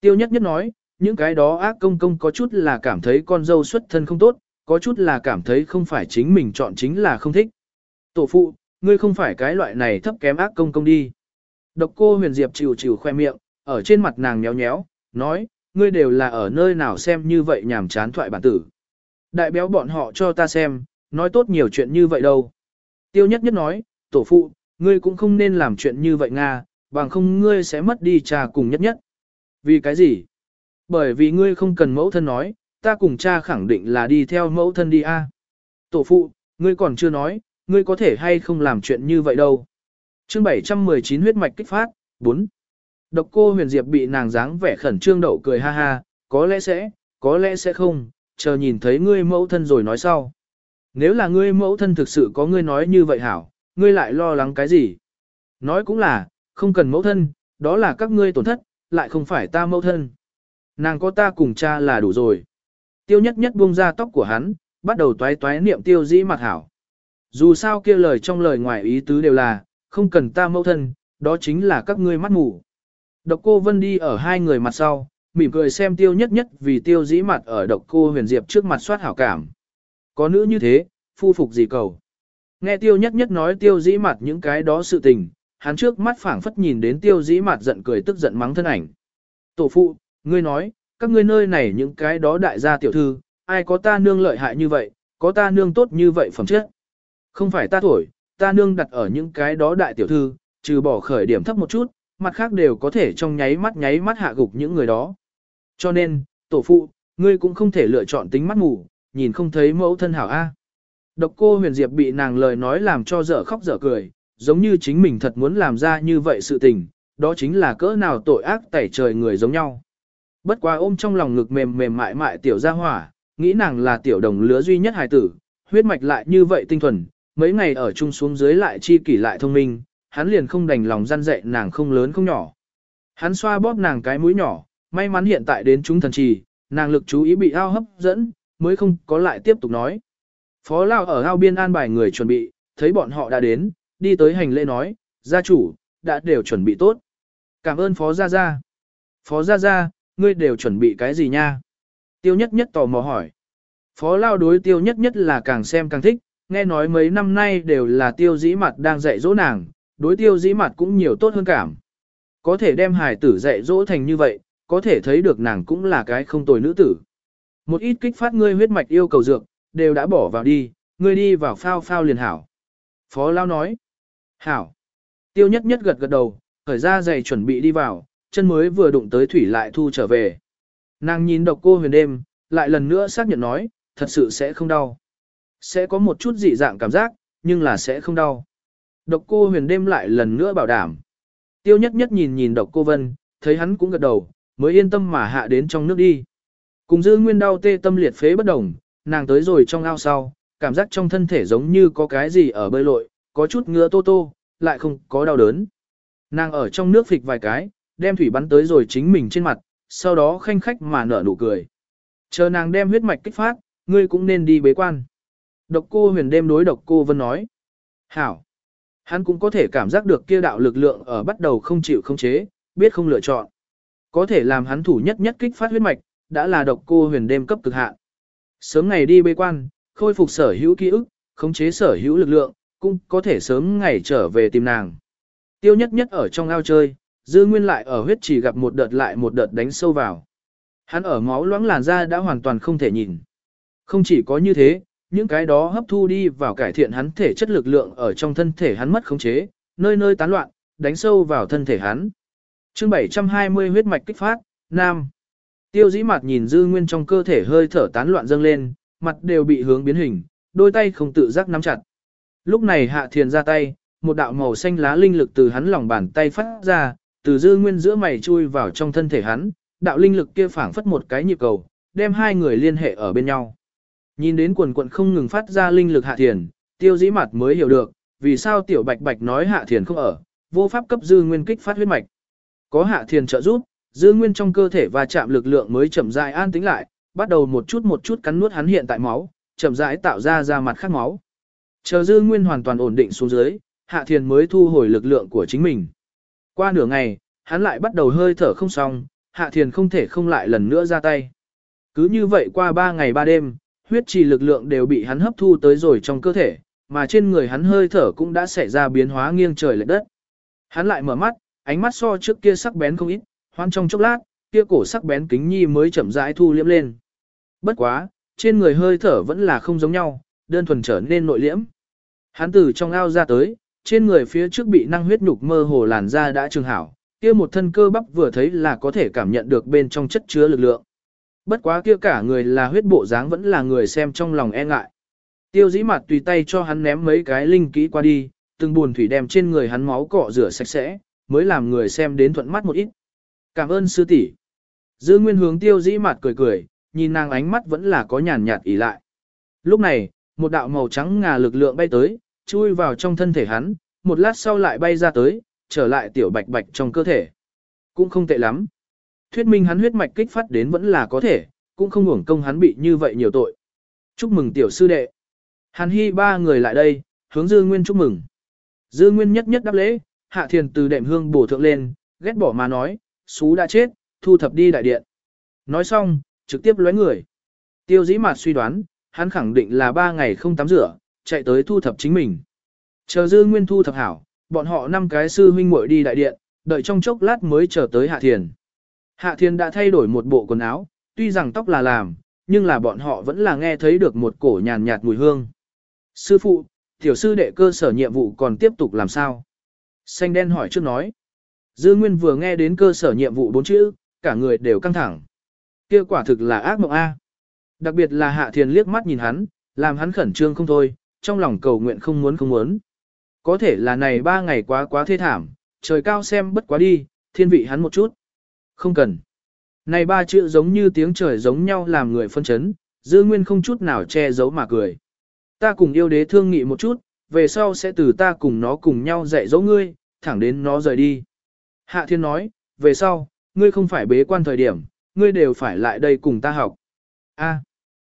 A: Tiêu nhất nhất nói, những cái đó ác công công có chút là cảm thấy con dâu xuất thân không tốt, có chút là cảm thấy không phải chính mình chọn chính là không thích. Tổ phụ, ngươi không phải cái loại này thấp kém ác công công đi. Độc cô huyền diệp chịu chịu khoe miệng, ở trên mặt nàng nhéo nhéo, nói, ngươi đều là ở nơi nào xem như vậy nhảm chán thoại bản tử. Đại béo bọn họ cho ta xem, nói tốt nhiều chuyện như vậy đâu. Tiêu nhất nhất nói, tổ phụ, ngươi cũng không nên làm chuyện như vậy Nga, bằng không ngươi sẽ mất đi trà cùng nhất nhất. Vì cái gì? Bởi vì ngươi không cần mẫu thân nói, ta cùng cha khẳng định là đi theo mẫu thân đi a. Tổ phụ, ngươi còn chưa nói, ngươi có thể hay không làm chuyện như vậy đâu. Chương 719 huyết mạch kích phát, 4. Độc cô huyền diệp bị nàng dáng vẻ khẩn trương đậu cười ha ha, có lẽ sẽ, có lẽ sẽ không, chờ nhìn thấy ngươi mẫu thân rồi nói sau. Nếu là ngươi mẫu thân thực sự có ngươi nói như vậy hảo, ngươi lại lo lắng cái gì? Nói cũng là, không cần mẫu thân, đó là các ngươi tổn thất, lại không phải ta mẫu thân. Nàng có ta cùng cha là đủ rồi. Tiêu nhất nhất buông ra tóc của hắn, bắt đầu toái toái niệm tiêu dĩ mặt hảo. Dù sao kia lời trong lời ngoài ý tứ đều là, không cần ta mẫu thân, đó chính là các ngươi mắt ngủ. Độc cô Vân đi ở hai người mặt sau, mỉm cười xem tiêu nhất nhất vì tiêu dĩ mặt ở độc cô huyền diệp trước mặt soát hảo cảm. Có nữ như thế, phu phục gì cầu. Nghe tiêu nhất nhất nói tiêu dĩ mặt những cái đó sự tình, hắn trước mắt phảng phất nhìn đến tiêu dĩ mặt giận cười tức giận mắng thân ảnh. Tổ phụ, ngươi nói, các ngươi nơi này những cái đó đại gia tiểu thư, ai có ta nương lợi hại như vậy, có ta nương tốt như vậy phẩm chất. Không phải ta thổi, ta nương đặt ở những cái đó đại tiểu thư, trừ bỏ khởi điểm thấp một chút, mặt khác đều có thể trong nháy mắt nháy mắt hạ gục những người đó. Cho nên, tổ phụ, ngươi cũng không thể lựa chọn tính mắt ngủ, nhìn không thấy mẫu thân hảo A. Độc cô huyền diệp bị nàng lời nói làm cho dở khóc dở cười, giống như chính mình thật muốn làm ra như vậy sự tình, đó chính là cỡ nào tội ác tẩy trời người giống nhau. Bất quá ôm trong lòng ngực mềm mềm mại mại tiểu gia hỏa, nghĩ nàng là tiểu đồng lứa duy nhất hài tử, huyết mạch lại như vậy tinh thuần, mấy ngày ở chung xuống dưới lại chi kỷ lại thông minh, hắn liền không đành lòng gian dạy nàng không lớn không nhỏ. Hắn xoa bóp nàng cái mũi nhỏ, may mắn hiện tại đến chúng thần trì, nàng lực chú ý bị ao hấp dẫn, mới không có lại tiếp tục nói. Phó Lao ở ao biên an bài người chuẩn bị, thấy bọn họ đã đến, đi tới hành lễ nói, gia chủ, đã đều chuẩn bị tốt. Cảm ơn Phó Gia Gia. Phó Gia Gia, ngươi đều chuẩn bị cái gì nha? Tiêu nhất nhất tò mò hỏi. Phó Lao đối tiêu nhất nhất là càng xem càng thích, nghe nói mấy năm nay đều là tiêu dĩ mặt đang dạy dỗ nàng, đối tiêu dĩ mặt cũng nhiều tốt hơn cảm. Có thể đem hài tử dạy dỗ thành như vậy, có thể thấy được nàng cũng là cái không tồi nữ tử. Một ít kích phát ngươi huyết mạch yêu cầu dược, đều đã bỏ vào đi, ngươi đi vào phao phao liền hảo. Phó Lao nói. Hảo. Tiêu nhất nhất gật gật đầu, khởi ra giày chuẩn bị đi vào, chân mới vừa đụng tới thủy lại thu trở về. Nàng nhìn độc cô huyền đêm, lại lần nữa xác nhận nói, thật sự sẽ không đau. Sẽ có một chút dị dạng cảm giác, nhưng là sẽ không đau. Độc cô huyền đêm lại lần nữa bảo đảm. Tiêu nhất nhất nhìn nhìn độc cô vân, thấy hắn cũng gật đầu, mới yên tâm mà hạ đến trong nước đi. Cùng dư nguyên đau tê tâm liệt phế bất đồng, nàng tới rồi trong ao sau, cảm giác trong thân thể giống như có cái gì ở bơi lội, có chút ngứa tô tô, lại không có đau đớn. Nàng ở trong nước phịch vài cái, đem thủy bắn tới rồi chính mình trên mặt, sau đó khanh khách mà nở nụ cười. Chờ nàng đem huyết mạch kích phát, ngươi cũng nên đi bế quan. Độc cô huyền đêm đối độc cô vân nói. Hảo. Hắn cũng có thể cảm giác được kia đạo lực lượng ở bắt đầu không chịu không chế, biết không lựa chọn. Có thể làm hắn thủ nhất nhất kích phát huyết mạch, đã là độc cô huyền đêm cấp cực hạn. Sớm ngày đi bế quan, khôi phục sở hữu ký ức, khống chế sở hữu lực lượng, cũng có thể sớm ngày trở về tìm nàng. Tiêu nhất nhất ở trong ao chơi, dư nguyên lại ở huyết chỉ gặp một đợt lại một đợt đánh sâu vào. Hắn ở máu loãng làn da đã hoàn toàn không thể nhìn. Không chỉ có như thế, những cái đó hấp thu đi vào cải thiện hắn thể chất lực lượng ở trong thân thể hắn mất khống chế, nơi nơi tán loạn, đánh sâu vào thân thể hắn. Chương 720 huyết mạch kích phát, Nam. Tiêu dĩ mặt nhìn dư nguyên trong cơ thể hơi thở tán loạn dâng lên, mặt đều bị hướng biến hình, đôi tay không tự giác nắm chặt. Lúc này hạ thiền ra tay, một đạo màu xanh lá linh lực từ hắn lòng bàn tay phát ra, từ dư nguyên giữa mày chui vào trong thân thể hắn, đạo linh lực kia phảng phất một cái nhịp cầu, đem hai người liên hệ ở bên nhau. Nhìn đến quần quận không ngừng phát ra linh lực hạ thiền, tiêu dĩ mặt mới hiểu được, vì sao tiểu bạch bạch nói hạ thiền không ở, vô pháp cấp dư nguyên kích phát huyết mạch. Có hạ thiền trợ giúp, dư nguyên trong cơ thể và chạm lực lượng mới chậm rãi an tĩnh lại, bắt đầu một chút một chút cắn nuốt hắn hiện tại máu, chậm rãi tạo ra ra mặt khác máu. Chờ dư nguyên hoàn toàn ổn định xuống dưới, hạ thiền mới thu hồi lực lượng của chính mình. Qua nửa ngày, hắn lại bắt đầu hơi thở không xong, hạ thiền không thể không lại lần nữa ra tay. Cứ như vậy qua ba ngày ba đêm, huyết trì lực lượng đều bị hắn hấp thu tới rồi trong cơ thể, mà trên người hắn hơi thở cũng đã xảy ra biến hóa nghiêng trời lệch đất. Hắn lại mở mắt, ánh mắt so trước kia sắc bén không ít, hoan trong chốc lát, kia cổ sắc bén kính nhi mới chậm rãi thu liễm lên. Bất quá, trên người hơi thở vẫn là không giống nhau, đơn thuần trở nên nội liễm. Hắn từ trong ao ra tới, trên người phía trước bị năng huyết nhục mơ hồ làn da đã trường hảo, kia một thân cơ bắp vừa thấy là có thể cảm nhận được bên trong chất chứa lực lượng. Bất quá kia cả người là huyết bộ dáng vẫn là người xem trong lòng e ngại. Tiêu dĩ mặt tùy tay cho hắn ném mấy cái linh kỹ qua đi, từng buồn thủy đem trên người hắn máu cọ rửa sạch sẽ, mới làm người xem đến thuận mắt một ít. Cảm ơn sư tỷ. Dư Nguyên hướng tiêu dĩ mặt cười cười, nhìn nàng ánh mắt vẫn là có nhàn nhạt ỉ lại. Lúc này, một đạo màu trắng ngà lực lượng bay tới, chui vào trong thân thể hắn, một lát sau lại bay ra tới, trở lại tiểu bạch bạch trong cơ thể. Cũng không tệ lắm. Thuyết minh hắn huyết mạch kích phát đến vẫn là có thể, cũng không uổng công hắn bị như vậy nhiều tội. Chúc mừng tiểu sư đệ. Hàn Hy ba người lại đây, hướng Dư Nguyên chúc mừng. Dư Nguyên nhất nhất đáp lễ, Hạ Thiền từ đệm hương bổ thượng lên, ghét bỏ mà nói, xú đã chết, thu thập đi đại điện. Nói xong, trực tiếp lóe người. Tiêu dĩ mạt suy đoán, hắn khẳng định là ba ngày không tắm rửa, chạy tới thu thập chính mình. Chờ Dư Nguyên thu thập hảo, bọn họ năm cái sư huynh muội đi đại điện, đợi trong chốc lát mới chờ tới Hạ Thiền. Hạ Thiền đã thay đổi một bộ quần áo, tuy rằng tóc là làm, nhưng là bọn họ vẫn là nghe thấy được một cổ nhàn nhạt mùi hương. Sư phụ, tiểu sư đệ cơ sở nhiệm vụ còn tiếp tục làm sao? Xanh đen hỏi trước nói. Dư Nguyên vừa nghe đến cơ sở nhiệm vụ bốn chữ, cả người đều căng thẳng. Kia quả thực là ác mộng A. Đặc biệt là Hạ Thiền liếc mắt nhìn hắn, làm hắn khẩn trương không thôi, trong lòng cầu nguyện không muốn không muốn. Có thể là này ba ngày quá quá thê thảm, trời cao xem bất quá đi, thiên vị hắn một chút. Không cần. Này ba chữ giống như tiếng trời giống nhau làm người phân chấn, dư nguyên không chút nào che giấu mà cười. Ta cùng yêu đế thương nghị một chút, về sau sẽ từ ta cùng nó cùng nhau dạy dỗ ngươi, thẳng đến nó rời đi. Hạ thiên nói, về sau, ngươi không phải bế quan thời điểm, ngươi đều phải lại đây cùng ta học. A.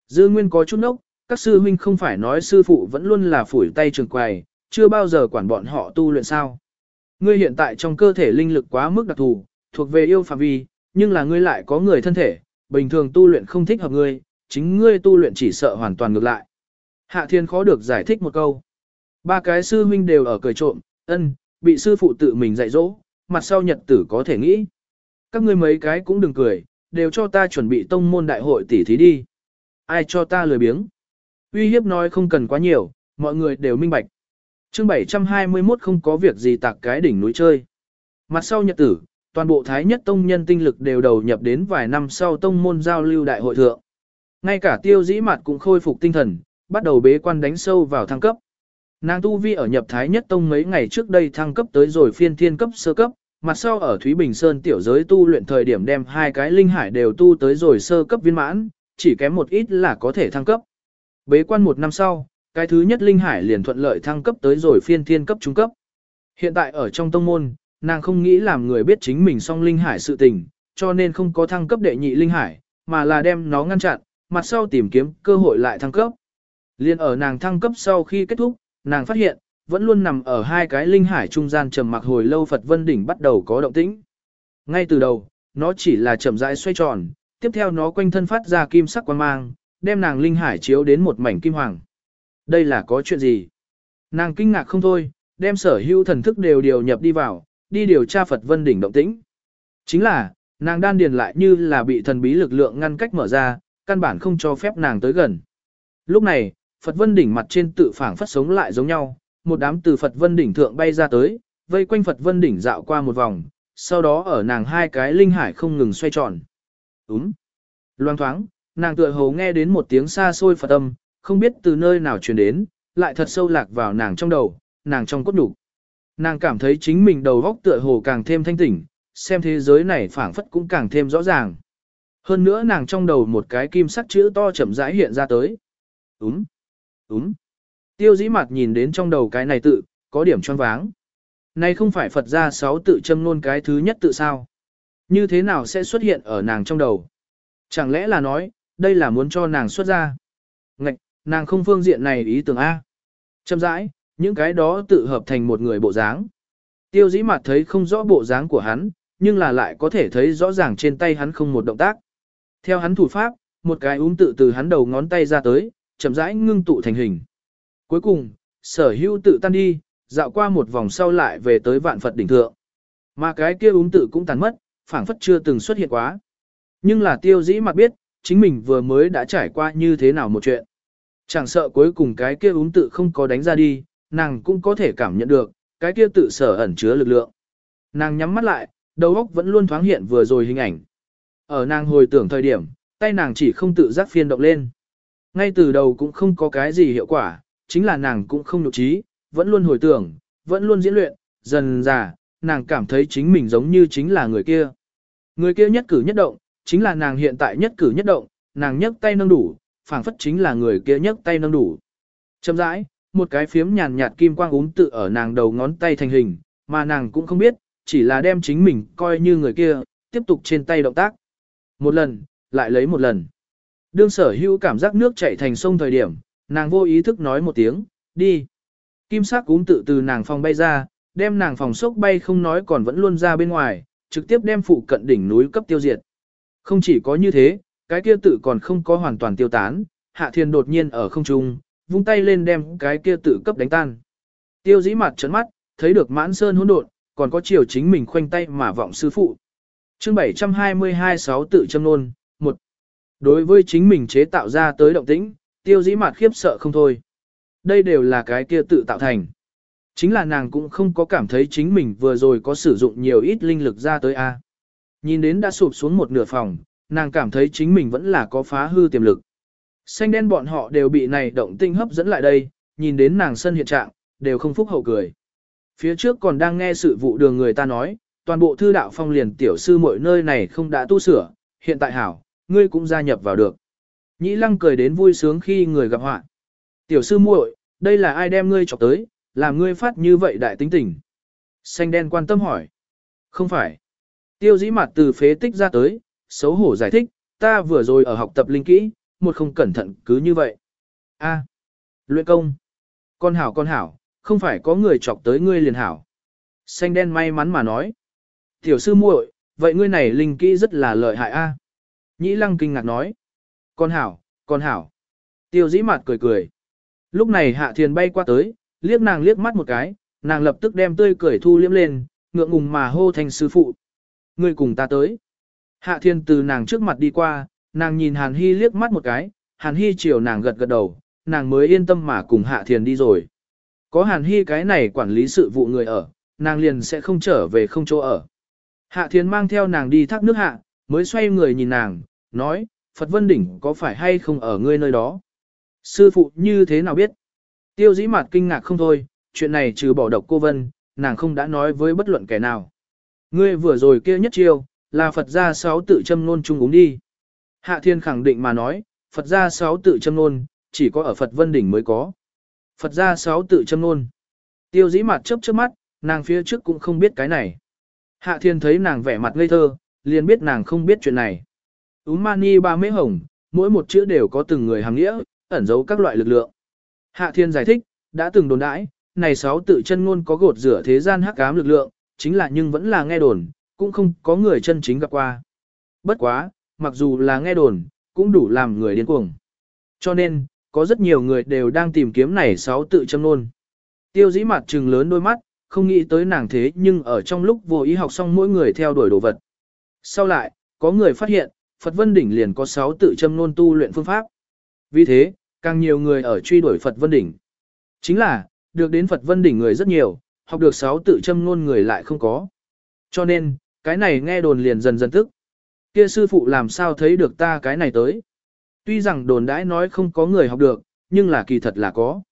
A: Dư Nguyên có chút nốc, các sư huynh không phải nói sư phụ vẫn luôn là phủi tay trường quầy, chưa bao giờ quản bọn họ tu luyện sao. Ngươi hiện tại trong cơ thể linh lực quá mức đặc thù, thuộc về yêu phạm vi, nhưng là ngươi lại có người thân thể, bình thường tu luyện không thích hợp ngươi, chính ngươi tu luyện chỉ sợ hoàn toàn ngược lại. Hạ Thiên khó được giải thích một câu. Ba cái sư huynh đều ở cười trộm, ân, bị sư phụ tự mình dạy dỗ, mặt sau nhật tử có thể nghĩ. Các ngươi mấy cái cũng đừng cười, đều cho ta chuẩn bị tông môn đại hội tỷ thí đi. Ai cho ta lười biếng. Uy hiếp nói không cần quá nhiều, mọi người đều minh bạch. chương 721 không có việc gì tạc cái đỉnh núi chơi. Mặt sau nhật tử, toàn bộ Thái Nhất Tông nhân tinh lực đều đầu nhập đến vài năm sau tông môn giao lưu đại hội thượng. Ngay cả tiêu dĩ mặt cũng khôi phục tinh thần, bắt đầu bế quan đánh sâu vào thăng cấp. Nàng tu vi ở nhập Thái Nhất Tông mấy ngày trước đây thăng cấp tới rồi phiên thiên cấp sơ cấp, mặt sau ở Thúy Bình Sơn tiểu giới tu luyện thời điểm đem hai cái linh hải đều tu tới rồi sơ cấp viên mãn, chỉ kém một ít là có thể thăng cấp. Bế quan một năm sau, cái thứ nhất linh hải liền thuận lợi thăng cấp tới rồi phiên thiên cấp trung cấp. Hiện tại ở trong tông môn, nàng không nghĩ làm người biết chính mình song linh hải sự tình, cho nên không có thăng cấp đệ nhị linh hải, mà là đem nó ngăn chặn, mặt sau tìm kiếm cơ hội lại thăng cấp. Liên ở nàng thăng cấp sau khi kết thúc, nàng phát hiện, vẫn luôn nằm ở hai cái linh hải trung gian trầm mặc hồi lâu Phật Vân Đỉnh bắt đầu có động tĩnh. Ngay từ đầu, nó chỉ là chậm rãi xoay tròn, tiếp theo nó quanh thân phát ra kim sắc quang mang, đem nàng linh hải chiếu đến một mảnh kim hoàng. Đây là có chuyện gì? Nàng kinh ngạc không thôi, đem sở hữu thần thức đều điều nhập đi vào, đi điều tra Phật Vân Đỉnh động tĩnh. Chính là, nàng đan điền lại như là bị thần bí lực lượng ngăn cách mở ra, căn bản không cho phép nàng tới gần. Lúc này, Phật Vân Đỉnh mặt trên tự phảng phất sống lại giống nhau, một đám từ Phật Vân Đỉnh thượng bay ra tới, vây quanh Phật Vân Đỉnh dạo qua một vòng, sau đó ở nàng hai cái linh hải không ngừng xoay tròn. Úm, Loang thoáng, nàng tựa hồ nghe đến một tiếng xa xôi Phật âm, không biết từ nơi nào truyền đến, lại thật sâu lạc vào nàng trong đầu, nàng trong cốt đủ. Nàng cảm thấy chính mình đầu góc tựa hồ càng thêm thanh tỉnh, xem thế giới này phảng phất cũng càng thêm rõ ràng. Hơn nữa nàng trong đầu một cái kim sắc chữ to chậm rãi hiện ra tới. Úm, úm. Tiêu dĩ mặt nhìn đến trong đầu cái này tự, có điểm tròn váng. Này không phải Phật ra sáu tự châm luôn cái thứ nhất tự sao. Như thế nào sẽ xuất hiện ở nàng trong đầu? Chẳng lẽ là nói, đây là muốn cho nàng xuất ra? Ngạch, nàng không phương diện này ý tưởng A. Châm rãi, những cái đó tự hợp thành một người bộ dáng. Tiêu dĩ mặt thấy không rõ bộ dáng của hắn, nhưng là lại có thể thấy rõ ràng trên tay hắn không một động tác. Theo hắn thủ pháp, một cái úm tự từ hắn đầu ngón tay ra tới, chậm rãi ngưng tụ thành hình. Cuối cùng, sở hữu tự tan đi, dạo qua một vòng sau lại về tới vạn Phật đỉnh thượng. Mà cái kia úm tự cũng tàn mất, phảng phất chưa từng xuất hiện quá. Nhưng là tiêu dĩ mặt biết, chính mình vừa mới đã trải qua như thế nào một chuyện. Chẳng sợ cuối cùng cái kia úm tự không có đánh ra đi, nàng cũng có thể cảm nhận được, cái kia tự sở ẩn chứa lực lượng. Nàng nhắm mắt lại, đầu óc vẫn luôn thoáng hiện vừa rồi hình ảnh. Ở nàng hồi tưởng thời điểm, tay nàng chỉ không tự giác phiên động lên. Ngay từ đầu cũng không có cái gì hiệu quả, chính là nàng cũng không nhục trí, vẫn luôn hồi tưởng, vẫn luôn diễn luyện, dần già, nàng cảm thấy chính mình giống như chính là người kia. Người kia nhất cử nhất động, chính là nàng hiện tại nhất cử nhất động, nàng nhấc tay nâng đủ, phảng phất chính là người kia nhấc tay nâng đủ. Chậm rãi, một cái phiếm nhàn nhạt kim quang úng tự ở nàng đầu ngón tay thành hình, mà nàng cũng không biết, chỉ là đem chính mình coi như người kia, tiếp tục trên tay động tác. Một lần, lại lấy một lần. Đương sở hữu cảm giác nước chảy thành sông thời điểm, nàng vô ý thức nói một tiếng, đi. Kim sắc úm tự từ nàng phòng bay ra, đem nàng phòng sốc bay không nói còn vẫn luôn ra bên ngoài, trực tiếp đem phụ cận đỉnh núi cấp tiêu diệt. Không chỉ có như thế, cái kia tự còn không có hoàn toàn tiêu tán, hạ thiên đột nhiên ở không trung, vung tay lên đem cái kia tự cấp đánh tan. Tiêu dĩ mặt trấn mắt, thấy được mãn sơn hỗn độn, còn có chiều chính mình khoanh tay mà vọng sư phụ. chương 722 6 tự châm nôn, một Đối với chính mình chế tạo ra tới động tĩnh, tiêu dĩ mặt khiếp sợ không thôi. Đây đều là cái kia tự tạo thành. Chính là nàng cũng không có cảm thấy chính mình vừa rồi có sử dụng nhiều ít linh lực ra tới A. Nhìn đến đã sụp xuống một nửa phòng, nàng cảm thấy chính mình vẫn là có phá hư tiềm lực. Xanh đen bọn họ đều bị này động tinh hấp dẫn lại đây, nhìn đến nàng sân hiện trạng, đều không phúc hậu cười. Phía trước còn đang nghe sự vụ đường người ta nói, toàn bộ thư đạo phong liền tiểu sư mọi nơi này không đã tu sửa, hiện tại hảo, ngươi cũng gia nhập vào được. Nhĩ lăng cười đến vui sướng khi người gặp họa. Tiểu sư muội, đây là ai đem ngươi chọc tới, làm ngươi phát như vậy đại tính tình. Xanh đen quan tâm hỏi. Không phải. Tiêu dĩ mặt từ phế tích ra tới, xấu hổ giải thích, ta vừa rồi ở học tập linh kỹ, một không cẩn thận cứ như vậy. A, luyện công. Con hảo con hảo, không phải có người chọc tới ngươi liền hảo. Xanh đen may mắn mà nói. Tiểu sư muội, vậy ngươi này linh kỹ rất là lợi hại a. Nhĩ lăng kinh ngạc nói. Con hảo, con hảo. Tiêu dĩ mặt cười cười. Lúc này hạ thiền bay qua tới, liếc nàng liếc mắt một cái, nàng lập tức đem tươi cười thu liếm lên, ngượng ngùng mà hô thành sư phụ. Ngươi cùng ta tới. Hạ thiên từ nàng trước mặt đi qua, nàng nhìn Hàn Hy liếc mắt một cái, Hàn Hy chiều nàng gật gật đầu, nàng mới yên tâm mà cùng Hạ Thiền đi rồi. Có Hàn Hy cái này quản lý sự vụ người ở, nàng liền sẽ không trở về không chỗ ở. Hạ Thiền mang theo nàng đi thác nước hạ, mới xoay người nhìn nàng, nói, Phật Vân Đỉnh có phải hay không ở ngươi nơi đó? Sư phụ như thế nào biết? Tiêu dĩ mặt kinh ngạc không thôi, chuyện này trừ bỏ độc cô Vân, nàng không đã nói với bất luận kẻ nào. Ngươi vừa rồi kia nhất chiêu, là Phật gia sáu tự châm nôn chung uống đi. Hạ Thiên khẳng định mà nói, Phật gia sáu tự châm nôn, chỉ có ở Phật Vân Đỉnh mới có. Phật gia sáu tự châm nôn. Tiêu dĩ mặt chớp chớp mắt, nàng phía trước cũng không biết cái này. Hạ Thiên thấy nàng vẻ mặt ngây thơ, liền biết nàng không biết chuyện này. Úm mani ba mễ hồng, mỗi một chữ đều có từng người hàng nghĩa, ẩn giấu các loại lực lượng. Hạ Thiên giải thích, đã từng đồn đãi, này sáu tự chân ngôn có gột rửa thế gian hắc ám lực lượng, chính là nhưng vẫn là nghe đồn, cũng không có người chân chính gặp qua. Bất quá, mặc dù là nghe đồn, cũng đủ làm người điên cuồng. Cho nên, có rất nhiều người đều đang tìm kiếm này sáu tự châm nôn. Tiêu dĩ mặt trừng lớn đôi mắt, không nghĩ tới nàng thế nhưng ở trong lúc vô ý học xong mỗi người theo đuổi đồ vật. Sau lại, có người phát hiện, Phật Vân Đỉnh liền có sáu tự châm nôn tu luyện phương pháp. Vì thế, càng nhiều người ở truy đuổi Phật Vân Đỉnh. Chính là, được đến Phật Vân Đỉnh người rất nhiều, học được sáu tự châm ngôn người lại không có. Cho nên, cái này nghe đồn liền dần dần tức. Kia sư phụ làm sao thấy được ta cái này tới. Tuy rằng đồn đãi nói không có người học được, nhưng là kỳ thật là có.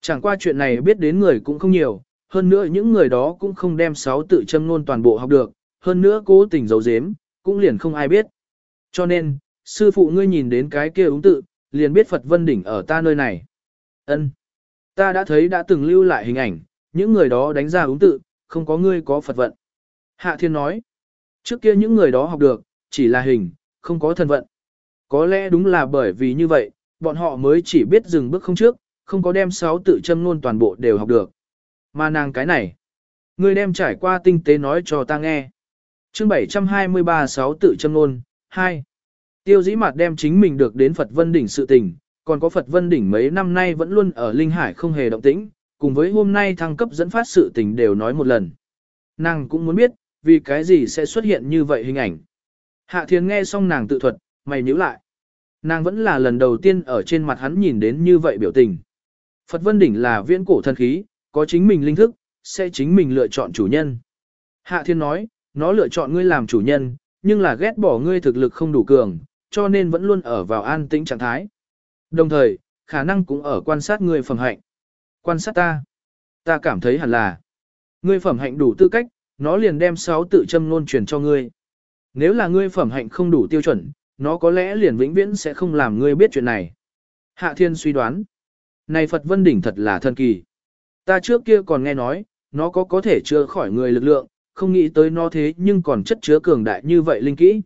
A: Chẳng qua chuyện này biết đến người cũng không nhiều, hơn nữa những người đó cũng không đem sáu tự châm ngôn toàn bộ học được, hơn nữa cố tình giấu giếm, cũng liền không ai biết. Cho nên, sư phụ ngươi nhìn đến cái kia úng tự, liền biết Phật Vân Đỉnh ở ta nơi này. Ân, Ta đã thấy đã từng lưu lại hình ảnh, những người đó đánh ra ứng tự, không có ngươi có Phật vận. Hạ Thiên nói, trước kia những người đó học được, chỉ là hình, không có thần vận. Có lẽ đúng là bởi vì như vậy, bọn họ mới chỉ biết dừng bước không trước, không có đem sáu tự châm luôn toàn bộ đều học được. Mà nàng cái này, ngươi đem trải qua tinh tế nói cho ta nghe. chương 723 sáu tự châm luôn, 2. Tiêu dĩ mặt đem chính mình được đến Phật Vân Đỉnh sự tình, còn có Phật Vân Đỉnh mấy năm nay vẫn luôn ở Linh Hải không hề động tĩnh, cùng với hôm nay thăng cấp dẫn phát sự tình đều nói một lần. Nàng cũng muốn biết, vì cái gì sẽ xuất hiện như vậy hình ảnh. Hạ Thiên nghe xong nàng tự thuật, mày nhíu lại. Nàng vẫn là lần đầu tiên ở trên mặt hắn nhìn đến như vậy biểu tình. Phật Vân Đỉnh là viễn cổ thân khí, có chính mình linh thức, sẽ chính mình lựa chọn chủ nhân. Hạ Thiên nói, nó lựa chọn ngươi làm chủ nhân, nhưng là ghét bỏ ngươi thực lực không đủ cường, cho nên vẫn luôn ở vào an tĩnh trạng thái. Đồng thời, khả năng cũng ở quan sát ngươi phẩm hạnh. Quan sát ta. Ta cảm thấy hẳn là. Ngươi phẩm hạnh đủ tư cách, nó liền đem sáu tự châm ngôn truyền cho ngươi. Nếu là ngươi phẩm hạnh không đủ tiêu chuẩn, nó có lẽ liền vĩnh viễn sẽ không làm ngươi biết chuyện này. Hạ Thiên suy đoán. Này Phật Vân Đỉnh thật là thần kỳ. Ta trước kia còn nghe nói, nó có có thể chữa khỏi người lực lượng, không nghĩ tới nó thế nhưng còn chất chứa cường đại như vậy linh kỹ.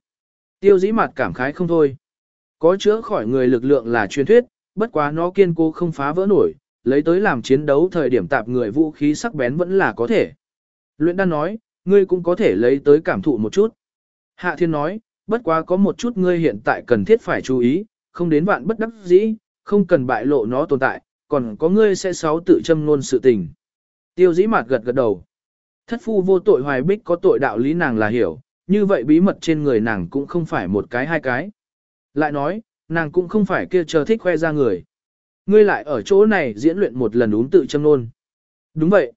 A: Tiêu dĩ mặt cảm khái không thôi. Có chữa khỏi người lực lượng là truyền thuyết, bất quá nó kiên cố không phá vỡ nổi, lấy tới làm chiến đấu thời điểm tạp người vũ khí sắc bén vẫn là có thể. Luyện đan nói, ngươi cũng có thể lấy tới cảm thụ một chút. Hạ thiên nói, bất quá có một chút ngươi hiện tại cần thiết phải chú ý, không đến vạn bất đắc dĩ, không cần bại lộ nó tồn tại, còn có ngươi sẽ sáu tự châm ngôn sự tình. Tiêu dĩ mạt gật gật đầu. Thất phu vô tội hoài bích có tội đạo lý nàng là hiểu, như vậy bí mật trên người nàng cũng không phải một cái hai cái. Lại nói, nàng cũng không phải kia chờ thích khoe ra người. Ngươi lại ở chỗ này diễn luyện một lần uống tự châm nôn. Đúng vậy.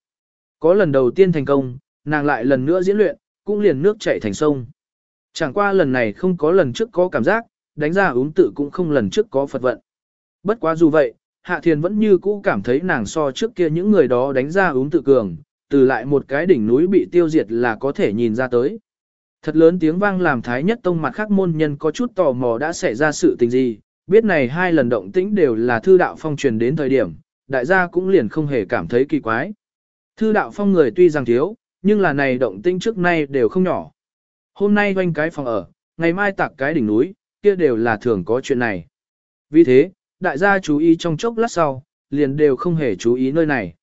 A: Có lần đầu tiên thành công, nàng lại lần nữa diễn luyện, cũng liền nước chảy thành sông. Chẳng qua lần này không có lần trước có cảm giác, đánh ra uống tự cũng không lần trước có Phật vận. Bất quá dù vậy, Hạ Thiền vẫn như cũ cảm thấy nàng so trước kia những người đó đánh ra uống tự cường, từ lại một cái đỉnh núi bị tiêu diệt là có thể nhìn ra tới. Thật lớn tiếng vang làm thái nhất tông mặt khác môn nhân có chút tò mò đã xảy ra sự tình gì, biết này hai lần động tĩnh đều là thư đạo phong truyền đến thời điểm, đại gia cũng liền không hề cảm thấy kỳ quái. Thư đạo phong người tuy rằng thiếu, nhưng là này động tĩnh trước nay đều không nhỏ. Hôm nay doanh cái phòng ở, ngày mai tạc cái đỉnh núi, kia đều là thường có chuyện này. Vì thế, đại gia chú ý trong chốc lát sau, liền đều không hề chú ý nơi này.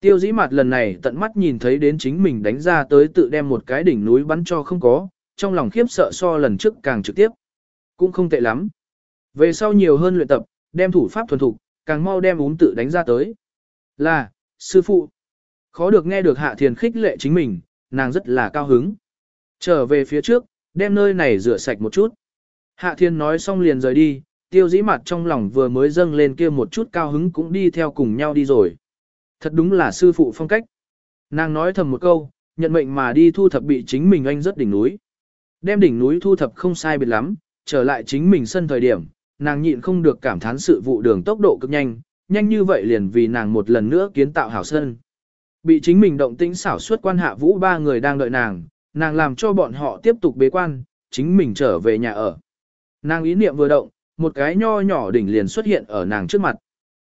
A: Tiêu dĩ mặt lần này tận mắt nhìn thấy đến chính mình đánh ra tới tự đem một cái đỉnh núi bắn cho không có, trong lòng khiếp sợ so lần trước càng trực tiếp. Cũng không tệ lắm. Về sau nhiều hơn luyện tập, đem thủ pháp thuần thục, càng mau đem ún tự đánh ra tới. Là, sư phụ. Khó được nghe được hạ thiền khích lệ chính mình, nàng rất là cao hứng. Trở về phía trước, đem nơi này rửa sạch một chút. Hạ thiên nói xong liền rời đi, tiêu dĩ mặt trong lòng vừa mới dâng lên kia một chút cao hứng cũng đi theo cùng nhau đi rồi. Thật đúng là sư phụ phong cách. Nàng nói thầm một câu, nhận mệnh mà đi thu thập bị chính mình anh rất đỉnh núi. Đem đỉnh núi thu thập không sai biệt lắm, trở lại chính mình sân thời điểm, nàng nhịn không được cảm thán sự vụ đường tốc độ cực nhanh, nhanh như vậy liền vì nàng một lần nữa kiến tạo hảo sân. Bị chính mình động tĩnh xảo suất quan hạ vũ ba người đang đợi nàng, nàng làm cho bọn họ tiếp tục bế quan, chính mình trở về nhà ở. Nàng ý niệm vừa động, một cái nho nhỏ đỉnh liền xuất hiện ở nàng trước mặt.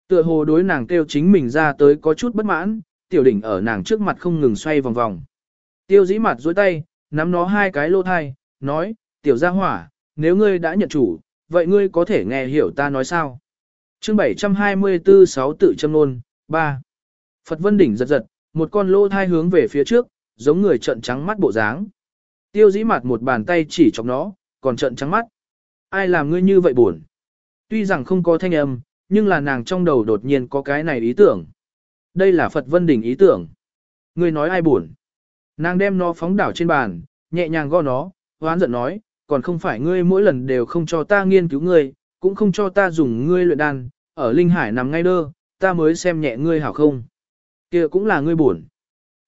A: Tựa hồ đối nàng kêu chính mình ra tới có chút bất mãn, tiểu đỉnh ở nàng trước mặt không ngừng xoay vòng vòng. Tiêu dĩ mặt dối tay, nắm nó hai cái lô thai, nói, tiểu gia hỏa, nếu ngươi đã nhận chủ, vậy ngươi có thể nghe hiểu ta nói sao? chương 724 sáu tự châm nôn, 3. Phật Vân Đỉnh giật giật, một con lô thai hướng về phía trước, giống người trận trắng mắt bộ dáng. Tiêu dĩ mặt một bàn tay chỉ chọc nó, còn trận trắng mắt. Ai làm ngươi như vậy buồn? Tuy rằng không có thanh âm, nhưng là nàng trong đầu đột nhiên có cái này ý tưởng. Đây là Phật Vân Đỉnh ý tưởng. Ngươi nói ai buồn? Nàng đem nó phóng đảo trên bàn, nhẹ nhàng gõ nó, hoán giận nói, còn không phải ngươi mỗi lần đều không cho ta nghiên cứu ngươi, cũng không cho ta dùng ngươi luyện đan, ở Linh Hải nằm ngay đơ, ta mới xem nhẹ ngươi hảo không. kia cũng là ngươi buồn.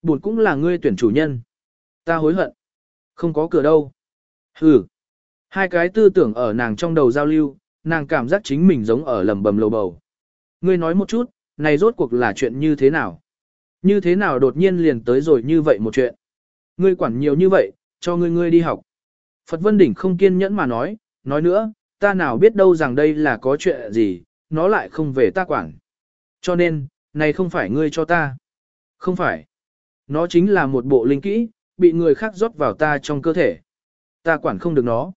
A: Buồn cũng là ngươi tuyển chủ nhân. Ta hối hận. Không có cửa đâu. Hừ. Hai cái tư tưởng ở nàng trong đầu giao lưu, nàng cảm giác chính mình giống ở lầm bầm lầu bầu. Ngươi nói một chút, này rốt cuộc là chuyện như thế nào? Như thế nào đột nhiên liền tới rồi như vậy một chuyện? Ngươi quản nhiều như vậy, cho ngươi ngươi đi học. Phật Vân Đỉnh không kiên nhẫn mà nói, nói nữa, ta nào biết đâu rằng đây là có chuyện gì, nó lại không về ta quản. Cho nên, này không phải ngươi cho ta. Không phải. Nó chính là một bộ linh kỹ, bị người khác rót vào ta trong cơ thể. Ta quản không được nó.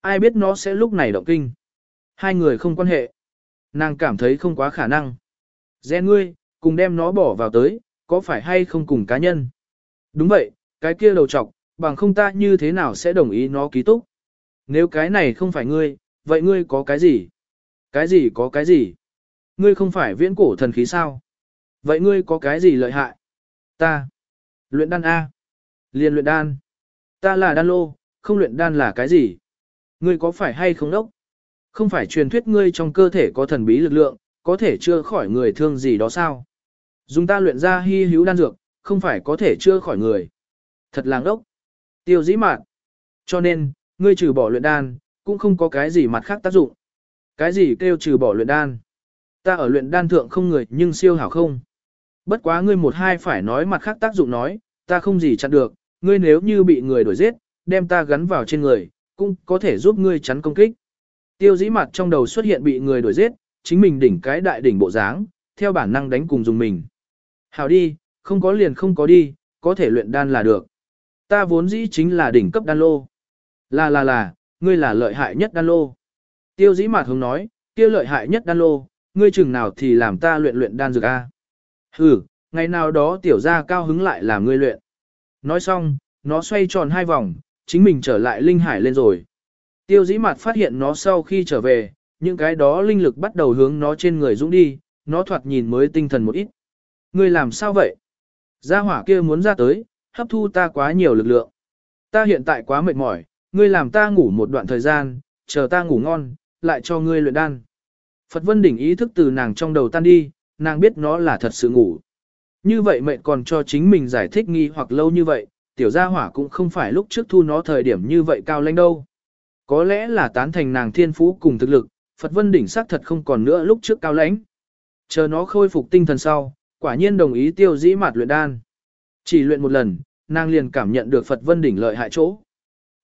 A: Ai biết nó sẽ lúc này động kinh. Hai người không quan hệ. Nàng cảm thấy không quá khả năng. Gen ngươi, cùng đem nó bỏ vào tới, có phải hay không cùng cá nhân? Đúng vậy, cái kia đầu trọc, bằng không ta như thế nào sẽ đồng ý nó ký túc? Nếu cái này không phải ngươi, vậy ngươi có cái gì? Cái gì có cái gì? Ngươi không phải viễn cổ thần khí sao? Vậy ngươi có cái gì lợi hại? Ta. Luyện đan A. Liên luyện đan. Ta là đan lô, không luyện đan là cái gì? Ngươi có phải hay không đốc? Không phải truyền thuyết ngươi trong cơ thể có thần bí lực lượng, có thể chữa khỏi người thương gì đó sao? Dùng ta luyện ra hy hữu đan dược, không phải có thể chữa khỏi người. Thật làng đốc. Tiêu dĩ mạn. Cho nên, ngươi trừ bỏ luyện đan, cũng không có cái gì mặt khác tác dụng. Cái gì kêu trừ bỏ luyện đan? Ta ở luyện đan thượng không người nhưng siêu hảo không? Bất quá ngươi một hai phải nói mặt khác tác dụng nói, ta không gì chặn được, ngươi nếu như bị người đuổi giết, đem ta gắn vào trên người, cũng có thể giúp ngươi chắn công kích. Tiêu dĩ mặt trong đầu xuất hiện bị người đuổi giết, chính mình đỉnh cái đại đỉnh bộ dáng, theo bản năng đánh cùng dùng mình. Hảo đi, không có liền không có đi, có thể luyện đan là được. Ta vốn dĩ chính là đỉnh cấp đan lô. Là là là, ngươi là lợi hại nhất đan lô. Tiêu dĩ Mạt hướng nói, kia lợi hại nhất đan lô, ngươi chừng nào thì làm ta luyện luyện đan dược a. Ừ, ngày nào đó tiểu gia cao hứng lại làm ngươi luyện. Nói xong, nó xoay tròn hai vòng, chính mình trở lại linh hải lên rồi. Tiêu dĩ mặt phát hiện nó sau khi trở về, những cái đó linh lực bắt đầu hướng nó trên người dũng đi, nó thoạt nhìn mới tinh thần một ít. Ngươi làm sao vậy? Gia hỏa kia muốn ra tới, hấp thu ta quá nhiều lực lượng. Ta hiện tại quá mệt mỏi, ngươi làm ta ngủ một đoạn thời gian, chờ ta ngủ ngon, lại cho ngươi luyện đan. Phật Vân Đỉnh ý thức từ nàng trong đầu tan đi, nàng biết nó là thật sự ngủ. Như vậy mệnh còn cho chính mình giải thích nghi hoặc lâu như vậy, tiểu gia hỏa cũng không phải lúc trước thu nó thời điểm như vậy cao lãnh đâu. Có lẽ là tán thành nàng thiên phú cùng thực lực, Phật Vân Đỉnh xác thật không còn nữa lúc trước cao lãnh. Chờ nó khôi phục tinh thần sau, quả nhiên đồng ý tiêu dĩ mạt luyện đan. Chỉ luyện một lần, nàng liền cảm nhận được Phật Vân Đỉnh lợi hại chỗ.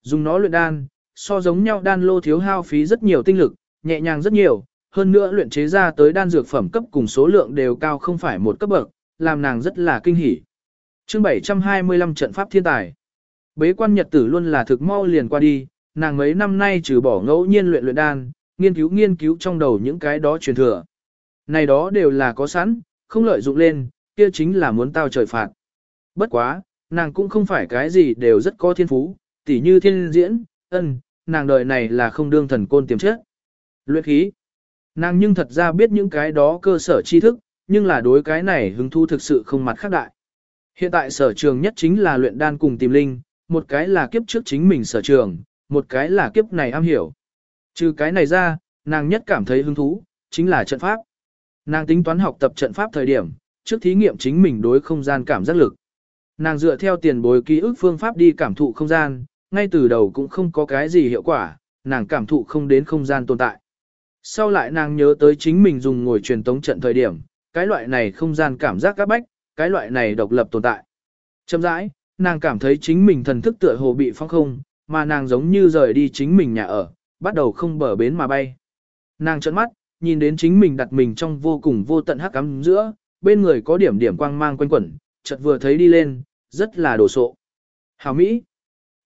A: Dùng nó luyện đan, so giống nhau đan lô thiếu hao phí rất nhiều tinh lực, nhẹ nhàng rất nhiều, hơn nữa luyện chế ra tới đan dược phẩm cấp cùng số lượng đều cao không phải một cấp bậc, làm nàng rất là kinh hỉ. Chương 725 trận pháp thiên tài. Bế quan nhật tử luôn là thực mau liền qua đi, nàng mấy năm nay trừ bỏ ngẫu nhiên luyện luyện đan, nghiên cứu nghiên cứu trong đầu những cái đó truyền thừa. Này đó đều là có sẵn, không lợi dụng lên, kia chính là muốn tao trời phạt. Bất quá, nàng cũng không phải cái gì đều rất có thiên phú, tỉ như thiên diễn, ân, nàng đời này là không đương thần côn tiềm chất. Luyện khí. Nàng nhưng thật ra biết những cái đó cơ sở tri thức, nhưng là đối cái này hứng thu thực sự không mặt khác đại. Hiện tại sở trường nhất chính là luyện đan cùng tìm linh, một cái là kiếp trước chính mình sở trường, một cái là kiếp này am hiểu. Trừ cái này ra, nàng nhất cảm thấy hứng thú, chính là trận pháp. Nàng tính toán học tập trận pháp thời điểm, trước thí nghiệm chính mình đối không gian cảm giác lực. Nàng dựa theo tiền bối ký ức phương pháp đi cảm thụ không gian, ngay từ đầu cũng không có cái gì hiệu quả, nàng cảm thụ không đến không gian tồn tại. Sau lại nàng nhớ tới chính mình dùng ngồi truyền tống trận thời điểm, cái loại này không gian cảm giác các bách, cái loại này độc lập tồn tại. Chậm rãi, nàng cảm thấy chính mình thần thức tựa hồ bị phong không, mà nàng giống như rời đi chính mình nhà ở, bắt đầu không bờ bến mà bay. Nàng trợn mắt, nhìn đến chính mình đặt mình trong vô cùng vô tận hắc ám giữa, bên người có điểm điểm quang mang quanh quẩn, chợt vừa thấy đi lên, rất là đồ sộ. Hào Mỹ.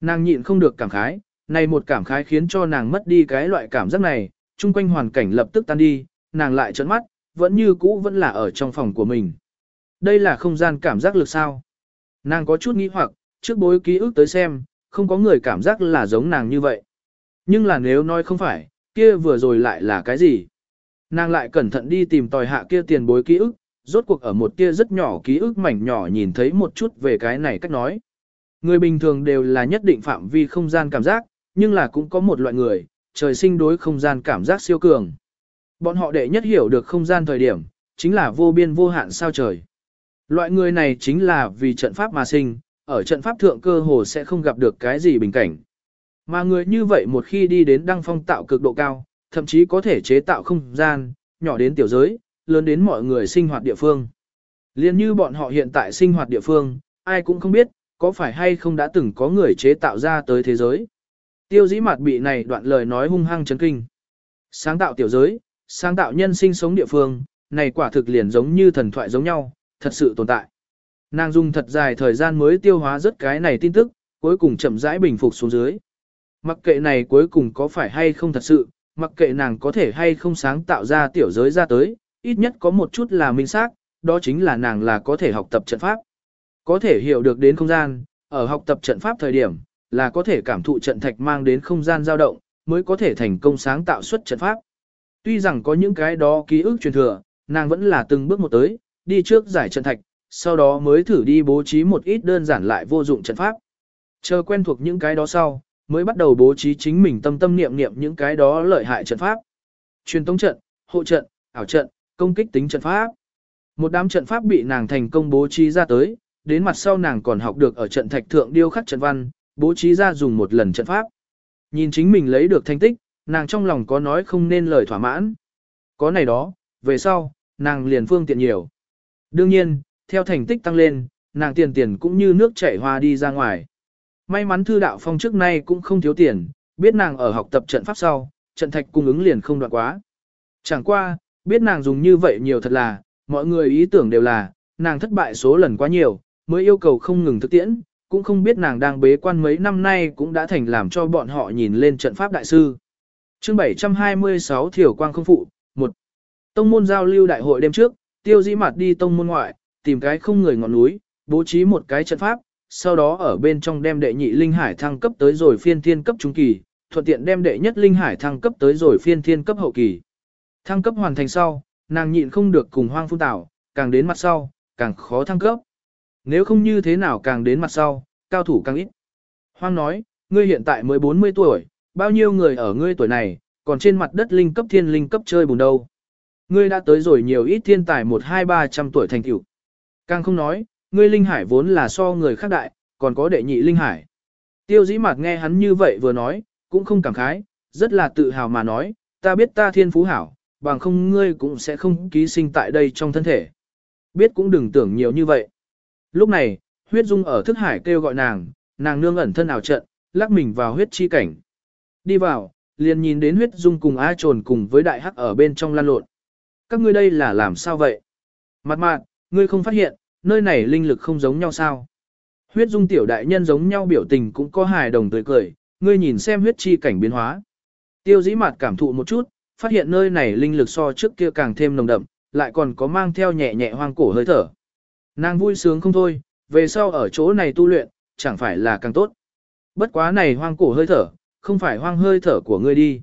A: Nàng nhịn không được cảm khái, này một cảm khái khiến cho nàng mất đi cái loại cảm giác này, chung quanh hoàn cảnh lập tức tan đi, nàng lại trợn mắt, vẫn như cũ vẫn là ở trong phòng của mình. Đây là không gian cảm giác lực sao? Nàng có chút nghĩ hoặc, trước bối ký ức tới xem, không có người cảm giác là giống nàng như vậy. Nhưng là nếu nói không phải, kia vừa rồi lại là cái gì? Nàng lại cẩn thận đi tìm tòi hạ kia tiền bối ký ức, rốt cuộc ở một kia rất nhỏ ký ức mảnh nhỏ nhìn thấy một chút về cái này cách nói. Người bình thường đều là nhất định phạm vi không gian cảm giác, nhưng là cũng có một loại người, trời sinh đối không gian cảm giác siêu cường. Bọn họ đệ nhất hiểu được không gian thời điểm, chính là vô biên vô hạn sao trời. Loại người này chính là vì trận pháp mà sinh, ở trận pháp thượng cơ hồ sẽ không gặp được cái gì bình cảnh. Mà người như vậy một khi đi đến đăng phong tạo cực độ cao, thậm chí có thể chế tạo không gian, nhỏ đến tiểu giới, lớn đến mọi người sinh hoạt địa phương. Liên như bọn họ hiện tại sinh hoạt địa phương, ai cũng không biết, có phải hay không đã từng có người chế tạo ra tới thế giới. Tiêu dĩ mặt bị này đoạn lời nói hung hăng chấn kinh. Sáng tạo tiểu giới, sáng tạo nhân sinh sống địa phương, này quả thực liền giống như thần thoại giống nhau, thật sự tồn tại. Nàng dùng thật dài thời gian mới tiêu hóa rất cái này tin tức, cuối cùng chậm rãi bình phục xuống dưới. Mặc kệ này cuối cùng có phải hay không thật sự, mặc kệ nàng có thể hay không sáng tạo ra tiểu giới ra tới, ít nhất có một chút là minh xác, đó chính là nàng là có thể học tập trận pháp. Có thể hiểu được đến không gian, ở học tập trận pháp thời điểm, là có thể cảm thụ trận thạch mang đến không gian dao động, mới có thể thành công sáng tạo xuất trận pháp. Tuy rằng có những cái đó ký ức truyền thừa, nàng vẫn là từng bước một tới, đi trước giải trận thạch, sau đó mới thử đi bố trí một ít đơn giản lại vô dụng trận pháp. Chờ quen thuộc những cái đó sau, mới bắt đầu bố trí chính mình tâm tâm niệm niệm những cái đó lợi hại trận pháp. Truyền tống trận, hộ trận, ảo trận, công kích tính trận pháp. Một đám trận pháp bị nàng thành công bố trí ra tới, đến mặt sau nàng còn học được ở trận thạch thượng điêu khắc trận văn, bố trí ra dùng một lần trận pháp. Nhìn chính mình lấy được thành tích, nàng trong lòng có nói không nên lời thỏa mãn. Có này đó, về sau, nàng liền phương tiện nhiều. Đương nhiên, theo thành tích tăng lên, nàng tiền tiền cũng như nước chảy hoa đi ra ngoài. May mắn thư đạo phong trước nay cũng không thiếu tiền, biết nàng ở học tập trận pháp sau, trận thạch cung ứng liền không đoạn quá. Chẳng qua, biết nàng dùng như vậy nhiều thật là, mọi người ý tưởng đều là, nàng thất bại số lần quá nhiều, mới yêu cầu không ngừng thực tiễn, cũng không biết nàng đang bế quan mấy năm nay cũng đã thành làm cho bọn họ nhìn lên trận pháp đại sư. Chương 726 Thiểu Quang không phụ, 1. Tông môn giao lưu đại hội đêm trước, tiêu dĩ mặt đi tông môn ngoại, tìm cái không người ngọn núi, bố trí một cái trận pháp, sau đó ở bên trong đem đệ nhị linh hải thăng cấp tới rồi phiên thiên cấp trung kỳ, thuận tiện đem đệ nhất linh hải thăng cấp tới rồi phiên thiên cấp hậu kỳ. Thăng cấp hoàn thành sau, nàng nhịn không được cùng hoang phun tảo, càng đến mặt sau, càng khó thăng cấp. Nếu không như thế nào càng đến mặt sau, cao thủ càng ít. Hoang nói, ngươi hiện tại mới 40 tuổi, bao nhiêu người ở ngươi tuổi này, còn trên mặt đất linh cấp thiên linh cấp chơi bùn đâu. Ngươi đã tới rồi nhiều ít thiên tài một hai ba trăm tuổi thành tiểu. Càng không nói, ngươi linh hải vốn là so người khác đại, còn có đệ nhị linh hải. Tiêu dĩ mạc nghe hắn như vậy vừa nói, cũng không cảm khái, rất là tự hào mà nói, ta biết ta thiên phú hảo, bằng không ngươi cũng sẽ không ký sinh tại đây trong thân thể. Biết cũng đừng tưởng nhiều như vậy. Lúc này, huyết dung ở thức hải kêu gọi nàng, nàng nương ẩn thân ảo trận, lắc mình vào huyết chi cảnh. Đi vào, liền nhìn đến huyết dung cùng A trồn cùng với đại hắc ở bên trong lan lộn. Các ngươi đây là làm sao vậy? Mặt mạn, ngươi không phát hiện, nơi này linh lực không giống nhau sao? Huyết dung tiểu đại nhân giống nhau biểu tình cũng có hài đồng tươi cười, ngươi nhìn xem huyết chi cảnh biến hóa. Tiêu dĩ mặt cảm thụ một chút, phát hiện nơi này linh lực so trước kia càng thêm nồng đậm, lại còn có mang theo nhẹ nhẹ hoang cổ hơi thở. Nàng vui sướng không thôi, về sau ở chỗ này tu luyện, chẳng phải là càng tốt. Bất quá này hoang cổ hơi thở, không phải hoang hơi thở của ngươi đi.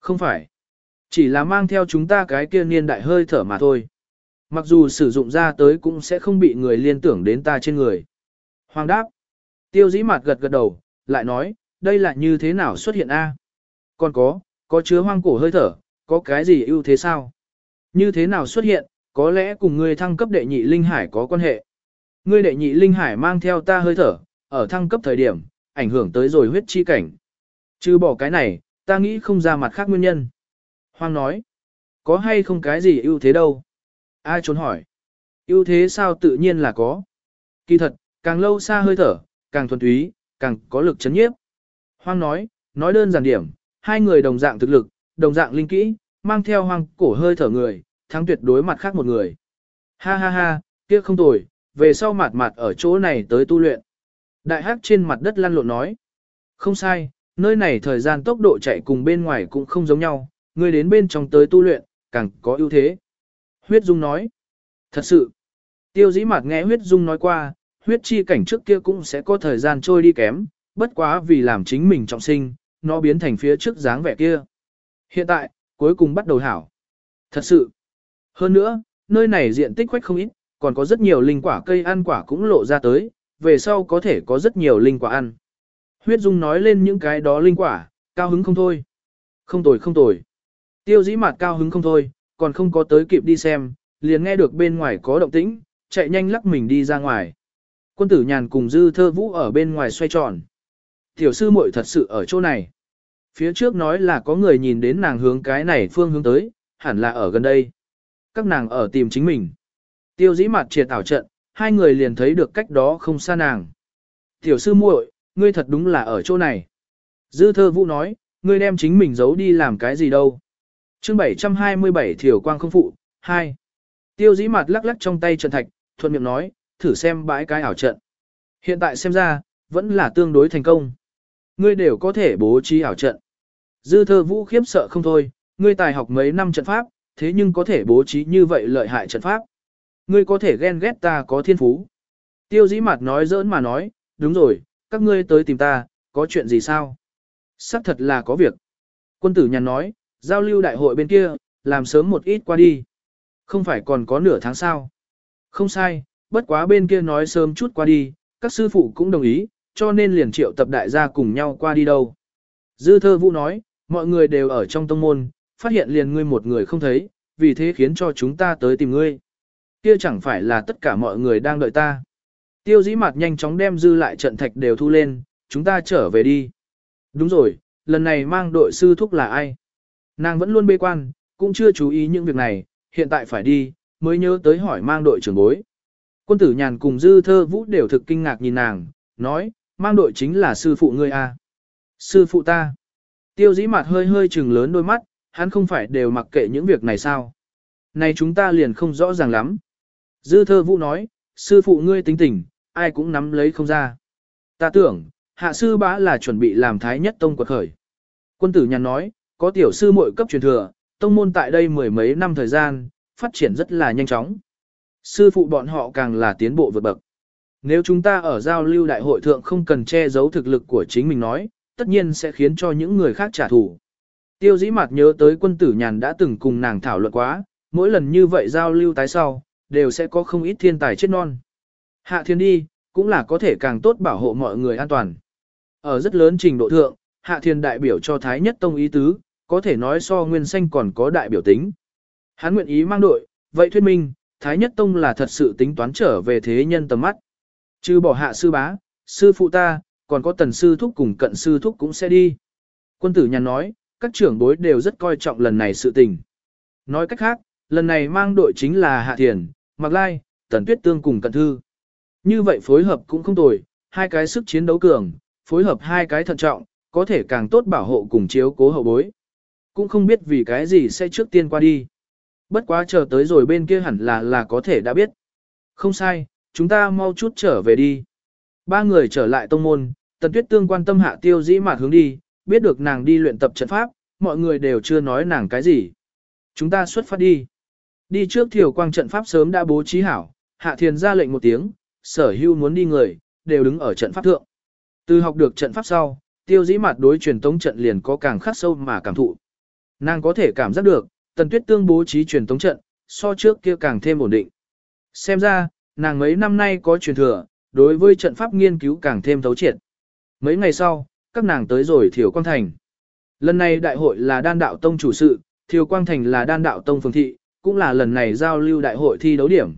A: Không phải. Chỉ là mang theo chúng ta cái kia niên đại hơi thở mà thôi. Mặc dù sử dụng ra tới cũng sẽ không bị người liên tưởng đến ta trên người. Hoàng đáp. Tiêu dĩ mặt gật gật đầu, lại nói, đây là như thế nào xuất hiện a? Còn có, có chứa hoang cổ hơi thở, có cái gì ưu thế sao? Như thế nào xuất hiện, có lẽ cùng ngươi thăng cấp đệ nhị linh hải có quan hệ. Ngươi đệ nhị linh hải mang theo ta hơi thở, ở thăng cấp thời điểm, ảnh hưởng tới rồi huyết chi cảnh. Trừ bỏ cái này, ta nghĩ không ra mặt khác nguyên nhân. Hoang nói, có hay không cái gì ưu thế đâu? Ai trốn hỏi? ưu thế sao tự nhiên là có. Kỳ thật, càng lâu xa hơi thở, càng thuần túy, càng có lực chấn nhiếp. Hoang nói, nói đơn giản điểm, hai người đồng dạng thực lực, đồng dạng linh kỹ, mang theo hoang cổ hơi thở người, thắng tuyệt đối mặt khác một người. Ha ha ha, kia không tồi, về sau mặt mặt ở chỗ này tới tu luyện. Đại hắc trên mặt đất lăn lộn nói. Không sai, nơi này thời gian tốc độ chạy cùng bên ngoài cũng không giống nhau, người đến bên trong tới tu luyện, càng có ưu thế. Huyết Dung nói. Thật sự, tiêu dĩ mặt nghe Huyết Dung nói qua, huyết chi cảnh trước kia cũng sẽ có thời gian trôi đi kém, bất quá vì làm chính mình trọng sinh, nó biến thành phía trước dáng vẻ kia. Hiện tại, cuối cùng bắt đầu hảo. Thật sự. Hơn nữa, nơi này diện tích khoách không ít, còn có rất nhiều linh quả cây ăn quả cũng lộ ra tới, về sau có thể có rất nhiều linh quả ăn. Huyết Dung nói lên những cái đó linh quả, cao hứng không thôi. Không tồi không tồi. Tiêu dĩ mặt cao hứng không thôi, còn không có tới kịp đi xem, liền nghe được bên ngoài có động tĩnh, chạy nhanh lắc mình đi ra ngoài. Quân tử nhàn cùng dư thơ vũ ở bên ngoài xoay tròn. Tiểu sư muội thật sự ở chỗ này. Phía trước nói là có người nhìn đến nàng hướng cái này phương hướng tới, hẳn là ở gần đây. Các nàng ở tìm chính mình. Tiêu dĩ mặt triệt ảo trận, hai người liền thấy được cách đó không xa nàng. Tiểu sư muội, ngươi thật đúng là ở chỗ này. Dư thơ vũ nói, ngươi đem chính mình giấu đi làm cái gì đâu. chương 727 Thiểu Quang không phụ, 2. Tiêu dĩ mặt lắc lắc trong tay trận thạch, thuận miệng nói, thử xem bãi cái ảo trận. Hiện tại xem ra, vẫn là tương đối thành công. Ngươi đều có thể bố trí ảo trận. Dư thơ vũ khiếp sợ không thôi, ngươi tài học mấy năm trận pháp, thế nhưng có thể bố trí như vậy lợi hại trận pháp. Ngươi có thể ghen ghét ta có thiên phú. Tiêu dĩ mặt nói giỡn mà nói, đúng rồi, các ngươi tới tìm ta, có chuyện gì sao? Sắc thật là có việc. Quân tử nhàn nói, giao lưu đại hội bên kia, làm sớm một ít qua đi. Không phải còn có nửa tháng sao? Không sai, bất quá bên kia nói sớm chút qua đi, các sư phụ cũng đồng ý, cho nên liền triệu tập đại gia cùng nhau qua đi đâu. Dư thơ vũ nói, mọi người đều ở trong tông môn, phát hiện liền ngươi một người không thấy, vì thế khiến cho chúng ta tới tìm ngươi. Kia chẳng phải là tất cả mọi người đang đợi ta. Tiêu dĩ mặt nhanh chóng đem dư lại trận thạch đều thu lên, chúng ta trở về đi. Đúng rồi, lần này mang đội sư thúc là ai? Nàng vẫn luôn bê quan, cũng chưa chú ý những việc này, hiện tại phải đi, mới nhớ tới hỏi mang đội trưởng bối. Quân tử nhàn cùng dư thơ vũ đều thực kinh ngạc nhìn nàng, nói, mang đội chính là sư phụ ngươi à? Sư phụ ta. Tiêu dĩ mặt hơi hơi trừng lớn đôi mắt, hắn không phải đều mặc kệ những việc này sao? Này chúng ta liền không rõ ràng lắm. Dư thơ vũ nói, sư phụ ngươi tính tình, ai cũng nắm lấy không ra. Ta tưởng, hạ sư bá là chuẩn bị làm thái nhất tông quật khởi. Quân tử nhàn nói, có tiểu sư muội cấp truyền thừa, tông môn tại đây mười mấy năm thời gian, phát triển rất là nhanh chóng. Sư phụ bọn họ càng là tiến bộ vượt bậc. Nếu chúng ta ở giao lưu đại hội thượng không cần che giấu thực lực của chính mình nói, tất nhiên sẽ khiến cho những người khác trả thù. Tiêu dĩ mặt nhớ tới quân tử nhàn đã từng cùng nàng thảo luận quá, mỗi lần như vậy giao lưu tái sau, đều sẽ có không ít thiên tài chết non. Hạ thiên đi, cũng là có thể càng tốt bảo hộ mọi người an toàn. Ở rất lớn trình độ thượng, hạ thiên đại biểu cho Thái Nhất Tông ý tứ, có thể nói so nguyên xanh còn có đại biểu tính. Hắn nguyện ý mang đội, vậy thuyết minh, Thái Nhất Tông là thật sự tính toán trở về thế nhân tầm mắt. Chứ bỏ hạ sư bá, sư phụ ta, còn có tần sư thúc cùng cận sư thúc cũng sẽ đi. Quân tử nhàn nói, các trưởng bối đều rất coi trọng lần này sự tình. Nói cách khác, lần này mang đội chính là Hạ Thiền, Mạc Lai, Tần Tuyết Tương cùng Cận Thư. Như vậy phối hợp cũng không tồi, hai cái sức chiến đấu cường, phối hợp hai cái thận trọng, có thể càng tốt bảo hộ cùng chiếu cố hậu bối. Cũng không biết vì cái gì sẽ trước tiên qua đi. Bất quá chờ tới rồi bên kia hẳn là là có thể đã biết. Không sai, chúng ta mau chút trở về đi. Ba người trở lại tông môn, Tần Tuyết Tương quan tâm hạ tiêu dĩ mạt hướng đi, biết được nàng đi luyện tập trận pháp, mọi người đều chưa nói nàng cái gì. Chúng ta xuất phát đi. Đi trước thiểu quang trận pháp sớm đã bố trí hảo, hạ thiền ra lệnh một tiếng, sở hưu muốn đi người, đều đứng ở trận pháp thượng. Từ học được trận pháp sau, tiêu dĩ mặt đối truyền tống trận liền có càng khắc sâu mà cảm thụ. Nàng có thể cảm giác được, tần tuyết tương bố trí truyền tống trận, so trước kia càng thêm ổn định. Xem ra, nàng mấy năm nay có truyền thừa, đối với trận pháp nghiên cứu càng thêm thấu triệt. Mấy ngày sau, các nàng tới rồi Thiều Quang Thành. Lần này đại hội là đan đạo tông chủ sự, Thiều Quang Thành là đan đạo tông phường thị, cũng là lần này giao lưu đại hội thi đấu điểm.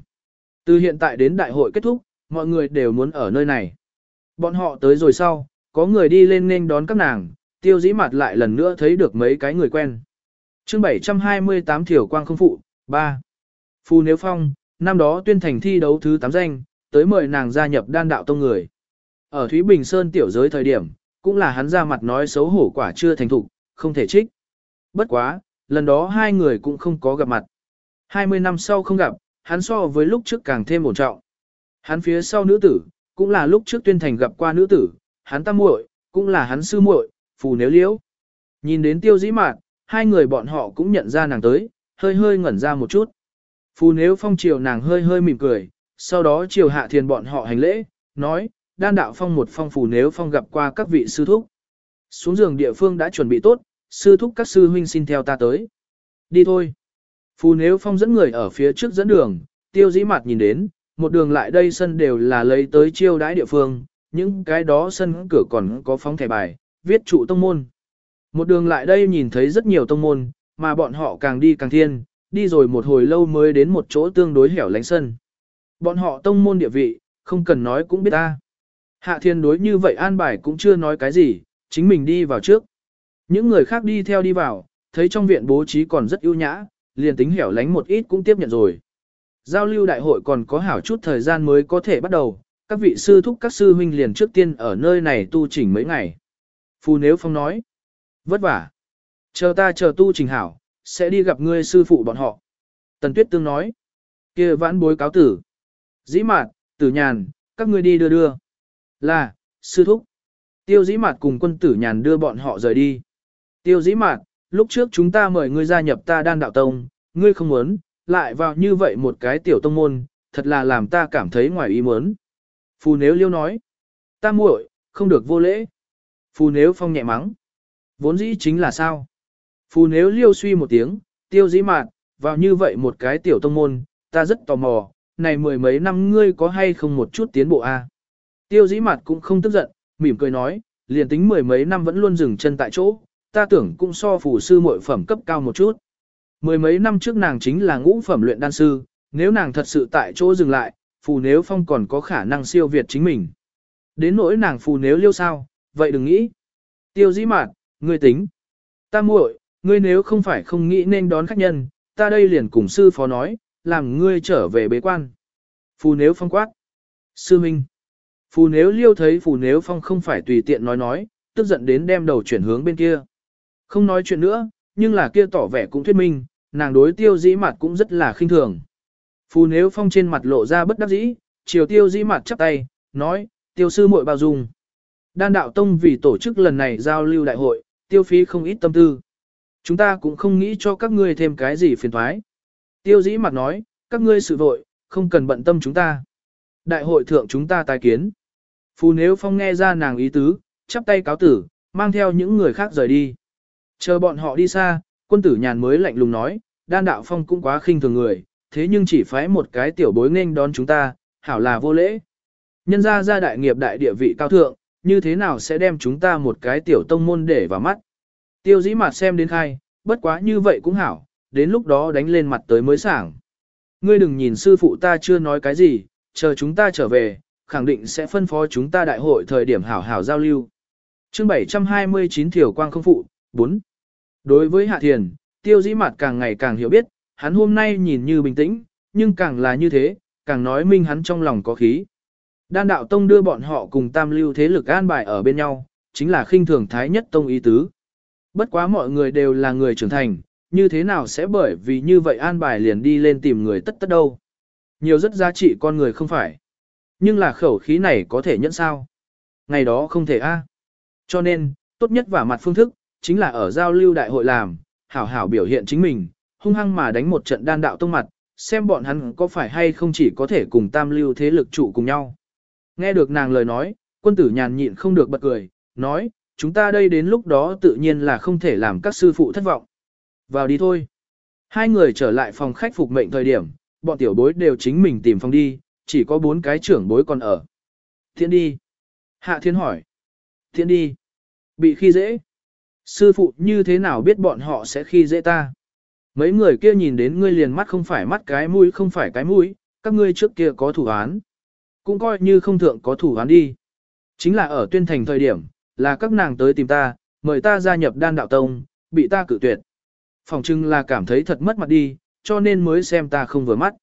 A: Từ hiện tại đến đại hội kết thúc, mọi người đều muốn ở nơi này. Bọn họ tới rồi sau, có người đi lên nên đón các nàng, tiêu dĩ mặt lại lần nữa thấy được mấy cái người quen. chương 728 Thiều Quang không phụ, 3. Phù Nếu Phong, năm đó tuyên thành thi đấu thứ 8 danh, tới mời nàng gia nhập đan đạo tông người. Ở Thúy Bình Sơn tiểu giới thời điểm, cũng là hắn ra mặt nói xấu hổ quả chưa thành thục, không thể trích. Bất quá, lần đó hai người cũng không có gặp mặt. 20 năm sau không gặp, hắn so với lúc trước càng thêm ổn trọng. Hắn phía sau nữ tử, cũng là lúc trước tuyên thành gặp qua nữ tử, hắn tam muội, cũng là hắn sư muội, phù nếu liễu. Nhìn đến tiêu dĩ mạn, hai người bọn họ cũng nhận ra nàng tới, hơi hơi ngẩn ra một chút. Phù nếu phong chiều nàng hơi hơi mỉm cười, sau đó chiều hạ thiền bọn họ hành lễ, nói, đan đạo phong một phong phù nếu phong gặp qua các vị sư thúc. Xuống giường địa phương đã chuẩn bị tốt, sư thúc các sư huynh xin theo ta tới. Đi thôi. Phù nếu phong dẫn người ở phía trước dẫn đường, tiêu dĩ mặt nhìn đến, một đường lại đây sân đều là lấy tới chiêu đãi địa phương, những cái đó sân cửa còn có phóng thẻ bài, viết trụ tông môn. Một đường lại đây nhìn thấy rất nhiều tông môn, mà bọn họ càng đi càng thiên, đi rồi một hồi lâu mới đến một chỗ tương đối hẻo lánh sân. Bọn họ tông môn địa vị, không cần nói cũng biết ta. Hạ thiên đối như vậy an bài cũng chưa nói cái gì, chính mình đi vào trước. Những người khác đi theo đi vào, thấy trong viện bố trí còn rất ưu nhã, liền tính hẻo lánh một ít cũng tiếp nhận rồi. Giao lưu đại hội còn có hảo chút thời gian mới có thể bắt đầu, các vị sư thúc các sư huynh liền trước tiên ở nơi này tu chỉnh mấy ngày. Phù nếu phong nói, vất vả. Chờ ta chờ tu chỉnh hảo, sẽ đi gặp ngươi sư phụ bọn họ. Tần Tuyết Tương nói, kia vãn bối cáo tử. Dĩ mạt, tử nhàn, các ngươi đi đưa đưa. Là, sư thúc. Tiêu dĩ mạt cùng quân tử nhàn đưa bọn họ rời đi. Tiêu dĩ mạt, lúc trước chúng ta mời ngươi gia nhập ta đan đạo tông, ngươi không muốn, lại vào như vậy một cái tiểu tông môn, thật là làm ta cảm thấy ngoài ý muốn. Phù nếu liêu nói, ta muội, không được vô lễ. Phù nếu phong nhẹ mắng. Vốn dĩ chính là sao? Phù nếu liêu suy một tiếng, tiêu dĩ mạt, vào như vậy một cái tiểu tông môn, ta rất tò mò, này mười mấy năm ngươi có hay không một chút tiến bộ a? Tiêu dĩ mặt cũng không tức giận, mỉm cười nói, liền tính mười mấy năm vẫn luôn dừng chân tại chỗ, ta tưởng cũng so phù sư muội phẩm cấp cao một chút. Mười mấy năm trước nàng chính là ngũ phẩm luyện đan sư, nếu nàng thật sự tại chỗ dừng lại, phù nếu phong còn có khả năng siêu việt chính mình. Đến nỗi nàng phù nếu liêu sao, vậy đừng nghĩ. Tiêu dĩ mạt, ngươi tính. Ta muội, ngươi nếu không phải không nghĩ nên đón khách nhân, ta đây liền cùng sư phó nói, làm ngươi trở về bế quan. Phù nếu phong quát. Sư Minh. Phù nếu liêu thấy phù nếu phong không phải tùy tiện nói nói, tức giận đến đem đầu chuyển hướng bên kia. Không nói chuyện nữa, nhưng là kia tỏ vẻ cũng thuyết minh, nàng đối tiêu dĩ mặt cũng rất là khinh thường. Phù nếu phong trên mặt lộ ra bất đắc dĩ, chiều tiêu dĩ mặt chắp tay, nói, tiêu sư muội bao dung. Đan đạo tông vì tổ chức lần này giao lưu đại hội, tiêu phí không ít tâm tư. Chúng ta cũng không nghĩ cho các ngươi thêm cái gì phiền thoái. Tiêu dĩ mặt nói, các ngươi sự vội, không cần bận tâm chúng ta. Đại hội thượng chúng ta tài kiến. Phù nếu phong nghe ra nàng ý tứ, chắp tay cáo tử, mang theo những người khác rời đi. Chờ bọn họ đi xa, quân tử nhàn mới lạnh lùng nói, đan đạo phong cũng quá khinh thường người, thế nhưng chỉ phái một cái tiểu bối nghênh đón chúng ta, hảo là vô lễ. Nhân ra ra đại nghiệp đại địa vị cao thượng, như thế nào sẽ đem chúng ta một cái tiểu tông môn để vào mắt. Tiêu dĩ mặt xem đến khai, bất quá như vậy cũng hảo, đến lúc đó đánh lên mặt tới mới sảng. Ngươi đừng nhìn sư phụ ta chưa nói cái gì, chờ chúng ta trở về, khẳng định sẽ phân phó chúng ta đại hội thời điểm hảo hảo giao lưu. chương 729 Thiểu Quang không phụ, 4. Đối với Hạ Thiền, tiêu dĩ mạt càng ngày càng hiểu biết, hắn hôm nay nhìn như bình tĩnh, nhưng càng là như thế, càng nói minh hắn trong lòng có khí. Đan đạo tông đưa bọn họ cùng tam lưu thế lực an bài ở bên nhau, chính là khinh thường thái nhất tông ý tứ. Bất quá mọi người đều là người trưởng thành, như thế nào sẽ bởi vì như vậy an bài liền đi lên tìm người tất tất đâu. Nhiều rất giá trị con người không phải. Nhưng là khẩu khí này có thể nhận sao? Ngày đó không thể a. Cho nên, tốt nhất và mặt phương thức, chính là ở giao lưu đại hội làm, hảo hảo biểu hiện chính mình, hung hăng mà đánh một trận đan đạo tông mặt, xem bọn hắn có phải hay không chỉ có thể cùng tam lưu thế lực trụ cùng nhau. Nghe được nàng lời nói, quân tử nhàn nhịn không được bật cười, nói, chúng ta đây đến lúc đó tự nhiên là không thể làm các sư phụ thất vọng. Vào đi thôi. Hai người trở lại phòng khách phục mệnh thời điểm, bọn tiểu bối đều chính mình tìm phòng đi, chỉ có bốn cái trưởng bối còn ở. Thiện đi. Hạ thiên hỏi. Thiện đi. Bị khi dễ. Sư phụ như thế nào biết bọn họ sẽ khi dễ ta? Mấy người kia nhìn đến ngươi liền mắt không phải mắt cái mũi không phải cái mũi, các ngươi trước kia có thủ án. Cũng coi như không thượng có thủ án đi. Chính là ở tuyên thành thời điểm, là các nàng tới tìm ta, mời ta gia nhập đan đạo tông, bị ta cự tuyệt. Phòng trưng là cảm thấy thật mất mặt đi, cho nên mới xem ta không vừa mắt.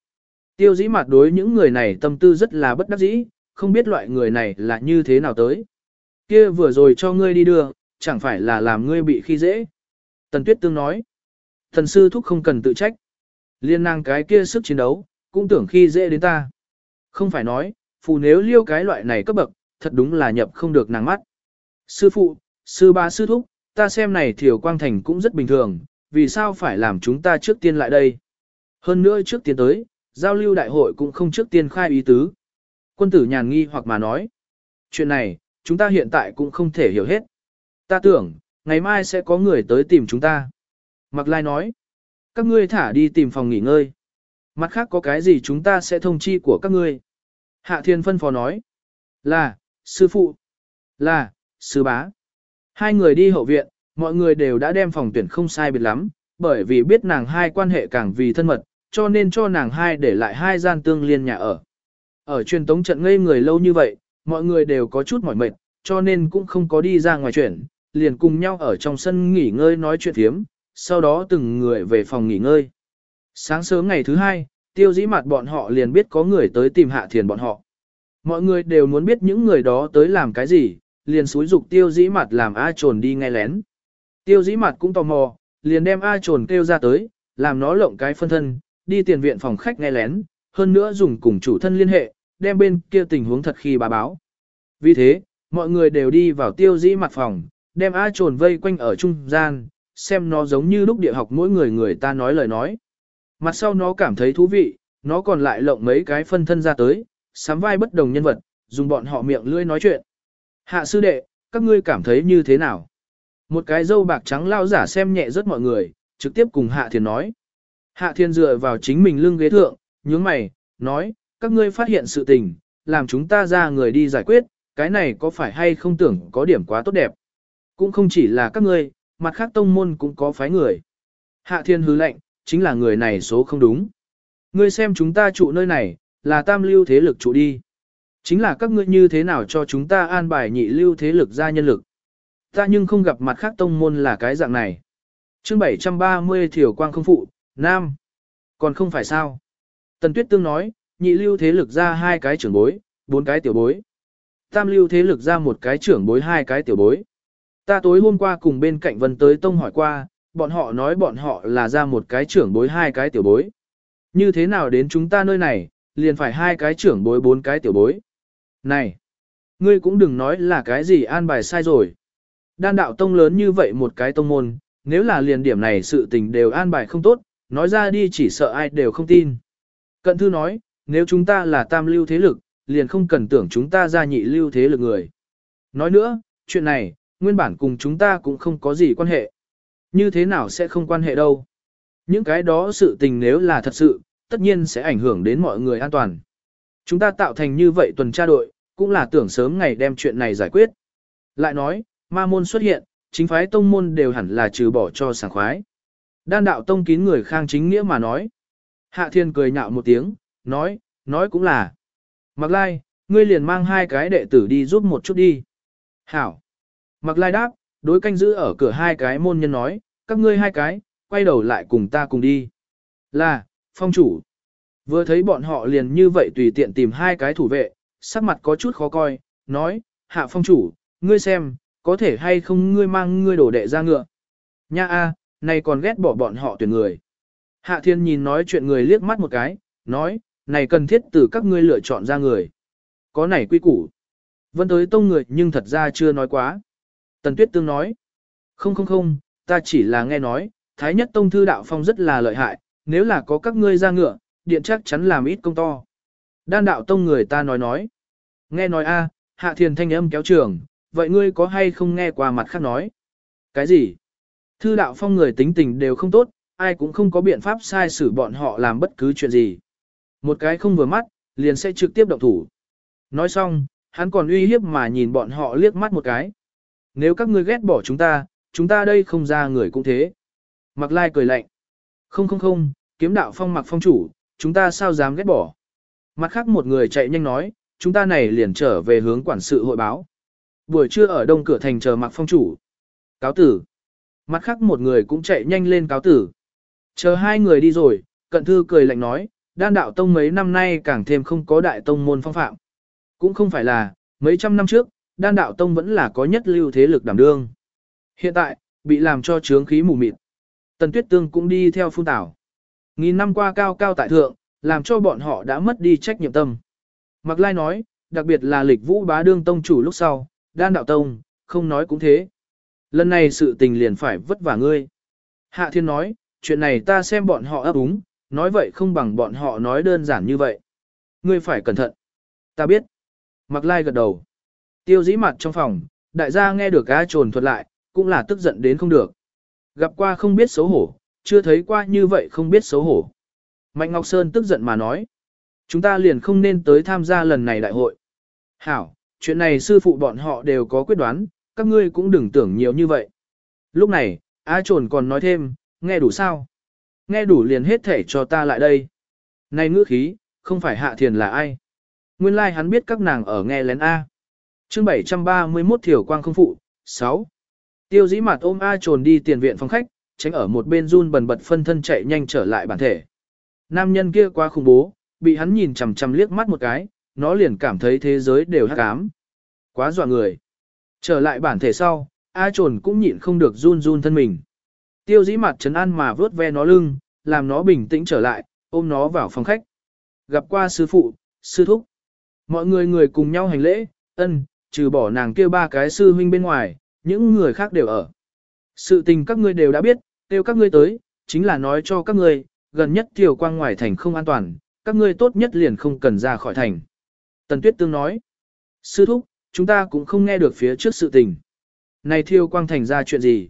A: Tiêu dĩ mặt đối những người này tâm tư rất là bất đắc dĩ, không biết loại người này là như thế nào tới. Kia vừa rồi cho ngươi đi đưa, chẳng phải là làm ngươi bị khi dễ. Tần Tuyết Tương nói, thần sư thúc không cần tự trách. Liên năng cái kia sức chiến đấu, cũng tưởng khi dễ đến ta. Không phải nói, phù nếu liêu cái loại này cấp bậc, thật đúng là nhập không được nàng mắt. Sư phụ, sư ba sư thúc, ta xem này thiểu quang thành cũng rất bình thường, vì sao phải làm chúng ta trước tiên lại đây? Hơn nữa trước tiên tới, giao lưu đại hội cũng không trước tiên khai ý tứ. Quân tử nhàn nghi hoặc mà nói, chuyện này, chúng ta hiện tại cũng không thể hiểu hết. Ta tưởng, ngày mai sẽ có người tới tìm chúng ta. Mặc Lai nói, các ngươi thả đi tìm phòng nghỉ ngơi. Mặt khác có cái gì chúng ta sẽ thông chi của các ngươi. Hạ Thiên phân phó nói, là, sư phụ, là, sư bá. Hai người đi hậu viện, mọi người đều đã đem phòng tuyển không sai biệt lắm, bởi vì biết nàng hai quan hệ càng vì thân mật, cho nên cho nàng hai để lại hai gian tương liên nhà ở. Ở truyền tống trận ngây người lâu như vậy, mọi người đều có chút mỏi mệt, cho nên cũng không có đi ra ngoài chuyển, liền cùng nhau ở trong sân nghỉ ngơi nói chuyện thiếm, sau đó từng người về phòng nghỉ ngơi. Sáng sớm ngày thứ hai, tiêu dĩ mặt bọn họ liền biết có người tới tìm hạ thiền bọn họ. Mọi người đều muốn biết những người đó tới làm cái gì, liền xúi dục tiêu dĩ mặt làm A trồn đi ngay lén. Tiêu dĩ mặt cũng tò mò, liền đem A trồn kêu ra tới, làm nó lộng cái phân thân, đi tiền viện phòng khách nghe lén, hơn nữa dùng cùng chủ thân liên hệ, đem bên kia tình huống thật khi bà báo. Vì thế, mọi người đều đi vào tiêu dĩ mặt phòng, đem A trồn vây quanh ở trung gian, xem nó giống như lúc địa học mỗi người người ta nói lời nói. Mặt sau nó cảm thấy thú vị, nó còn lại lộng mấy cái phân thân ra tới, sắm vai bất đồng nhân vật, dùng bọn họ miệng lưỡi nói chuyện. Hạ sư đệ, các ngươi cảm thấy như thế nào? Một cái dâu bạc trắng lao giả xem nhẹ rất mọi người, trực tiếp cùng Hạ Thiền nói. Hạ Thiên dựa vào chính mình lưng ghế thượng, nhướng mày, nói, các ngươi phát hiện sự tình, làm chúng ta ra người đi giải quyết, cái này có phải hay không tưởng có điểm quá tốt đẹp. Cũng không chỉ là các ngươi, mặt khác tông môn cũng có phái người. Hạ Thiên hứ lệnh, chính là người này số không đúng. Ngươi xem chúng ta trụ nơi này, là tam lưu thế lực trụ đi. Chính là các ngươi như thế nào cho chúng ta an bài nhị lưu thế lực ra nhân lực. Ta nhưng không gặp mặt khác tông môn là cái dạng này. chương 730 Thiểu Quang không phụ, Nam. Còn không phải sao. Tần Tuyết Tương nói, nhị lưu thế lực ra hai cái trưởng bối, bốn cái tiểu bối. Tam lưu thế lực ra một cái trưởng bối hai cái tiểu bối. Ta tối hôm qua cùng bên cạnh Vân tới Tông hỏi qua, bọn họ nói bọn họ là ra một cái trưởng bối hai cái tiểu bối. Như thế nào đến chúng ta nơi này, liền phải hai cái trưởng bối bốn cái tiểu bối. Này, ngươi cũng đừng nói là cái gì an bài sai rồi. Đan đạo tông lớn như vậy một cái tông môn, nếu là liền điểm này sự tình đều an bài không tốt, nói ra đi chỉ sợ ai đều không tin. Cận thư nói, nếu chúng ta là tam lưu thế lực, liền không cần tưởng chúng ta ra nhị lưu thế lực người. Nói nữa, chuyện này, nguyên bản cùng chúng ta cũng không có gì quan hệ. Như thế nào sẽ không quan hệ đâu. Những cái đó sự tình nếu là thật sự, tất nhiên sẽ ảnh hưởng đến mọi người an toàn. Chúng ta tạo thành như vậy tuần tra đội, cũng là tưởng sớm ngày đem chuyện này giải quyết. Lại nói, ma môn xuất hiện, chính phái tông môn đều hẳn là trừ bỏ cho sảng khoái. Đan đạo tông kín người khang chính nghĩa mà nói. Hạ thiên cười nhạo một tiếng, nói, nói cũng là. Mặc lai, ngươi liền mang hai cái đệ tử đi giúp một chút đi. Hảo. Mặc lai đáp, đối canh giữ ở cửa hai cái môn nhân nói, các ngươi hai cái, quay đầu lại cùng ta cùng đi. Là, phong chủ. Vừa thấy bọn họ liền như vậy tùy tiện tìm hai cái thủ vệ, sắc mặt có chút khó coi, nói, hạ phong chủ, ngươi xem, có thể hay không ngươi mang ngươi đổ đệ ra ngựa. Nha a, này còn ghét bỏ bọn họ tuyển người. Hạ thiên nhìn nói chuyện người liếc mắt một cái, nói, này cần thiết từ các ngươi lựa chọn ra người. Có này quy củ. Vân tới tông người nhưng thật ra chưa nói quá. Tần Tuyết Tương nói, không không không, ta chỉ là nghe nói, Thái nhất tông thư đạo phong rất là lợi hại, nếu là có các ngươi ra ngựa, điện chắc chắn làm ít công to. Đan đạo tông người ta nói nói, nghe nói a, hạ thiền thanh âm kéo trường, vậy ngươi có hay không nghe qua mặt khác nói? Cái gì? Thư đạo phong người tính tình đều không tốt, ai cũng không có biện pháp sai xử bọn họ làm bất cứ chuyện gì. Một cái không vừa mắt, liền sẽ trực tiếp động thủ. Nói xong, hắn còn uy hiếp mà nhìn bọn họ liếc mắt một cái. Nếu các ngươi ghét bỏ chúng ta, chúng ta đây không ra người cũng thế. Mặc lai cười lạnh. Không không không, kiếm đạo phong mặc phong chủ, chúng ta sao dám ghét bỏ. Mặt khác một người chạy nhanh nói, chúng ta này liền trở về hướng quản sự hội báo. Buổi trưa ở đông cửa thành chờ mặc phong chủ. Cáo tử. Mặt khác một người cũng chạy nhanh lên cáo tử. Chờ hai người đi rồi, cận thư cười lạnh nói, đan đạo tông mấy năm nay càng thêm không có đại tông môn phong phạm. Cũng không phải là, mấy trăm năm trước, đan đạo tông vẫn là có nhất lưu thế lực đảm đương. Hiện tại, bị làm cho trướng khí mù mịt. Tần Tuyết Tương cũng đi theo phun tảo. Nghìn năm qua cao cao tại thượng, làm cho bọn họ đã mất đi trách nhiệm tâm. Mạc Lai nói, đặc biệt là lịch vũ bá đương tông chủ lúc sau, đan đạo tông, không nói cũng thế. Lần này sự tình liền phải vất vả ngươi. Hạ Thiên nói, chuyện này ta xem bọn họ ấp úng, nói vậy không bằng bọn họ nói đơn giản như vậy. Ngươi phải cẩn thận. Ta biết. Mặc Lai gật đầu. Tiêu dĩ mặt trong phòng, đại gia nghe được cá trồn thuật lại, cũng là tức giận đến không được. Gặp qua không biết xấu hổ, chưa thấy qua như vậy không biết xấu hổ. Mạnh Ngọc Sơn tức giận mà nói. Chúng ta liền không nên tới tham gia lần này đại hội. Hảo, chuyện này sư phụ bọn họ đều có quyết đoán, các ngươi cũng đừng tưởng nhiều như vậy. Lúc này, A trồn còn nói thêm, nghe đủ sao? Nghe đủ liền hết thể cho ta lại đây. Này ngữ khí, không phải hạ thiền là ai? Nguyên lai like hắn biết các nàng ở nghe lén A. chương 731 Thiểu Quang không phụ, 6. Tiêu dĩ mặt ôm A trồn đi tiền viện phòng khách, tránh ở một bên run bần bật phân thân chạy nhanh trở lại bản thể. Nam nhân kia quá khủng bố, bị hắn nhìn chằm chằm liếc mắt một cái, nó liền cảm thấy thế giới đều hắc ám. Quá dọa người. Trở lại bản thể sau, A trồn cũng nhịn không được run run thân mình. Tiêu dĩ mặt trấn an mà vớt ve nó lưng, làm nó bình tĩnh trở lại, ôm nó vào phòng khách. Gặp qua sư phụ, sư thúc. Mọi người người cùng nhau hành lễ, ân, trừ bỏ nàng kia ba cái sư huynh bên ngoài, những người khác đều ở. Sự tình các ngươi đều đã biết, kêu các ngươi tới, chính là nói cho các ngươi, gần nhất tiểu quang ngoài thành không an toàn, các ngươi tốt nhất liền không cần ra khỏi thành. Tần Tuyết Tương nói, sư thúc, chúng ta cũng không nghe được phía trước sự tình. Này thiêu quang thành ra chuyện gì?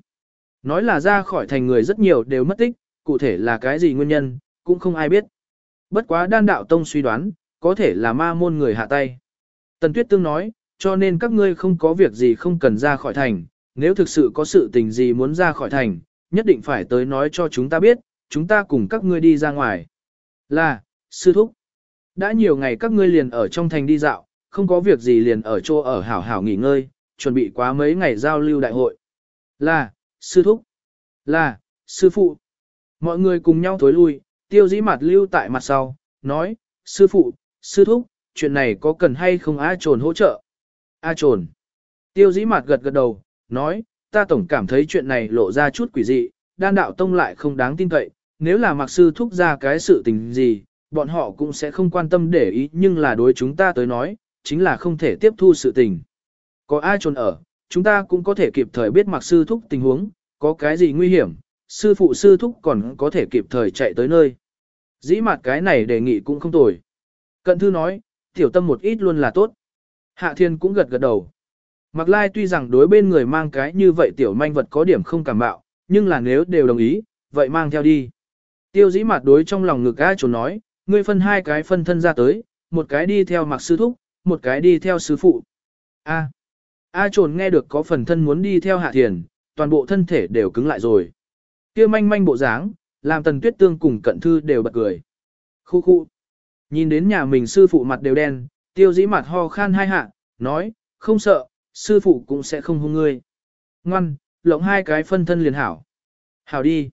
A: Nói là ra khỏi thành người rất nhiều đều mất tích, cụ thể là cái gì nguyên nhân, cũng không ai biết. Bất quá đan đạo tông suy đoán, có thể là ma môn người hạ tay. Tần Tuyết Tương nói, cho nên các ngươi không có việc gì không cần ra khỏi thành, nếu thực sự có sự tình gì muốn ra khỏi thành, nhất định phải tới nói cho chúng ta biết, chúng ta cùng các ngươi đi ra ngoài. Là, sư thúc. Đã nhiều ngày các ngươi liền ở trong thành đi dạo, không có việc gì liền ở chỗ ở hảo hảo nghỉ ngơi, chuẩn bị quá mấy ngày giao lưu đại hội. Là, sư thúc. Là, sư phụ. Mọi người cùng nhau thối lui, tiêu dĩ mặt lưu tại mặt sau, nói, sư phụ, sư thúc, chuyện này có cần hay không A trồn hỗ trợ? A trồn. Tiêu dĩ mặt gật gật đầu, nói, ta tổng cảm thấy chuyện này lộ ra chút quỷ dị, đan đạo tông lại không đáng tin cậy, nếu là mặc sư thúc ra cái sự tình gì, bọn họ cũng sẽ không quan tâm để ý nhưng là đối chúng ta tới nói, chính là không thể tiếp thu sự tình. Có ai trồn ở, chúng ta cũng có thể kịp thời biết mặc sư thúc tình huống, có cái gì nguy hiểm, sư phụ sư thúc còn có thể kịp thời chạy tới nơi. Dĩ mặt cái này đề nghị cũng không tồi. Cận thư nói, tiểu tâm một ít luôn là tốt. Hạ thiên cũng gật gật đầu. Mặc lai tuy rằng đối bên người mang cái như vậy tiểu manh vật có điểm không cảm bạo, nhưng là nếu đều đồng ý, vậy mang theo đi. Tiêu dĩ mặt đối trong lòng ngực ai trốn nói, ngươi phân hai cái phân thân ra tới, một cái đi theo mặc sư thúc, một cái đi theo sư phụ. A. A trồn nghe được có phần thân muốn đi theo hạ thiền, toàn bộ thân thể đều cứng lại rồi. kia manh manh bộ dáng, làm tần tuyết tương cùng cận thư đều bật cười. Khu khu. Nhìn đến nhà mình sư phụ mặt đều đen, tiêu dĩ mặt ho khan hai hạ, nói, không sợ, sư phụ cũng sẽ không hung ngươi. Ngoan, lộng hai cái phân thân liền hảo. Hảo đi.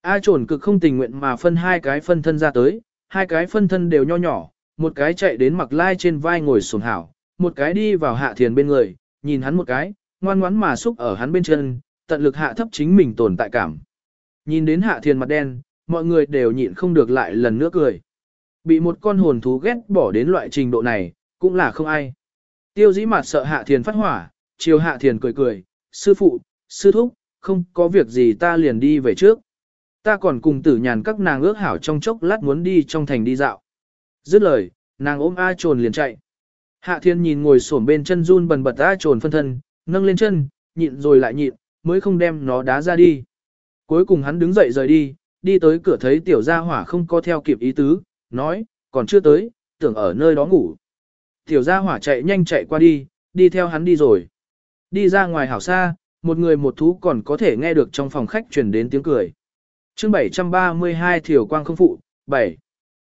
A: A trồn cực không tình nguyện mà phân hai cái phân thân ra tới, hai cái phân thân đều nho nhỏ, một cái chạy đến mặc lai trên vai ngồi sồn hảo, một cái đi vào hạ thiền bên người, nhìn hắn một cái, ngoan ngoắn mà xúc ở hắn bên chân, tận lực hạ thấp chính mình tồn tại cảm. Nhìn đến hạ thiền mặt đen, mọi người đều nhịn không được lại lần nữa cười. Bị một con hồn thú ghét bỏ đến loại trình độ này, cũng là không ai. Tiêu dĩ mặt sợ hạ thiền phát hỏa, chiều hạ thiền cười cười, sư phụ, sư thúc, không có việc gì ta liền đi về trước. Ta còn cùng tử nhàn các nàng ước hảo trong chốc lát muốn đi trong thành đi dạo. Dứt lời, nàng ôm A trồn liền chạy. Hạ thiên nhìn ngồi xổm bên chân run bần bật A trồn phân thân, nâng lên chân, nhịn rồi lại nhịn, mới không đem nó đá ra đi. Cuối cùng hắn đứng dậy rời đi, đi tới cửa thấy tiểu gia hỏa không có theo kịp ý tứ, nói, còn chưa tới, tưởng ở nơi đó ngủ. Tiểu gia hỏa chạy nhanh chạy qua đi, đi theo hắn đi rồi. Đi ra ngoài hảo xa, một người một thú còn có thể nghe được trong phòng khách truyền đến tiếng cười. chương 732 Thiểu Quang không phụ, 7.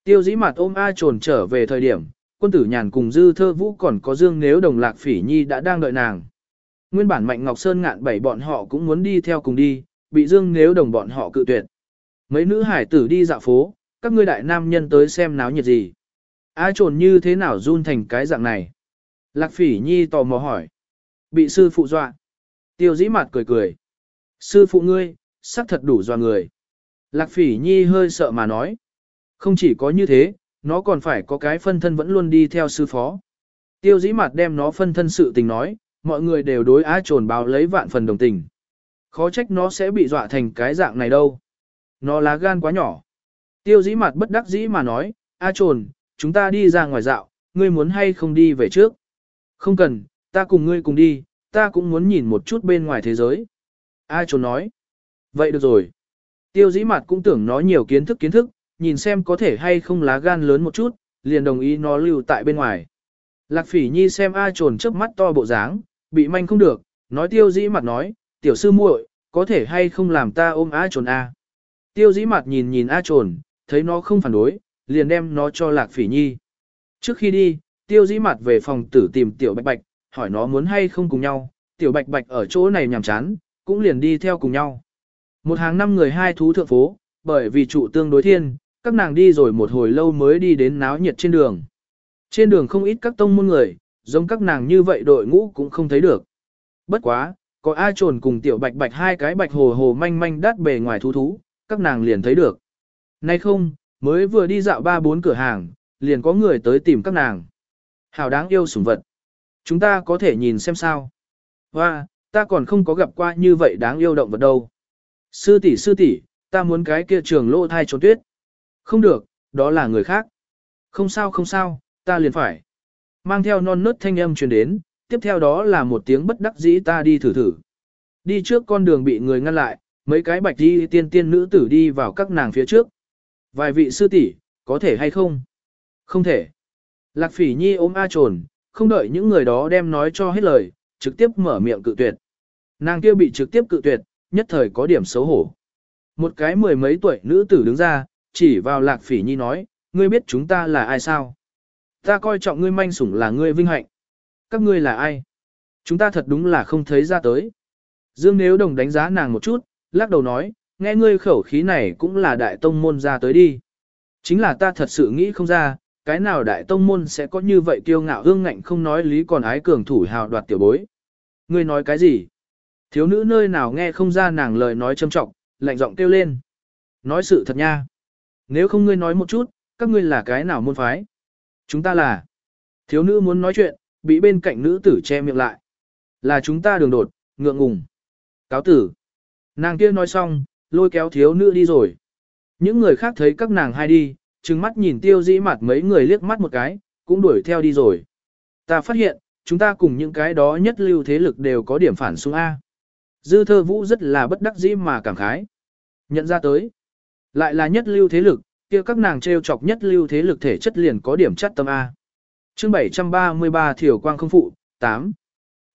A: Tiêu dĩ mặt ôm A trồn trở về thời điểm, quân tử nhàn cùng dư thơ vũ còn có dương nếu đồng lạc phỉ nhi đã đang đợi nàng. Nguyên bản Mạnh Ngọc Sơn ngạn bảy bọn họ cũng muốn đi theo cùng đi, bị dương nếu đồng bọn họ cự tuyệt. Mấy nữ hải tử đi dạo phố, các ngươi đại nam nhân tới xem náo nhiệt gì. A trồn như thế nào run thành cái dạng này? Lạc phỉ nhi tò mò hỏi. Bị sư phụ dọa. Tiêu dĩ mặt cười cười. Sư phụ ngươi, sắc thật đủ dọa người. Lạc phỉ nhi hơi sợ mà nói. Không chỉ có như thế, nó còn phải có cái phân thân vẫn luôn đi theo sư phó. Tiêu dĩ mặt đem nó phân thân sự tình nói, mọi người đều đối á trồn báo lấy vạn phần đồng tình. Khó trách nó sẽ bị dọa thành cái dạng này đâu. Nó lá gan quá nhỏ. Tiêu dĩ mặt bất đắc dĩ mà nói, A trồn, chúng ta đi ra ngoài dạo, ngươi muốn hay không đi về trước? Không cần, ta cùng ngươi cùng đi, ta cũng muốn nhìn một chút bên ngoài thế giới. A trồn nói, vậy được rồi. Tiêu dĩ mặt cũng tưởng nó nhiều kiến thức kiến thức, nhìn xem có thể hay không lá gan lớn một chút, liền đồng ý nó lưu tại bên ngoài. Lạc phỉ nhi xem A trồn trước mắt to bộ dáng, bị manh không được, nói tiêu dĩ mặt nói, tiểu sư muội, có thể hay không làm ta ôm A trồn A. Tiêu dĩ mặt nhìn nhìn A trồn, thấy nó không phản đối, liền đem nó cho lạc phỉ nhi. Trước khi đi, tiêu dĩ mặt về phòng tử tìm tiểu bạch bạch, hỏi nó muốn hay không cùng nhau, tiểu bạch bạch ở chỗ này nhàm chán, cũng liền đi theo cùng nhau. Một hàng năm người hai thú thượng phố, bởi vì trụ tương đối thiên, các nàng đi rồi một hồi lâu mới đi đến náo nhiệt trên đường. Trên đường không ít các tông môn người, giống các nàng như vậy đội ngũ cũng không thấy được. Bất quá, có ai trồn cùng tiểu bạch bạch hai cái bạch hồ hồ manh manh đắt bề ngoài thú thú, các nàng liền thấy được. Nay không, mới vừa đi dạo ba bốn cửa hàng, liền có người tới tìm các nàng. Hảo đáng yêu sủng vật. Chúng ta có thể nhìn xem sao. và ta còn không có gặp qua như vậy đáng yêu động vật đâu. Sư tỷ sư tỷ, ta muốn cái kia trường lô thai trốn tuyết. Không được, đó là người khác. Không sao không sao, ta liền phải. Mang theo non nớt thanh âm truyền đến, tiếp theo đó là một tiếng bất đắc dĩ ta đi thử thử. Đi trước con đường bị người ngăn lại, mấy cái bạch đi tiên tiên nữ tử đi vào các nàng phía trước. Vài vị sư tỷ, có thể hay không? Không thể. Lạc phỉ nhi ôm A trồn, không đợi những người đó đem nói cho hết lời, trực tiếp mở miệng cự tuyệt. Nàng kia bị trực tiếp cự tuyệt, nhất thời có điểm xấu hổ. Một cái mười mấy tuổi nữ tử đứng ra, chỉ vào lạc phỉ nhi nói, ngươi biết chúng ta là ai sao? Ta coi trọng ngươi manh sủng là ngươi vinh hạnh. Các ngươi là ai? Chúng ta thật đúng là không thấy ra tới. Dương Nếu Đồng đánh giá nàng một chút, lắc đầu nói, nghe ngươi khẩu khí này cũng là đại tông môn ra tới đi. Chính là ta thật sự nghĩ không ra, cái nào đại tông môn sẽ có như vậy kiêu ngạo hương ngạnh không nói lý còn ái cường thủ hào đoạt tiểu bối. Ngươi nói cái gì? Thiếu nữ nơi nào nghe không ra nàng lời nói châm trọng, lạnh giọng kêu lên. Nói sự thật nha. Nếu không ngươi nói một chút, các ngươi là cái nào môn phái? Chúng ta là. Thiếu nữ muốn nói chuyện, bị bên cạnh nữ tử che miệng lại. Là chúng ta đường đột, ngượng ngùng. Cáo tử. Nàng kia nói xong, lôi kéo thiếu nữ đi rồi. Những người khác thấy các nàng hai đi, trừng mắt nhìn tiêu dĩ mặt mấy người liếc mắt một cái, cũng đuổi theo đi rồi. Ta phát hiện, chúng ta cùng những cái đó nhất lưu thế lực đều có điểm phản xung A. Dư thơ vũ rất là bất đắc dĩ mà cảm khái. Nhận ra tới. Lại là nhất lưu thế lực, kia các nàng treo chọc nhất lưu thế lực thể chất liền có điểm chất tâm A. chương 733 Thiểu Quang không phụ, 8.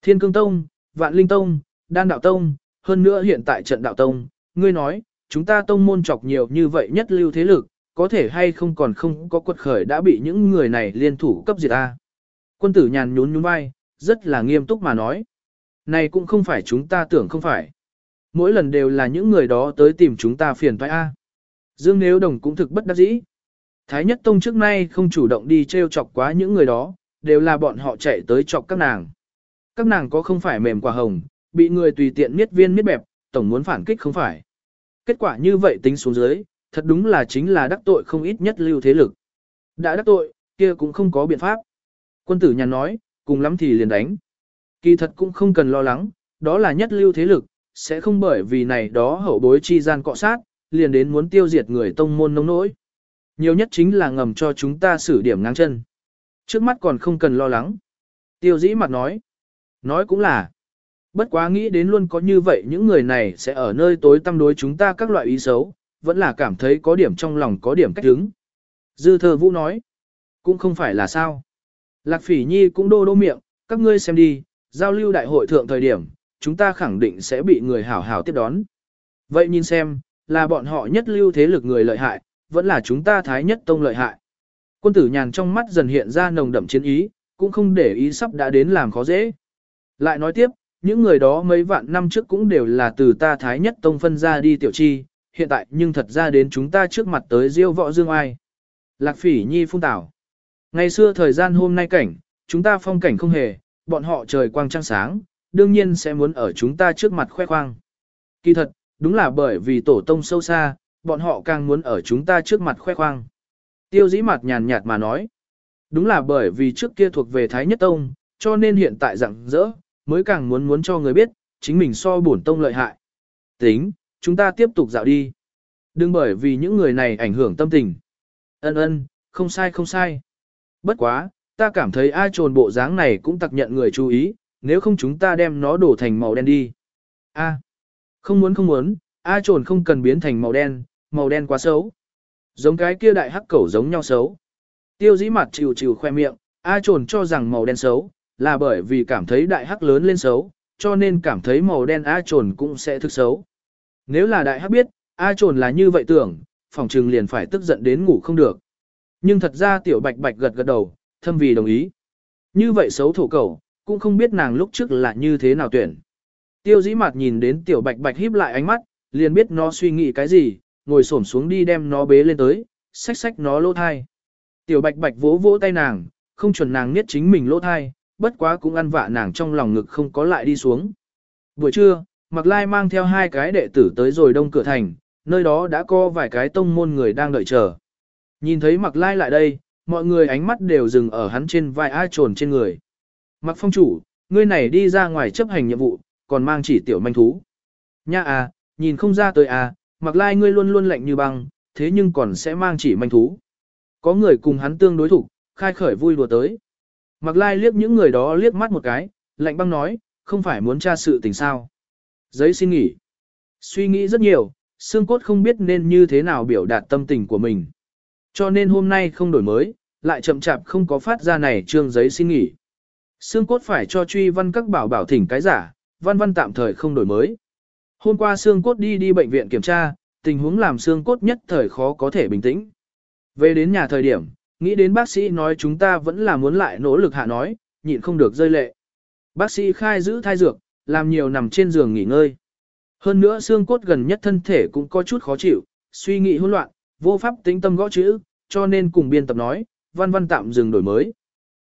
A: Thiên Cương Tông, Vạn Linh Tông, Đan Đạo Tông, hơn nữa hiện tại trận Đạo Tông, ngươi nói, chúng ta tông môn chọc nhiều như vậy nhất lưu thế lực, có thể hay không còn không có quật khởi đã bị những người này liên thủ cấp diệt A. Quân tử nhàn nhún nhún vai, rất là nghiêm túc mà nói. Này cũng không phải chúng ta tưởng không phải. Mỗi lần đều là những người đó tới tìm chúng ta phiền toái A. Dương Nếu Đồng cũng thực bất đắc dĩ. Thái Nhất Tông trước nay không chủ động đi treo chọc quá những người đó, đều là bọn họ chạy tới chọc các nàng. Các nàng có không phải mềm quả hồng, bị người tùy tiện miết viên miết bẹp, tổng muốn phản kích không phải. Kết quả như vậy tính xuống dưới, thật đúng là chính là đắc tội không ít nhất lưu thế lực. Đã đắc tội, kia cũng không có biện pháp. Quân tử nhàn nói, cùng lắm thì liền đánh. Kỳ thật cũng không cần lo lắng, đó là nhất lưu thế lực, sẽ không bởi vì này đó hậu bối chi gian cọ sát, liền đến muốn tiêu diệt người tông môn nông nỗi. Nhiều nhất chính là ngầm cho chúng ta xử điểm ngang chân. Trước mắt còn không cần lo lắng. Tiêu dĩ mặt nói. Nói cũng là. Bất quá nghĩ đến luôn có như vậy những người này sẽ ở nơi tối tăm đối chúng ta các loại ý xấu, vẫn là cảm thấy có điểm trong lòng có điểm cách đứng. Dư thơ vũ nói. Cũng không phải là sao. Lạc phỉ nhi cũng đô đô miệng, các ngươi xem đi, giao lưu đại hội thượng thời điểm, chúng ta khẳng định sẽ bị người hảo hảo tiếp đón. Vậy nhìn xem, là bọn họ nhất lưu thế lực người lợi hại, vẫn là chúng ta thái nhất tông lợi hại. Quân tử nhàn trong mắt dần hiện ra nồng đậm chiến ý, cũng không để ý sắp đã đến làm khó dễ. Lại nói tiếp, những người đó mấy vạn năm trước cũng đều là từ ta thái nhất tông phân ra đi tiểu chi, hiện tại nhưng thật ra đến chúng ta trước mặt tới diêu võ dương ai. Lạc phỉ nhi phung tảo. Ngày xưa thời gian hôm nay cảnh, chúng ta phong cảnh không hề, bọn họ trời quang trăng sáng, đương nhiên sẽ muốn ở chúng ta trước mặt khoe khoang. Kỳ thật, đúng là bởi vì tổ tông sâu xa, bọn họ càng muốn ở chúng ta trước mặt khoe khoang. Tiêu dĩ mặt nhàn nhạt mà nói. Đúng là bởi vì trước kia thuộc về Thái Nhất Tông, cho nên hiện tại rạng rỡ, mới càng muốn muốn cho người biết, chính mình so bổn tông lợi hại. Tính, chúng ta tiếp tục dạo đi. Đừng bởi vì những người này ảnh hưởng tâm tình. Ân ân, không sai không sai. Bất quá, ta cảm thấy ai trồn bộ dáng này cũng tặc nhận người chú ý, nếu không chúng ta đem nó đổ thành màu đen đi. A, không muốn không muốn, A trồn không cần biến thành màu đen, màu đen quá xấu. Giống cái kia đại hắc cẩu giống nhau xấu. Tiêu dĩ mặt chịu chịu khoe miệng, A trồn cho rằng màu đen xấu, là bởi vì cảm thấy đại hắc lớn lên xấu, cho nên cảm thấy màu đen A trồn cũng sẽ thực xấu. Nếu là đại hắc biết, A trồn là như vậy tưởng, phòng trừng liền phải tức giận đến ngủ không được. Nhưng thật ra tiểu bạch bạch gật gật đầu, thâm vì đồng ý. Như vậy xấu thổ cẩu, cũng không biết nàng lúc trước là như thế nào tuyển. Tiêu dĩ mặt nhìn đến tiểu bạch bạch híp lại ánh mắt, liền biết nó suy nghĩ cái gì, ngồi xổm xuống đi đem nó bế lên tới, xách xách nó lỗ thai. Tiểu bạch bạch vỗ vỗ tay nàng, không chuẩn nàng niết chính mình lỗ thai, bất quá cũng ăn vạ nàng trong lòng ngực không có lại đi xuống. Buổi trưa, Mạc Lai mang theo hai cái đệ tử tới rồi đông cửa thành, nơi đó đã có vài cái tông môn người đang đợi chờ. Nhìn thấy Mạc Lai lại đây, mọi người ánh mắt đều dừng ở hắn trên vai ai trồn trên người. Mạc Phong chủ, ngươi này đi ra ngoài chấp hành nhiệm vụ, còn mang chỉ tiểu manh thú. Nha à, nhìn không ra tới à, mặc Lai ngươi luôn luôn lạnh như băng, thế nhưng còn sẽ mang chỉ manh thú. Có người cùng hắn tương đối thủ, khai khởi vui đùa tới. mặc Lai liếc những người đó liếc mắt một cái, lạnh băng nói, không phải muốn tra sự tình sao. Giấy xin nghỉ. Suy nghĩ rất nhiều, xương cốt không biết nên như thế nào biểu đạt tâm tình của mình. Cho nên hôm nay không đổi mới, lại chậm chạp không có phát ra này trương giấy xin nghỉ. Xương cốt phải cho truy văn các bảo bảo thỉnh cái giả, văn văn tạm thời không đổi mới. Hôm qua xương cốt đi đi bệnh viện kiểm tra, tình huống làm xương cốt nhất thời khó có thể bình tĩnh. Về đến nhà thời điểm, nghĩ đến bác sĩ nói chúng ta vẫn là muốn lại nỗ lực hạ nói, nhịn không được rơi lệ. Bác sĩ khai giữ thai dược, làm nhiều nằm trên giường nghỉ ngơi. Hơn nữa xương cốt gần nhất thân thể cũng có chút khó chịu, suy nghĩ hỗn loạn, vô pháp tĩnh tâm gõ chữ, cho nên cùng biên tập nói, văn văn tạm dừng đổi mới.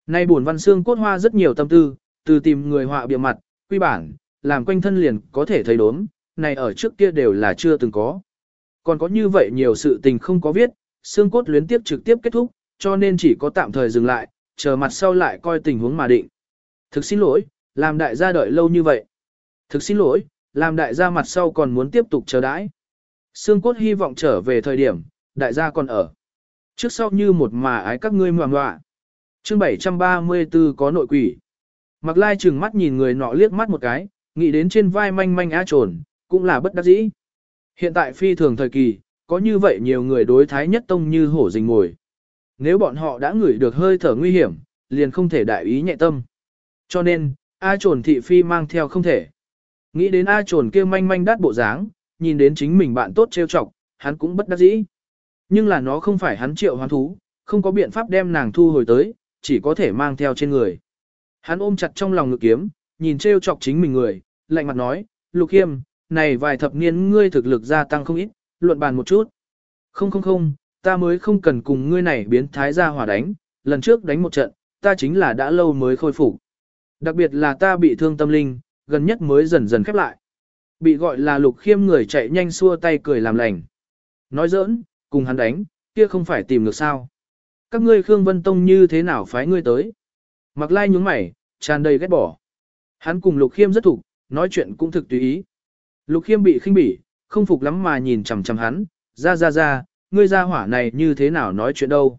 A: Nay buồn văn xương cốt hoa rất nhiều tâm tư, từ tìm người họa bìa mặt, quy bản, làm quanh thân liền có thể thấy đốm, này ở trước kia đều là chưa từng có. Còn có như vậy nhiều sự tình không có viết, xương cốt luyến tiếp trực tiếp kết thúc, cho nên chỉ có tạm thời dừng lại, chờ mặt sau lại coi tình huống mà định. Thực xin lỗi, làm đại gia đợi lâu như vậy. Thực xin lỗi, làm đại gia mặt sau còn muốn tiếp tục chờ đãi. xương cốt hy vọng trở về thời điểm, đại gia còn ở. Trước sau như một mà ái các ngươi ngoà ngoạ. Chương 734 có nội quỷ. Mặc lai chừng mắt nhìn người nọ liếc mắt một cái, nghĩ đến trên vai manh manh á trồn, cũng là bất đắc dĩ. Hiện tại phi thường thời kỳ, có như vậy nhiều người đối thái nhất tông như hổ rình ngồi. Nếu bọn họ đã ngửi được hơi thở nguy hiểm, liền không thể đại ý nhẹ tâm. Cho nên, A trồn thị phi mang theo không thể. Nghĩ đến A trồn kia manh manh đát bộ dáng, nhìn đến chính mình bạn tốt trêu chọc, hắn cũng bất đắc dĩ. Nhưng là nó không phải hắn triệu hoán thú, không có biện pháp đem nàng thu hồi tới, chỉ có thể mang theo trên người. Hắn ôm chặt trong lòng ngực kiếm, nhìn trêu chọc chính mình người, lạnh mặt nói, Lục Hiêm, này vài thập niên ngươi thực lực gia tăng không ít, luận bàn một chút. Không không không, ta mới không cần cùng ngươi này biến thái ra hỏa đánh, lần trước đánh một trận, ta chính là đã lâu mới khôi phục. Đặc biệt là ta bị thương tâm linh, gần nhất mới dần dần khép lại. Bị gọi là lục khiêm người chạy nhanh xua tay cười làm lành. Nói giỡn, cùng hắn đánh, kia không phải tìm được sao. Các ngươi Khương Vân Tông như thế nào phái ngươi tới? Mặc lai nhúng mày, tràn đầy ghét bỏ. Hắn cùng lục khiêm rất thủ, nói chuyện cũng thực tùy ý. Lục khiêm bị khinh bỉ, không phục lắm mà nhìn chằm chằm hắn, ra ra ra, ngươi ra hỏa này như thế nào nói chuyện đâu.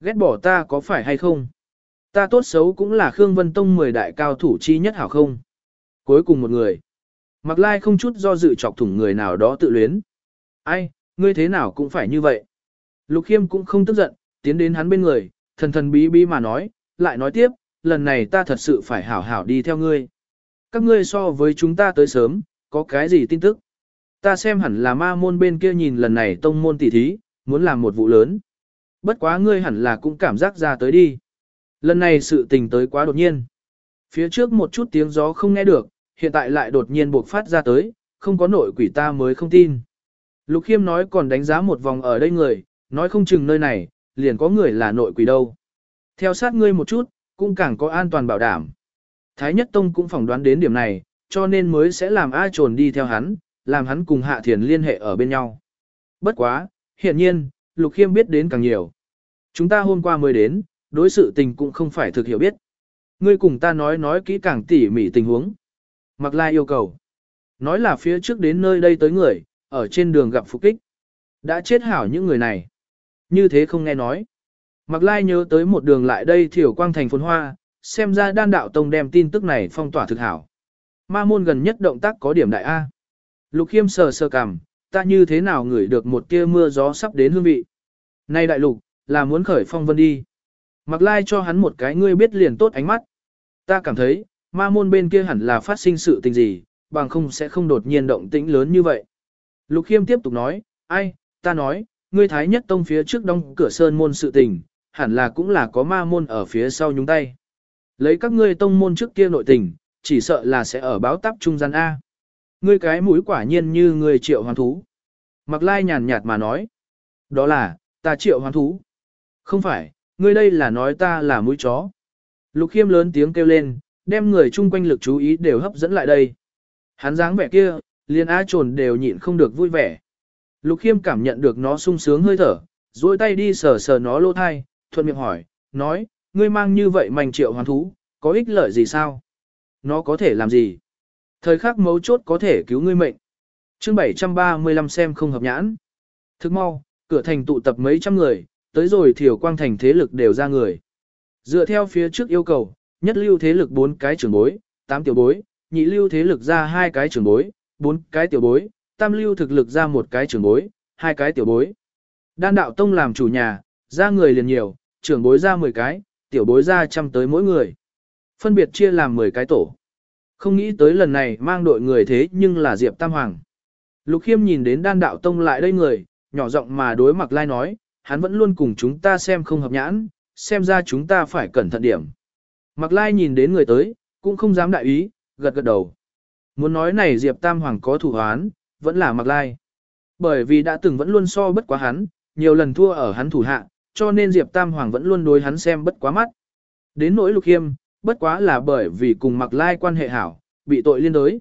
A: Ghét bỏ ta có phải hay không? Ta tốt xấu cũng là Khương Vân Tông 10 đại cao thủ chi nhất hảo không? Cuối cùng một người. Mặc lai không chút do dự chọc thủng người nào đó tự luyến. Ai, ngươi thế nào cũng phải như vậy. Lục khiêm cũng không tức giận, tiến đến hắn bên người, thần thần bí bí mà nói, lại nói tiếp, lần này ta thật sự phải hảo hảo đi theo ngươi. Các ngươi so với chúng ta tới sớm, có cái gì tin tức? Ta xem hẳn là ma môn bên kia nhìn lần này tông môn tỷ thí, muốn làm một vụ lớn. Bất quá ngươi hẳn là cũng cảm giác ra tới đi. Lần này sự tình tới quá đột nhiên. Phía trước một chút tiếng gió không nghe được, hiện tại lại đột nhiên buộc phát ra tới, không có nội quỷ ta mới không tin. Lục Khiêm nói còn đánh giá một vòng ở đây người, nói không chừng nơi này, liền có người là nội quỷ đâu. Theo sát ngươi một chút, cũng càng có an toàn bảo đảm. Thái Nhất Tông cũng phỏng đoán đến điểm này, cho nên mới sẽ làm A trồn đi theo hắn, làm hắn cùng Hạ Thiền liên hệ ở bên nhau. Bất quá, hiện nhiên, Lục Khiêm biết đến càng nhiều. Chúng ta hôm qua mới đến, đối sự tình cũng không phải thực hiểu biết. Ngươi cùng ta nói nói kỹ càng tỉ mỉ tình huống. Mặc Lai yêu cầu. Nói là phía trước đến nơi đây tới người, ở trên đường gặp phục kích. Đã chết hảo những người này. Như thế không nghe nói. Mặc Lai nhớ tới một đường lại đây thiểu quang thành phồn hoa, xem ra đan đạo tông đem tin tức này phong tỏa thực hảo. Ma môn gần nhất động tác có điểm đại A. Lục khiêm sờ sờ cằm, ta như thế nào ngửi được một tia mưa gió sắp đến hương vị. Nay đại lục, là muốn khởi phong vân đi. Mặc lai cho hắn một cái ngươi biết liền tốt ánh mắt. Ta cảm thấy, ma môn bên kia hẳn là phát sinh sự tình gì, bằng không sẽ không đột nhiên động tĩnh lớn như vậy. Lục khiêm tiếp tục nói, ai, ta nói, ngươi thái nhất tông phía trước đóng cửa sơn môn sự tình, hẳn là cũng là có ma môn ở phía sau nhúng tay. Lấy các ngươi tông môn trước kia nội tình, chỉ sợ là sẽ ở báo táp trung gian A. Ngươi cái mũi quả nhiên như người triệu hoàn thú. Mặc lai nhàn nhạt mà nói. Đó là, ta triệu hoàn thú. Không phải, ngươi đây là nói ta là mũi chó. Lục khiêm lớn tiếng kêu lên, đem người chung quanh lực chú ý đều hấp dẫn lại đây. Hắn dáng vẻ kia, liền á trồn đều nhịn không được vui vẻ. Lục khiêm cảm nhận được nó sung sướng hơi thở, duỗi tay đi sờ sờ nó lô thai, thuận miệng hỏi, nói, ngươi mang như vậy mảnh triệu hoàn thú, có ích lợi gì sao? Nó có thể làm gì? Thời khắc mấu chốt có thể cứu ngươi mệnh. chương 735 xem không hợp nhãn. Thức mau, cửa thành tụ tập mấy trăm người, tới rồi thiểu quang thành thế lực đều ra người. Dựa theo phía trước yêu cầu, nhất lưu thế lực 4 cái trưởng bối, 8 tiểu bối, nhị lưu thế lực ra hai cái trưởng bối, 4 cái tiểu bối, tam lưu thực lực ra một cái trưởng bối, hai cái tiểu bối. Đan đạo tông làm chủ nhà, ra người liền nhiều, trưởng bối ra 10 cái, tiểu bối ra trăm tới mỗi người. Phân biệt chia làm 10 cái tổ. Không nghĩ tới lần này mang đội người thế nhưng là Diệp Tam Hoàng. Lục Khiêm nhìn đến đan đạo tông lại đây người, nhỏ giọng mà đối mặt lai nói, hắn vẫn luôn cùng chúng ta xem không hợp nhãn, xem ra chúng ta phải cẩn thận điểm. Mặc lai nhìn đến người tới, cũng không dám đại ý, gật gật đầu. Muốn nói này Diệp Tam Hoàng có thủ hoán, vẫn là mặc lai. Bởi vì đã từng vẫn luôn so bất quá hắn, nhiều lần thua ở hắn thủ hạ, cho nên Diệp Tam Hoàng vẫn luôn đối hắn xem bất quá mắt. Đến nỗi lục khiêm, bất quá là bởi vì cùng mặc lai quan hệ hảo, bị tội liên đối.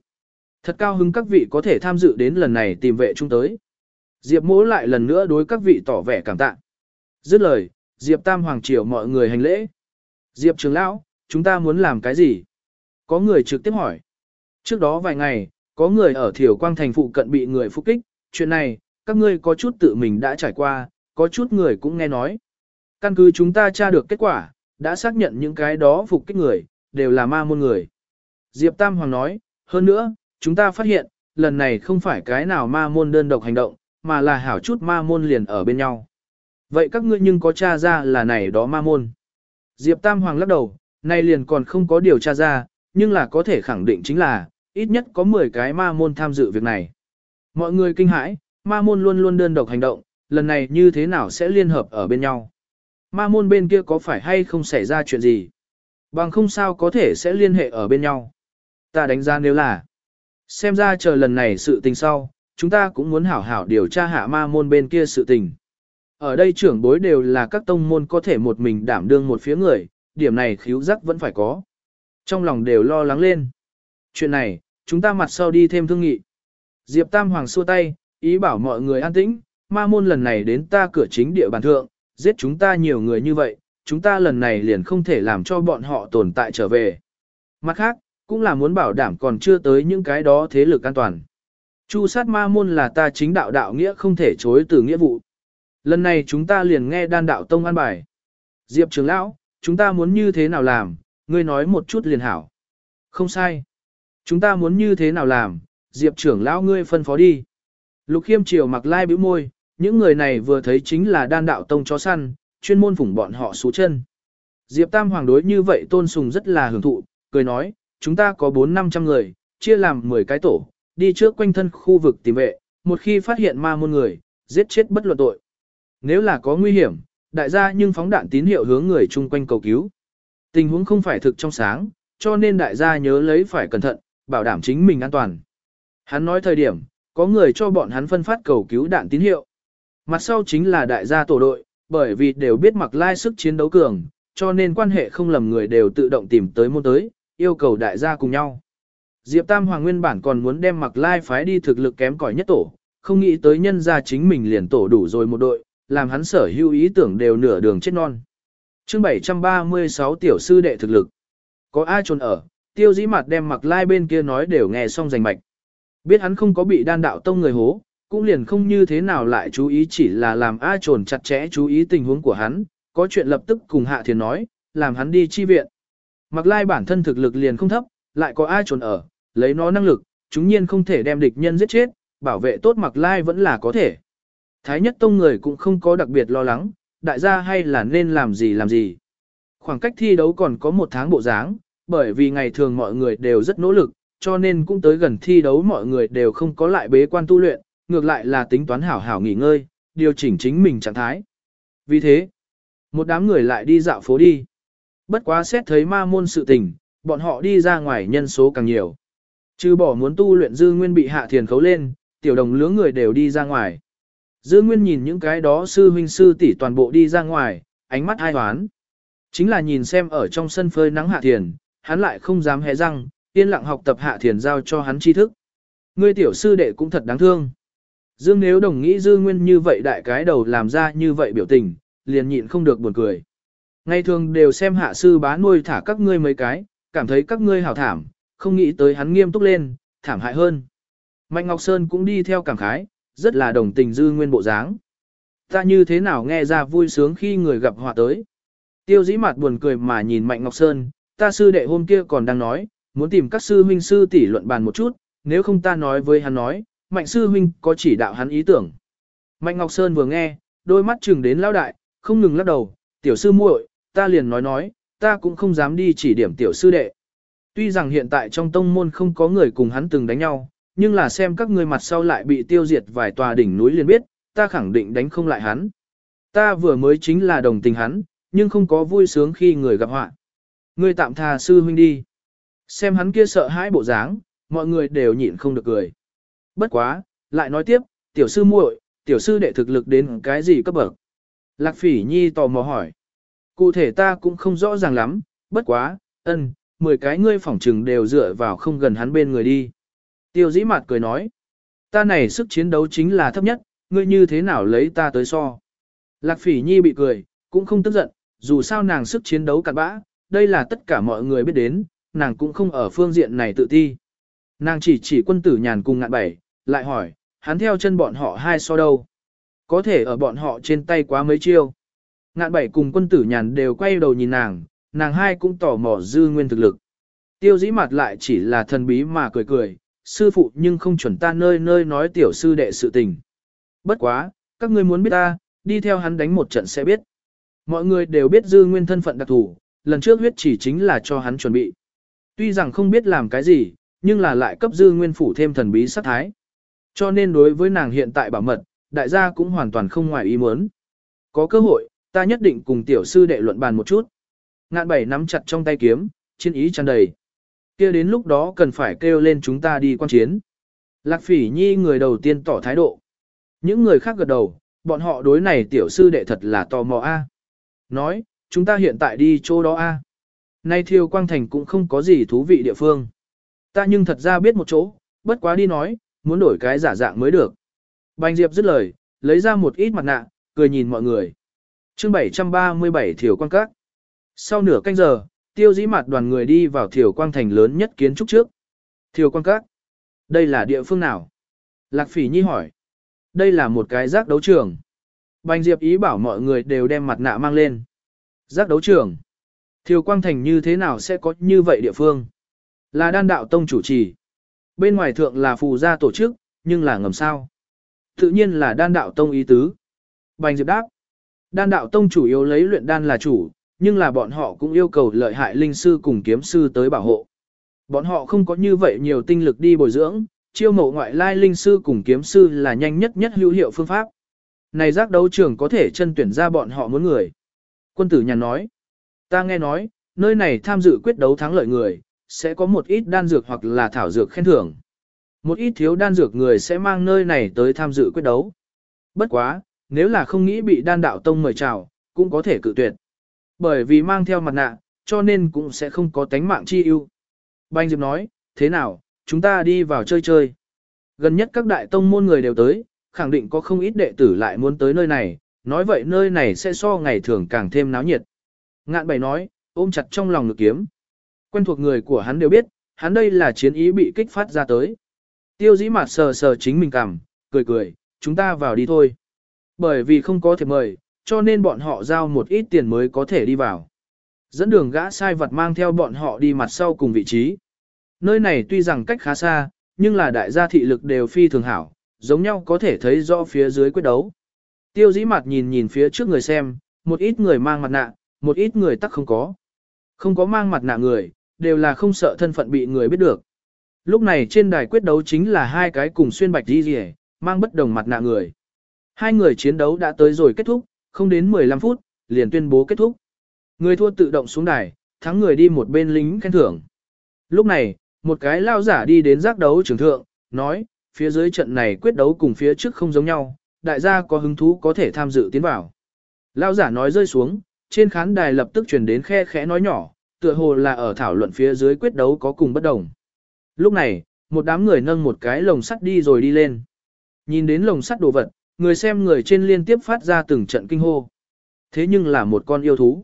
A: Thật cao hứng các vị có thể tham dự đến lần này tìm vệ trung tới. Diệp mỗ lại lần nữa đối các vị tỏ vẻ cảm tạ. Dứt lời, Diệp Tam Hoàng triều mọi người hành lễ. Diệp trưởng lão, chúng ta muốn làm cái gì? Có người trực tiếp hỏi. Trước đó vài ngày, có người ở Thiểu Quang thành phụ cận bị người phục kích, chuyện này, các ngươi có chút tự mình đã trải qua, có chút người cũng nghe nói. Căn cứ chúng ta tra được kết quả, đã xác nhận những cái đó phục kích người, đều là ma môn người. Diệp Tam Hoàng nói, hơn nữa, chúng ta phát hiện, lần này không phải cái nào ma môn đơn độc hành động, mà là hảo chút ma môn liền ở bên nhau. Vậy các ngươi nhưng có tra ra là này đó ma môn. Diệp Tam Hoàng lắc đầu, nay liền còn không có điều tra ra, nhưng là có thể khẳng định chính là, ít nhất có 10 cái ma môn tham dự việc này. Mọi người kinh hãi, ma môn luôn luôn đơn độc hành động, lần này như thế nào sẽ liên hợp ở bên nhau. Ma môn bên kia có phải hay không xảy ra chuyện gì? Bằng không sao có thể sẽ liên hệ ở bên nhau. Ta đánh giá nếu là, xem ra chờ lần này sự tình sau, chúng ta cũng muốn hảo hảo điều tra hạ ma môn bên kia sự tình. Ở đây trưởng bối đều là các tông môn có thể một mình đảm đương một phía người, điểm này khíu giác vẫn phải có. Trong lòng đều lo lắng lên. Chuyện này, chúng ta mặt sau đi thêm thương nghị. Diệp Tam Hoàng xua tay, ý bảo mọi người an tĩnh, ma môn lần này đến ta cửa chính địa bàn thượng, giết chúng ta nhiều người như vậy, chúng ta lần này liền không thể làm cho bọn họ tồn tại trở về. Mặt khác, cũng là muốn bảo đảm còn chưa tới những cái đó thế lực an toàn. Chu sát ma môn là ta chính đạo đạo nghĩa không thể chối từ nghĩa vụ. Lần này chúng ta liền nghe đan đạo tông an bài. Diệp trưởng lão, chúng ta muốn như thế nào làm, ngươi nói một chút liền hảo. Không sai. Chúng ta muốn như thế nào làm, Diệp trưởng lão ngươi phân phó đi. Lục khiêm triều mặc lai bĩu môi, những người này vừa thấy chính là đan đạo tông chó săn, chuyên môn phủng bọn họ xú chân. Diệp Tam Hoàng đối như vậy tôn sùng rất là hưởng thụ, cười nói, chúng ta có 4-500 người, chia làm 10 cái tổ, đi trước quanh thân khu vực tìm vệ, một khi phát hiện ma môn người, giết chết bất luận tội. Nếu là có nguy hiểm, đại gia nhưng phóng đạn tín hiệu hướng người chung quanh cầu cứu. Tình huống không phải thực trong sáng, cho nên đại gia nhớ lấy phải cẩn thận, bảo đảm chính mình an toàn. Hắn nói thời điểm, có người cho bọn hắn phân phát cầu cứu đạn tín hiệu. Mặt sau chính là đại gia tổ đội, bởi vì đều biết mặc lai sức chiến đấu cường, cho nên quan hệ không lầm người đều tự động tìm tới môn tới, yêu cầu đại gia cùng nhau. Diệp Tam Hoàng nguyên bản còn muốn đem mặc lai phái đi thực lực kém cỏi nhất tổ, không nghĩ tới nhân gia chính mình liền tổ đủ rồi một đội, làm hắn sở hữu ý tưởng đều nửa đường chết non. chương 736 tiểu sư đệ thực lực. Có ai trốn ở, tiêu dĩ mặt đem mặc lai bên kia nói đều nghe xong rành mạch. Biết hắn không có bị đan đạo tông người hố, cũng liền không như thế nào lại chú ý chỉ là làm A trồn chặt chẽ chú ý tình huống của hắn, có chuyện lập tức cùng Hạ Thiền nói, làm hắn đi chi viện. Mặc lai bản thân thực lực liền không thấp, lại có A trồn ở, lấy nó năng lực, chúng nhiên không thể đem địch nhân giết chết, bảo vệ tốt mặc lai vẫn là có thể. Thái nhất tông người cũng không có đặc biệt lo lắng, đại gia hay là nên làm gì làm gì. Khoảng cách thi đấu còn có một tháng bộ dáng, bởi vì ngày thường mọi người đều rất nỗ lực, cho nên cũng tới gần thi đấu mọi người đều không có lại bế quan tu luyện, ngược lại là tính toán hảo hảo nghỉ ngơi, điều chỉnh chính mình trạng thái. Vì thế, một đám người lại đi dạo phố đi. bất quá xét thấy ma môn sự tình, bọn họ đi ra ngoài nhân số càng nhiều. Trừ bỏ muốn tu luyện dư nguyên bị hạ thiền khấu lên, tiểu đồng lứa người đều đi ra ngoài. Dư nguyên nhìn những cái đó sư huynh sư tỷ toàn bộ đi ra ngoài, ánh mắt ai hoán. Chính là nhìn xem ở trong sân phơi nắng hạ thiền, hắn lại không dám hé răng, yên lặng học tập hạ thiền giao cho hắn tri thức. Ngươi tiểu sư đệ cũng thật đáng thương. Dương nếu đồng nghĩ dư nguyên như vậy đại cái đầu làm ra như vậy biểu tình, liền nhịn không được buồn cười. Ngày thường đều xem hạ sư bá nuôi thả các ngươi mấy cái, cảm thấy các ngươi hảo thảm, không nghĩ tới hắn nghiêm túc lên, thảm hại hơn. Mạnh Ngọc Sơn cũng đi theo cảm khái, rất là đồng tình dư nguyên bộ dáng. Ta như thế nào nghe ra vui sướng khi người gặp họa tới. Tiêu dĩ mặt buồn cười mà nhìn Mạnh Ngọc Sơn, ta sư đệ hôm kia còn đang nói, muốn tìm các sư huynh sư tỷ luận bàn một chút, nếu không ta nói với hắn nói, Mạnh sư huynh có chỉ đạo hắn ý tưởng. Mạnh Ngọc Sơn vừa nghe, đôi mắt chừng đến lao đại, không ngừng lắc đầu, tiểu sư muội, ta liền nói nói, ta cũng không dám đi chỉ điểm tiểu sư đệ. Tuy rằng hiện tại trong tông môn không có người cùng hắn từng đánh nhau, nhưng là xem các ngươi mặt sau lại bị tiêu diệt vài tòa đỉnh núi liền biết, ta khẳng định đánh không lại hắn. Ta vừa mới chính là đồng tình hắn, nhưng không có vui sướng khi người gặp họa. Ngươi tạm tha sư huynh đi. Xem hắn kia sợ hãi bộ dáng, mọi người đều nhịn không được cười. Bất quá, lại nói tiếp, tiểu sư muội, tiểu sư đệ thực lực đến cái gì cấp bậc? Lạc phỉ nhi tò mò hỏi. Cụ thể ta cũng không rõ ràng lắm, bất quá, ân, mười cái ngươi phỏng trừng đều dựa vào không gần hắn bên người đi. Tiêu dĩ mặt cười nói. Ta này sức chiến đấu chính là thấp nhất, ngươi như thế nào lấy ta tới so. Lạc phỉ nhi bị cười, cũng không tức giận, dù sao nàng sức chiến đấu cặn bã, đây là tất cả mọi người biết đến, nàng cũng không ở phương diện này tự ti. Nàng chỉ chỉ quân tử nhàn cùng ngạn bảy, lại hỏi, hắn theo chân bọn họ hai so đâu. Có thể ở bọn họ trên tay quá mấy chiêu. Ngạn bảy cùng quân tử nhàn đều quay đầu nhìn nàng, nàng hai cũng tỏ mò dư nguyên thực lực. Tiêu dĩ mặt lại chỉ là thần bí mà cười cười, sư phụ nhưng không chuẩn ta nơi nơi nói tiểu sư đệ sự tình. Bất quá, các ngươi muốn biết ta, đi theo hắn đánh một trận sẽ biết. Mọi người đều biết dư nguyên thân phận đặc thù, lần trước huyết chỉ chính là cho hắn chuẩn bị. Tuy rằng không biết làm cái gì, nhưng là lại cấp dư nguyên phủ thêm thần bí sát thái. Cho nên đối với nàng hiện tại bảo mật, đại gia cũng hoàn toàn không ngoài ý muốn. Có cơ hội, ta nhất định cùng tiểu sư đệ luận bàn một chút. Ngạn bảy nắm chặt trong tay kiếm, chiến ý tràn đầy. kia đến lúc đó cần phải kêu lên chúng ta đi quan chiến. Lạc phỉ nhi người đầu tiên tỏ thái độ. Những người khác gật đầu, bọn họ đối này tiểu sư đệ thật là tò mò a. Nói, chúng ta hiện tại đi chỗ đó a. Nay thiêu quang thành cũng không có gì thú vị địa phương. Ta nhưng thật ra biết một chỗ, bất quá đi nói, muốn đổi cái giả dạng mới được. Bành Diệp dứt lời, lấy ra một ít mặt nạ, cười nhìn mọi người. chương 737 Thiều Quang Các. Sau nửa canh giờ, tiêu dĩ mặt đoàn người đi vào Thiều Quang Thành lớn nhất kiến trúc trước. Thiều Quang Các. Đây là địa phương nào? Lạc Phỉ Nhi hỏi. Đây là một cái giác đấu trường. Bành Diệp ý bảo mọi người đều đem mặt nạ mang lên. Giác đấu trường. Thiều Quang Thành như thế nào sẽ có như vậy địa phương? Là đan đạo tông chủ trì. Bên ngoài thượng là phù gia tổ chức, nhưng là ngầm sao. Tự nhiên là đan đạo tông ý tứ. Bành Diệp đáp. Đan đạo tông chủ yếu lấy luyện đan là chủ, nhưng là bọn họ cũng yêu cầu lợi hại linh sư cùng kiếm sư tới bảo hộ. Bọn họ không có như vậy nhiều tinh lực đi bồi dưỡng, chiêu mộ ngoại lai linh sư cùng kiếm sư là nhanh nhất nhất hữu hiệu phương pháp. Này giác đấu trường có thể chân tuyển ra bọn họ muốn người. Quân tử nhà nói, ta nghe nói, nơi này tham dự quyết đấu thắng lợi người, sẽ có một ít đan dược hoặc là thảo dược khen thưởng. Một ít thiếu đan dược người sẽ mang nơi này tới tham dự quyết đấu. Bất quá, nếu là không nghĩ bị đan đạo tông mời chào, cũng có thể cự tuyệt. Bởi vì mang theo mặt nạ, cho nên cũng sẽ không có tánh mạng chi ưu. Banh Diệp nói, thế nào, chúng ta đi vào chơi chơi. Gần nhất các đại tông môn người đều tới, khẳng định có không ít đệ tử lại muốn tới nơi này, nói vậy nơi này sẽ so ngày thường càng thêm náo nhiệt. Ngạn bày nói, ôm chặt trong lòng ngực kiếm. Quen thuộc người của hắn đều biết, hắn đây là chiến ý bị kích phát ra tới. Tiêu dĩ mặt sờ sờ chính mình cảm, cười cười, chúng ta vào đi thôi. Bởi vì không có thể mời, cho nên bọn họ giao một ít tiền mới có thể đi vào. Dẫn đường gã sai vật mang theo bọn họ đi mặt sau cùng vị trí. Nơi này tuy rằng cách khá xa, nhưng là đại gia thị lực đều phi thường hảo, giống nhau có thể thấy rõ phía dưới quyết đấu. Tiêu dĩ mặt nhìn nhìn phía trước người xem, một ít người mang mặt nạ, một ít người tắc không có. Không có mang mặt nạ người, đều là không sợ thân phận bị người biết được. Lúc này trên đài quyết đấu chính là hai cái cùng xuyên bạch đi rìa, mang bất đồng mặt nạ người. Hai người chiến đấu đã tới rồi kết thúc, không đến 15 phút, liền tuyên bố kết thúc. Người thua tự động xuống đài, thắng người đi một bên lính khen thưởng. Lúc này, một cái lao giả đi đến giác đấu trường thượng, nói, phía dưới trận này quyết đấu cùng phía trước không giống nhau, đại gia có hứng thú có thể tham dự tiến vào. Lao giả nói rơi xuống, trên khán đài lập tức truyền đến khe khẽ nói nhỏ, tựa hồ là ở thảo luận phía dưới quyết đấu có cùng bất đồng. Lúc này, một đám người nâng một cái lồng sắt đi rồi đi lên. Nhìn đến lồng sắt đồ vật, người xem người trên liên tiếp phát ra từng trận kinh hô. Thế nhưng là một con yêu thú.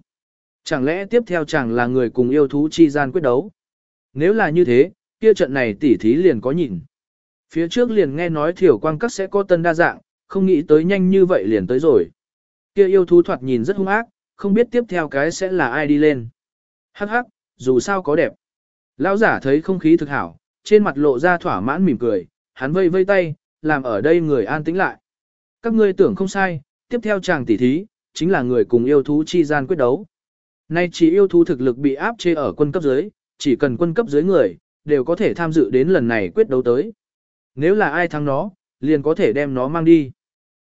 A: Chẳng lẽ tiếp theo chẳng là người cùng yêu thú chi gian quyết đấu? Nếu là như thế, kia trận này tỉ thí liền có nhìn. Phía trước liền nghe nói thiểu quang các sẽ có tân đa dạng, không nghĩ tới nhanh như vậy liền tới rồi. Kia yêu thú thoạt nhìn rất hung ác, không biết tiếp theo cái sẽ là ai đi lên. Hắc hắc, dù sao có đẹp. Lão giả thấy không khí thực hảo, trên mặt lộ ra thỏa mãn mỉm cười, hắn vây vây tay, làm ở đây người an tĩnh lại. Các ngươi tưởng không sai, tiếp theo chàng tỉ thí, chính là người cùng yêu thú chi gian quyết đấu. Nay chỉ yêu thú thực lực bị áp chế ở quân cấp dưới, chỉ cần quân cấp dưới người, đều có thể tham dự đến lần này quyết đấu tới. Nếu là ai thắng nó, liền có thể đem nó mang đi.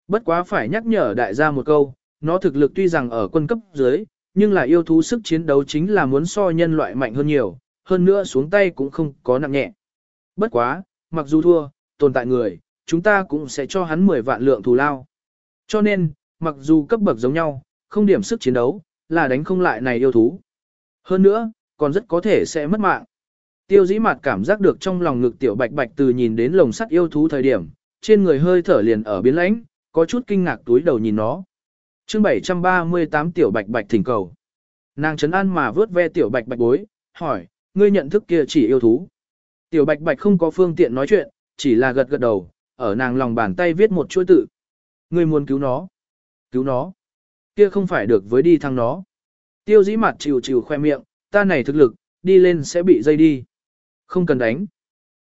A: Bất quá phải nhắc nhở đại gia một câu, nó thực lực tuy rằng ở quân cấp dưới, nhưng là yêu thú sức chiến đấu chính là muốn so nhân loại mạnh hơn nhiều, hơn nữa xuống tay cũng không có nặng nhẹ. Bất quá, mặc dù thua, tồn tại người, chúng ta cũng sẽ cho hắn 10 vạn lượng thù lao. Cho nên, mặc dù cấp bậc giống nhau, không điểm sức chiến đấu, là đánh không lại này yêu thú. Hơn nữa, còn rất có thể sẽ mất mạng. Tiêu dĩ mặt cảm giác được trong lòng ngực tiểu bạch bạch từ nhìn đến lồng sắt yêu thú thời điểm, trên người hơi thở liền ở biến lãnh, có chút kinh ngạc túi đầu nhìn nó chương 738 tiểu bạch bạch thỉnh cầu. Nàng chấn an mà vớt ve tiểu bạch bạch bối, hỏi, ngươi nhận thức kia chỉ yêu thú. Tiểu bạch bạch không có phương tiện nói chuyện, chỉ là gật gật đầu, ở nàng lòng bàn tay viết một chuỗi tự. Ngươi muốn cứu nó. Cứu nó. Kia không phải được với đi thăng nó. Tiêu dĩ mặt chịu chịu khoe miệng, ta này thực lực, đi lên sẽ bị dây đi. Không cần đánh.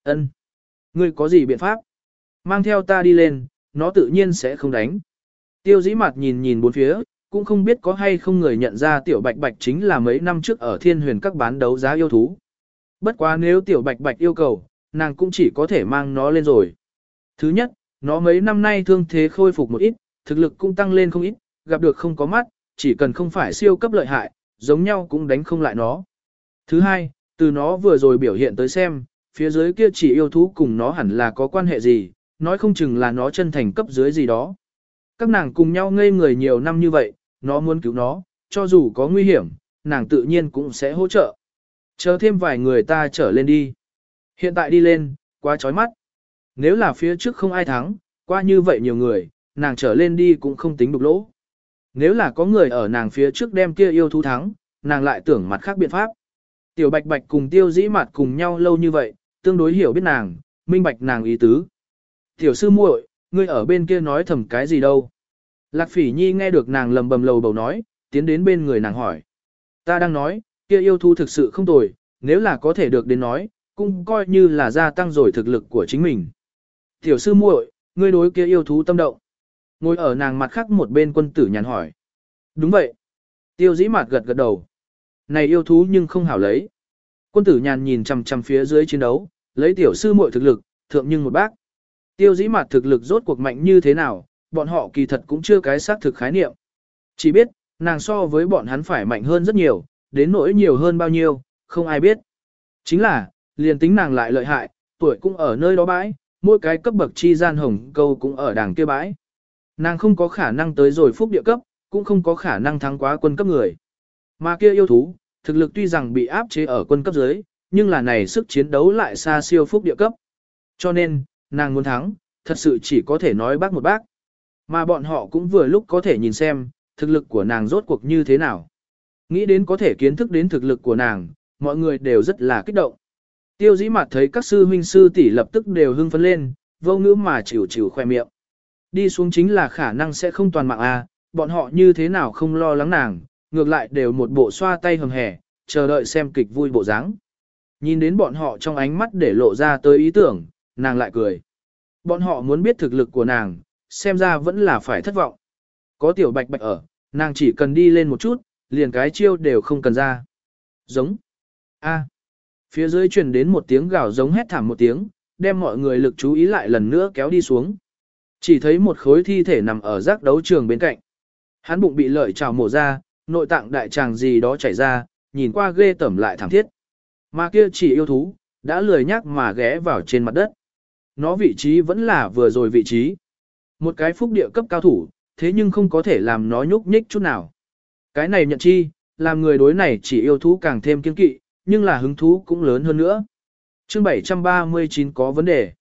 A: Ân. Ngươi có gì biện pháp? Mang theo ta đi lên, nó tự nhiên sẽ không đánh. Tiêu dĩ mặt nhìn nhìn bốn phía, cũng không biết có hay không người nhận ra tiểu bạch bạch chính là mấy năm trước ở thiên huyền các bán đấu giá yêu thú. Bất quá nếu tiểu bạch bạch yêu cầu, nàng cũng chỉ có thể mang nó lên rồi. Thứ nhất, nó mấy năm nay thương thế khôi phục một ít, thực lực cũng tăng lên không ít, gặp được không có mắt, chỉ cần không phải siêu cấp lợi hại, giống nhau cũng đánh không lại nó. Thứ hai, từ nó vừa rồi biểu hiện tới xem, phía dưới kia chỉ yêu thú cùng nó hẳn là có quan hệ gì, nói không chừng là nó chân thành cấp dưới gì đó. Các nàng cùng nhau ngây người nhiều năm như vậy, nó muốn cứu nó, cho dù có nguy hiểm, nàng tự nhiên cũng sẽ hỗ trợ. Chờ thêm vài người ta trở lên đi. Hiện tại đi lên, quá chói mắt. Nếu là phía trước không ai thắng, qua như vậy nhiều người, nàng trở lên đi cũng không tính đục lỗ. Nếu là có người ở nàng phía trước đem kia yêu thú thắng, nàng lại tưởng mặt khác biện pháp. Tiểu bạch bạch cùng tiêu dĩ mặt cùng nhau lâu như vậy, tương đối hiểu biết nàng, minh bạch nàng ý tứ. Tiểu sư muội, ngươi ở bên kia nói thầm cái gì đâu? Lạc phỉ nhi nghe được nàng lầm bầm lầu bầu nói, tiến đến bên người nàng hỏi. Ta đang nói, kia yêu thú thực sự không tồi, nếu là có thể được đến nói, cũng coi như là gia tăng rồi thực lực của chính mình. Tiểu sư muội, ngươi đối kia yêu thú tâm động. Ngồi ở nàng mặt khác một bên quân tử nhàn hỏi. Đúng vậy. Tiêu dĩ mặt gật gật đầu. Này yêu thú nhưng không hảo lấy. Quân tử nhàn nhìn chằm chằm phía dưới chiến đấu, lấy tiểu sư muội thực lực, thượng nhưng một bác. Tiêu dĩ mặt thực lực rốt cuộc mạnh như thế nào, bọn họ kỳ thật cũng chưa cái xác thực khái niệm. Chỉ biết, nàng so với bọn hắn phải mạnh hơn rất nhiều, đến nỗi nhiều hơn bao nhiêu, không ai biết. Chính là, liền tính nàng lại lợi hại, tuổi cũng ở nơi đó bãi, mỗi cái cấp bậc chi gian hồng câu cũng ở đàng kia bãi. Nàng không có khả năng tới rồi phúc địa cấp, cũng không có khả năng thắng quá quân cấp người. Mà kia yêu thú, thực lực tuy rằng bị áp chế ở quân cấp dưới, nhưng là này sức chiến đấu lại xa siêu phúc địa cấp. Cho nên, nàng muốn thắng, thật sự chỉ có thể nói bác một bác. Mà bọn họ cũng vừa lúc có thể nhìn xem, thực lực của nàng rốt cuộc như thế nào. Nghĩ đến có thể kiến thức đến thực lực của nàng, mọi người đều rất là kích động. Tiêu dĩ mặt thấy các sư huynh sư tỷ lập tức đều hưng phấn lên, vô ngữ mà chịu chịu khoe miệng. Đi xuống chính là khả năng sẽ không toàn mạng a, à, bọn họ như thế nào không lo lắng nàng, ngược lại đều một bộ xoa tay hầm hẻ, chờ đợi xem kịch vui bộ dáng. Nhìn đến bọn họ trong ánh mắt để lộ ra tới ý tưởng, nàng lại cười. Bọn họ muốn biết thực lực của nàng, xem ra vẫn là phải thất vọng. Có tiểu bạch bạch ở, nàng chỉ cần đi lên một chút, liền cái chiêu đều không cần ra. Giống. A. Phía dưới truyền đến một tiếng gào giống hét thảm một tiếng, đem mọi người lực chú ý lại lần nữa kéo đi xuống. Chỉ thấy một khối thi thể nằm ở rác đấu trường bên cạnh. Hắn bụng bị lợi trào mổ ra, Nội tạng đại tràng gì đó chảy ra, nhìn qua ghê tẩm lại thảm thiết. Mà kia chỉ yêu thú, đã lười nhắc mà ghé vào trên mặt đất. Nó vị trí vẫn là vừa rồi vị trí. Một cái phúc địa cấp cao thủ, thế nhưng không có thể làm nó nhúc nhích chút nào. Cái này nhận chi, làm người đối này chỉ yêu thú càng thêm kiên kỵ, nhưng là hứng thú cũng lớn hơn nữa. Chương 739 có vấn đề.